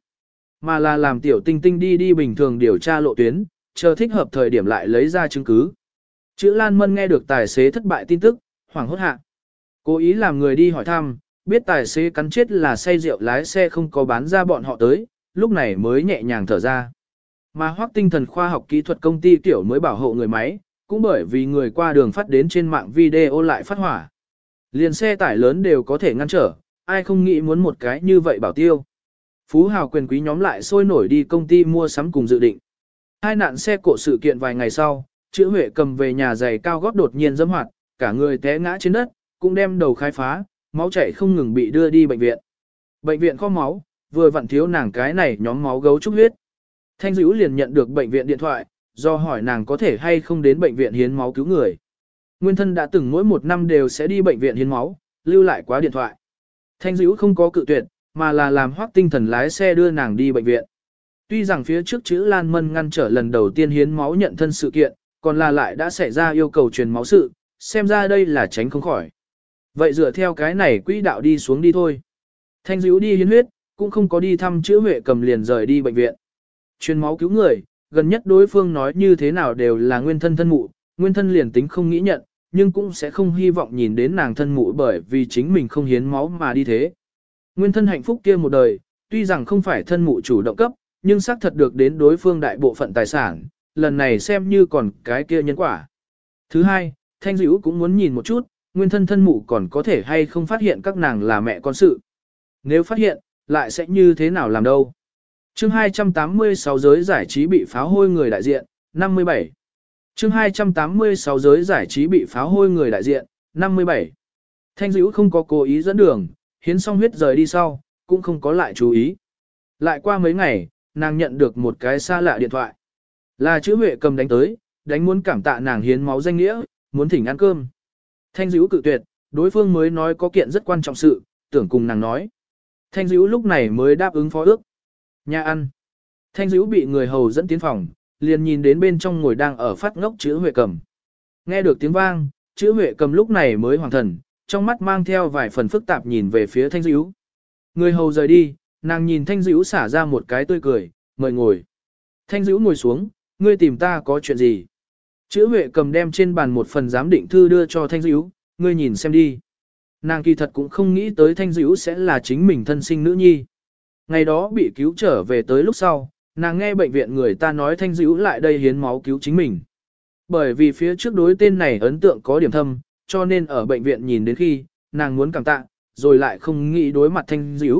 Mà là làm tiểu tinh tinh đi đi bình thường điều tra lộ tuyến, chờ thích hợp thời điểm lại lấy ra chứng cứ. Chữ Lan Mân nghe được tài xế thất bại tin tức, hoảng hốt hạ. Cố ý làm người đi hỏi thăm, biết tài xế cắn chết là say rượu lái xe không có bán ra bọn họ tới, lúc này mới nhẹ nhàng thở ra. Mà hoác tinh thần khoa học kỹ thuật công ty tiểu mới bảo hộ người máy, cũng bởi vì người qua đường phát đến trên mạng video lại phát hỏa. Liền xe tải lớn đều có thể ngăn trở, ai không nghĩ muốn một cái như vậy bảo tiêu. Phú hào quyền quý nhóm lại sôi nổi đi công ty mua sắm cùng dự định. Hai nạn xe cộ sự kiện vài ngày sau, chữ Huệ cầm về nhà giày cao gót đột nhiên dâm hoạt, cả người té ngã trên đất, cũng đem đầu khai phá, máu chảy không ngừng bị đưa đi bệnh viện. Bệnh viện kho máu, vừa vặn thiếu nàng cái này nhóm máu gấu trúc huyết. Thanh dữ liền nhận được bệnh viện điện thoại, do hỏi nàng có thể hay không đến bệnh viện hiến máu cứu người. Nguyên thân đã từng mỗi một năm đều sẽ đi bệnh viện hiến máu, lưu lại quá điện thoại. Thanh dữ không có cự tuyệt, mà là làm hoác tinh thần lái xe đưa nàng đi bệnh viện. Tuy rằng phía trước chữ Lan Mân ngăn trở lần đầu tiên hiến máu nhận thân sự kiện, còn là lại đã xảy ra yêu cầu truyền máu sự, xem ra đây là tránh không khỏi. Vậy dựa theo cái này quỹ đạo đi xuống đi thôi. Thanh dữ đi hiến huyết, cũng không có đi thăm chữa Huệ cầm liền rời đi bệnh viện. Truyền máu cứu người, gần nhất đối phương nói như thế nào đều là nguyên thân thân mụ, nguyên thân liền tính không nghĩ nhận, nhưng cũng sẽ không hy vọng nhìn đến nàng thân mụ bởi vì chính mình không hiến máu mà đi thế. Nguyên thân hạnh phúc kia một đời, tuy rằng không phải thân mụ chủ động cấp, nhưng xác thật được đến đối phương đại bộ phận tài sản, lần này xem như còn cái kia nhân quả. Thứ hai, Thanh Dữ cũng muốn nhìn một chút, nguyên thân thân mụ còn có thể hay không phát hiện các nàng là mẹ con sự. Nếu phát hiện, lại sẽ như thế nào làm đâu. chương 286 giới giải trí bị pháo hôi người đại diện, 57 chương 286 giới giải trí bị pháo hôi người đại diện, 57. Thanh dữ không có cố ý dẫn đường, hiến xong huyết rời đi sau, cũng không có lại chú ý. Lại qua mấy ngày, nàng nhận được một cái xa lạ điện thoại. Là chữ Huệ cầm đánh tới, đánh muốn cảm tạ nàng hiến máu danh nghĩa, muốn thỉnh ăn cơm. Thanh dữ cự tuyệt, đối phương mới nói có kiện rất quan trọng sự, tưởng cùng nàng nói. Thanh dữ lúc này mới đáp ứng phó ước. Nhà ăn. Thanh dữ bị người hầu dẫn tiến phòng, liền nhìn đến bên trong ngồi đang ở phát ngốc chữ Huệ cầm. Nghe được tiếng vang, chữ Huệ cầm lúc này mới hoàng thần, trong mắt mang theo vài phần phức tạp nhìn về phía thanh Dữu. Người hầu rời đi, nàng nhìn thanh Dữu xả ra một cái tươi cười, mời ngồi. Thanh Dữu ngồi xuống, ngươi tìm ta có chuyện gì? Chữ Huệ cầm đem trên bàn một phần giám định thư đưa cho thanh Dữu, ngươi nhìn xem đi. Nàng kỳ thật cũng không nghĩ tới thanh Dữu sẽ là chính mình thân sinh nữ nhi. Ngày đó bị cứu trở về tới lúc sau, nàng nghe bệnh viện người ta nói thanh dữ lại đây hiến máu cứu chính mình. Bởi vì phía trước đối tên này ấn tượng có điểm thâm, cho nên ở bệnh viện nhìn đến khi, nàng muốn cảm tạ, rồi lại không nghĩ đối mặt thanh dữ.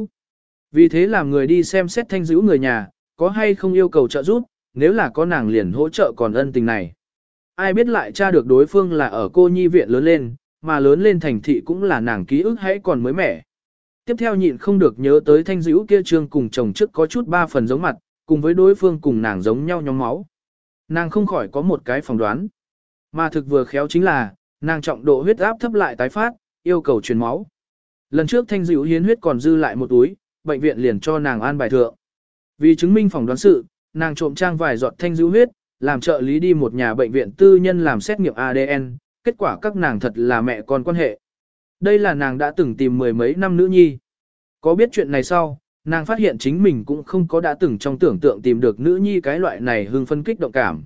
Vì thế làm người đi xem xét thanh dữ người nhà, có hay không yêu cầu trợ giúp, nếu là có nàng liền hỗ trợ còn ân tình này. Ai biết lại tra được đối phương là ở cô nhi viện lớn lên, mà lớn lên thành thị cũng là nàng ký ức hãy còn mới mẻ. Tiếp theo nhịn không được nhớ tới thanh dữ kia trương cùng chồng trước có chút ba phần giống mặt, cùng với đối phương cùng nàng giống nhau nhóm máu. Nàng không khỏi có một cái phỏng đoán. Mà thực vừa khéo chính là, nàng trọng độ huyết áp thấp lại tái phát, yêu cầu truyền máu. Lần trước thanh dữ hiến huyết còn dư lại một túi, bệnh viện liền cho nàng an bài thượng. Vì chứng minh phỏng đoán sự, nàng trộm trang vài giọt thanh dữ huyết, làm trợ lý đi một nhà bệnh viện tư nhân làm xét nghiệm ADN, kết quả các nàng thật là mẹ con quan hệ. Đây là nàng đã từng tìm mười mấy năm nữ nhi. Có biết chuyện này sau, nàng phát hiện chính mình cũng không có đã từng trong tưởng tượng tìm được nữ nhi cái loại này hưng phân kích động cảm.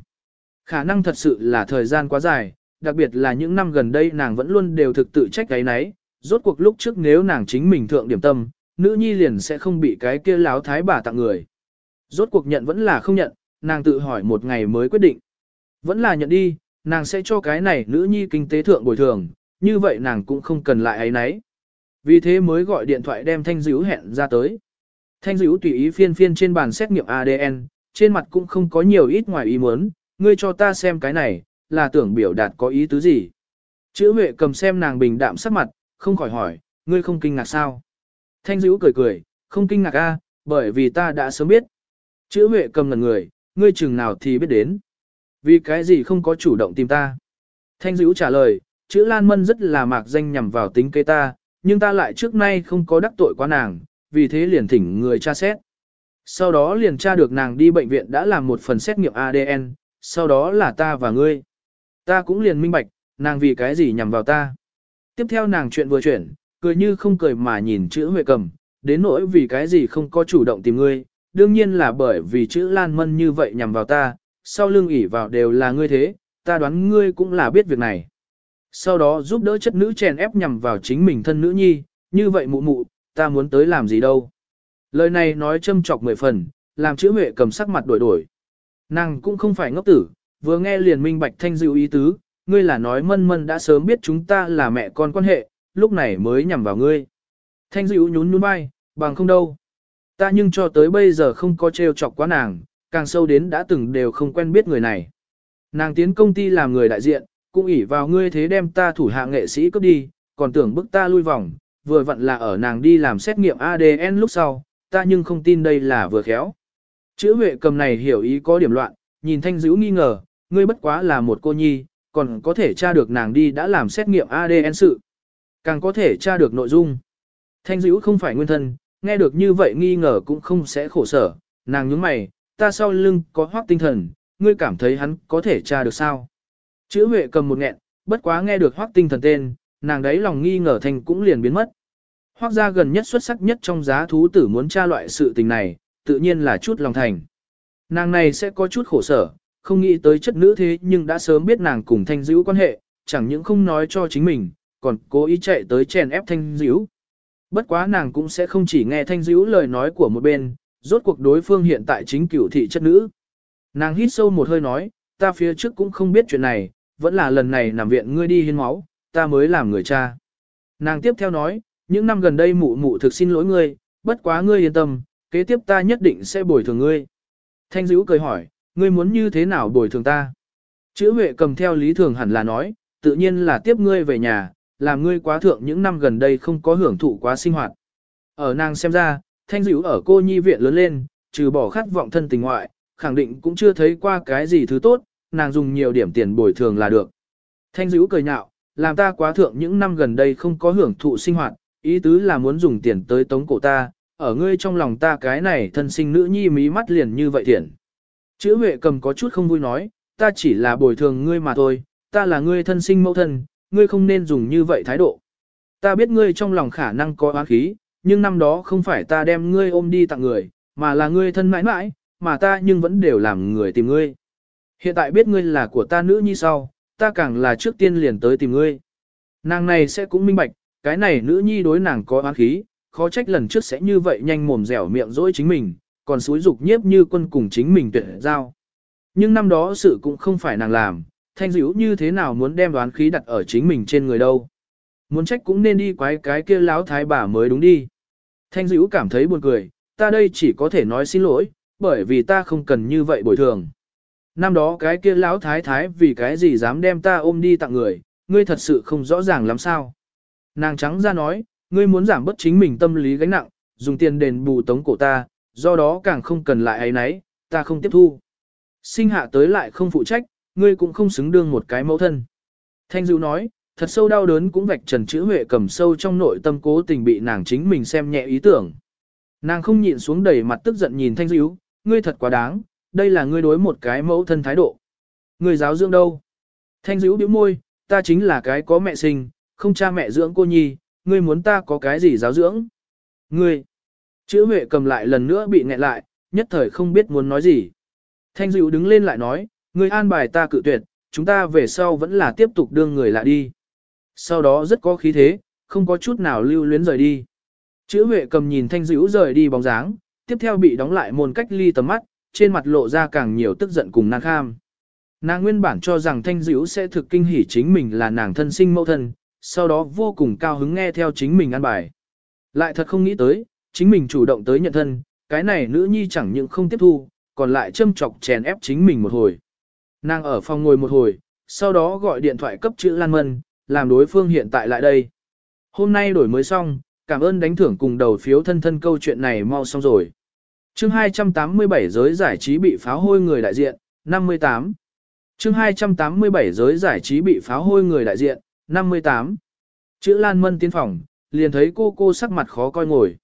Khả năng thật sự là thời gian quá dài, đặc biệt là những năm gần đây nàng vẫn luôn đều thực tự trách cái nấy, rốt cuộc lúc trước nếu nàng chính mình thượng điểm tâm, nữ nhi liền sẽ không bị cái kia láo thái bà tặng người. Rốt cuộc nhận vẫn là không nhận, nàng tự hỏi một ngày mới quyết định. Vẫn là nhận đi, nàng sẽ cho cái này nữ nhi kinh tế thượng bồi thường, như vậy nàng cũng không cần lại ấy nấy. Vì thế mới gọi điện thoại đem Thanh Dữ hẹn ra tới. Thanh Dữ tùy ý phiên phiên trên bàn xét nghiệm ADN, trên mặt cũng không có nhiều ít ngoài ý muốn, ngươi cho ta xem cái này, là tưởng biểu đạt có ý tứ gì. Chữ Huệ cầm xem nàng bình đạm sắc mặt, không khỏi hỏi, ngươi không kinh ngạc sao? Thanh Dữ cười cười, không kinh ngạc a, bởi vì ta đã sớm biết. Chữ Huệ cầm ngần người, ngươi chừng nào thì biết đến. Vì cái gì không có chủ động tìm ta? Thanh dữ trả lời, chữ Lan Mân rất là mạc danh nhằm vào tính kế ta, nhưng ta lại trước nay không có đắc tội quá nàng, vì thế liền thỉnh người tra xét. Sau đó liền tra được nàng đi bệnh viện đã làm một phần xét nghiệm ADN, sau đó là ta và ngươi. Ta cũng liền minh bạch, nàng vì cái gì nhằm vào ta. Tiếp theo nàng chuyện vừa chuyển, cười như không cười mà nhìn chữ Huệ cầm, đến nỗi vì cái gì không có chủ động tìm ngươi, đương nhiên là bởi vì chữ Lan Mân như vậy nhằm vào ta, sau lưng ỉ vào đều là ngươi thế, ta đoán ngươi cũng là biết việc này. Sau đó giúp đỡ chất nữ chèn ép nhằm vào chính mình thân nữ nhi, như vậy mụ mụ, ta muốn tới làm gì đâu. Lời này nói châm chọc mười phần, làm chữ Huệ cầm sắc mặt đổi đổi. Nàng cũng không phải ngốc tử, vừa nghe liền minh bạch thanh dịu ý tứ, ngươi là nói mân mân đã sớm biết chúng ta là mẹ con quan hệ, lúc này mới nhằm vào ngươi. Thanh dịu nhún nhún vai, bằng không đâu. Ta nhưng cho tới bây giờ không có trêu chọc quá nàng, càng sâu đến đã từng đều không quen biết người này. Nàng tiến công ty làm người đại diện, cũng ỉ vào ngươi thế đem ta thủ hạ nghệ sĩ cấp đi, còn tưởng bức ta lui vòng, vừa vặn là ở nàng đi làm xét nghiệm ADN lúc sau, ta nhưng không tin đây là vừa khéo. Chữ Huệ cầm này hiểu ý có điểm loạn, nhìn Thanh Dữ nghi ngờ, ngươi bất quá là một cô nhi, còn có thể tra được nàng đi đã làm xét nghiệm ADN sự. Càng có thể tra được nội dung. Thanh Dữ không phải nguyên thân, nghe được như vậy nghi ngờ cũng không sẽ khổ sở, nàng nhướng mày, ta sau lưng có hoác tinh thần, ngươi cảm thấy hắn có thể tra được sao. Chữ Huệ cầm một nghẹn, bất quá nghe được hoác tinh thần tên, nàng đấy lòng nghi ngờ thành cũng liền biến mất. Hoác gia gần nhất xuất sắc nhất trong giá thú tử muốn tra loại sự tình này, tự nhiên là chút lòng thành. Nàng này sẽ có chút khổ sở, không nghĩ tới chất nữ thế nhưng đã sớm biết nàng cùng thanh dữ quan hệ, chẳng những không nói cho chính mình, còn cố ý chạy tới chèn ép thanh dữ. Bất quá nàng cũng sẽ không chỉ nghe thanh dữ lời nói của một bên, rốt cuộc đối phương hiện tại chính cửu thị chất nữ. Nàng hít sâu một hơi nói, ta phía trước cũng không biết chuyện này, vẫn là lần này nằm viện ngươi đi hiến máu, ta mới làm người cha. Nàng tiếp theo nói, những năm gần đây mụ mụ thực xin lỗi ngươi, bất quá ngươi yên tâm, kế tiếp ta nhất định sẽ bồi thường ngươi. Thanh dữ cười hỏi, ngươi muốn như thế nào bồi thường ta? Chữ Huệ cầm theo lý thường hẳn là nói, tự nhiên là tiếp ngươi về nhà, làm ngươi quá thượng những năm gần đây không có hưởng thụ quá sinh hoạt. Ở nàng xem ra, thanh dữ ở cô nhi viện lớn lên, trừ bỏ khát vọng thân tình ngoại, khẳng định cũng chưa thấy qua cái gì thứ tốt, nàng dùng nhiều điểm tiền bồi thường là được. Thanh dữ cười nhạo, làm ta quá thượng những năm gần đây không có hưởng thụ sinh hoạt, ý tứ là muốn dùng tiền tới tống cổ ta, ở ngươi trong lòng ta cái này thân sinh nữ nhi mí mắt liền như vậy thiện. Chữ Huệ cầm có chút không vui nói, ta chỉ là bồi thường ngươi mà thôi, ta là ngươi thân sinh mẫu thân, ngươi không nên dùng như vậy thái độ. Ta biết ngươi trong lòng khả năng có oán khí, nhưng năm đó không phải ta đem ngươi ôm đi tặng người, mà là ngươi thân mãi mãi, mà ta nhưng vẫn đều làm người tìm ngươi. Hiện tại biết ngươi là của ta nữ nhi sau, ta càng là trước tiên liền tới tìm ngươi. Nàng này sẽ cũng minh bạch, cái này nữ nhi đối nàng có oán khí, khó trách lần trước sẽ như vậy nhanh mồm dẻo miệng dỗi chính mình, còn suối dục nhiếp như quân cùng chính mình tuyệt giao. Nhưng năm đó sự cũng không phải nàng làm, thanh dữ như thế nào muốn đem đoán khí đặt ở chính mình trên người đâu. Muốn trách cũng nên đi quái cái kia láo thái bà mới đúng đi. Thanh dữ cảm thấy buồn cười, ta đây chỉ có thể nói xin lỗi, bởi vì ta không cần như vậy bồi thường. Năm đó cái kia lão thái thái vì cái gì dám đem ta ôm đi tặng người, ngươi thật sự không rõ ràng lắm sao. Nàng trắng ra nói, ngươi muốn giảm bớt chính mình tâm lý gánh nặng, dùng tiền đền bù tống cổ ta, do đó càng không cần lại ấy nấy, ta không tiếp thu. Sinh hạ tới lại không phụ trách, ngươi cũng không xứng đương một cái mẫu thân. Thanh Dữ nói, thật sâu đau đớn cũng vạch trần chữ Huệ cầm sâu trong nội tâm cố tình bị nàng chính mình xem nhẹ ý tưởng. Nàng không nhịn xuống đầy mặt tức giận nhìn Thanh Dữ, ngươi thật quá đáng, đây là ngươi đối một cái mẫu thân thái độ. Ngươi giáo dưỡng đâu? Thanh Dữ bĩu môi, ta chính là cái có mẹ sinh, không cha mẹ dưỡng cô nhi, ngươi muốn ta có cái gì giáo dưỡng? Ngươi! Chữ Huệ cầm lại lần nữa bị nghẹn lại, nhất thời không biết muốn nói gì. Thanh diệu đứng lên lại nói, ngươi an bài ta cự tuyệt, chúng ta về sau vẫn là tiếp tục đương người lại đi. Sau đó rất có khí thế, không có chút nào lưu luyến rời đi. Chữ Huệ cầm nhìn Thanh diệu rời đi bóng dáng, tiếp theo bị đóng lại môn cách ly tầm mắt, trên mặt lộ ra càng nhiều tức giận cùng nàng kham. Nàng nguyên bản cho rằng Thanh Dữu sẽ thực kinh hỉ chính mình là nàng thân sinh mẫu thân, sau đó vô cùng cao hứng nghe theo chính mình ăn bài. Lại thật không nghĩ tới, chính mình chủ động tới nhận thân, cái này nữ nhi chẳng những không tiếp thu, còn lại châm chọc chèn ép chính mình một hồi. Nàng ở phòng ngồi một hồi, sau đó gọi điện thoại cấp chữ Lan Mân, làm đối phương hiện tại lại đây. Hôm nay đổi mới xong, cảm ơn đánh thưởng cùng đầu phiếu thân thân câu chuyện này mau xong rồi. Chương 287 giới giải trí bị pháo hôi người đại diện, 58. Chương 287 giới giải trí bị pháo hôi người đại diện, 58. Chữ Lan Mân tiến phòng, liền thấy cô cô sắc mặt khó coi ngồi.